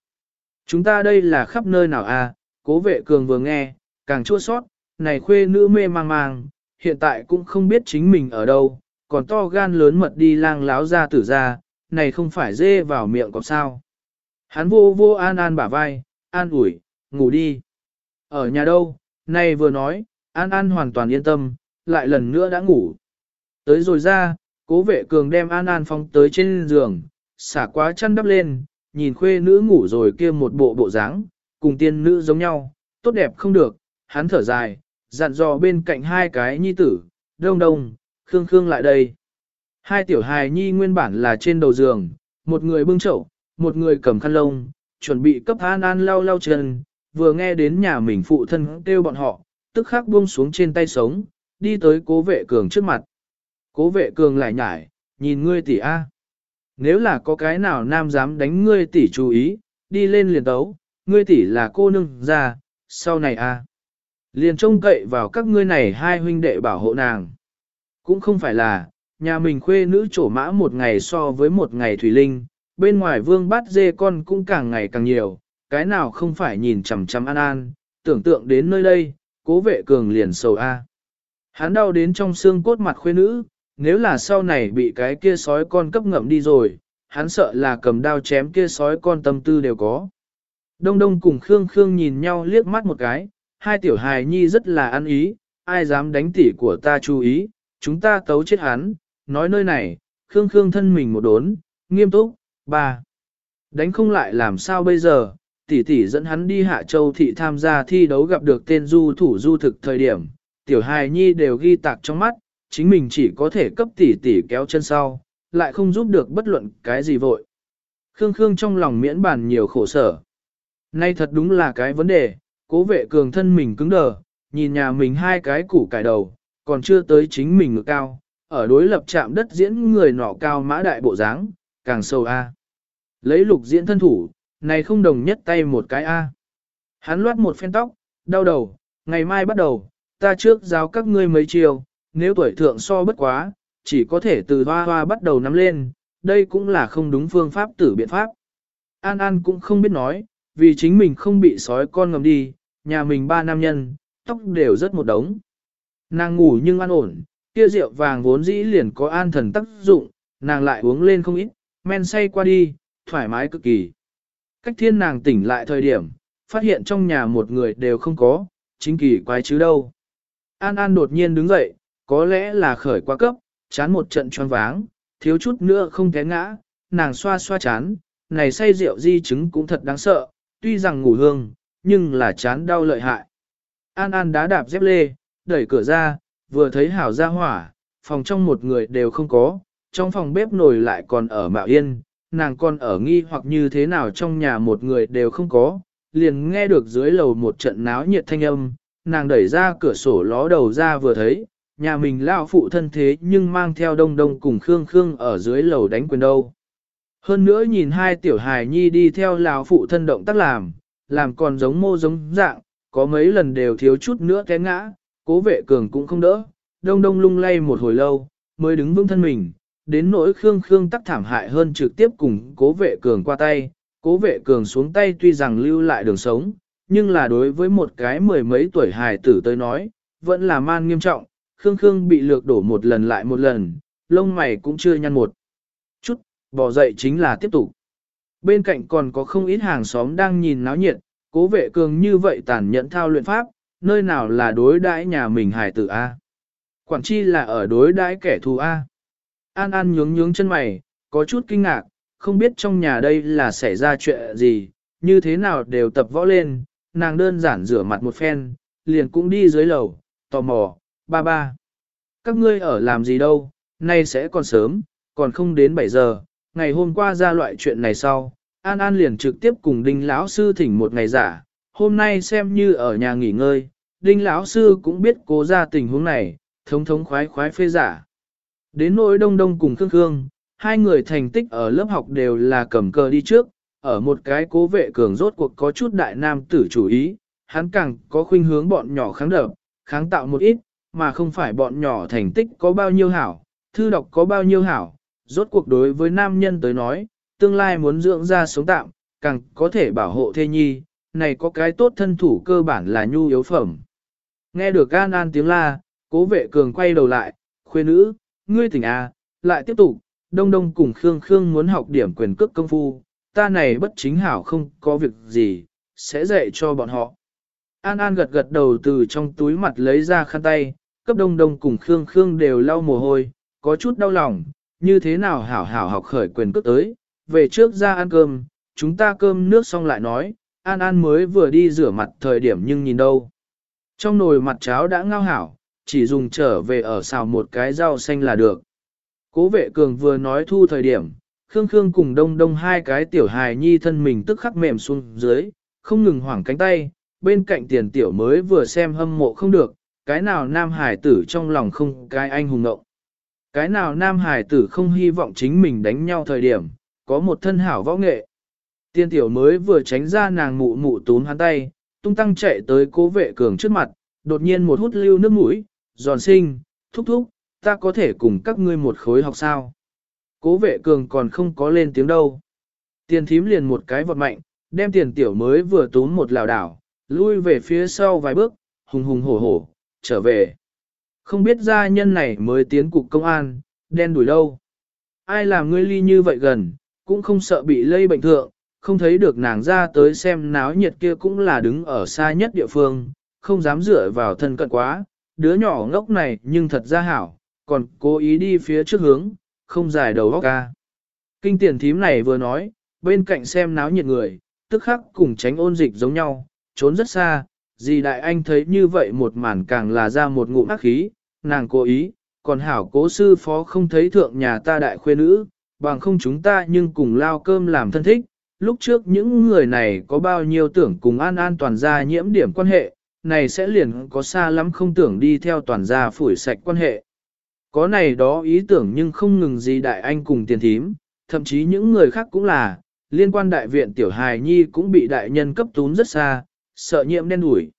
Chúng ta đây là khắp nơi nào à, cố vệ cường vừa nghe, càng chua sót, này khuê nữ mê mang mang, hiện tại cũng không biết chính mình ở đâu, còn to gan lớn mật đi lang láo ra tử ra, này không phải dê vào miệng có sao. Hắn vô vô an an bả vai, an ủi, ngủ đi. Ở nhà đâu, này vừa nói, an an hoàn toàn yên tâm, lại lần nữa đã ngủ. Tới rồi ra, cố vệ cường đem an an phong tới trên giường, xả quá chăn đắp lên, nhìn khuê nữ ngủ rồi kia một bộ bộ dáng, cùng tiên nữ giống nhau, tốt đẹp không được, hắn thở dài, dặn dò bên cạnh hai cái nhi tử, đông đông, khương khương lại đây. Hai tiểu hài nhi nguyên bản là trên đầu giường, một người bưng chậu, một người cầm khăn lông, chuẩn bị cấp an an lau lau chân, vừa nghe đến nhà mình phụ thân kêu bọn họ, tức khắc buông xuống trên tay sống, đi tới cố vệ cường trước mặt. Cố vệ cường lại nhải, nhìn ngươi tỷ A. Nếu là có cái nào nam dám đánh ngươi tỷ chú ý, đi lên liền tấu, ngươi tỷ là cô nương ra, sau này A. Liền trông cậy vào các ngươi này hai huynh đệ bảo hộ nàng. Cũng không phải là, nhà mình khuê nữ trổ mã một ngày so với một ngày thủy linh, bên ngoài vương bát dê con cũng càng ngày càng nhiều, cái nào không phải nhìn chằm chằm an an, tưởng tượng đến nơi đây, cố vệ cường liền sầu A. Hắn đau đến trong xương cốt mặt khuê nữ, nếu là sau này bị cái kia sói con cấp ngậm đi rồi, hắn sợ là cầm đao chém kia sói con tâm tư đều có. Đông đông cùng Khương Khương nhìn nhau liếc mắt một cái, hai tiểu hài nhi rất là ăn ý, ai dám đánh tỉ của ta chú ý, chúng ta tấu chết hắn, nói nơi này, Khương Khương thân mình một đốn, nghiêm túc, ba. Đánh không lại làm sao bây giờ, tỷ tỷ dẫn hắn đi Hạ Châu thị tham gia thi đấu gặp được tên du thủ du thực thời điểm, tiểu hài nhi đều ghi tạc trong mắt, chính mình chỉ có thể cấp tỷ tỷ kéo chân sau, lại không giúp được bất luận cái gì vội. Khương Khương trong lòng miễn bàn nhiều khổ sở. Nay thật đúng là cái vấn đề, cố vệ cường thân mình cứng đờ, nhìn nhà mình hai cái củ cải đầu, còn chưa tới chính mình ngực cao, ở đối lập chạm đất diễn người nọ cao mã đại bộ dáng, càng sâu A. Lấy lục diễn thân thủ, này không đồng nhất tay một cái A. Hắn loát một phen tóc, đau đầu, ngày mai bắt đầu, ta trước giáo các ngươi mấy chiều, nếu tuổi thượng so bất quá, chỉ có thể từ hoa hoa bắt đầu nắm lên, đây cũng là không đúng phương pháp tử biện pháp. An An cũng không biết nói, vì chính mình không bị sói con ngầm đi, nhà mình ba nam nhân, tóc đều rất một đống. Nàng ngủ nhưng an ổn, kia rượu vàng vốn dĩ liền có an thần tác dụng, nàng lại uống lên không ít, men say qua đi, thoải mái cực kỳ. Cách thiên nàng tỉnh lại thời điểm, phát hiện trong nhà một người đều không có, chính kỳ quái chứ đâu. An An đột nhiên đứng dậy, có lẽ là khởi quá cấp, chán một trận choáng váng, thiếu chút nữa không té ngã, nàng xoa xoa chán, này say rượu di chứng cũng thật đáng sợ, tuy rằng ngủ hương, nhưng là chán đau lợi hại. An An đá đạp dép lê, đẩy cửa ra, vừa thấy hảo ra hỏa, phòng trong một người đều không có, trong phòng bếp nồi lại còn ở mạo yên, nàng còn ở nghi hoặc như thế nào trong nhà một người đều không có, liền nghe được dưới lầu một trận náo nhiệt thanh âm, nàng đẩy ra cửa sổ ló đầu ra vừa thấy, nhà mình lao phụ thân thế nhưng mang theo đông đông cùng Khương Khương ở dưới lầu đánh quyền đâu. Hơn nữa nhìn hai tiểu hài nhi đi theo lão phụ thân động tác làm, làm còn giống mô giống dạng, có mấy lần đều thiếu chút nữa té ngã, cố vệ cường cũng không đỡ, đông đông lung lay một hồi lâu, mới đứng vững thân mình, đến nỗi Khương Khương tắc thảm hại hơn trực tiếp cùng cố vệ cường qua tay, cố vệ cường xuống tay tuy rằng lưu lại đường sống, nhưng là đối với một cái mười mấy tuổi hài tử tới nói, vẫn là man nghiêm trọng, Khương Khương bị lược đổ một lần lại một lần, lông mày cũng chưa nhăn một chút, bỏ dậy chính là tiếp tục. Bên cạnh còn có không ít hàng xóm đang nhìn náo nhiệt, cố vệ cường như vậy tàn nhẫn thao luyện pháp, nơi nào là đối đãi nhà mình hài tử A. Quản chi là ở đối đãi kẻ thù A. An An nhướng nhướng chân mày, có chút kinh ngạc, không biết trong nhà đây là xảy ra chuyện gì, như thế nào đều tập võ lên, nàng đơn giản rửa mặt một phen, liền cũng đi dưới lầu, tò mò, ba ba. Các ngươi ở làm gì đâu, nay sẽ còn sớm, còn không đến 7 giờ, ngày hôm qua ra loại chuyện này sau, An An liền trực tiếp cùng Đinh lão sư thỉnh một ngày giả, hôm nay xem như ở nhà nghỉ ngơi, Đinh lão sư cũng biết cố ra tình huống này, thống thống khoái khoái phê giả. Đến nỗi đông đông cùng Khương Khương, hai người thành tích ở lớp học đều là cầm cờ đi trước, ở một cái cố vệ cường rốt cuộc có chút đại nam tử chủ ý, hắn càng có khuynh hướng bọn nhỏ kháng đập, kháng tạo một ít, mà không phải bọn nhỏ thành tích có bao nhiêu hảo, thư đọc có bao nhiêu hảo, rốt cuộc đối với nam nhân tới nói, tương lai muốn dưỡng ra sống tạm, càng có thể bảo hộ thê nhi, này có cái tốt thân thủ cơ bản là nhu yếu phẩm. Nghe được An An tiếng la, cố vệ cường quay đầu lại, khuê nữ, ngươi tỉnh à, lại tiếp tục, đông đông cùng Khương Khương muốn học điểm quyền cước công phu, ta này bất chính hảo không có việc gì, sẽ dạy cho bọn họ. An An gật gật đầu từ trong túi mặt lấy ra khăn tay, cấp đông đông cùng Khương Khương đều lau mồ hôi, có chút đau lòng, như thế nào hảo hảo học khởi quyền cước tới, về trước ra ăn cơm, chúng ta cơm nước xong lại nói, An An mới vừa đi rửa mặt thời điểm nhưng nhìn đâu. Trong nồi mặt cháo đã ngao hảo, chỉ dùng trở về ở xào một cái rau xanh là được. Cố vệ cường vừa nói thu thời điểm, Khương Khương cùng đông đông hai cái tiểu hài nhi thân mình tức khắc mềm xuống dưới, không ngừng hoảng cánh tay, bên cạnh tiền tiểu mới vừa xem hâm mộ không được, cái nào nam hải tử trong lòng không cái anh hùng ngộng. Cái nào nam hải tử không hy vọng chính mình đánh nhau thời điểm, có một thân hảo võ nghệ. Tiên tiểu mới vừa tránh ra nàng mụ mụ tún hắn tay, tung tăng chạy tới cố vệ cường trước mặt, đột nhiên một hút lưu nước mũi, giòn sinh, thúc thúc, ta có thể cùng các ngươi một khối học sao. Cố vệ cường còn không có lên tiếng đâu. Tiền thím liền một cái vọt mạnh, đem tiền tiểu mới vừa tún một lào đảo, lui về phía sau vài bước, hùng hùng hổ hổ, trở về. Không biết gia nhân này mới tiến cục công an, đen đuổi đâu. Ai làm ngươi ly như vậy gần, cũng không sợ bị lây bệnh thượng, không thấy được nàng ra tới xem náo nhiệt kia cũng là đứng ở xa nhất địa phương, không dám dựa vào thân cận quá, đứa nhỏ ngốc này nhưng thật ra hảo, còn cố ý đi phía trước hướng, không giải đầu góc ca. Kinh tiền thím này vừa nói, bên cạnh xem náo nhiệt người, tức khắc cùng tránh ôn dịch giống nhau, trốn rất xa, dì đại anh thấy như vậy một màn càng là ra một ngụm ác khí, nàng cố ý, còn hảo cố sư phó không thấy thượng nhà ta đại khuê nữ, bằng không chúng ta nhưng cùng lao cơm làm thân thích, lúc trước những người này có bao nhiêu tưởng cùng an an toàn gia nhiễm điểm quan hệ, này sẽ liền có xa lắm không tưởng đi theo toàn gia phủi sạch quan hệ. Có này đó ý tưởng nhưng không ngừng gì đại anh cùng tiền thím, thậm chí những người khác cũng là, liên quan đại viện tiểu hài nhi cũng bị đại nhân cấp tún rất xa, sợ nhiễm đen đủi.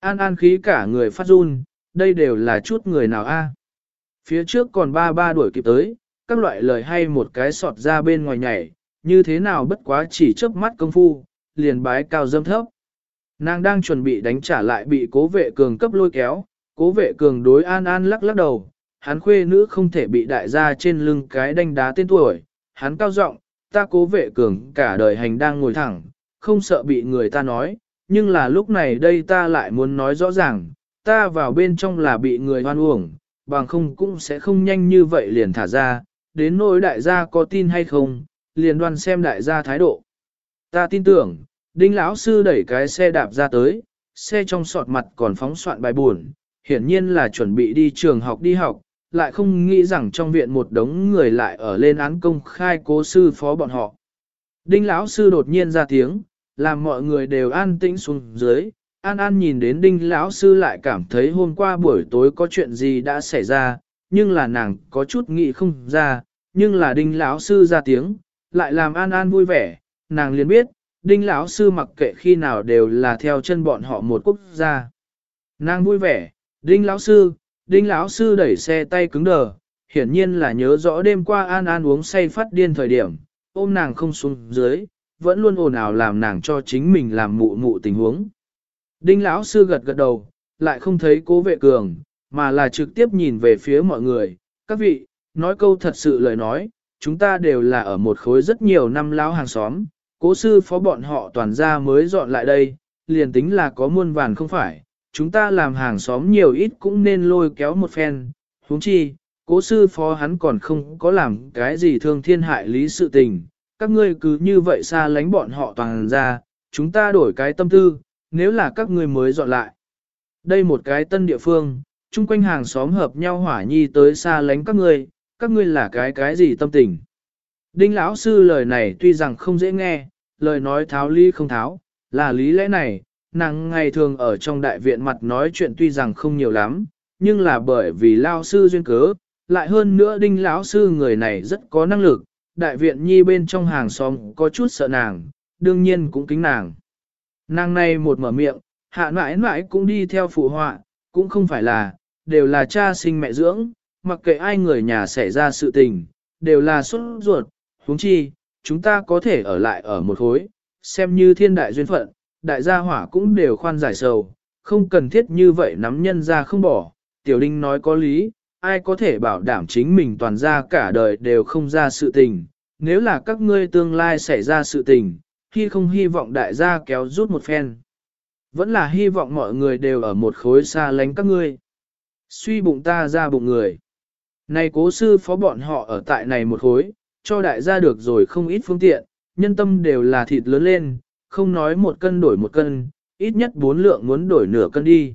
An an khí cả người phát run, đây đều là chút người nào a? Phía trước còn ba ba đuổi kịp tới, các loại lời hay một cái sọt ra bên ngoài nhảy, như thế nào bất quá chỉ chớp mắt công phu, liền bái cao dâm thấp. Nàng đang chuẩn bị đánh trả lại bị cố vệ cường cấp lôi kéo, cố vệ cường đối an an lắc lắc đầu, hắn khuê nữ không thể bị đại gia trên lưng cái đánh đá tên tuổi, hắn cao giọng, ta cố vệ cường cả đời hành đang ngồi thẳng, không sợ bị người ta nói, nhưng là lúc này đây ta lại muốn nói rõ ràng, ta vào bên trong là bị người hoan uổng, bằng không cũng sẽ không nhanh như vậy liền thả ra, đến nỗi đại gia có tin hay không, liền đoan xem đại gia thái độ. Ta tin tưởng, đinh lão sư đẩy cái xe đạp ra tới, xe trong sọt mặt còn phóng soạn bài buồn, hiển nhiên là chuẩn bị đi trường học đi học, lại không nghĩ rằng trong viện một đống người lại ở lên án công khai cố sư phó bọn họ. Đinh lão sư đột nhiên ra tiếng, làm mọi người đều an tĩnh xuống dưới. An An nhìn đến Đinh lão sư lại cảm thấy hôm qua buổi tối có chuyện gì đã xảy ra, nhưng là nàng có chút nghĩ không ra, nhưng là Đinh lão sư ra tiếng, lại làm An An vui vẻ, nàng liền biết, Đinh lão sư mặc kệ khi nào đều là theo chân bọn họ một quốc gia. Nàng vui vẻ, Đinh lão sư, Đinh lão sư đẩy xe tay cứng đờ, hiển nhiên là nhớ rõ đêm qua An An uống say phát điên thời điểm, ôm nàng không xuống dưới, vẫn luôn ồn ào làm nàng cho chính mình làm mụ mụ tình huống. Đinh lão sư gật gật đầu, lại không thấy cố vệ cường, mà là trực tiếp nhìn về phía mọi người, các vị, nói câu thật sự lời nói, chúng ta đều là ở một khối rất nhiều năm lão hàng xóm, cố sư phó bọn họ toàn ra mới dọn lại đây, liền tính là có muôn vàn không phải, chúng ta làm hàng xóm nhiều ít cũng nên lôi kéo một phen, huống chi, cố sư phó hắn còn không có làm cái gì thương thiên hại lý sự tình, các ngươi cứ như vậy xa lánh bọn họ toàn ra, chúng ta đổi cái tâm tư, nếu là các ngươi mới dọn lại. Đây một cái tân địa phương, chung quanh hàng xóm hợp nhau hỏa nhi tới xa lánh các ngươi, các ngươi là cái cái gì tâm tình. Đinh lão sư lời này tuy rằng không dễ nghe, lời nói tháo lý không tháo, là lý lẽ này, nàng ngày thường ở trong đại viện mặt nói chuyện tuy rằng không nhiều lắm, nhưng là bởi vì lao sư duyên cớ, lại hơn nữa đinh lão sư người này rất có năng lực, đại viện nhi bên trong hàng xóm có chút sợ nàng, đương nhiên cũng kính nàng. Nàng này một mở miệng, hạ mãi mãi cũng đi theo phụ họa, cũng không phải là, đều là cha sinh mẹ dưỡng, mặc kệ ai người nhà xảy ra sự tình, đều là xuất ruột, huống chi, chúng ta có thể ở lại ở một khối, xem như thiên đại duyên phận, đại gia hỏa cũng đều khoan giải sầu, không cần thiết như vậy nắm nhân ra không bỏ. Tiểu Đinh nói có lý, ai có thể bảo đảm chính mình toàn ra cả đời đều không ra sự tình, nếu là các ngươi tương lai xảy ra sự tình, khi không hy vọng đại gia kéo rút một phen. Vẫn là hy vọng mọi người đều ở một khối xa lánh các ngươi. Suy bụng ta ra bụng người. Này cố sư phó bọn họ ở tại này một khối, cho đại gia được rồi không ít phương tiện, nhân tâm đều là thịt lớn lên, không nói một cân đổi một cân, ít nhất bốn lượng muốn đổi nửa cân đi.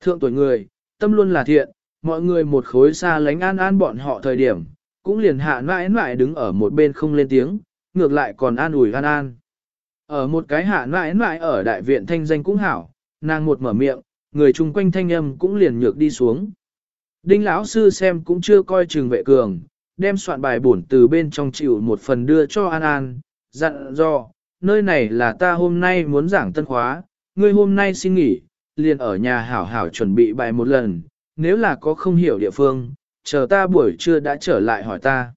Thượng tuổi người, tâm luôn là thiện, mọi người một khối xa lánh an an bọn họ thời điểm, cũng liền hạ mãi mãi đứng ở một bên không lên tiếng, ngược lại còn an ủi an an. Ở một cái hạ mãi mãi ở đại viện thanh danh cũng hảo, nàng một mở miệng, người chung quanh thanh âm cũng liền nhược đi xuống. Đinh lão sư xem cũng chưa coi chừng vệ cường, đem soạn bài bổn từ bên trong chịu một phần đưa cho An An, dặn dò: nơi này là ta hôm nay muốn giảng tân khóa, ngươi hôm nay xin nghỉ, liền ở nhà hảo hảo chuẩn bị bài một lần, nếu là có không hiểu địa phương, chờ ta buổi trưa đã trở lại hỏi ta.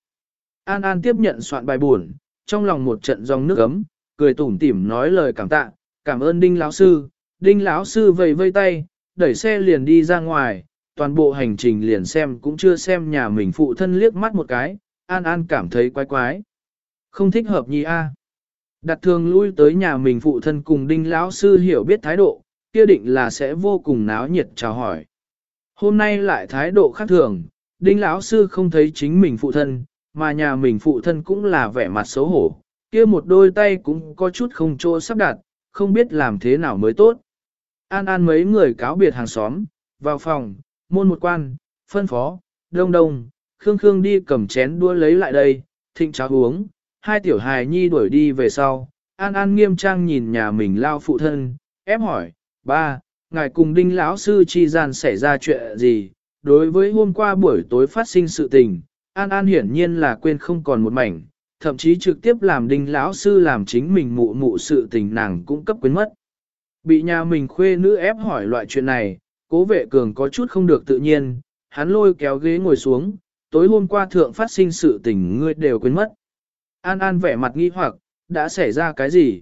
An An tiếp nhận soạn bài buồn, trong lòng một trận dòng nước ấm, cười tủm tỉm nói lời cảm tạ, cảm ơn Đinh lão sư. Đinh lão sư vẫy vây tay, đẩy xe liền đi ra ngoài, toàn bộ hành trình liền xem cũng chưa xem nhà mình phụ thân liếc mắt một cái, An An cảm thấy quái quái. Không thích hợp nhi a. Đặt thường lui tới nhà mình phụ thân cùng Đinh lão sư hiểu biết thái độ, kia định là sẽ vô cùng náo nhiệt chào hỏi. Hôm nay lại thái độ khác thường, Đinh lão sư không thấy chính mình phụ thân, mà nhà mình phụ thân cũng là vẻ mặt xấu hổ, kia một đôi tay cũng có chút không chỗ sắp đặt, không biết làm thế nào mới tốt. An An mấy người cáo biệt hàng xóm, vào phòng, môn một quan, phân phó, đông đông, Khương Khương đi cầm chén đua lấy lại đây, thịnh cháo uống, hai tiểu hài nhi đuổi đi về sau. An An nghiêm trang nhìn nhà mình lao phụ thân, ép hỏi, ba, ngài cùng đinh lão sư chi gian xảy ra chuyện gì? Đối với hôm qua buổi tối phát sinh sự tình, An An hiển nhiên là quên không còn một mảnh, thậm chí trực tiếp làm đinh lão sư làm chính mình mụ mụ sự tình nàng cũng cấp quên mất. Bị nhà mình khuê nữ ép hỏi loại chuyện này, cố vệ cường có chút không được tự nhiên, hắn lôi kéo ghế ngồi xuống, tối hôm qua thượng phát sinh sự tình ngươi đều quên mất. An An vẻ mặt nghi hoặc, đã xảy ra cái gì?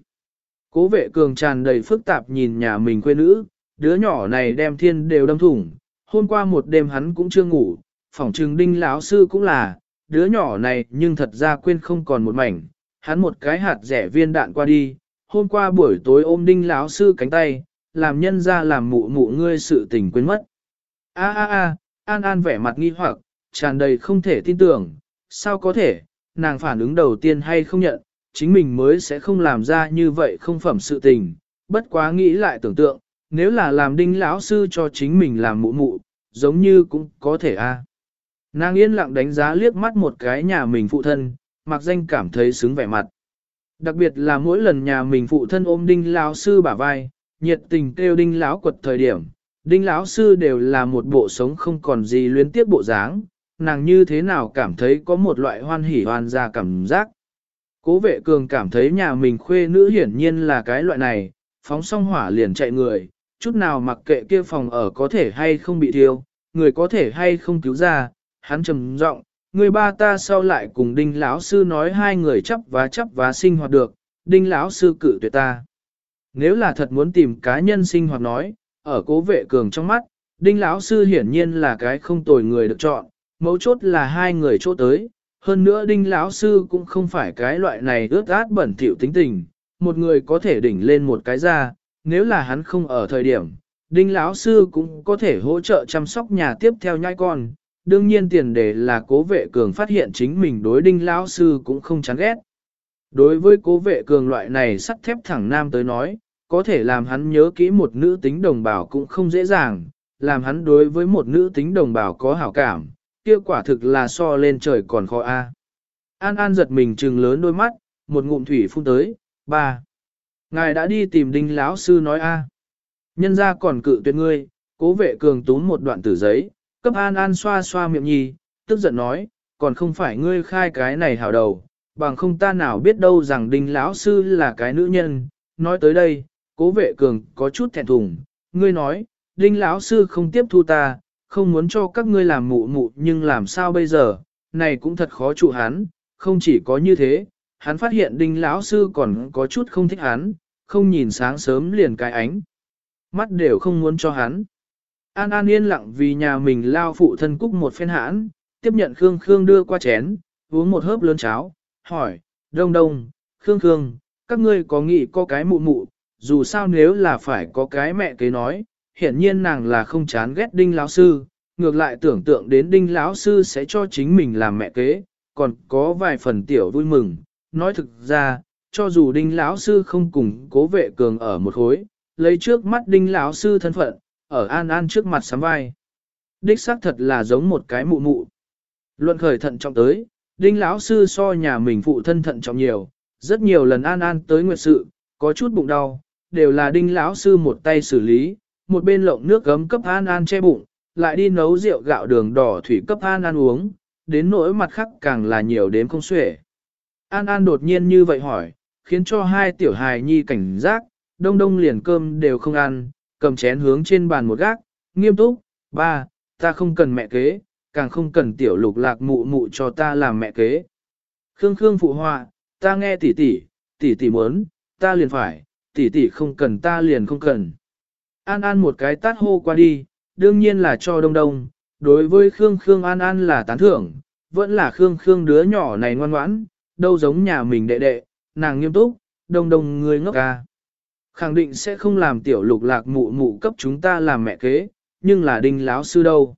Cố vệ cường tràn đầy phức tạp nhìn nhà mình quê nữ, đứa nhỏ này đem thiên đều đâm thủng, hôm qua một đêm hắn cũng chưa ngủ, phỏng trừng đinh lão sư cũng là, đứa nhỏ này nhưng thật ra quên không còn một mảnh, hắn một cái hạt rẻ viên đạn qua đi, hôm qua buổi tối ôm đinh lão sư cánh tay, làm nhân ra làm mụ mụ ngươi sự tình quên mất. A a a, An An vẻ mặt nghi hoặc, tràn đầy không thể tin tưởng, sao có thể, nàng phản ứng đầu tiên hay không nhận, chính mình mới sẽ không làm ra như vậy không phẩm sự tình, bất quá nghĩ lại tưởng tượng, nếu là làm đinh lão sư cho chính mình làm mụ mụ, giống như cũng có thể a. Nàng yên lặng đánh giá liếc mắt một cái nhà mình phụ thân, mặc danh cảm thấy xứng vẻ mặt. Đặc biệt là mỗi lần nhà mình phụ thân ôm đinh lão sư bả vai, nhiệt tình kêu đinh lão quật thời điểm, đinh lão sư đều là một bộ sống không còn gì luyến tiếc bộ dáng, nàng như thế nào cảm thấy có một loại hoan hỉ hoan ra cảm giác. Cố vệ cường cảm thấy nhà mình khuê nữ hiển nhiên là cái loại này, phóng xong hỏa liền chạy người, chút nào mặc kệ kia phòng ở có thể hay không bị thiêu, người có thể hay không cứu ra, hắn trầm giọng, người ba ta sau lại cùng đinh lão sư nói hai người chấp và chấp và sinh hoạt được, đinh lão sư cử tuyệt ta. Nếu là thật muốn tìm cá nhân sinh hoạt nói, ở cố vệ cường trong mắt, đinh lão sư hiển nhiên là cái không tồi người được chọn, mấu chốt là hai người chỗ tới. Hơn nữa đinh lão sư cũng không phải cái loại này ướt át bẩn thỉu tính tình, một người có thể đỉnh lên một cái ra, nếu là hắn không ở thời điểm, đinh lão sư cũng có thể hỗ trợ chăm sóc nhà tiếp theo nhai con. Đương nhiên tiền đề là cố vệ cường phát hiện chính mình đối đinh lão sư cũng không chán ghét. Đối với cố vệ cường loại này sắt thép thẳng nam tới nói, có thể làm hắn nhớ kỹ một nữ tính đồng bào cũng không dễ dàng, làm hắn đối với một nữ tính đồng bào có hảo cảm, kia quả thực là so lên trời còn khó a. An An giật mình trừng lớn đôi mắt, một ngụm thủy phun tới, ba. Ngài đã đi tìm đinh lão sư nói a. Nhân ra còn cự tuyệt ngươi, cố vệ cường túm một đoạn tử giấy, cấp An An xoa xoa miệng nhì, tức giận nói, còn không phải ngươi khai cái này hảo đầu, bằng không ta nào biết đâu rằng đinh lão sư là cái nữ nhân. Nói tới đây, cố vệ cường có chút thẹn thùng, ngươi nói, đinh lão sư không tiếp thu ta, không muốn cho các ngươi làm mụ mụ nhưng làm sao bây giờ, này cũng thật khó trụ hắn, không chỉ có như thế, hắn phát hiện đinh lão sư còn có chút không thích hắn, không nhìn sáng sớm liền cái ánh. Mắt đều không muốn cho hắn. An An yên lặng vì nhà mình lao phụ thân cúc một phen hãn, tiếp nhận Khương Khương đưa qua chén, uống một hớp lớn cháo, hỏi, đông đông, Khương Khương, các ngươi có nghĩ có cái mụ mụ, dù sao nếu là phải có cái mẹ kế nói, hiển nhiên nàng là không chán ghét đinh lão sư, ngược lại tưởng tượng đến đinh lão sư sẽ cho chính mình làm mẹ kế, còn có vài phần tiểu vui mừng, nói thực ra, cho dù đinh lão sư không cùng cố vệ cường ở một khối, lấy trước mắt đinh lão sư thân phận, ở an an trước mặt sắm vai. Đích xác thật là giống một cái mụ mụ. Luận khởi thận trọng tới, đinh lão sư so nhà mình phụ thân thận trọng nhiều, rất nhiều lần an an tới nguyệt sự, có chút bụng đau, đều là đinh lão sư một tay xử lý, một bên lộng nước gấm cấp an an che bụng, lại đi nấu rượu gạo đường đỏ thủy cấp an an uống, đến nỗi mặt khác càng là nhiều đến không xuể. An An đột nhiên như vậy hỏi, khiến cho hai tiểu hài nhi cảnh giác, đông đông liền cơm đều không ăn, cầm chén hướng trên bàn một gác, nghiêm túc, ba, ta không cần mẹ kế, càng không cần tiểu lục lạc mụ mụ cho ta làm mẹ kế. Khương Khương phụ họa, ta nghe tỷ tỷ, tỷ tỷ muốn, ta liền phải, tỷ tỷ không cần ta liền không cần. An An một cái tát hô qua đi, đương nhiên là cho đông đông, đối với Khương Khương An An là tán thưởng, vẫn là Khương Khương đứa nhỏ này ngoan ngoãn, đâu giống nhà mình đệ đệ, nàng nghiêm túc, đông đông người ngốc ca. Khẳng định sẽ không làm tiểu lục lạc mụ mụ cấp chúng ta làm mẹ kế, nhưng là đinh láo sư đâu.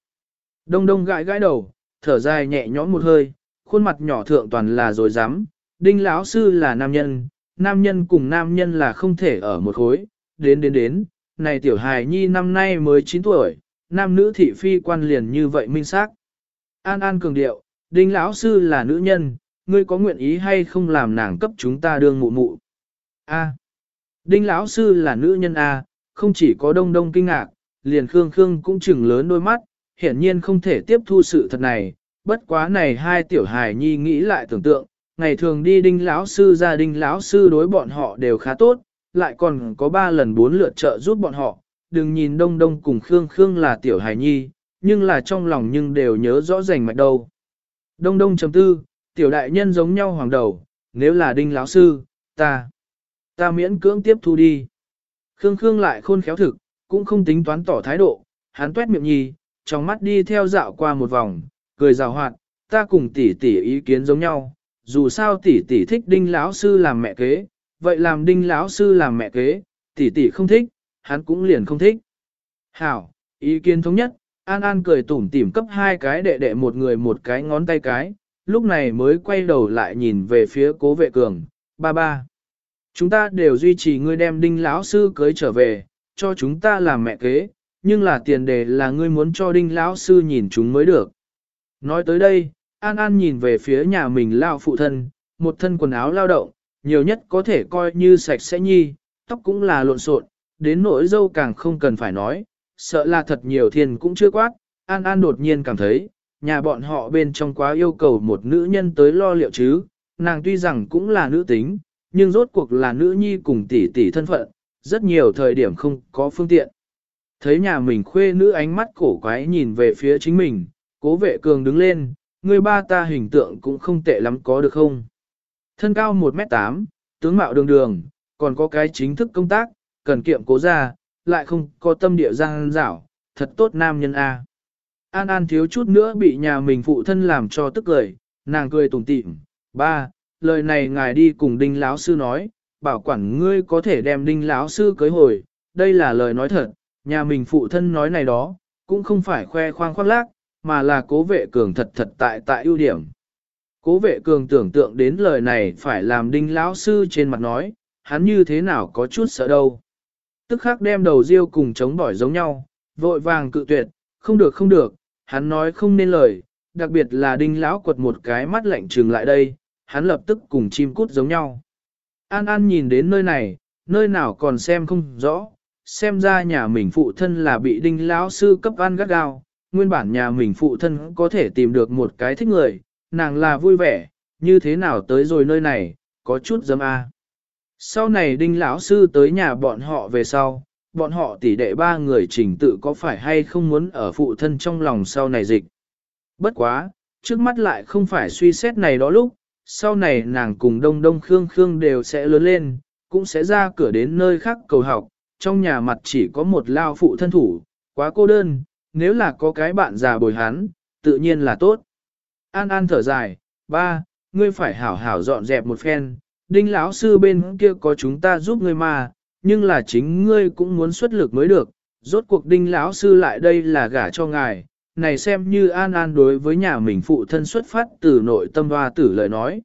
Đông đông gãi gãi đầu, thở dài nhẹ nhõm một hơi, khuôn mặt nhỏ thượng toàn là rồi dám, đinh láo sư là nam nhân, nam nhân cùng nam nhân là không thể ở một khối, đến đến đến, này tiểu hài nhi năm nay mới 9 tuổi, nam nữ thị phi quan liền như vậy minh xác. An An cường điệu, đinh lão sư là nữ nhân, ngươi có nguyện ý hay không làm nàng cấp chúng ta đương mụ mụ? A. Đinh lão sư là nữ nhân A, không chỉ có đông đông kinh ngạc, liền Khương Khương cũng chừng lớn đôi mắt, hiển nhiên không thể tiếp thu sự thật này, bất quá này hai tiểu hài nhi nghĩ lại tưởng tượng, ngày thường đi đinh lão sư gia đình lão sư đối bọn họ đều khá tốt, lại còn có ba lần bốn lượt trợ giúp bọn họ, đừng nhìn đông đông cùng Khương Khương là tiểu hài nhi, nhưng là trong lòng nhưng đều nhớ rõ rành mạch đâu. Đông đông chấm tư, tiểu đại nhân giống nhau hoàng đầu, nếu là đinh lão sư, ta, ta miễn cưỡng tiếp thu đi. Khương Khương lại khôn khéo thực, cũng không tính toán tỏ thái độ, hắn tuét miệng nhì, trong mắt đi theo dạo qua một vòng, cười rào hoạt, ta cùng tỷ tỷ ý kiến giống nhau, dù sao tỷ tỷ thích đinh lão sư làm mẹ kế, vậy làm đinh lão sư làm mẹ kế, tỷ tỷ không thích, hắn cũng liền không thích. Hảo, ý kiến thống nhất, An An cười tủm tỉm cấp hai cái đệ đệ một người một cái ngón tay cái, lúc này mới quay đầu lại nhìn về phía cố vệ cường, ba ba. Chúng ta đều duy trì ngươi đem đinh lão sư cưới trở về, cho chúng ta làm mẹ kế, nhưng là tiền đề là ngươi muốn cho đinh lão sư nhìn chúng mới được. Nói tới đây, An An nhìn về phía nhà mình lao phụ thân, một thân quần áo lao động, nhiều nhất có thể coi như sạch sẽ nhi, tóc cũng là lộn xộn, đến nỗi dâu càng không cần phải nói, sợ là thật nhiều thiên cũng chưa quát, An An đột nhiên cảm thấy, nhà bọn họ bên trong quá yêu cầu một nữ nhân tới lo liệu chứ, nàng tuy rằng cũng là nữ tính, nhưng rốt cuộc là nữ nhi cùng tỷ tỷ thân phận, rất nhiều thời điểm không có phương tiện. Thấy nhà mình khuê nữ ánh mắt cổ quái nhìn về phía chính mình, cố vệ cường đứng lên, người ba ta hình tượng cũng không tệ lắm có được không? Thân cao 1m8, tướng mạo đường đường, còn có cái chính thức công tác, cần kiệm cố ra, lại không có tâm địa giang dảo, thật tốt nam nhân A. An An thiếu chút nữa bị nhà mình phụ thân làm cho tức cười, nàng cười tủm tỉm. Ba, lời này ngài đi cùng đinh lão sư nói, bảo quản ngươi có thể đem đinh lão sư cưới hồi, đây là lời nói thật, nhà mình phụ thân nói này đó, cũng không phải khoe khoang khoác lác, mà là cố vệ cường thật thật tại tại ưu điểm. Cố vệ cường tưởng tượng đến lời này phải làm đinh lão sư trên mặt nói, hắn như thế nào có chút sợ đâu. Tức khắc đem đầu riêu cùng chống bỏi giống nhau, vội vàng cự tuyệt, không được không được, hắn nói không nên lời, đặc biệt là đinh lão quật một cái mắt lạnh trừng lại đây, hắn lập tức cùng chim cút giống nhau. An An nhìn đến nơi này, nơi nào còn xem không rõ, xem ra nhà mình phụ thân là bị đinh lão sư cấp ăn gắt gao, nguyên bản nhà mình phụ thân có thể tìm được một cái thích người, nàng là vui vẻ, như thế nào tới rồi nơi này, có chút dâm a. Sau này đinh lão sư tới nhà bọn họ về sau, bọn họ tỷ đệ ba người trình tự có phải hay không muốn ở phụ thân trong lòng sau này dịch. Bất quá, trước mắt lại không phải suy xét này đó lúc, sau này nàng cùng đông đông khương khương đều sẽ lớn lên, cũng sẽ ra cửa đến nơi khác cầu học, trong nhà mặt chỉ có một lao phụ thân thủ, quá cô đơn, nếu là có cái bạn già bồi hắn, tự nhiên là tốt. An An thở dài, ba, ngươi phải hảo hảo dọn dẹp một phen, đinh lão sư bên kia có chúng ta giúp ngươi mà, nhưng là chính ngươi cũng muốn xuất lực mới được, rốt cuộc đinh lão sư lại đây là gả cho ngài, này xem như An An đối với nhà mình phụ thân xuất phát từ nội tâm hoa tử lời nói.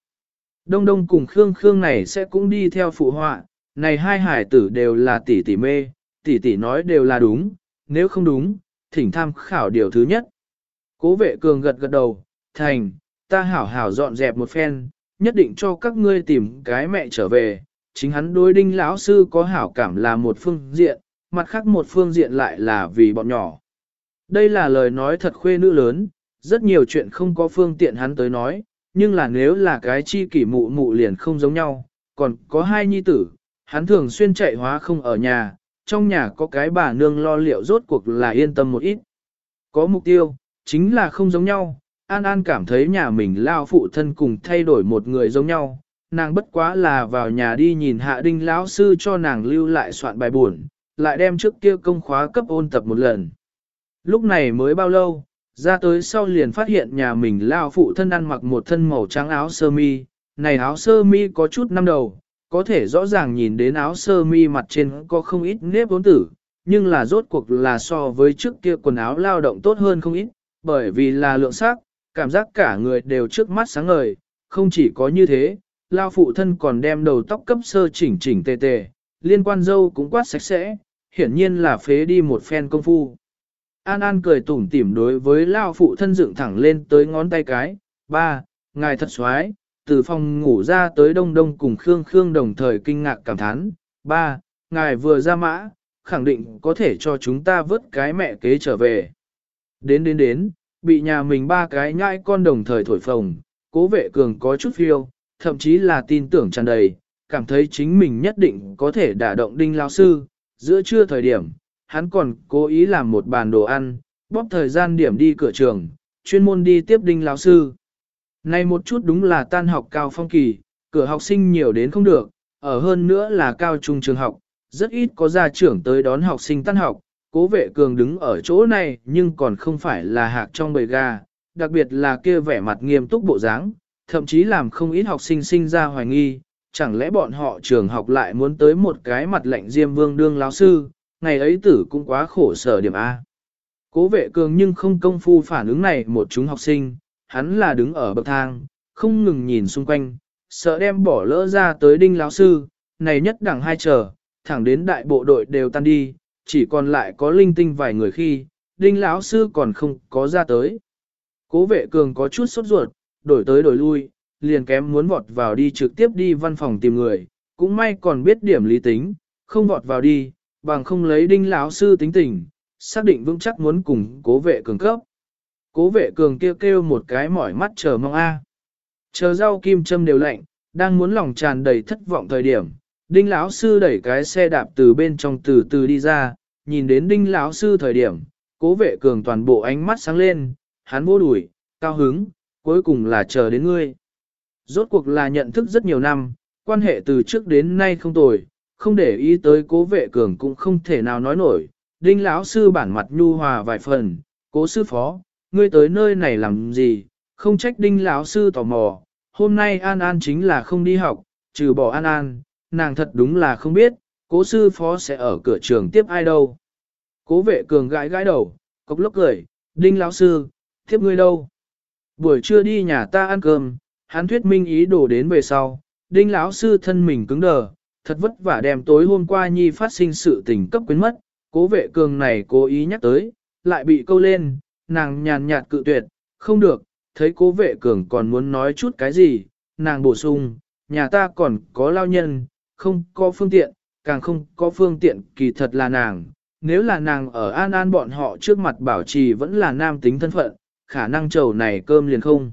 Đông Đông cùng Khương Khương này sẽ cũng đi theo phụ họa, này hai hải tử đều là tỷ tỷ mê, tỷ tỷ nói đều là đúng, nếu không đúng, thỉnh tham khảo điều thứ nhất. Cố vệ cường gật gật đầu, thành, ta hảo hảo dọn dẹp một phen, nhất định cho các ngươi tìm cái mẹ trở về, chính hắn đối đinh lão sư có hảo cảm là một phương diện, mặt khác một phương diện lại là vì bọn nhỏ. Đây là lời nói thật khuê nữ lớn, rất nhiều chuyện không có phương tiện hắn tới nói, nhưng là nếu là cái chi kỷ mụ mụ liền không giống nhau, còn có hai nhi tử, hắn thường xuyên chạy hóa không ở nhà, trong nhà có cái bà nương lo liệu rốt cuộc là yên tâm một ít. Có mục tiêu, chính là không giống nhau, An An cảm thấy nhà mình lao phụ thân cùng thay đổi một người giống nhau, nàng bất quá là vào nhà đi nhìn hạ đinh lão sư cho nàng lưu lại soạn bài buồn, lại đem trước kia công khóa cấp ôn tập một lần. Lúc này mới bao lâu, ra tới sau liền phát hiện nhà mình lao phụ thân ăn mặc một thân màu trắng áo sơ mi, này áo sơ mi có chút năm đầu, có thể rõ ràng nhìn đến áo sơ mi mặt trên có không ít nếp vốn tử, nhưng là rốt cuộc là so với trước kia quần áo lao động tốt hơn không ít, bởi vì là lượng sắc, cảm giác cả người đều trước mắt sáng ngời, không chỉ có như thế, lao phụ thân còn đem đầu tóc cấp sơ chỉnh chỉnh tề tề, liên quan dâu cũng quát sạch sẽ, hiển nhiên là phế đi một phen công phu. An An cười tủm tỉm đối với lao phụ thân dựng thẳng lên tới ngón tay cái, ba, ngài thật xoái, từ phòng ngủ ra tới đông đông cùng Khương Khương đồng thời kinh ngạc cảm thán, ba, ngài vừa ra mã, khẳng định có thể cho chúng ta vớt cái mẹ kế trở về. Đến đến đến, bị nhà mình ba cái nhãi con đồng thời thổi phồng, cố vệ cường có chút phiêu, thậm chí là tin tưởng tràn đầy, cảm thấy chính mình nhất định có thể đả động đinh lao sư, giữa trưa thời điểm, hắn còn cố ý làm một bàn đồ ăn, bóp thời gian điểm đi cửa trường, chuyên môn đi tiếp đinh lão sư. Này một chút đúng là tan học cao phong kỳ, cửa học sinh nhiều đến không được, ở hơn nữa là cao trung trường học, rất ít có gia trưởng tới đón học sinh tan học, cố vệ cường đứng ở chỗ này nhưng còn không phải là hạc trong bầy gà, đặc biệt là kia vẻ mặt nghiêm túc bộ dáng, thậm chí làm không ít học sinh sinh ra hoài nghi, chẳng lẽ bọn họ trường học lại muốn tới một cái mặt lạnh diêm vương đương lão sư, ngày ấy tử cũng quá khổ sở điểm A. Cố vệ cường nhưng không công phu phản ứng này một chúng học sinh, hắn là đứng ở bậc thang, không ngừng nhìn xung quanh, sợ đem bỏ lỡ ra tới đinh lão sư, này nhất đẳng hai chờ, thẳng đến đại bộ đội đều tan đi, chỉ còn lại có linh tinh vài người khi, đinh lão sư còn không có ra tới. Cố vệ cường có chút sốt ruột, đổi tới đổi lui, liền kém muốn vọt vào đi trực tiếp đi văn phòng tìm người, cũng may còn biết điểm lý tính, không vọt vào đi, bằng không lấy đinh lão sư tính tình, xác định vững chắc muốn cùng cố vệ cường cấp. Cố vệ cường kêu kêu một cái mỏi mắt chờ mong a. Chờ rau kim châm đều lạnh, đang muốn lòng tràn đầy thất vọng thời điểm, đinh lão sư đẩy cái xe đạp từ bên trong từ từ đi ra, nhìn đến đinh lão sư thời điểm, cố vệ cường toàn bộ ánh mắt sáng lên, hắn vô đuổi, cao hứng, cuối cùng là chờ đến ngươi. Rốt cuộc là nhận thức rất nhiều năm, quan hệ từ trước đến nay không tồi, không để ý tới cố vệ cường cũng không thể nào nói nổi. Đinh lão sư bản mặt nhu hòa vài phần, cố sư phó, ngươi tới nơi này làm gì, không trách đinh lão sư tò mò. Hôm nay An An chính là không đi học, trừ bỏ An An, nàng thật đúng là không biết, cố sư phó sẽ ở cửa trường tiếp ai đâu. Cố vệ cường gãi gãi đầu, cốc lốc cười, đinh lão sư, tiếp ngươi đâu. Buổi trưa đi nhà ta ăn cơm, hắn thuyết minh ý đồ đến về sau, đinh lão sư thân mình cứng đờ, thật vất vả đem tối hôm qua nhi phát sinh sự tình cấp quyến mất, cố vệ cường này cố ý nhắc tới, lại bị câu lên, nàng nhàn nhạt cự tuyệt, không được, thấy cố vệ cường còn muốn nói chút cái gì, nàng bổ sung, nhà ta còn có lao nhân, không có phương tiện, càng không có phương tiện kỳ thật là nàng, nếu là nàng ở an an bọn họ trước mặt bảo trì vẫn là nam tính thân phận, khả năng trầu này cơm liền không.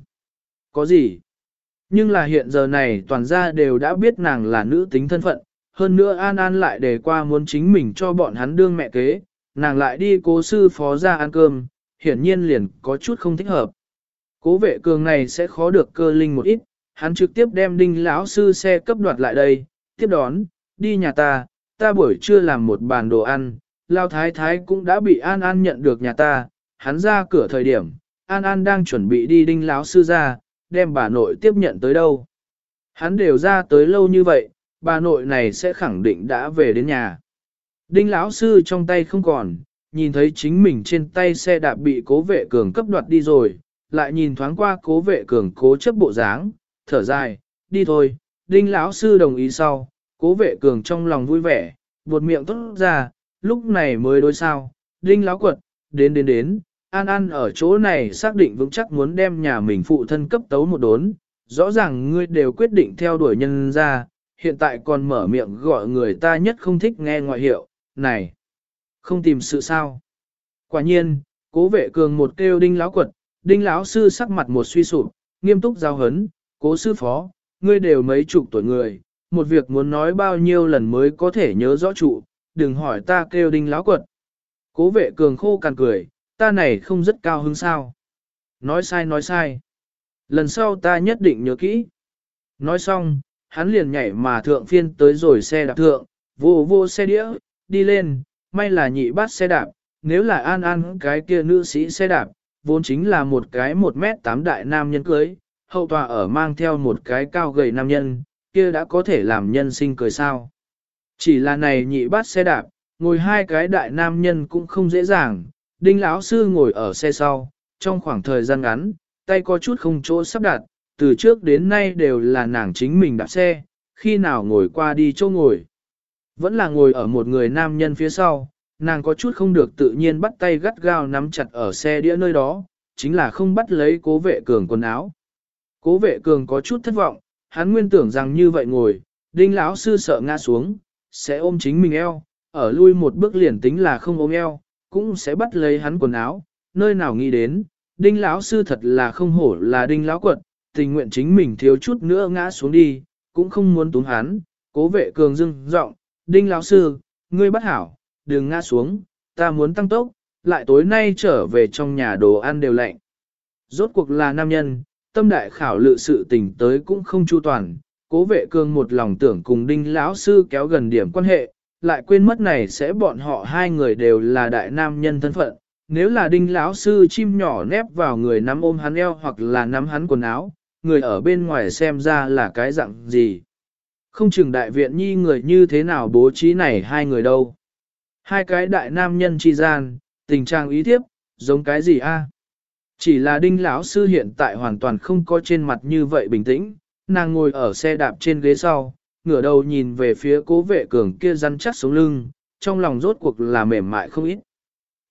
Có gì? Nhưng là hiện giờ này toàn gia đều đã biết nàng là nữ tính thân phận, hơn nữa An An lại đề qua muốn chính mình cho bọn hắn đương mẹ kế, nàng lại đi cố sư phó ra ăn cơm, hiển nhiên liền có chút không thích hợp. Cố vệ cường này sẽ khó được cơ linh một ít, hắn trực tiếp đem đinh lão sư xe cấp đoạt lại đây, tiếp đón, đi nhà ta, ta buổi trưa làm một bàn đồ ăn, lao thái thái cũng đã bị An An nhận được nhà ta, hắn ra cửa thời điểm, An An đang chuẩn bị đi đinh lão sư ra, đem bà nội tiếp nhận tới đâu. Hắn đều ra tới lâu như vậy, bà nội này sẽ khẳng định đã về đến nhà. Đinh lão sư trong tay không còn, nhìn thấy chính mình trên tay xe đạp bị cố vệ cường cấp đoạt đi rồi, lại nhìn thoáng qua cố vệ cường cố chấp bộ dáng, thở dài, đi thôi, đinh lão sư đồng ý sau, cố vệ cường trong lòng vui vẻ, buột miệng tốt ra, lúc này mới đối sao, đinh lão quật, đến đến đến, an an ở chỗ này xác định vững chắc muốn đem nhà mình phụ thân cấp tấu một đốn, rõ ràng ngươi đều quyết định theo đuổi nhân ra, hiện tại còn mở miệng gọi người ta nhất không thích nghe ngoại hiệu, này, không tìm sự sao. Quả nhiên, cố vệ cường một kêu đinh lão quật, đinh lão sư sắc mặt một suy sụp, nghiêm túc giao hấn, cố sư phó, ngươi đều mấy chục tuổi người, một việc muốn nói bao nhiêu lần mới có thể nhớ rõ trụ, đừng hỏi ta kêu đinh lão quật. Cố vệ cường khô cằn cười, ta này không rất cao hứng sao. Nói sai nói sai. Lần sau ta nhất định nhớ kỹ. Nói xong, hắn liền nhảy mà thượng phiên tới rồi xe đạp thượng, vô vô xe đĩa, đi lên, may là nhị bát xe đạp, nếu là an an cái kia nữ sĩ xe đạp, vốn chính là một cái một mét tám đại nam nhân cưới, hậu tòa ở mang theo một cái cao gầy nam nhân, kia đã có thể làm nhân sinh cười sao. Chỉ là này nhị bát xe đạp, ngồi hai cái đại nam nhân cũng không dễ dàng, đinh lão sư ngồi ở xe sau, trong khoảng thời gian ngắn, tay có chút không chỗ sắp đặt, từ trước đến nay đều là nàng chính mình đạp xe, khi nào ngồi qua đi chỗ ngồi. Vẫn là ngồi ở một người nam nhân phía sau, nàng có chút không được tự nhiên bắt tay gắt gao nắm chặt ở xe đĩa nơi đó, chính là không bắt lấy cố vệ cường quần áo. Cố vệ cường có chút thất vọng, hắn nguyên tưởng rằng như vậy ngồi, đinh lão sư sợ ngã xuống, sẽ ôm chính mình eo, ở lui một bước liền tính là không ôm eo, cũng sẽ bắt lấy hắn quần áo, nơi nào nghĩ đến, đinh lão sư thật là không hổ là đinh lão quật, tình nguyện chính mình thiếu chút nữa ngã xuống đi, cũng không muốn túng hắn, cố vệ cường dưng giọng đinh lão sư, ngươi bắt hảo, đừng ngã xuống, ta muốn tăng tốc, lại tối nay trở về trong nhà đồ ăn đều lạnh. Rốt cuộc là nam nhân, tâm đại khảo lự sự tình tới cũng không chu toàn, cố vệ cương một lòng tưởng cùng đinh lão sư kéo gần điểm quan hệ, lại quên mất này sẽ bọn họ hai người đều là đại nam nhân thân phận. Nếu là đinh lão sư chim nhỏ nép vào người nắm ôm hắn eo hoặc là nắm hắn quần áo, người ở bên ngoài xem ra là cái dạng gì. Không chừng đại viện nhi người như thế nào bố trí này hai người đâu. Hai cái đại nam nhân chi gian, tình trạng ý thiếp, giống cái gì a? Chỉ là đinh lão sư hiện tại hoàn toàn không có trên mặt như vậy bình tĩnh, nàng ngồi ở xe đạp trên ghế sau, ngửa đầu nhìn về phía cố vệ cường kia rắn chắc sống lưng, trong lòng rốt cuộc là mềm mại không ít.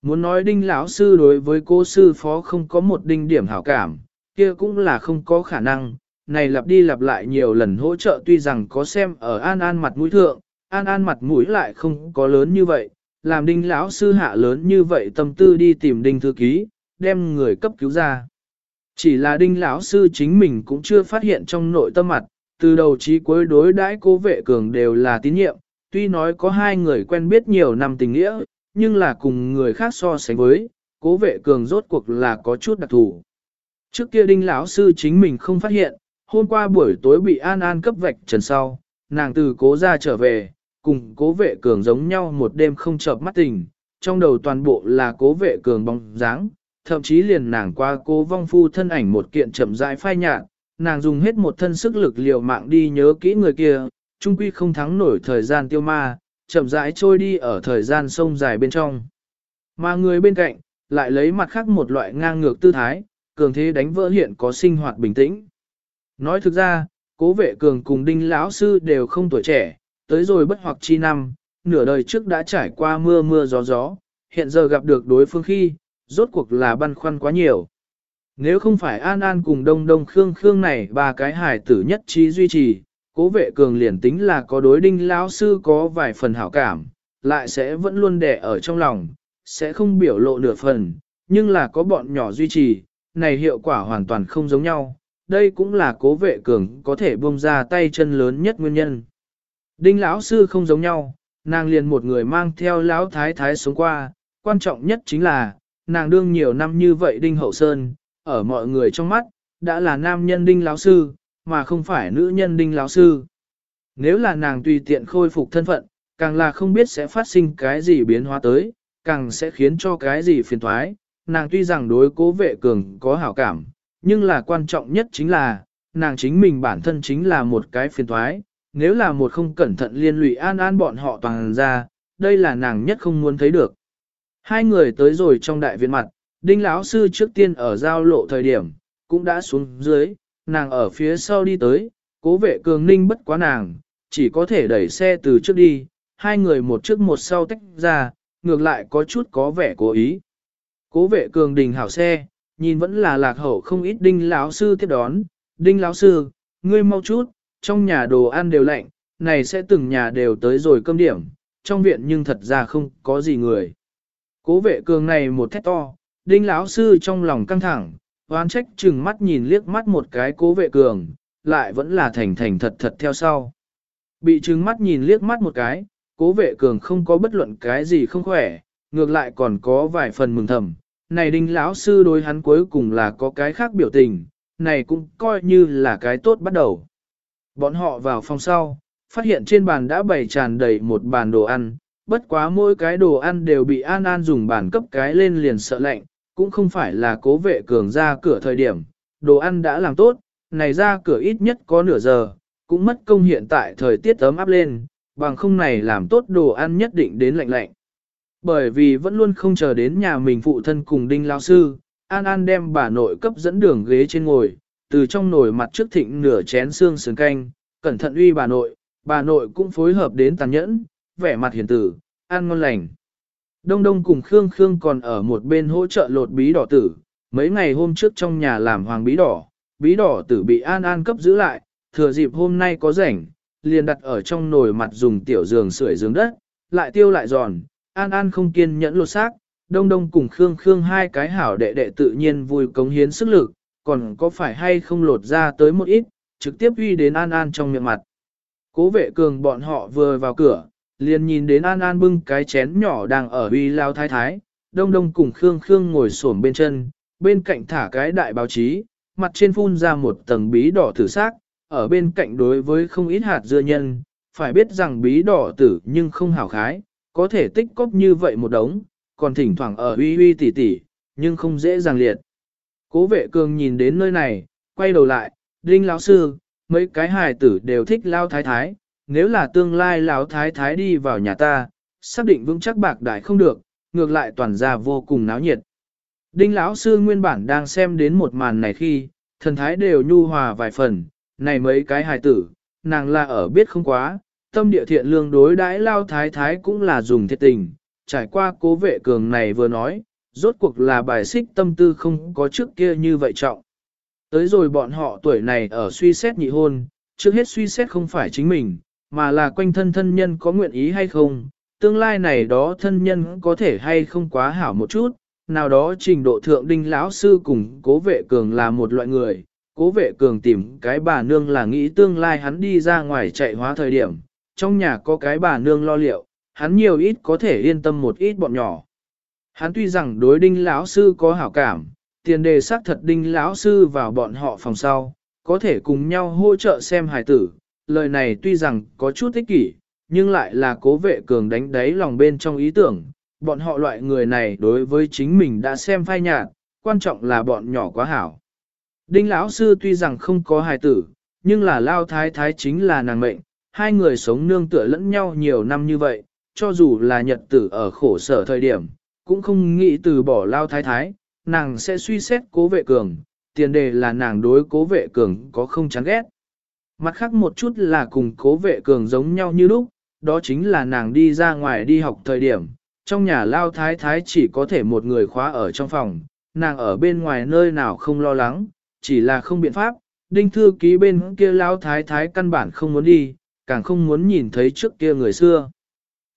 Muốn nói đinh lão sư đối với cô sư phó không có một đinh điểm hảo cảm, kia cũng là không có khả năng, này lặp đi lặp lại nhiều lần hỗ trợ tuy rằng có xem ở an an mặt mũi thượng, an an mặt mũi lại không có lớn như vậy, làm đinh lão sư hạ lớn như vậy tâm tư đi tìm đinh thư ký, đem người cấp cứu ra. Chỉ là đinh lão sư chính mình cũng chưa phát hiện trong nội tâm mặt, từ đầu chí cuối đối đãi cố vệ cường đều là tín nhiệm, tuy nói có hai người quen biết nhiều năm tình nghĩa, nhưng là cùng người khác so sánh với, cố vệ cường rốt cuộc là có chút đặc thù. Trước kia đinh lão sư chính mình không phát hiện, hôm qua buổi tối bị An An cấp vạch trần sau, nàng từ cố ra trở về, cùng cố vệ cường giống nhau một đêm không chợp mắt tình, trong đầu toàn bộ là cố vệ cường bóng dáng, thậm chí liền nàng qua cố vong phu thân ảnh một kiện chậm rãi phai nhạt, nàng dùng hết một thân sức lực liều mạng đi nhớ kỹ người kia, trung quy không thắng nổi thời gian tiêu ma, chậm rãi trôi đi ở thời gian sông dài bên trong. Mà người bên cạnh, lại lấy mặt khác một loại ngang ngược tư thái, cường thế đánh vỡ hiện có sinh hoạt bình tĩnh. Nói thực ra, cố vệ cường cùng đinh lão sư đều không tuổi trẻ, tới rồi bất hoặc chi năm, nửa đời trước đã trải qua mưa mưa gió gió, hiện giờ gặp được đối phương khi, rốt cuộc là băn khoăn quá nhiều. Nếu không phải An An cùng Đông Đông Khương Khương này ba cái hài tử nhất trí duy trì, cố vệ cường liền tính là có đối đinh lão sư có vài phần hảo cảm, lại sẽ vẫn luôn đẻ ở trong lòng, sẽ không biểu lộ nửa phần, nhưng là có bọn nhỏ duy trì, này hiệu quả hoàn toàn không giống nhau, đây cũng là cố vệ cường có thể buông ra tay chân lớn nhất nguyên nhân. Đinh lão sư không giống nhau, nàng liền một người mang theo lão thái thái sống qua, quan trọng nhất chính là, nàng đương nhiều năm như vậy Đinh Hậu Sơn, ở mọi người trong mắt, đã là nam nhân Đinh lão sư, mà không phải nữ nhân Đinh lão sư. Nếu là nàng tùy tiện khôi phục thân phận, càng là không biết sẽ phát sinh cái gì biến hóa tới, càng sẽ khiến cho cái gì phiền thoái. Nàng tuy rằng đối cố vệ cường có hảo cảm, nhưng là quan trọng nhất chính là, nàng chính mình bản thân chính là một cái phiền thoái. Nếu là một không cẩn thận liên lụy an an bọn họ toàn ra, đây là nàng nhất không muốn thấy được. Hai người tới rồi trong đại viện mặt, đinh lão sư trước tiên ở giao lộ thời điểm, cũng đã xuống dưới, nàng ở phía sau đi tới, cố vệ cường ninh bất quá nàng, chỉ có thể đẩy xe từ trước đi, hai người một trước một sau tách ra, ngược lại có chút có vẻ cố ý. Cố vệ cường đình hảo xe, nhìn vẫn là lạc hậu không ít đinh lão sư tiếp đón, đinh lão sư, ngươi mau chút, trong nhà đồ ăn đều lạnh, này sẽ từng nhà đều tới rồi cơm điểm, trong viện nhưng thật ra không có gì người. Cố vệ cường này một thét to, đinh lão sư trong lòng căng thẳng, oán trách chừng mắt nhìn liếc mắt một cái cố vệ cường, lại vẫn là thành thành thật thật theo sau. Bị trừng mắt nhìn liếc mắt một cái, cố vệ cường không có bất luận cái gì không khỏe, ngược lại còn có vài phần mừng thầm. Này đinh lão sư đối hắn cuối cùng là có cái khác biểu tình, này cũng coi như là cái tốt bắt đầu. Bọn họ vào phòng sau, phát hiện trên bàn đã bày tràn đầy một bàn đồ ăn, bất quá mỗi cái đồ ăn đều bị An An dùng bàn cấp cái lên liền sợ lạnh, cũng không phải là cố vệ cường ra cửa thời điểm, đồ ăn đã làm tốt, này ra cửa ít nhất có nửa giờ, cũng mất công hiện tại thời tiết ấm áp lên, bằng không này làm tốt đồ ăn nhất định đến lạnh lạnh. Bởi vì vẫn luôn không chờ đến nhà mình phụ thân cùng đinh lao sư, An An đem bà nội cấp dẫn đường ghế trên ngồi, từ trong nồi mặt trước thịnh nửa chén xương sườn canh, cẩn thận uy bà nội, bà nội cũng phối hợp đến tàn nhẫn, vẻ mặt hiền tử, ăn ngon lành. Đông Đông cùng Khương Khương còn ở một bên hỗ trợ lột bí đỏ tử, mấy ngày hôm trước trong nhà làm hoàng bí đỏ, bí đỏ tử bị An An cấp giữ lại, thừa dịp hôm nay có rảnh, liền đặt ở trong nồi mặt dùng tiểu giường sưởi giường đất, lại tiêu lại giòn, An An không kiên nhẫn lột xác, Đông Đông cùng Khương Khương hai cái hảo đệ đệ tự nhiên vui cống hiến sức lực, còn có phải hay không lột ra tới một ít, trực tiếp uy đến An An trong miệng mặt. Cố vệ cường bọn họ vừa vào cửa, liền nhìn đến An An bưng cái chén nhỏ đang ở uy lao thái thái, Đông Đông cùng Khương Khương ngồi xổm bên chân, bên cạnh thả cái đại báo chí, mặt trên phun ra một tầng bí đỏ thử xác, ở bên cạnh đối với không ít hạt dưa nhân, phải biết rằng bí đỏ tử nhưng không hảo khái, có thể tích cóp như vậy một đống, còn thỉnh thoảng ở uy uy tỉ tỉ, nhưng không dễ dàng liệt. Cố vệ cường nhìn đến nơi này, quay đầu lại, đinh lão sư, mấy cái hài tử đều thích lao thái thái, nếu là tương lai lão thái thái đi vào nhà ta, xác định vững chắc bạc đại không được, ngược lại toàn ra vô cùng náo nhiệt. Đinh lão sư nguyên bản đang xem đến một màn này khi, thần thái đều nhu hòa vài phần, này mấy cái hài tử, nàng là ở biết không quá, tâm địa thiện lương đối đãi lao thái thái cũng là dùng thiệt tình, trải qua cố vệ cường này vừa nói, rốt cuộc là bài xích tâm tư không có trước kia như vậy trọng. Tới rồi bọn họ tuổi này ở suy xét nhị hôn, trước hết suy xét không phải chính mình, mà là quanh thân thân nhân có nguyện ý hay không, tương lai này đó thân nhân có thể hay không quá hảo một chút, nào đó trình độ thượng đinh lão sư cùng cố vệ cường là một loại người, cố vệ cường tìm cái bà nương là nghĩ tương lai hắn đi ra ngoài chạy hóa thời điểm, trong nhà có cái bà nương lo liệu, hắn nhiều ít có thể yên tâm một ít bọn nhỏ. Hắn tuy rằng đối đinh lão sư có hảo cảm, tiền đề xác thật đinh lão sư vào bọn họ phòng sau, có thể cùng nhau hỗ trợ xem hài tử, lời này tuy rằng có chút ích kỷ, nhưng lại là cố vệ cường đánh đáy lòng bên trong ý tưởng, bọn họ loại người này đối với chính mình đã xem phai nhạt, quan trọng là bọn nhỏ quá hảo. Đinh lão sư tuy rằng không có hài tử, nhưng là lao thái thái chính là nàng mệnh, hai người sống nương tựa lẫn nhau nhiều năm như vậy, cho dù là nhật tử ở khổ sở thời điểm, cũng không nghĩ từ bỏ lao thái thái, nàng sẽ suy xét cố vệ cường, tiền đề là nàng đối cố vệ cường có không chán ghét. Mặt khác một chút là cùng cố vệ cường giống nhau như lúc, đó chính là nàng đi ra ngoài đi học thời điểm, trong nhà lao thái thái chỉ có thể một người khóa ở trong phòng, nàng ở bên ngoài nơi nào không lo lắng, chỉ là không biện pháp, đinh thư ký bên kia lao thái thái căn bản không muốn đi, càng không muốn nhìn thấy trước kia người xưa.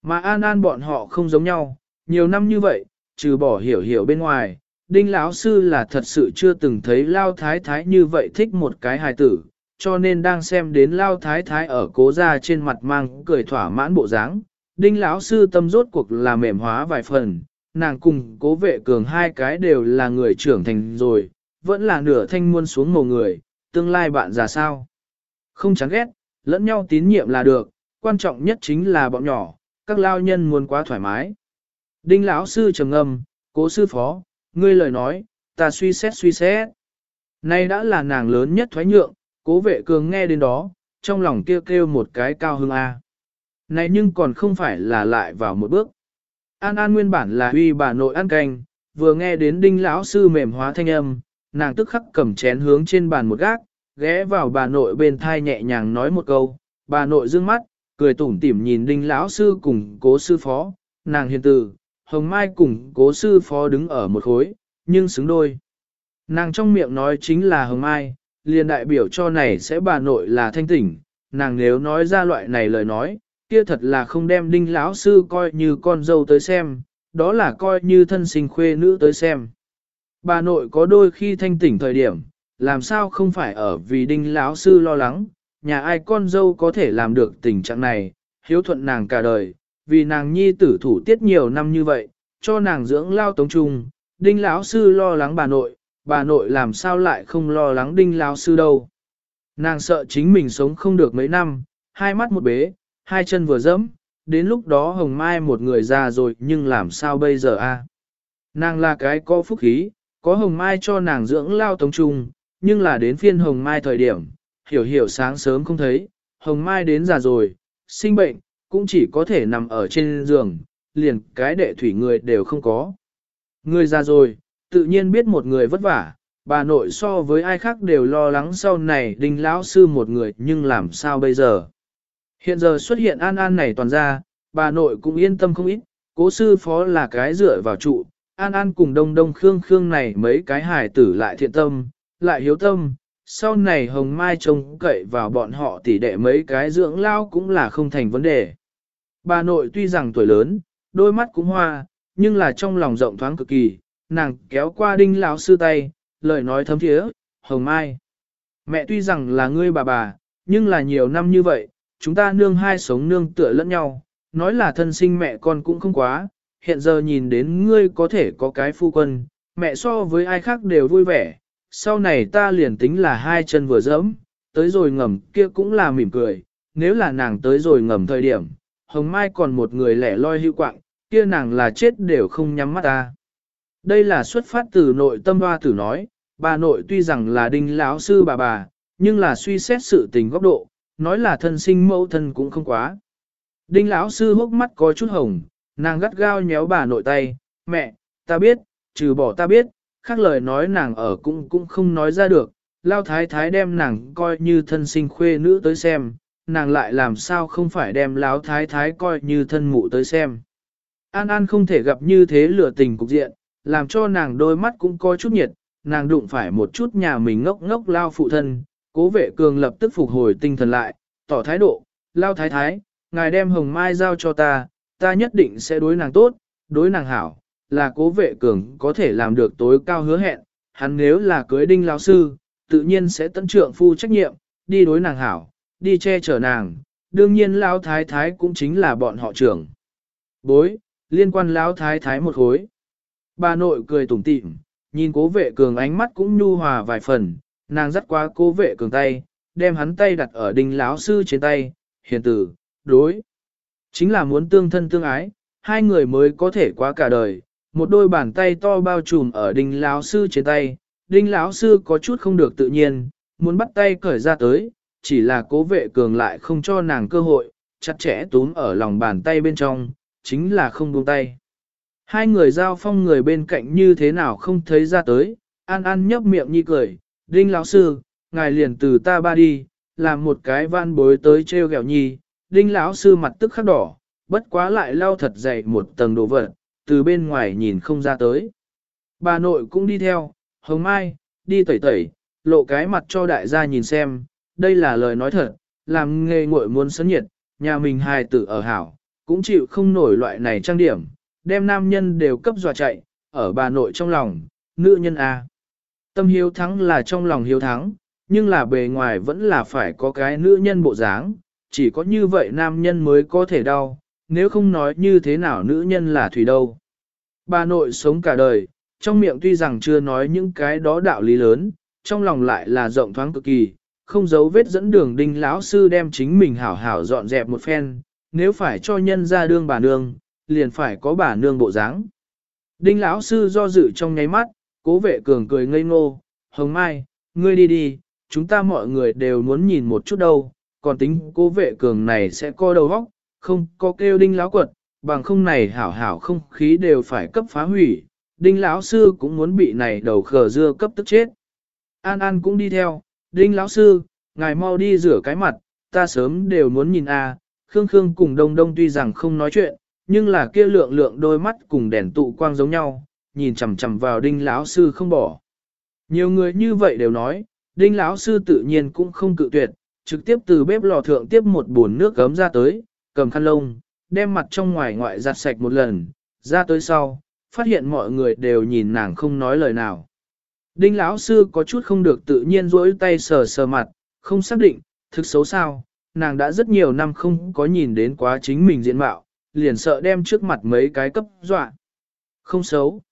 Mà an an bọn họ không giống nhau, nhiều năm như vậy, trừ bỏ hiểu hiểu bên ngoài, đinh lão sư là thật sự chưa từng thấy lao thái thái như vậy thích một cái hài tử, cho nên đang xem đến lao thái thái ở cố gia trên mặt mang cười thỏa mãn bộ dáng. Đinh lão sư tâm rốt cuộc là mềm hóa vài phần, nàng cùng cố vệ cường hai cái đều là người trưởng thành rồi, vẫn là nửa thanh muôn xuống mồ người, tương lai bạn già sao. Không chán ghét, lẫn nhau tín nhiệm là được, quan trọng nhất chính là bọn nhỏ, các lao nhân muốn quá thoải mái. Đinh lão sư trầm ngâm, cố sư phó, ngươi lời nói, ta suy xét suy xét. Nay đã là nàng lớn nhất thoái nhượng, cố vệ cường nghe đến đó, trong lòng kêu kêu một cái cao hưng A. Này nhưng còn không phải là lại vào một bước. An An nguyên bản là uy bà nội ăn canh, vừa nghe đến đinh lão sư mềm hóa thanh âm, nàng tức khắc cầm chén hướng trên bàn một gác, ghé vào bà nội bên thai nhẹ nhàng nói một câu, bà nội dương mắt, cười tủm tỉm nhìn đinh lão sư cùng cố sư phó, nàng hiền từ, hồng mai cùng cố sư phó đứng ở một khối, nhưng xứng đôi. Nàng trong miệng nói chính là hồng mai, liền đại biểu cho này sẽ bà nội là thanh tỉnh, nàng nếu nói ra loại này lời nói, kia thật là không đem đinh lão sư coi như con dâu tới xem, đó là coi như thân sinh khuê nữ tới xem. Bà nội có đôi khi thanh tỉnh thời điểm, làm sao không phải ở vì đinh lão sư lo lắng, nhà ai con dâu có thể làm được tình trạng này, hiếu thuận nàng cả đời, vì nàng nhi tử thủ tiết nhiều năm như vậy, cho nàng dưỡng lao tống trung, đinh lão sư lo lắng bà nội, bà nội làm sao lại không lo lắng đinh lão sư đâu. Nàng sợ chính mình sống không được mấy năm, hai mắt một bế, hai chân vừa dẫm, đến lúc đó hồng mai một người già rồi nhưng làm sao bây giờ a? Nàng là cái có phúc khí, có hồng mai cho nàng dưỡng lao tống trung, nhưng là đến phiên hồng mai thời điểm, hiểu hiểu sáng sớm không thấy, hồng mai đến già rồi, sinh bệnh, cũng chỉ có thể nằm ở trên giường, liền cái đệ thủy người đều không có. Người già rồi, tự nhiên biết một người vất vả, bà nội so với ai khác đều lo lắng sau này đinh lão sư một người nhưng làm sao bây giờ. Hiện giờ xuất hiện an an này toàn ra, bà nội cũng yên tâm không ít, cố sư phó là cái dựa vào trụ, an an cùng đông đông khương khương này mấy cái hài tử lại thiện tâm, lại hiếu tâm, sau này hồng mai trông cậy vào bọn họ tỉ đệ mấy cái dưỡng lao cũng là không thành vấn đề. Bà nội tuy rằng tuổi lớn, đôi mắt cũng hoa, nhưng là trong lòng rộng thoáng cực kỳ, nàng kéo qua đinh lão sư tay, lời nói thấm thiế, hồng mai. Mẹ tuy rằng là ngươi bà bà, nhưng là nhiều năm như vậy, chúng ta nương hai sống nương tựa lẫn nhau, nói là thân sinh mẹ con cũng không quá, hiện giờ nhìn đến ngươi có thể có cái phu quân, mẹ so với ai khác đều vui vẻ, sau này ta liền tính là hai chân vừa dẫm, tới rồi ngầm kia cũng là mỉm cười, nếu là nàng tới rồi ngầm thời điểm, hồng mai còn một người lẻ loi hữu quạng, kia nàng là chết đều không nhắm mắt ta. Đây là xuất phát từ nội tâm hoa tử nói, bà nội tuy rằng là đinh lão sư bà bà, nhưng là suy xét sự tình góc độ, nói là thân sinh mẫu thân cũng không quá. Đinh lão sư hốc mắt có chút hồng, nàng gắt gao nhéo bà nội tay, mẹ, ta biết, trừ bỏ ta biết, khác lời nói nàng ở cũng cũng không nói ra được, lao thái thái đem nàng coi như thân sinh khuê nữ tới xem, nàng lại làm sao không phải đem lão thái thái coi như thân mụ tới xem. An An không thể gặp như thế lửa tình cục diện, làm cho nàng đôi mắt cũng có chút nhiệt, nàng đụng phải một chút nhà mình ngốc ngốc lao phụ thân, cố vệ cường lập tức phục hồi tinh thần lại, tỏ thái độ, lao thái thái, ngài đem hồng mai giao cho ta, ta nhất định sẽ đối nàng tốt, đối nàng hảo, là cố vệ cường có thể làm được tối cao hứa hẹn, hắn nếu là cưới đinh lão sư, tự nhiên sẽ tận trượng phu trách nhiệm, đi đối nàng hảo, đi che chở nàng, đương nhiên lão thái thái cũng chính là bọn họ trưởng. Bối, liên quan lão thái thái một khối. Bà nội cười tủm tỉm, nhìn cố vệ cường ánh mắt cũng nhu hòa vài phần, nàng dắt qua cố vệ cường tay, đem hắn tay đặt ở đinh lão sư trên tay, hiền tử, đối. Chính là muốn tương thân tương ái, hai người mới có thể qua cả đời, một đôi bàn tay to bao trùm ở đinh lão sư trên tay, đinh lão sư có chút không được tự nhiên, muốn bắt tay cởi ra tới, chỉ là cố vệ cường lại không cho nàng cơ hội, chặt chẽ túm ở lòng bàn tay bên trong, chính là không buông tay. Hai người giao phong người bên cạnh như thế nào không thấy ra tới, an an nhấp miệng nhi cười, đinh lão sư, ngài liền từ ta ba đi, làm một cái van bối tới treo gẹo nhi, đinh lão sư mặt tức khắc đỏ, bất quá lại lau thật dày một tầng đồ vật, từ bên ngoài nhìn không ra tới. Bà nội cũng đi theo, hồng mai, đi tẩy tẩy, lộ cái mặt cho đại gia nhìn xem, đây là lời nói thật, làm nghề nguội muốn sấn nhiệt, nhà mình hài tử ở hảo, cũng chịu không nổi loại này trang điểm, đem nam nhân đều cấp dọa chạy, ở bà nội trong lòng, nữ nhân A. Tâm hiếu thắng là trong lòng hiếu thắng, nhưng là bề ngoài vẫn là phải có cái nữ nhân bộ dáng, chỉ có như vậy nam nhân mới có thể đau, nếu không nói như thế nào nữ nhân là thủy đâu. Bà nội sống cả đời, trong miệng tuy rằng chưa nói những cái đó đạo lý lớn, trong lòng lại là rộng thoáng cực kỳ, không giấu vết dẫn đường đinh lão sư đem chính mình hảo hảo dọn dẹp một phen, nếu phải cho nhân ra đương bà nương, liền phải có bà nương bộ dáng. Đinh lão sư do dự trong nháy mắt, cố vệ cường cười ngây ngô, hồng mai, ngươi đi đi, chúng ta mọi người đều muốn nhìn một chút đâu, còn tính cố vệ cường này sẽ co đầu óc, không có kêu đinh lão quật, bằng không này hảo hảo không khí đều phải cấp phá hủy, đinh lão sư cũng muốn bị này đầu khờ dưa cấp tức chết. An An cũng đi theo, đinh lão sư, ngài mau đi rửa cái mặt, ta sớm đều muốn nhìn a. Khương Khương cùng Đông Đông tuy rằng không nói chuyện, nhưng là kia lượng lượng đôi mắt cùng đèn tụ quang giống nhau, nhìn chằm chằm vào đinh lão sư không bỏ. Nhiều người như vậy đều nói, đinh lão sư tự nhiên cũng không cự tuyệt, trực tiếp từ bếp lò thượng tiếp một bồn nước gấm ra tới, cầm khăn lông, đem mặt trong ngoài ngoại giặt sạch một lần, ra tới sau, phát hiện mọi người đều nhìn nàng không nói lời nào. Đinh lão sư có chút không được tự nhiên rỗi tay sờ sờ mặt, không xác định, thực xấu sao, nàng đã rất nhiều năm không có nhìn đến quá chính mình diện mạo, liền sợ đem trước mặt mấy cái cấp dọa. Không xấu.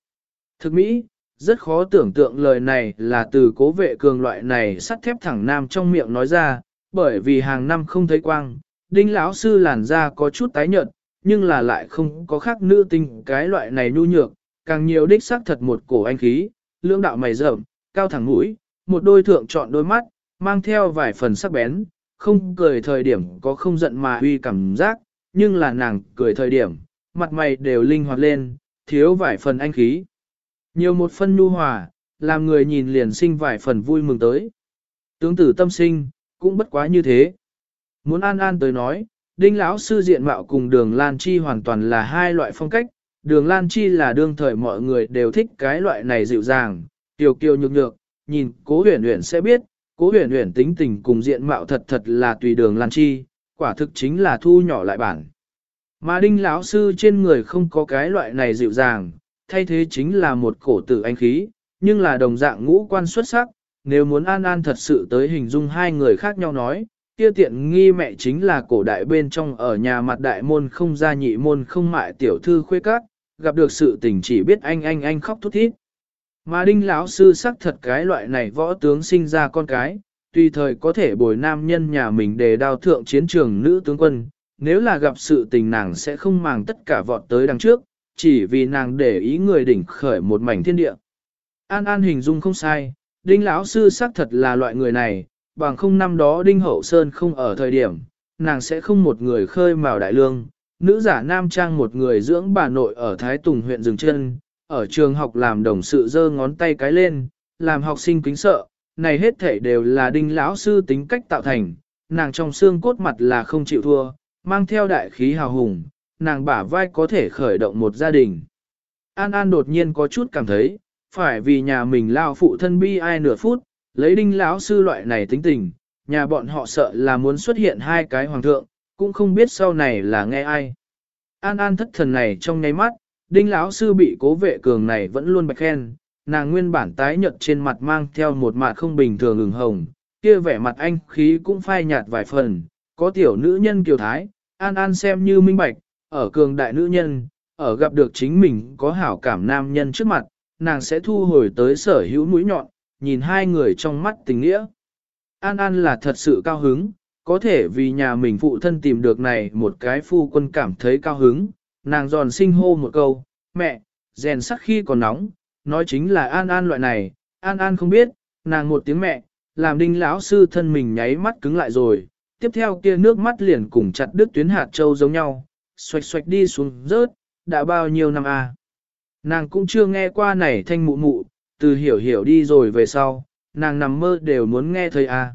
Thực mỹ, rất khó tưởng tượng lời này là từ cố vệ cường loại này sắt thép thẳng nam trong miệng nói ra, bởi vì hàng năm không thấy quang, đinh lão sư làn da có chút tái nhợt, nhưng là lại không có khác nữ tinh cái loại này nhu nhược, càng nhiều đích xác thật một cổ anh khí, lưỡng đạo mày rậm, cao thẳng mũi, một đôi thượng chọn đôi mắt, mang theo vài phần sắc bén, không cười thời điểm có không giận mà uy cảm giác, nhưng là nàng cười thời điểm, mặt mày đều linh hoạt lên, thiếu vài phần anh khí. Nhiều một phân nhu hòa, làm người nhìn liền sinh vài phần vui mừng tới. Tướng tử tâm sinh, cũng bất quá như thế. Muốn an an tới nói, đinh lão sư diện mạo cùng đường Lan Chi hoàn toàn là hai loại phong cách. Đường Lan Chi là đương thời mọi người đều thích cái loại này dịu dàng, kiều kiều nhược nhược, nhìn cố huyền huyền sẽ biết, cố huyền huyền tính tình cùng diện mạo thật thật là tùy đường Lan Chi, quả thực chính là thu nhỏ lại bản. Mà đinh lão sư trên người không có cái loại này dịu dàng, thay thế chính là một cổ tử anh khí, nhưng là đồng dạng ngũ quan xuất sắc, nếu muốn an an thật sự tới hình dung hai người khác nhau nói, kia tiện nghi mẹ chính là cổ đại bên trong ở nhà mặt đại môn không ra nhị môn không mại tiểu thư khuê các, gặp được sự tình chỉ biết anh anh anh khóc thút thít. Mà đinh lão sư sắc thật cái loại này võ tướng sinh ra con cái, tùy thời có thể bồi nam nhân nhà mình để đào thượng chiến trường nữ tướng quân, nếu là gặp sự tình nàng sẽ không màng tất cả vọt tới đằng trước, chỉ vì nàng để ý người đỉnh khởi một mảnh thiên địa. An An hình dung không sai, đinh lão sư xác thật là loại người này, bằng không năm đó đinh hậu sơn không ở thời điểm, nàng sẽ không một người khơi mào đại lương, nữ giả nam trang một người dưỡng bà nội ở Thái Tùng huyện dừng chân, ở trường học làm đồng sự giơ ngón tay cái lên, làm học sinh kính sợ, này hết thể đều là đinh lão sư tính cách tạo thành, nàng trong xương cốt mặt là không chịu thua, mang theo đại khí hào hùng, nàng bả vai có thể khởi động một gia đình. An An đột nhiên có chút cảm thấy, phải vì nhà mình lao phụ thân bi ai nửa phút, lấy đinh lão sư loại này tính tình, nhà bọn họ sợ là muốn xuất hiện hai cái hoàng thượng, cũng không biết sau này là nghe ai. An An thất thần này trong nháy mắt, đinh lão sư bị cố vệ cường này vẫn luôn bạch khen, nàng nguyên bản tái nhợt trên mặt mang theo một mặt không bình thường ửng hồng, kia vẻ mặt anh khí cũng phai nhạt vài phần, có tiểu nữ nhân kiều thái, An An xem như minh bạch, ở cường đại nữ nhân, ở gặp được chính mình có hảo cảm nam nhân trước mặt, nàng sẽ thu hồi tới sở hữu mũi nhọn, nhìn hai người trong mắt tình nghĩa. An An là thật sự cao hứng, có thể vì nhà mình phụ thân tìm được này một cái phu quân cảm thấy cao hứng, nàng giòn sinh hô một câu, mẹ, rèn sắt khi còn nóng, nói chính là An An loại này, An An không biết, nàng một tiếng mẹ, làm đinh lão sư thân mình nháy mắt cứng lại rồi, tiếp theo kia nước mắt liền cùng chặt đứt tuyến hạt châu giống nhau, xoạch xoạch đi xuống rớt, đã bao nhiêu năm à. Nàng cũng chưa nghe qua này thanh mụ mụ, từ hiểu hiểu đi rồi về sau, nàng nằm mơ đều muốn nghe thầy à.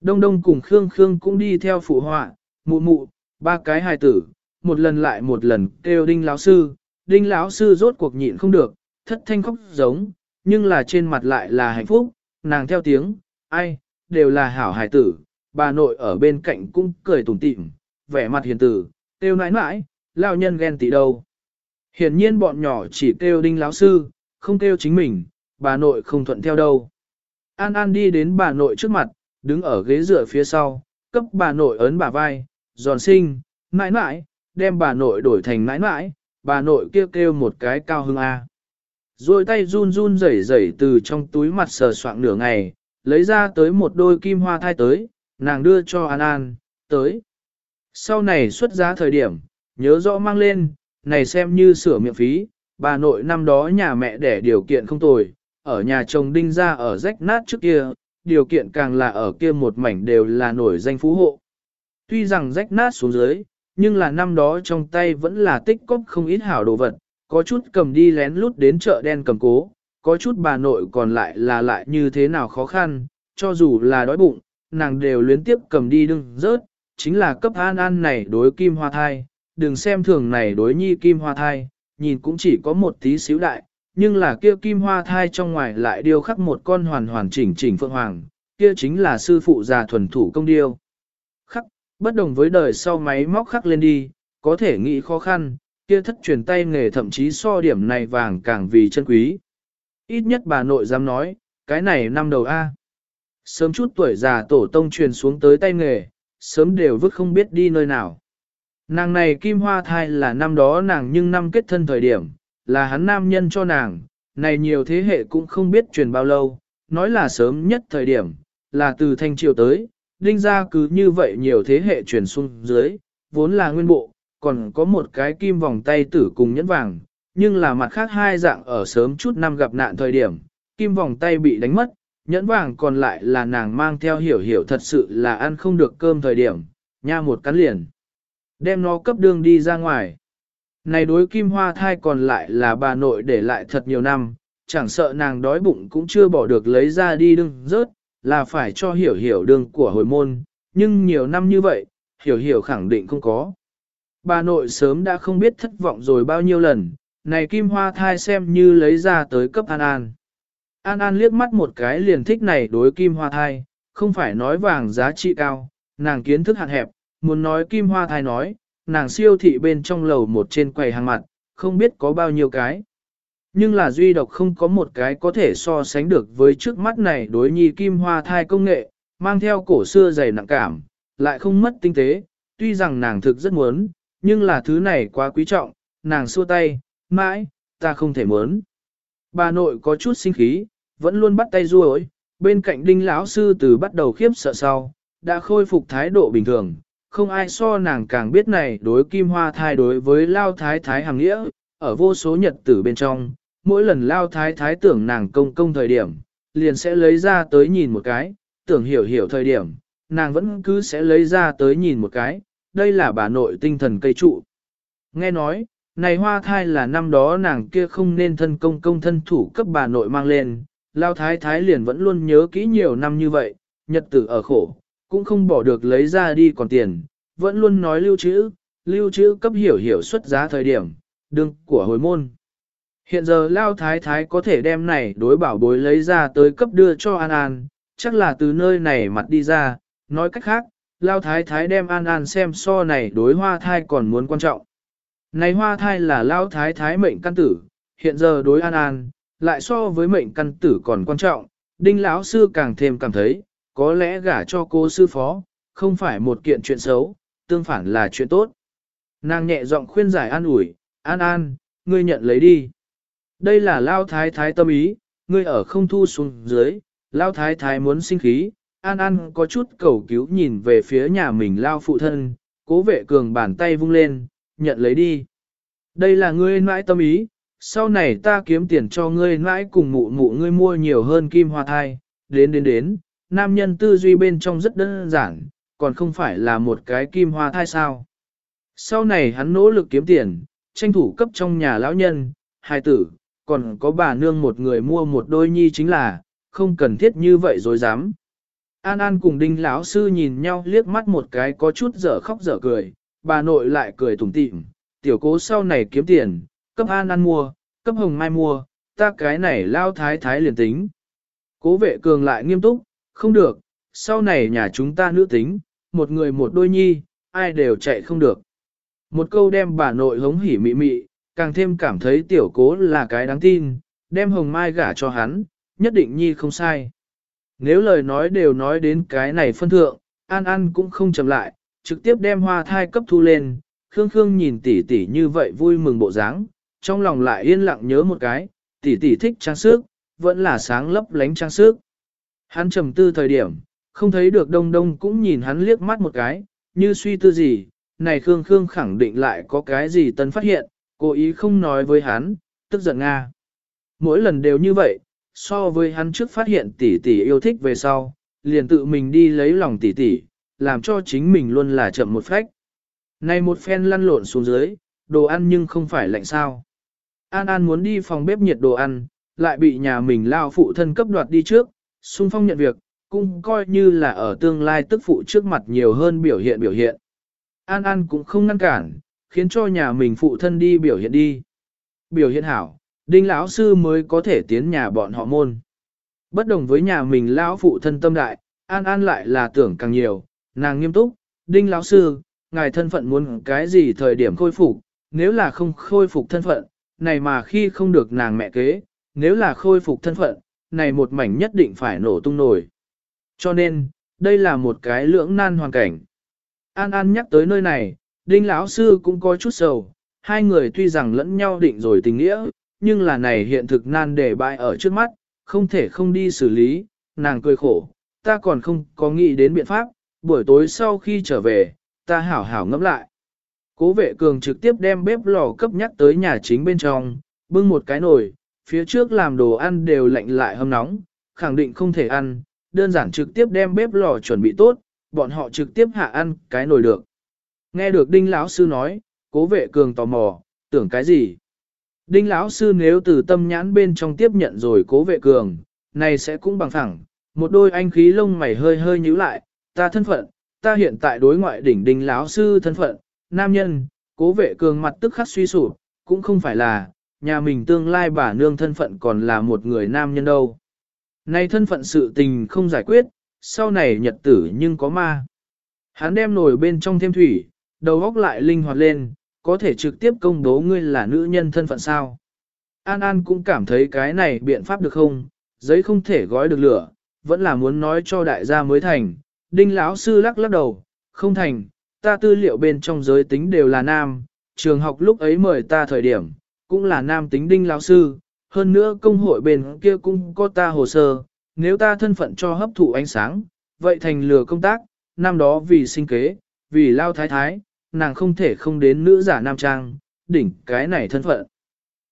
Đông đông cùng Khương Khương cũng đi theo phụ họa, mụ mụ, ba cái hài tử, một lần lại một lần kêu đinh lão sư, đinh lão sư rốt cuộc nhịn không được, thất thanh khóc giống, nhưng là trên mặt lại là hạnh phúc, nàng theo tiếng, ai, đều là hảo hài tử, bà nội ở bên cạnh cũng cười tủm tỉm, vẻ mặt hiền tử, kêu nãi nãi, lão nhân ghen tị đâu. Hiển nhiên bọn nhỏ chỉ kêu đinh lão sư, không kêu chính mình, bà nội không thuận theo đâu. An An đi đến bà nội trước mặt, đứng ở ghế dựa phía sau, cấp bà nội ấn bà vai, giòn sinh, nãi nãi, đem bà nội đổi thành nãi nãi. bà nội kêu kêu một cái cao hưng A. Rồi tay run run rẩy rẩy từ trong túi mặt sờ soạng nửa ngày, lấy ra tới một đôi kim hoa thai tới, nàng đưa cho An An, tới. Sau này xuất giá thời điểm, nhớ rõ mang lên, này xem như sửa miệng phí, bà nội năm đó nhà mẹ đẻ điều kiện không tồi, ở nhà chồng đinh ra ở rách nát trước kia, điều kiện càng là ở kia một mảnh đều là nổi danh phú hộ. Tuy rằng rách nát xuống dưới, nhưng là năm đó trong tay vẫn là tích cóp không ít hảo đồ vật, có chút cầm đi lén lút đến chợ đen cầm cố, có chút bà nội còn lại là lại như thế nào khó khăn, cho dù là đói bụng, nàng đều luyến tiếp cầm đi đừng rớt, chính là cấp an an này đối kim hoa thai, đừng xem thường này đối nhi kim hoa thai, nhìn cũng chỉ có một tí xíu đại, nhưng là kia kim hoa thai trong ngoài lại điêu khắc một con hoàn hoàn chỉnh chỉnh phượng hoàng, kia chính là sư phụ già thuần thủ công điêu. Khắc, bất đồng với đời sau máy móc khắc lên đi, có thể nghĩ khó khăn, kia thất truyền tay nghề thậm chí so điểm này vàng càng vì chân quý. Ít nhất bà nội dám nói, cái này năm đầu A. Sớm chút tuổi già tổ tông truyền xuống tới tay nghề, sớm đều vứt không biết đi nơi nào. Nàng này kim hoa thai là năm đó nàng nhưng năm kết thân thời điểm, là hắn nam nhân cho nàng, này nhiều thế hệ cũng không biết truyền bao lâu, nói là sớm nhất thời điểm, là từ thanh triều tới, đinh ra cứ như vậy nhiều thế hệ truyền xuống dưới, vốn là nguyên bộ, còn có một cái kim vòng tay tử cùng nhẫn vàng, nhưng là mặt khác hai dạng ở sớm chút năm gặp nạn thời điểm, kim vòng tay bị đánh mất, nhẫn vàng còn lại là nàng mang theo hiểu hiểu thật sự là ăn không được cơm thời điểm, nha một cắn liền. Đem nó cấp đường đi ra ngoài. Này đối kim hoa thai còn lại là bà nội để lại thật nhiều năm, chẳng sợ nàng đói bụng cũng chưa bỏ được lấy ra đi đừng rớt, là phải cho hiểu hiểu đường của hồi môn, nhưng nhiều năm như vậy, hiểu hiểu khẳng định không có. Bà nội sớm đã không biết thất vọng rồi bao nhiêu lần, này kim hoa thai xem như lấy ra tới cấp An An. An An liếc mắt một cái liền thích này đối kim hoa thai, không phải nói vàng giá trị cao, nàng kiến thức hạn hẹp, muốn nói kim hoa thai nói, nàng siêu thị bên trong lầu một trên quầy hàng mặt, không biết có bao nhiêu cái. Nhưng là duy độc không có một cái có thể so sánh được với trước mắt này đối nhi kim hoa thai công nghệ, mang theo cổ xưa dày nặng cảm, lại không mất tinh tế, tuy rằng nàng thực rất muốn, nhưng là thứ này quá quý trọng, nàng xua tay, mãi, ta không thể muốn. Bà nội có chút sinh khí, vẫn luôn bắt tay ruồi, bên cạnh đinh lão sư từ bắt đầu khiếp sợ sau, đã khôi phục thái độ bình thường, không ai so nàng càng biết này đối kim hoa thai đối với lao thái thái hàng nghĩa, ở vô số nhật tử bên trong, mỗi lần lao thái thái tưởng nàng công công thời điểm, liền sẽ lấy ra tới nhìn một cái, tưởng hiểu hiểu thời điểm, nàng vẫn cứ sẽ lấy ra tới nhìn một cái, đây là bà nội tinh thần cây trụ. Nghe nói, này hoa thai là năm đó nàng kia không nên thân công công thân thủ cấp bà nội mang lên, lao thái thái liền vẫn luôn nhớ kỹ nhiều năm như vậy, nhật tử ở khổ, cũng không bỏ được lấy ra đi còn tiền, vẫn luôn nói lưu trữ, lưu trữ cấp hiểu hiểu xuất giá thời điểm, đương của hồi môn. Hiện giờ Lao Thái Thái có thể đem này đối bảo bối lấy ra tới cấp đưa cho An An, chắc là từ nơi này mặt đi ra, nói cách khác, Lao Thái Thái đem An An xem so này đối hoa thai còn muốn quan trọng. Này hoa thai là Lao Thái Thái mệnh căn tử, hiện giờ đối An An, lại so với mệnh căn tử còn quan trọng, Đinh lão sư càng thêm cảm thấy, có lẽ gả cho cô sư phó, không phải một kiện chuyện xấu, tương phản là chuyện tốt. Nàng nhẹ giọng khuyên giải an ủi, an an, ngươi nhận lấy đi. Đây là lao thái thái tâm ý, ngươi ở không thu xuống dưới, lao thái thái muốn sinh khí, an an có chút cầu cứu nhìn về phía nhà mình lao phụ thân, cố vệ cường bàn tay vung lên, nhận lấy đi. Đây là ngươi nãi tâm ý, sau này ta kiếm tiền cho ngươi nãi cùng mụ mụ ngươi mua nhiều hơn kim hoa thai, đến đến đến, nam nhân tư duy bên trong rất đơn giản, còn không phải là một cái kim hoa thai sao. Sau này hắn nỗ lực kiếm tiền, tranh thủ cấp trong nhà lão nhân, hài tử, còn có bà nương một người mua một đôi nhi chính là, không cần thiết như vậy rồi dám. An An cùng đinh lão sư nhìn nhau liếc mắt một cái có chút dở khóc dở cười, bà nội lại cười tủm tỉm, tiểu cố sau này kiếm tiền, cấp An An mua, cấp hồng mai mua, ta cái này lao thái thái liền tính. Cố vệ cường lại nghiêm túc, không được, sau này nhà chúng ta nữ tính, một người một đôi nhi, ai đều chạy không được. Một câu đem bà nội hống hỉ mị mị, càng thêm cảm thấy tiểu cố là cái đáng tin, đem hồng mai gả cho hắn, nhất định nhi không sai. Nếu lời nói đều nói đến cái này phân thượng, An An cũng không chậm lại, trực tiếp đem hoa thai cấp thu lên, Khương Khương nhìn tỷ tỷ như vậy vui mừng bộ dáng, trong lòng lại yên lặng nhớ một cái, tỷ tỷ thích trang sức, vẫn là sáng lấp lánh trang sức. Hắn trầm tư thời điểm, không thấy được đông đông cũng nhìn hắn liếc mắt một cái, như suy tư gì, này Khương Khương khẳng định lại có cái gì tân phát hiện, cố ý không nói với hắn, tức giận Nga. Mỗi lần đều như vậy, so với hắn trước phát hiện tỷ tỷ yêu thích về sau, liền tự mình đi lấy lòng tỷ tỷ, làm cho chính mình luôn là chậm một phách. Này một phen lăn lộn xuống dưới, đồ ăn nhưng không phải lạnh sao. An An muốn đi phòng bếp nhiệt đồ ăn, lại bị nhà mình lao phụ thân cấp đoạt đi trước, xung phong nhận việc, cũng coi như là ở tương lai tức phụ trước mặt nhiều hơn biểu hiện biểu hiện. An An cũng không ngăn cản, khiến cho nhà mình phụ thân đi biểu hiện đi. Biểu hiện hảo, đinh lão sư mới có thể tiến nhà bọn họ môn. Bất đồng với nhà mình lão phụ thân tâm đại, An An lại là tưởng càng nhiều, nàng nghiêm túc, đinh lão sư, ngài thân phận muốn cái gì thời điểm khôi phục, nếu là không khôi phục thân phận, này mà khi không được nàng mẹ kế, nếu là khôi phục thân phận, này một mảnh nhất định phải nổ tung nổi. Cho nên, đây là một cái lưỡng nan hoàn cảnh. An An nhắc tới nơi này, Đinh lão sư cũng có chút sầu, hai người tuy rằng lẫn nhau định rồi tình nghĩa, nhưng là này hiện thực nan để bại ở trước mắt, không thể không đi xử lý, nàng cười khổ, ta còn không có nghĩ đến biện pháp, buổi tối sau khi trở về, ta hảo hảo ngẫm lại. Cố vệ cường trực tiếp đem bếp lò cấp nhắc tới nhà chính bên trong, bưng một cái nồi, phía trước làm đồ ăn đều lạnh lại hâm nóng, khẳng định không thể ăn, đơn giản trực tiếp đem bếp lò chuẩn bị tốt, bọn họ trực tiếp hạ ăn cái nồi được. Nghe được đinh lão sư nói, cố vệ cường tò mò, tưởng cái gì? Đinh lão sư nếu từ tâm nhãn bên trong tiếp nhận rồi cố vệ cường, này sẽ cũng bằng phẳng, một đôi anh khí lông mày hơi hơi nhíu lại, ta thân phận, ta hiện tại đối ngoại đỉnh đinh lão sư thân phận, nam nhân, cố vệ cường mặt tức khắc suy sụp, cũng không phải là, nhà mình tương lai bà nương thân phận còn là một người nam nhân đâu. Nay thân phận sự tình không giải quyết, sau này nhật tử nhưng có ma. Hắn đem nồi bên trong thêm thủy, đầu góc lại linh hoạt lên, có thể trực tiếp công bố ngươi là nữ nhân thân phận sao. An An cũng cảm thấy cái này biện pháp được không, giấy không thể gói được lửa, vẫn là muốn nói cho đại gia mới thành. Đinh lão sư lắc lắc đầu, không thành, ta tư liệu bên trong giới tính đều là nam, trường học lúc ấy mời ta thời điểm, cũng là nam tính đinh lão sư, hơn nữa công hội bên kia cũng có ta hồ sơ, nếu ta thân phận cho hấp thụ ánh sáng, vậy thành lừa công tác, năm đó vì sinh kế, vì lao thái thái, nàng không thể không đến nữ giả nam trang, đỉnh cái này thân phận.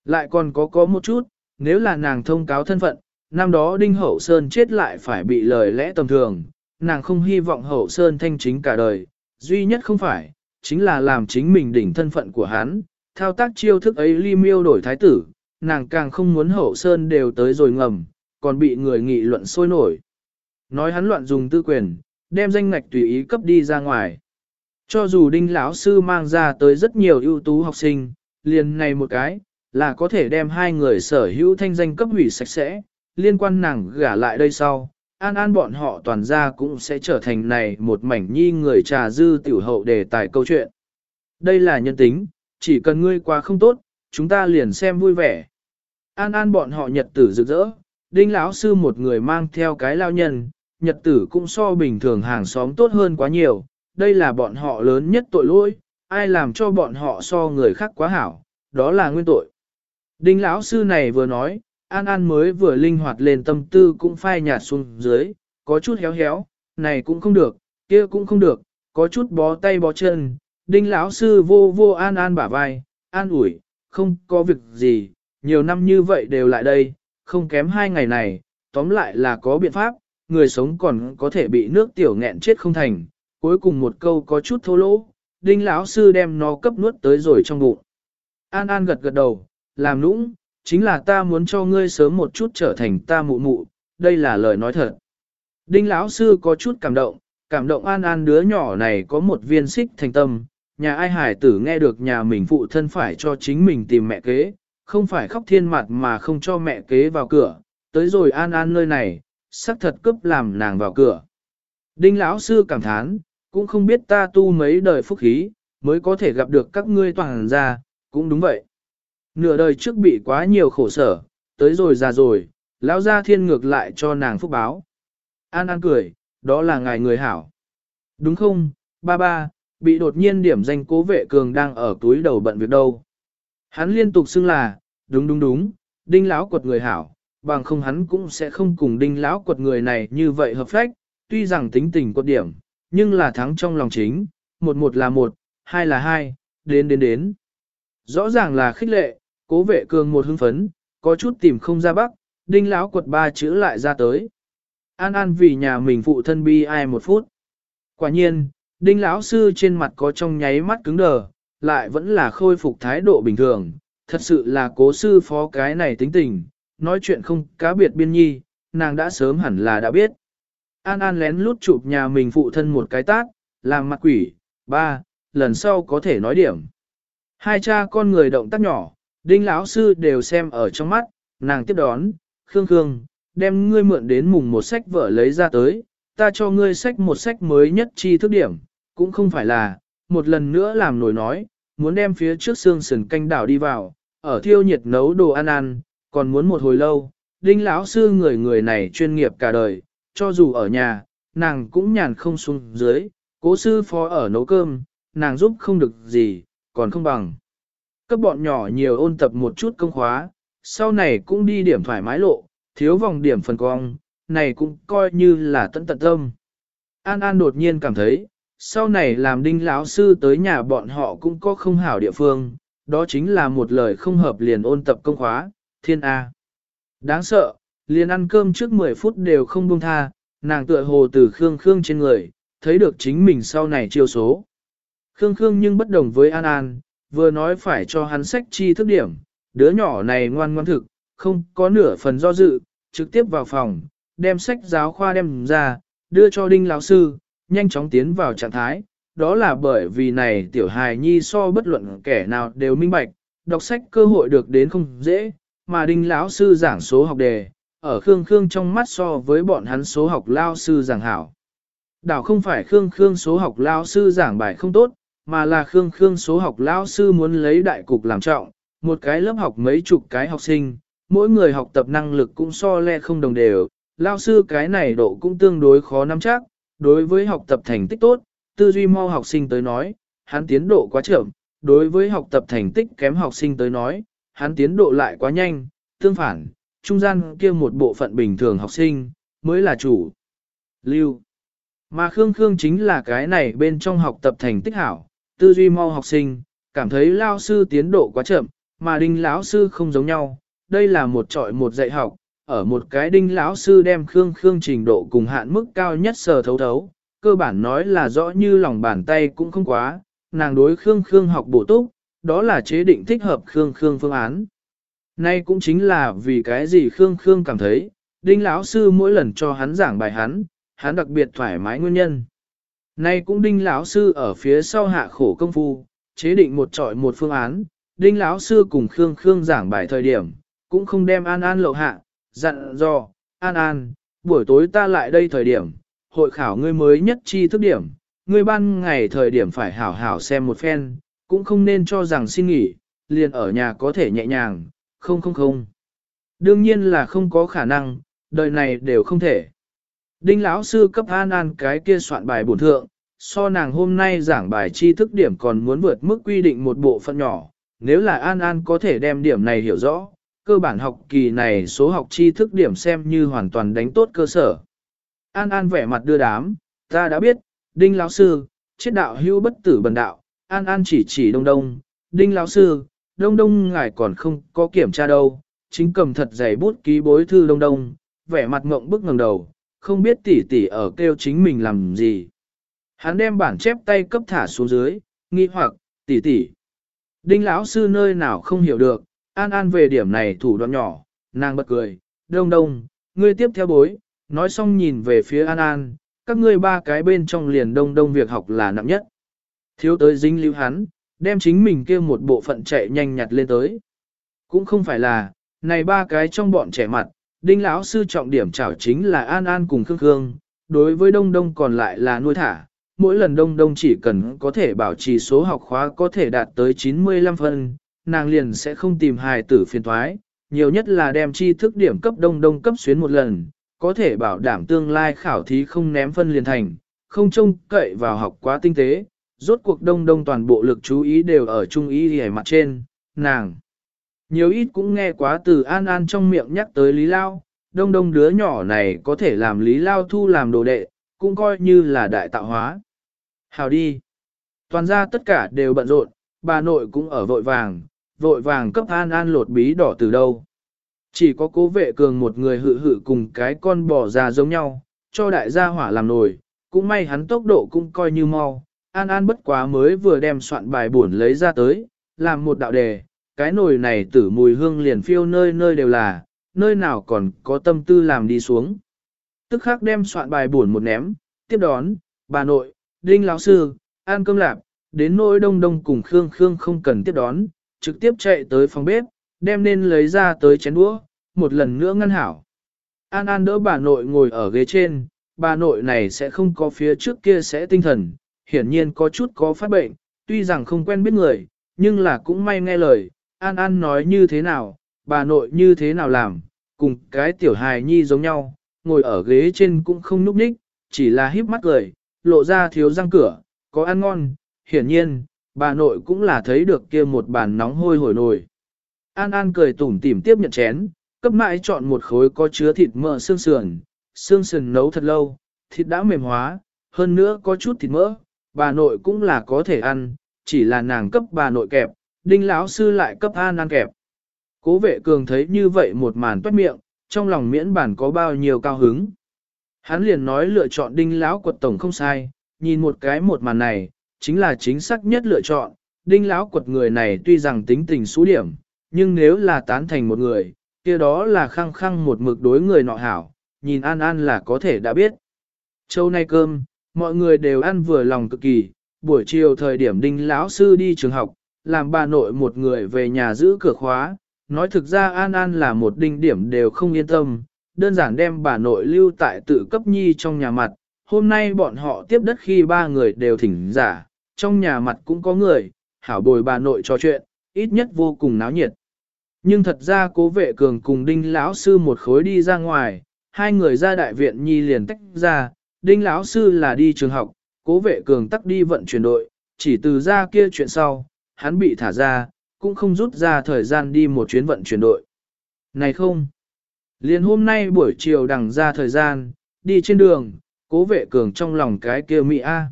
Lại còn có có một chút, nếu là nàng thông cáo thân phận, năm đó Đinh Hậu Sơn chết lại phải bị lời lẽ tầm thường, nàng không hy vọng Hậu Sơn thanh chính cả đời, duy nhất không phải, chính là làm chính mình đỉnh thân phận của hắn, thao tác chiêu thức ấy ly miêu đổi thái tử, nàng càng không muốn Hậu Sơn đều tới rồi ngầm, còn bị người nghị luận sôi nổi. Nói hắn loạn dùng tư quyền, đem danh ngạch tùy ý cấp đi ra ngoài. Cho dù đinh lão sư mang ra tới rất nhiều ưu tú học sinh, liền này một cái, là có thể đem hai người sở hữu thanh danh cấp hủy sạch sẽ, liên quan nàng gả lại đây sau, an an bọn họ toàn ra cũng sẽ trở thành này một mảnh nhi người trà dư tiểu hậu đề tài câu chuyện. Đây là nhân tính, chỉ cần ngươi qua không tốt, chúng ta liền xem vui vẻ. An an bọn họ nhật tử rực rỡ, đinh lão sư một người mang theo cái lao nhân, nhật tử cũng so bình thường hàng xóm tốt hơn quá nhiều, đây là bọn họ lớn nhất tội lỗi, ai làm cho bọn họ so người khác quá hảo, đó là nguyên tội. Đinh lão sư này vừa nói, An An mới vừa linh hoạt lên tâm tư cũng phai nhạt xuống dưới, có chút héo héo, này cũng không được, kia cũng không được, có chút bó tay bó chân. Đinh lão sư vô vô An An bả vai, an ủi, không có việc gì, nhiều năm như vậy đều lại đây, không kém hai ngày này, tóm lại là có biện pháp, người sống còn có thể bị nước tiểu nghẹn chết không thành, cuối cùng một câu có chút thô lỗ, đinh lão sư đem nó cấp nuốt tới rồi trong bụng. An An gật gật đầu, làm nũng, chính là ta muốn cho ngươi sớm một chút trở thành ta mụ mụ, đây là lời nói thật. Đinh lão sư có chút cảm động, cảm động An An đứa nhỏ này có một viên xích thành tâm, nhà ai hải tử nghe được nhà mình phụ thân phải cho chính mình tìm mẹ kế, không phải khóc thiên mặt mà không cho mẹ kế vào cửa, tới rồi An An nơi này, sắc thật cướp làm nàng vào cửa. Đinh lão sư cảm thán, cũng không biết ta tu mấy đời phúc khí, mới có thể gặp được các ngươi toàn ra, cũng đúng vậy. Nửa đời trước bị quá nhiều khổ sở, tới rồi già rồi, lão gia thiên ngược lại cho nàng phúc báo. An An cười, đó là ngài người hảo. Đúng không, ba ba, bị đột nhiên điểm danh cố vệ cường đang ở túi đầu bận việc đâu. Hắn liên tục xưng là, đúng đúng đúng, đinh lão quật người hảo, bằng không hắn cũng sẽ không cùng đinh lão quật người này như vậy hợp phách, tuy rằng tính tình quật điểm, nhưng là thắng trong lòng chính, một một là một, hai là hai, đến đến đến. Rõ ràng là khích lệ, cố vệ cường một hưng phấn, có chút tìm không ra bắc, đinh lão quật ba chữ lại ra tới. An An vì nhà mình phụ thân bi ai một phút. Quả nhiên, đinh lão sư trên mặt có trong nháy mắt cứng đờ, lại vẫn là khôi phục thái độ bình thường. Thật sự là cố sư phó cái này tính tình, nói chuyện không cá biệt biên nhi, nàng đã sớm hẳn là đã biết. An An lén lút chụp nhà mình phụ thân một cái tát, làm mặt quỷ, ba, lần sau có thể nói điểm. Hai cha con người động tác nhỏ, đinh lão sư đều xem ở trong mắt, nàng tiếp đón, Khương Khương, đem ngươi mượn đến mùng một sách vở lấy ra tới, ta cho ngươi sách một sách mới nhất chi thức điểm, cũng không phải là, một lần nữa làm nổi nói, muốn đem phía trước xương sườn canh đảo đi vào, ở thiêu nhiệt nấu đồ ăn ăn, còn muốn một hồi lâu, đinh lão sư người người này chuyên nghiệp cả đời, cho dù ở nhà, nàng cũng nhàn không xuống dưới, cố sư phó ở nấu cơm, nàng giúp không được gì, còn không bằng. Các bọn nhỏ nhiều ôn tập một chút công khóa, sau này cũng đi điểm thoải mái lộ, thiếu vòng điểm phần cong, này cũng coi như là tận tận tâm. An An đột nhiên cảm thấy, sau này làm đinh lão sư tới nhà bọn họ cũng có không hảo địa phương, đó chính là một lời không hợp liền ôn tập công khóa, thiên A. Đáng sợ, liền ăn cơm trước 10 phút đều không buông tha, nàng tựa hồ từ Khương Khương trên người, thấy được chính mình sau này chiêu số. Khương Khương nhưng bất đồng với An An, vừa nói phải cho hắn sách chi thức điểm, đứa nhỏ này ngoan ngoan thực, không có nửa phần do dự, trực tiếp vào phòng, đem sách giáo khoa đem ra, đưa cho đinh lão sư, nhanh chóng tiến vào trạng thái. Đó là bởi vì này tiểu hài nhi so bất luận kẻ nào đều minh bạch, đọc sách cơ hội được đến không dễ, mà đinh lão sư giảng số học đề, ở Khương Khương trong mắt so với bọn hắn số học lao sư giảng hảo. Đảo không phải Khương Khương số học lao sư giảng bài không tốt, mà là Khương Khương số học lao sư muốn lấy đại cục làm trọng, một cái lớp học mấy chục cái học sinh, mỗi người học tập năng lực cũng so le không đồng đều, lao sư cái này độ cũng tương đối khó nắm chắc, đối với học tập thành tích tốt, tư duy mau học sinh tới nói, hắn tiến độ quá chậm, đối với học tập thành tích kém học sinh tới nói, hắn tiến độ lại quá nhanh, tương phản, trung gian kia một bộ phận bình thường học sinh, mới là chủ. Lưu. Mà Khương Khương chính là cái này bên trong học tập thành tích hảo, tư duy mau học sinh, cảm thấy lao sư tiến độ quá chậm, mà đinh lão sư không giống nhau, đây là một trọi một dạy học, ở một cái đinh lão sư đem Khương Khương trình độ cùng hạn mức cao nhất sờ thấu thấu, cơ bản nói là rõ như lòng bàn tay cũng không quá, nàng đối Khương Khương học bổ túc, đó là chế định thích hợp Khương Khương phương án. Nay cũng chính là vì cái gì Khương Khương cảm thấy, đinh lão sư mỗi lần cho hắn giảng bài hắn, hắn đặc biệt thoải mái nguyên nhân. Nay cũng đinh lão sư ở phía sau hạ khổ công phu, chế định một trọi một phương án, đinh lão sư cùng Khương Khương giảng bài thời điểm, cũng không đem An An lộ hạ, dặn dò, An An, buổi tối ta lại đây thời điểm, hội khảo ngươi mới nhất chi thức điểm, ngươi ban ngày thời điểm phải hảo hảo xem một phen, cũng không nên cho rằng xin nghỉ, liền ở nhà có thể nhẹ nhàng, không không không. Đương nhiên là không có khả năng, đời này đều không thể. Đinh lão sư cấp An An cái kia soạn bài bổn thượng, so nàng hôm nay giảng bài chi thức điểm còn muốn vượt mức quy định một bộ phận nhỏ, nếu là An An có thể đem điểm này hiểu rõ, cơ bản học kỳ này số học tri thức điểm xem như hoàn toàn đánh tốt cơ sở. An An vẻ mặt đưa đám, ta đã biết, Đinh lão sư, chết đạo hưu bất tử bần đạo, An An chỉ chỉ đông đông, Đinh lão sư, đông đông ngài còn không có kiểm tra đâu, chính cầm thật dày bút ký bối thư đông đông, vẻ mặt ngộng bức ngẩng đầu, không biết tỷ tỷ ở kêu chính mình làm gì. Hắn đem bản chép tay cấp thả xuống dưới, nghi hoặc, tỷ tỷ. Đinh lão sư nơi nào không hiểu được, An An về điểm này thủ đoạn nhỏ, nàng bật cười, đông đông, ngươi tiếp theo bối, nói xong nhìn về phía An An, các ngươi ba cái bên trong liền đông đông việc học là nặng nhất. Thiếu tới dính lưu hắn, đem chính mình kia một bộ phận chạy nhanh nhặt lên tới. Cũng không phải là, này ba cái trong bọn trẻ mặt, đinh lão sư trọng điểm chảo chính là An An cùng Khương Khương, đối với đông đông còn lại là nuôi thả. Mỗi lần đông đông chỉ cần có thể bảo trì số học khóa có thể đạt tới 95 phân, nàng liền sẽ không tìm hài tử phiền thoái, nhiều nhất là đem tri thức điểm cấp đông đông cấp xuyến một lần, có thể bảo đảm tương lai khảo thí không ném phân liền thành, không trông cậy vào học quá tinh tế, rốt cuộc đông đông toàn bộ lực chú ý đều ở trung ý hề mặt trên, nàng. Nhiều ít cũng nghe quá từ An An trong miệng nhắc tới Lý Lao, đông đông đứa nhỏ này có thể làm Lý Lao thu làm đồ đệ, cũng coi như là đại tạo hóa. Hào đi. Toàn ra tất cả đều bận rộn, bà nội cũng ở vội vàng, vội vàng cấp An An lột bí đỏ từ đâu. Chỉ có cố vệ cường một người hự hự cùng cái con bò già giống nhau, cho đại gia hỏa làm nổi, cũng may hắn tốc độ cũng coi như mau. An An bất quá mới vừa đem soạn bài buồn lấy ra tới, làm một đạo đề, cái nồi này tử mùi hương liền phiêu nơi nơi đều là, nơi nào còn có tâm tư làm đi xuống. Tức khắc đem soạn bài buồn một ném, tiếp đón, bà nội, đinh lão sư, ăn cơm lạp, đến nỗi đông đông cùng Khương Khương không cần tiếp đón, trực tiếp chạy tới phòng bếp, đem nên lấy ra tới chén đũa, một lần nữa ngăn hảo. An An đỡ bà nội ngồi ở ghế trên, bà nội này sẽ không có phía trước kia sẽ tinh thần, hiển nhiên có chút có phát bệnh, tuy rằng không quen biết người, nhưng là cũng may nghe lời, An An nói như thế nào, bà nội như thế nào làm, cùng cái tiểu hài nhi giống nhau, ngồi ở ghế trên cũng không núp ních, chỉ là híp mắt cười, lộ ra thiếu răng cửa, có ăn ngon, hiển nhiên, bà nội cũng là thấy được kia một bàn nóng hôi hổi nồi. An An cười tủm tỉm tiếp nhận chén, cấp mãi chọn một khối có chứa thịt mỡ xương sườn, xương sườn nấu thật lâu, thịt đã mềm hóa, hơn nữa có chút thịt mỡ, bà nội cũng là có thể ăn, chỉ là nàng cấp bà nội kẹp, đinh lão sư lại cấp An An kẹp. Cố vệ cường thấy như vậy một màn toát miệng, trong lòng miễn bản có bao nhiêu cao hứng. Hắn liền nói lựa chọn đinh lão quật tổng không sai, nhìn một cái một màn này, chính là chính xác nhất lựa chọn. Đinh lão quật người này tuy rằng tính tình số điểm, nhưng nếu là tán thành một người, kia đó là khăng khăng một mực đối người nọ hảo, nhìn An An là có thể đã biết. Châu nay cơm, mọi người đều ăn vừa lòng cực kỳ, buổi chiều thời điểm đinh lão sư đi trường học, làm bà nội một người về nhà giữ cửa khóa, nói thực ra An An là một đinh điểm đều không yên tâm, đơn giản đem bà nội lưu tại tự cấp nhi trong nhà mặt. Hôm nay bọn họ tiếp đất khi ba người đều thỉnh giả, trong nhà mặt cũng có người, hảo bồi bà nội trò chuyện, ít nhất vô cùng náo nhiệt. Nhưng thật ra cố vệ cường cùng đinh lão sư một khối đi ra ngoài, hai người ra đại viện nhi liền tách ra, đinh lão sư là đi trường học, cố vệ cường tắc đi vận chuyển đội, chỉ từ ra kia chuyện sau, hắn bị thả ra, cũng không rút ra thời gian đi một chuyến vận chuyển đội. Này không! Liền hôm nay buổi chiều đằng ra thời gian, đi trên đường, cố vệ cường trong lòng cái kia Mỹ A.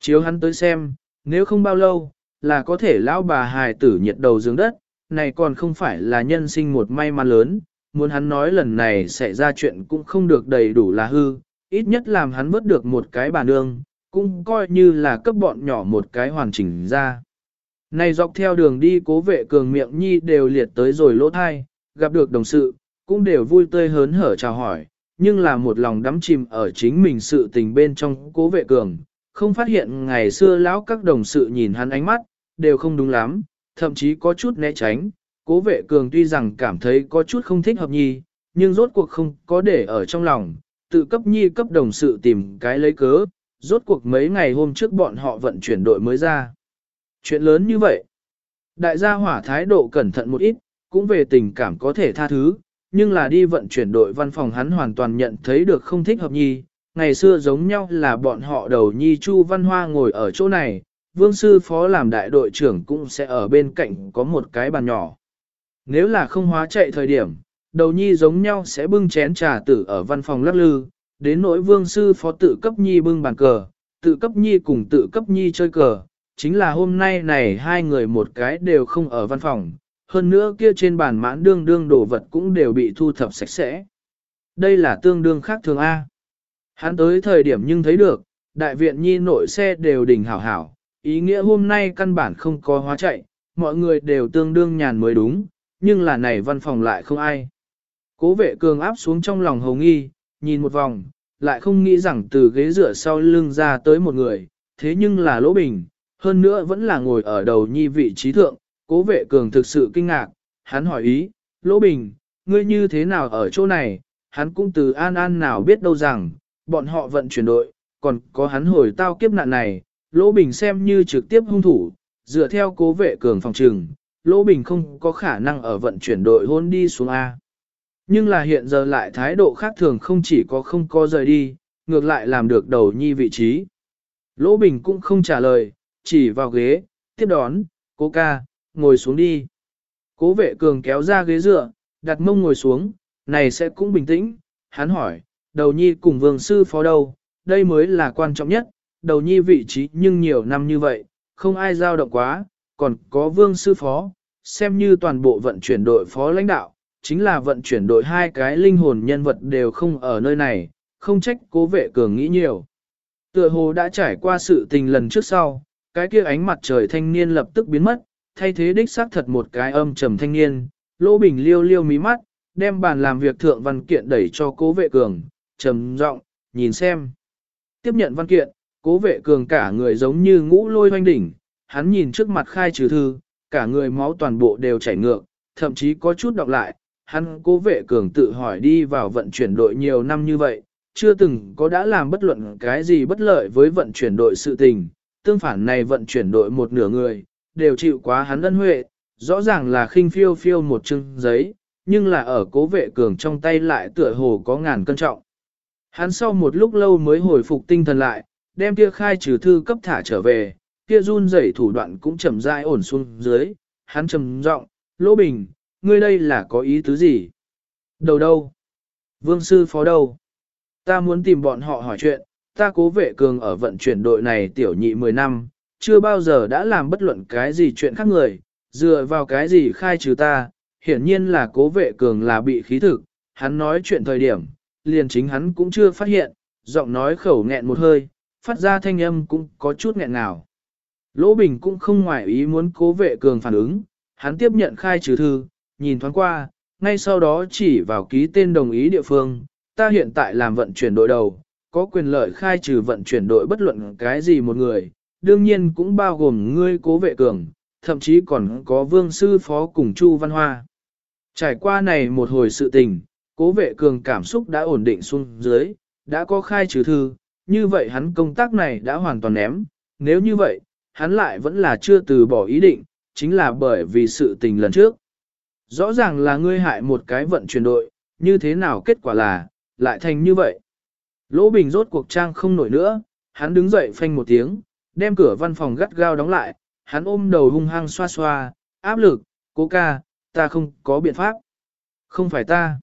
Chiếu hắn tới xem, nếu không bao lâu, là có thể lão bà hài tử nhiệt đầu giường đất, này còn không phải là nhân sinh một may mắn lớn, muốn hắn nói lần này xảy ra chuyện cũng không được đầy đủ là hư, ít nhất làm hắn vớt được một cái bà nương, cũng coi như là cấp bọn nhỏ một cái hoàn chỉnh ra. Này dọc theo đường đi cố vệ cường miệng nhi đều liệt tới rồi lỗ thai, gặp được đồng sự, cũng đều vui tươi hớn hở chào hỏi, nhưng là một lòng đắm chìm ở chính mình sự tình bên trong cố vệ cường, không phát hiện ngày xưa lão các đồng sự nhìn hắn ánh mắt, đều không đúng lắm, thậm chí có chút né tránh, cố vệ cường tuy rằng cảm thấy có chút không thích hợp nhi, nhưng rốt cuộc không có để ở trong lòng, tự cấp nhi cấp đồng sự tìm cái lấy cớ, rốt cuộc mấy ngày hôm trước bọn họ vận chuyển đội mới ra. Chuyện lớn như vậy, đại gia hỏa thái độ cẩn thận một ít, cũng về tình cảm có thể tha thứ, nhưng là đi vận chuyển đội văn phòng hắn hoàn toàn nhận thấy được không thích hợp nhi. Ngày xưa giống nhau là bọn họ đầu nhi Chu Văn Hoa ngồi ở chỗ này, vương sư phó làm đại đội trưởng cũng sẽ ở bên cạnh có một cái bàn nhỏ. Nếu là không hóa chạy thời điểm, đầu nhi giống nhau sẽ bưng chén trà tử ở văn phòng lắc lư, đến nỗi vương sư phó tự cấp nhi bưng bàn cờ, tự cấp nhi cùng tự cấp nhi chơi cờ, chính là hôm nay này hai người một cái đều không ở văn phòng, hơn nữa kia trên bàn mãn đương đương đồ vật cũng đều bị thu thập sạch sẽ. Đây là tương đương khác thường A. Hắn tới thời điểm nhưng thấy được, đại viện nhi nội xe đều đỉnh hảo hảo, ý nghĩa hôm nay căn bản không có hóa chạy, mọi người đều tương đương nhàn mới đúng, nhưng là này văn phòng lại không ai. Cố vệ cường áp xuống trong lòng hồng nghi, nhìn một vòng, lại không nghĩ rằng từ ghế rửa sau lưng ra tới một người, thế nhưng là lỗ bình, hơn nữa vẫn là ngồi ở đầu nhi vị trí thượng, cố vệ cường thực sự kinh ngạc, hắn hỏi ý, lỗ bình, ngươi như thế nào ở chỗ này, hắn cũng từ an an nào biết đâu rằng, bọn họ vận chuyển đội, còn có hắn hồi tao kiếp nạn này, lỗ bình xem như trực tiếp hung thủ, dựa theo cố vệ cường phòng trừng, lỗ bình không có khả năng ở vận chuyển đội hôn đi xuống A. Nhưng là hiện giờ lại thái độ khác thường không chỉ có không có rời đi, ngược lại làm được đầu nhi vị trí. Lỗ Bình cũng không trả lời, chỉ vào ghế, tiếp đón, cố ca, ngồi xuống đi. Cố vệ cường kéo ra ghế dựa, đặt mông ngồi xuống, này sẽ cũng bình tĩnh, hắn hỏi, đầu nhi cùng vương sư phó đâu, đây mới là quan trọng nhất, đầu nhi vị trí nhưng nhiều năm như vậy, không ai giao động quá, còn có vương sư phó, xem như toàn bộ vận chuyển đội phó lãnh đạo, chính là vận chuyển đội hai cái linh hồn nhân vật đều không ở nơi này, không trách cố vệ cường nghĩ nhiều. Tựa hồ đã trải qua sự tình lần trước sau, cái kia ánh mặt trời thanh niên lập tức biến mất, thay thế đích xác thật một cái âm trầm thanh niên, lỗ bình liêu liêu mí mắt, đem bàn làm việc thượng văn kiện đẩy cho cố vệ cường, trầm giọng nhìn xem. Tiếp nhận văn kiện, cố vệ cường cả người giống như ngũ lôi hoanh đỉnh, hắn nhìn trước mặt khai trừ thư, cả người máu toàn bộ đều chảy ngược, thậm chí có chút đọc lại, hắn cố vệ cường tự hỏi đi vào vận chuyển đội nhiều năm như vậy, chưa từng có đã làm bất luận cái gì bất lợi với vận chuyển đội sự tình, tương phản này vận chuyển đội một nửa người, đều chịu quá hắn ân huệ, rõ ràng là khinh phiêu phiêu một chừng giấy, nhưng là ở cố vệ cường trong tay lại tựa hồ có ngàn cân trọng. Hắn sau một lúc lâu mới hồi phục tinh thần lại, đem kia khai trừ thư cấp thả trở về, kia run rẩy thủ đoạn cũng chậm rãi ổn xuống dưới, hắn trầm giọng, Lỗ Bình, ngươi đây là có ý tứ gì? Đầu đâu? Vương sư phó đâu? Ta muốn tìm bọn họ hỏi chuyện, ta cố vệ cường ở vận chuyển đội này tiểu nhị 10 năm, chưa bao giờ đã làm bất luận cái gì chuyện khác người, dựa vào cái gì khai trừ ta, hiển nhiên là cố vệ cường là bị khí thực, hắn nói chuyện thời điểm, liền chính hắn cũng chưa phát hiện, giọng nói khẩu nghẹn một hơi, phát ra thanh âm cũng có chút nghẹn nào. Lỗ Bình cũng không ngoại ý muốn cố vệ cường phản ứng, hắn tiếp nhận khai trừ thư, nhìn thoáng qua, ngay sau đó chỉ vào ký tên đồng ý địa phương, ta hiện tại làm vận chuyển đội đầu, có quyền lợi khai trừ vận chuyển đội bất luận cái gì một người, đương nhiên cũng bao gồm ngươi cố vệ cường, thậm chí còn có vương sư phó cùng Chu Văn Hoa. Trải qua này một hồi sự tình, cố vệ cường cảm xúc đã ổn định xuống dưới, đã có khai trừ thư, như vậy hắn công tác này đã hoàn toàn ném, nếu như vậy, hắn lại vẫn là chưa từ bỏ ý định, chính là bởi vì sự tình lần trước. Rõ ràng là ngươi hại một cái vận chuyển đội, như thế nào kết quả là, lại thành như vậy. Lỗ Bình rốt cuộc trang không nổi nữa, hắn đứng dậy phanh một tiếng, đem cửa văn phòng gắt gao đóng lại, hắn ôm đầu hung hăng xoa xoa, áp lực, cố ca, ta không có biện pháp. Không phải ta.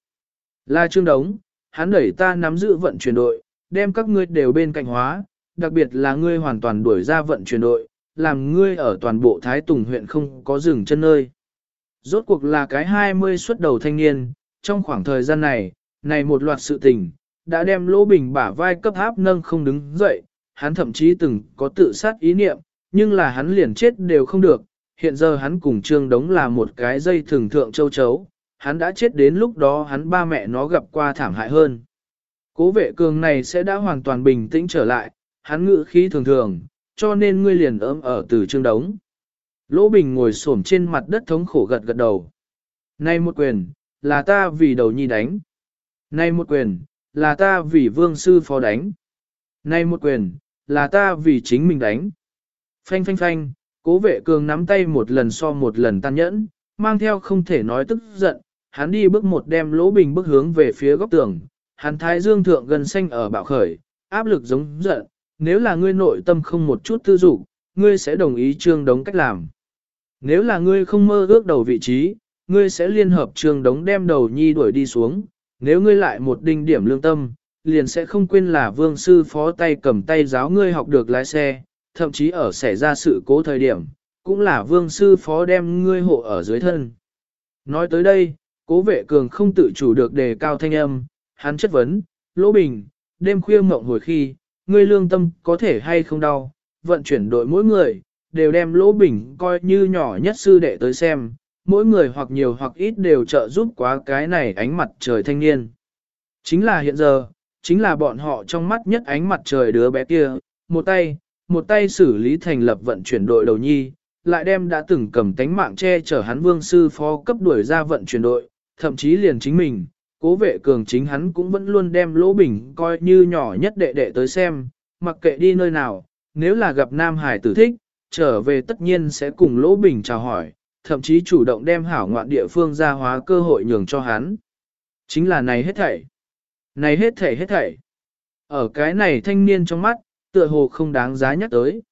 Là Trương Đống, hắn đẩy ta nắm giữ vận chuyển đội, đem các ngươi đều bên cạnh hóa, đặc biệt là ngươi hoàn toàn đuổi ra vận chuyển đội, làm ngươi ở toàn bộ Thái Tùng huyện không có dừng chân nơi. Rốt cuộc là cái 20 xuất đầu thanh niên, trong khoảng thời gian này, này một loạt sự tình, đã đem Lỗ Bình bả vai cấp háp nâng không đứng dậy, hắn thậm chí từng có tự sát ý niệm, nhưng là hắn liền chết đều không được, hiện giờ hắn cùng Trương Đống là một cái dây thường thượng châu chấu, hắn đã chết đến lúc đó hắn ba mẹ nó gặp qua thảm hại hơn. Cố vệ cường này sẽ đã hoàn toàn bình tĩnh trở lại, hắn ngự khí thường thường, cho nên ngươi liền ấm ở từ Trương Đống. Lỗ Bình ngồi xổm trên mặt đất thống khổ gật gật đầu. Nay một quyền, là ta vì đầu nhi đánh. nay một quyền, là ta vì vương sư phó đánh. nay một quyền, là ta vì chính mình đánh. Phanh phanh phanh, cố vệ cường nắm tay một lần so một lần tan nhẫn, mang theo không thể nói tức giận, hắn đi bước một đem lỗ bình bước hướng về phía góc tường, hắn thái dương thượng gần xanh ở bạo khởi, áp lực giống giận, nếu là ngươi nội tâm không một chút tư dục, ngươi sẽ đồng ý trương đống cách làm. Nếu là ngươi không mơ ước đầu vị trí, ngươi sẽ liên hợp trương đống đem đầu nhi đuổi đi xuống, nếu ngươi lại một đinh điểm lương tâm, liền sẽ không quên là vương sư phó tay cầm tay giáo ngươi học được lái xe, thậm chí ở xảy ra sự cố thời điểm, cũng là vương sư phó đem ngươi hộ ở dưới thân. Nói tới đây, cố vệ cường không tự chủ được đề cao thanh âm, hắn chất vấn, lỗ bình, đêm khuya mộng hồi khi, ngươi lương tâm có thể hay không đau, vận chuyển đội mỗi người, đều đem lỗ bình coi như nhỏ nhất sư đệ tới xem, mỗi người hoặc nhiều hoặc ít đều trợ giúp quá cái này ánh mặt trời thanh niên. Chính là hiện giờ, chính là bọn họ trong mắt nhất ánh mặt trời đứa bé kia, một tay, một tay xử lý thành lập vận chuyển đội đầu nhi, lại đem đã từng cầm tánh mạng che chở hắn vương sư phó cấp đuổi ra vận chuyển đội, thậm chí liền chính mình, cố vệ cường chính hắn cũng vẫn luôn đem lỗ bình coi như nhỏ nhất đệ đệ tới xem, mặc kệ đi nơi nào, nếu là gặp Nam Hải tử thích, trở về tất nhiên sẽ cùng lỗ bình chào hỏi, thậm chí chủ động đem hảo ngoạn địa phương ra hóa cơ hội nhường cho hắn. Chính là này hết thảy. Này hết thảy hết thảy. Ở cái này thanh niên trong mắt, tựa hồ không đáng giá nhắc tới.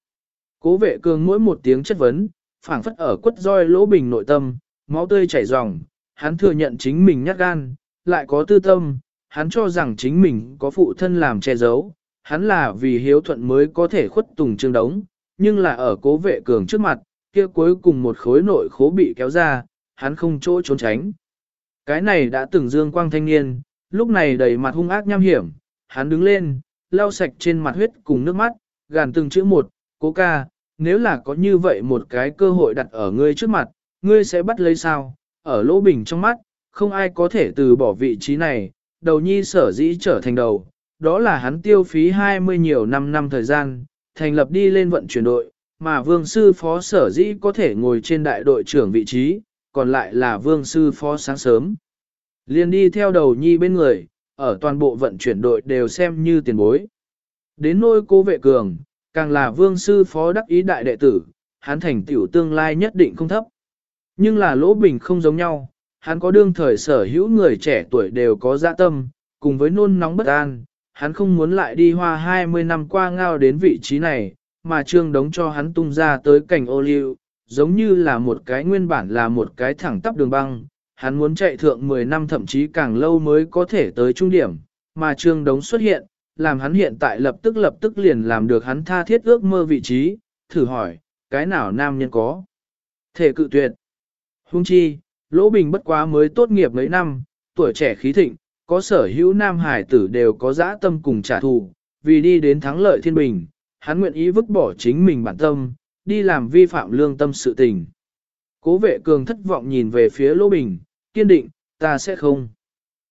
Cố vệ cường mỗi một tiếng chất vấn, phảng phất ở quất roi lỗ bình nội tâm, máu tươi chảy ròng, hắn thừa nhận chính mình nhát gan, lại có tư tâm, hắn cho rằng chính mình có phụ thân làm che giấu, hắn là vì hiếu thuận mới có thể khuất tùng trương đống, nhưng là ở cố vệ cường trước mặt, kia cuối cùng một khối nội khố bị kéo ra, hắn không chỗ trốn tránh. Cái này đã từng dương quang thanh niên, lúc này đầy mặt hung ác nham hiểm, hắn đứng lên, lau sạch trên mặt huyết cùng nước mắt, gàn từng chữ một, cố ca, nếu là có như vậy một cái cơ hội đặt ở ngươi trước mặt, ngươi sẽ bắt lấy sao, ở lỗ bình trong mắt, không ai có thể từ bỏ vị trí này, đầu nhi sở dĩ trở thành đầu, đó là hắn tiêu phí 20 nhiều năm năm thời gian, thành lập đi lên vận chuyển đội, mà vương sư phó sở dĩ có thể ngồi trên đại đội trưởng vị trí, còn lại là vương sư phó sáng sớm. Liên đi theo đầu nhi bên người, ở toàn bộ vận chuyển đội đều xem như tiền bối. Đến nôi cố vệ cường, càng là vương sư phó đắc ý đại đệ tử, hắn thành tiểu tương lai nhất định không thấp. Nhưng là lỗ bình không giống nhau, hắn có đương thời sở hữu người trẻ tuổi đều có dạ tâm, cùng với nôn nóng bất an, hắn không muốn lại đi hoa 20 năm qua ngao đến vị trí này, mà trương đống cho hắn tung ra tới cảnh ô liu, giống như là một cái nguyên bản là một cái thẳng tắp đường băng, hắn muốn chạy thượng 10 năm thậm chí càng lâu mới có thể tới trung điểm, mà trương đống xuất hiện, làm hắn hiện tại lập tức lập tức liền làm được hắn tha thiết ước mơ vị trí, thử hỏi, cái nào nam nhân có? Thể cự tuyệt. Hung chi, Lỗ Bình bất quá mới tốt nghiệp mấy năm, tuổi trẻ khí thịnh, có sở hữu nam hải tử đều có dã tâm cùng trả thù, vì đi đến thắng lợi thiên bình, hắn nguyện ý vứt bỏ chính mình bản tâm, đi làm vi phạm lương tâm sự tình. Cố vệ cường thất vọng nhìn về phía Lỗ Bình, kiên định, ta sẽ không.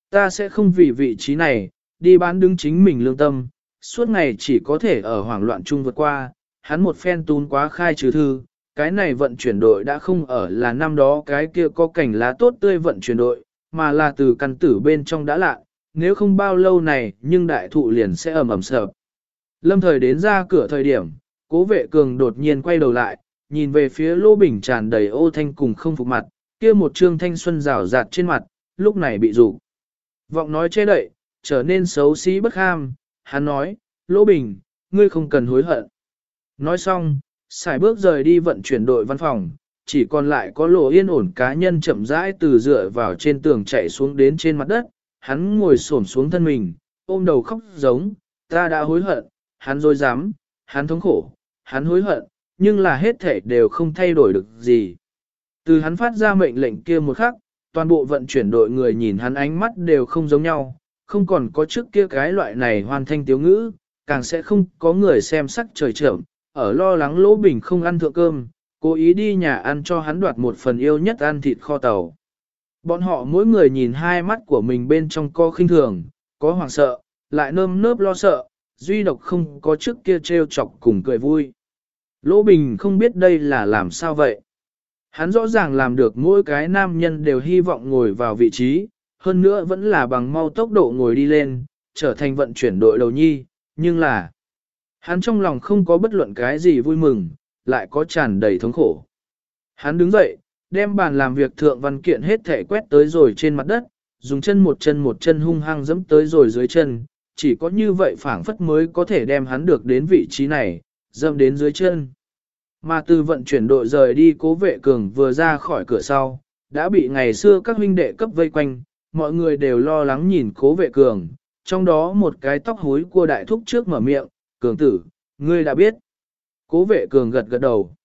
Ta sẽ không vì vị trí này, đi bán đứng chính mình lương tâm, suốt ngày chỉ có thể ở hoảng loạn chung vượt qua, hắn một phen tún quá khai trừ thư, cái này vận chuyển đội đã không ở là năm đó cái kia có cảnh lá tốt tươi vận chuyển đội, mà là từ căn tử bên trong đã lạ, nếu không bao lâu này nhưng đại thụ liền sẽ ẩm ẩm sợp. Lâm thời đến ra cửa thời điểm, cố vệ cường đột nhiên quay đầu lại, nhìn về phía lô bình tràn đầy ô thanh cùng không phục mặt, kia một trương thanh xuân rào rạt trên mặt, lúc này bị rủ. Vọng nói che đậy, trở nên xấu xí bất ham, hắn nói, lỗ bình, ngươi không cần hối hận. Nói xong, xài bước rời đi vận chuyển đội văn phòng, chỉ còn lại có lộ yên ổn cá nhân chậm rãi từ dựa vào trên tường chạy xuống đến trên mặt đất, hắn ngồi xổm xuống thân mình, ôm đầu khóc giống, ta đã hối hận, hắn dối dám, hắn thống khổ, hắn hối hận, nhưng là hết thể đều không thay đổi được gì. Từ hắn phát ra mệnh lệnh kia một khắc, toàn bộ vận chuyển đội người nhìn hắn ánh mắt đều không giống nhau, không còn có trước kia cái loại này hoàn thanh tiếu ngữ, càng sẽ không có người xem sắc trời trưởng, ở lo lắng lỗ bình không ăn thượng cơm, cố ý đi nhà ăn cho hắn đoạt một phần yêu nhất ăn thịt kho tàu. Bọn họ mỗi người nhìn hai mắt của mình bên trong co khinh thường, có hoảng sợ, lại nơm nớp lo sợ, duy độc không có trước kia trêu chọc cùng cười vui. Lỗ Bình không biết đây là làm sao vậy. Hắn rõ ràng làm được mỗi cái nam nhân đều hy vọng ngồi vào vị trí, hơn nữa vẫn là bằng mau tốc độ ngồi đi lên, trở thành vận chuyển đội đầu nhi, nhưng là Hắn trong lòng không có bất luận cái gì vui mừng, lại có tràn đầy thống khổ. Hắn đứng dậy, đem bàn làm việc thượng văn kiện hết thể quét tới rồi trên mặt đất, dùng chân một chân một chân hung hăng dẫm tới rồi dưới chân, chỉ có như vậy phảng phất mới có thể đem hắn được đến vị trí này, dẫm đến dưới chân. Mà từ vận chuyển đội rời đi cố vệ cường vừa ra khỏi cửa sau, đã bị ngày xưa các huynh đệ cấp vây quanh, mọi người đều lo lắng nhìn cố vệ cường, trong đó một cái tóc hối của đại thúc trước mở miệng, cường tử, ngươi đã biết. Cố vệ cường gật gật đầu.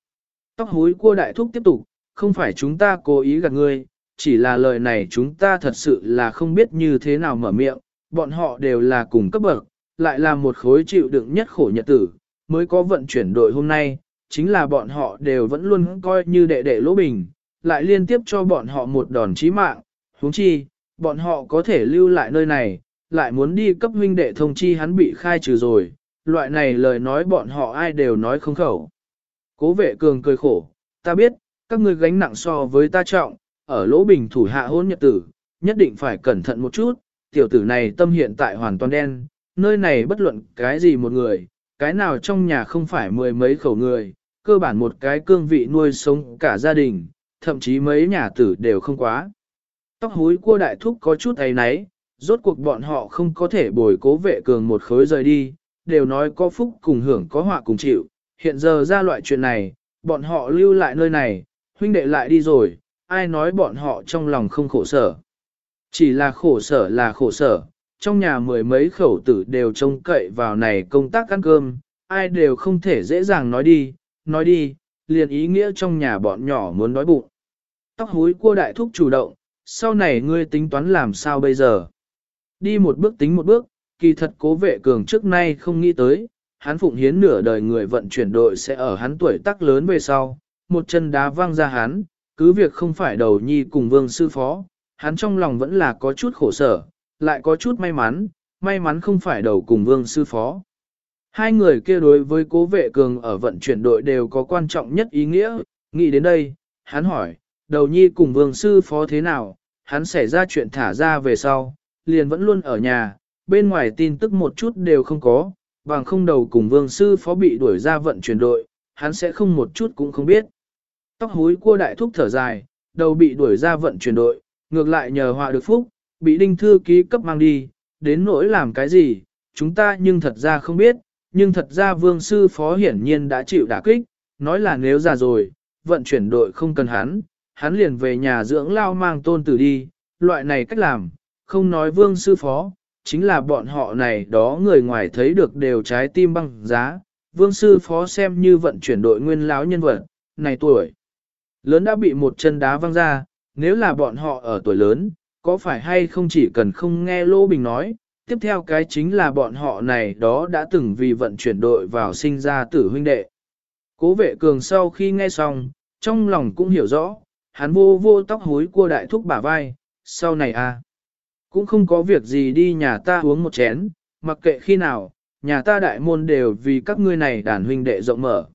Tóc hối cua đại thúc tiếp tục, không phải chúng ta cố ý gạt ngươi, chỉ là lời này chúng ta thật sự là không biết như thế nào mở miệng, bọn họ đều là cùng cấp bậc, lại là một khối chịu đựng nhất khổ nhật tử, mới có vận chuyển đội hôm nay, chính là bọn họ đều vẫn luôn coi như đệ đệ lỗ bình, lại liên tiếp cho bọn họ một đòn chí mạng, huống chi, bọn họ có thể lưu lại nơi này, lại muốn đi cấp huynh đệ thông chi hắn bị khai trừ rồi, loại này lời nói bọn họ ai đều nói không khẩu. Cố vệ cường cười khổ, ta biết, các ngươi gánh nặng so với ta trọng, ở lỗ bình thủ hạ hôn nhật tử, nhất định phải cẩn thận một chút, tiểu tử này tâm hiện tại hoàn toàn đen, nơi này bất luận cái gì một người, cái nào trong nhà không phải mười mấy khẩu người, cơ bản một cái cương vị nuôi sống cả gia đình, thậm chí mấy nhà tử đều không quá. Tóc húi cua đại thúc có chút ấy náy, rốt cuộc bọn họ không có thể bồi cố vệ cường một khối rời đi, đều nói có phúc cùng hưởng có họa cùng chịu, hiện giờ ra loại chuyện này, bọn họ lưu lại nơi này, huynh đệ lại đi rồi, ai nói bọn họ trong lòng không khổ sở. Chỉ là khổ sở là khổ sở, trong nhà mười mấy khẩu tử đều trông cậy vào này công tác ăn cơm, ai đều không thể dễ dàng nói đi, nói đi, liền ý nghĩa trong nhà bọn nhỏ muốn đói bụng. Tóc húi cua đại thúc chủ động, sau này ngươi tính toán làm sao bây giờ? Đi một bước tính một bước, kỳ thật cố vệ cường trước nay không nghĩ tới, hắn phụng hiến nửa đời người vận chuyển đội sẽ ở hắn tuổi tác lớn về sau, một chân đá văng ra hắn, cứ việc không phải đầu nhi cùng vương sư phó, hắn trong lòng vẫn là có chút khổ sở, lại có chút may mắn, may mắn không phải đầu cùng vương sư phó. Hai người kia đối với cố vệ cường ở vận chuyển đội đều có quan trọng nhất ý nghĩa, nghĩ đến đây, hắn hỏi, đầu nhi cùng vương sư phó thế nào, hắn xảy ra chuyện thả ra về sau, liền vẫn luôn ở nhà, bên ngoài tin tức một chút đều không có, bằng không đầu cùng vương sư phó bị đuổi ra vận chuyển đội, hắn sẽ không một chút cũng không biết. Tóc húi cua đại thúc thở dài, đầu bị đuổi ra vận chuyển đội, ngược lại nhờ họa được phúc, bị đinh thư ký cấp mang đi, đến nỗi làm cái gì, chúng ta nhưng thật ra không biết, nhưng thật ra vương sư phó hiển nhiên đã chịu đả kích, nói là nếu già rồi, vận chuyển đội không cần hắn, hắn liền về nhà dưỡng lao mang tôn tử đi, loại này cách làm, không nói vương sư phó, chính là bọn họ này đó người ngoài thấy được đều trái tim băng giá, vương sư phó xem như vận chuyển đội nguyên lão nhân vật, này tuổi. Lớn đã bị một chân đá văng ra, nếu là bọn họ ở tuổi lớn, có phải hay không chỉ cần không nghe Lô Bình nói, tiếp theo cái chính là bọn họ này đó đã từng vì vận chuyển đội vào sinh ra tử huynh đệ. Cố vệ cường sau khi nghe xong, trong lòng cũng hiểu rõ, hắn vô vô tóc hối cua đại thúc bả vai, sau này à, cũng không có việc gì đi nhà ta uống một chén, mặc kệ khi nào, nhà ta đại môn đều vì các ngươi này đàn huynh đệ rộng mở.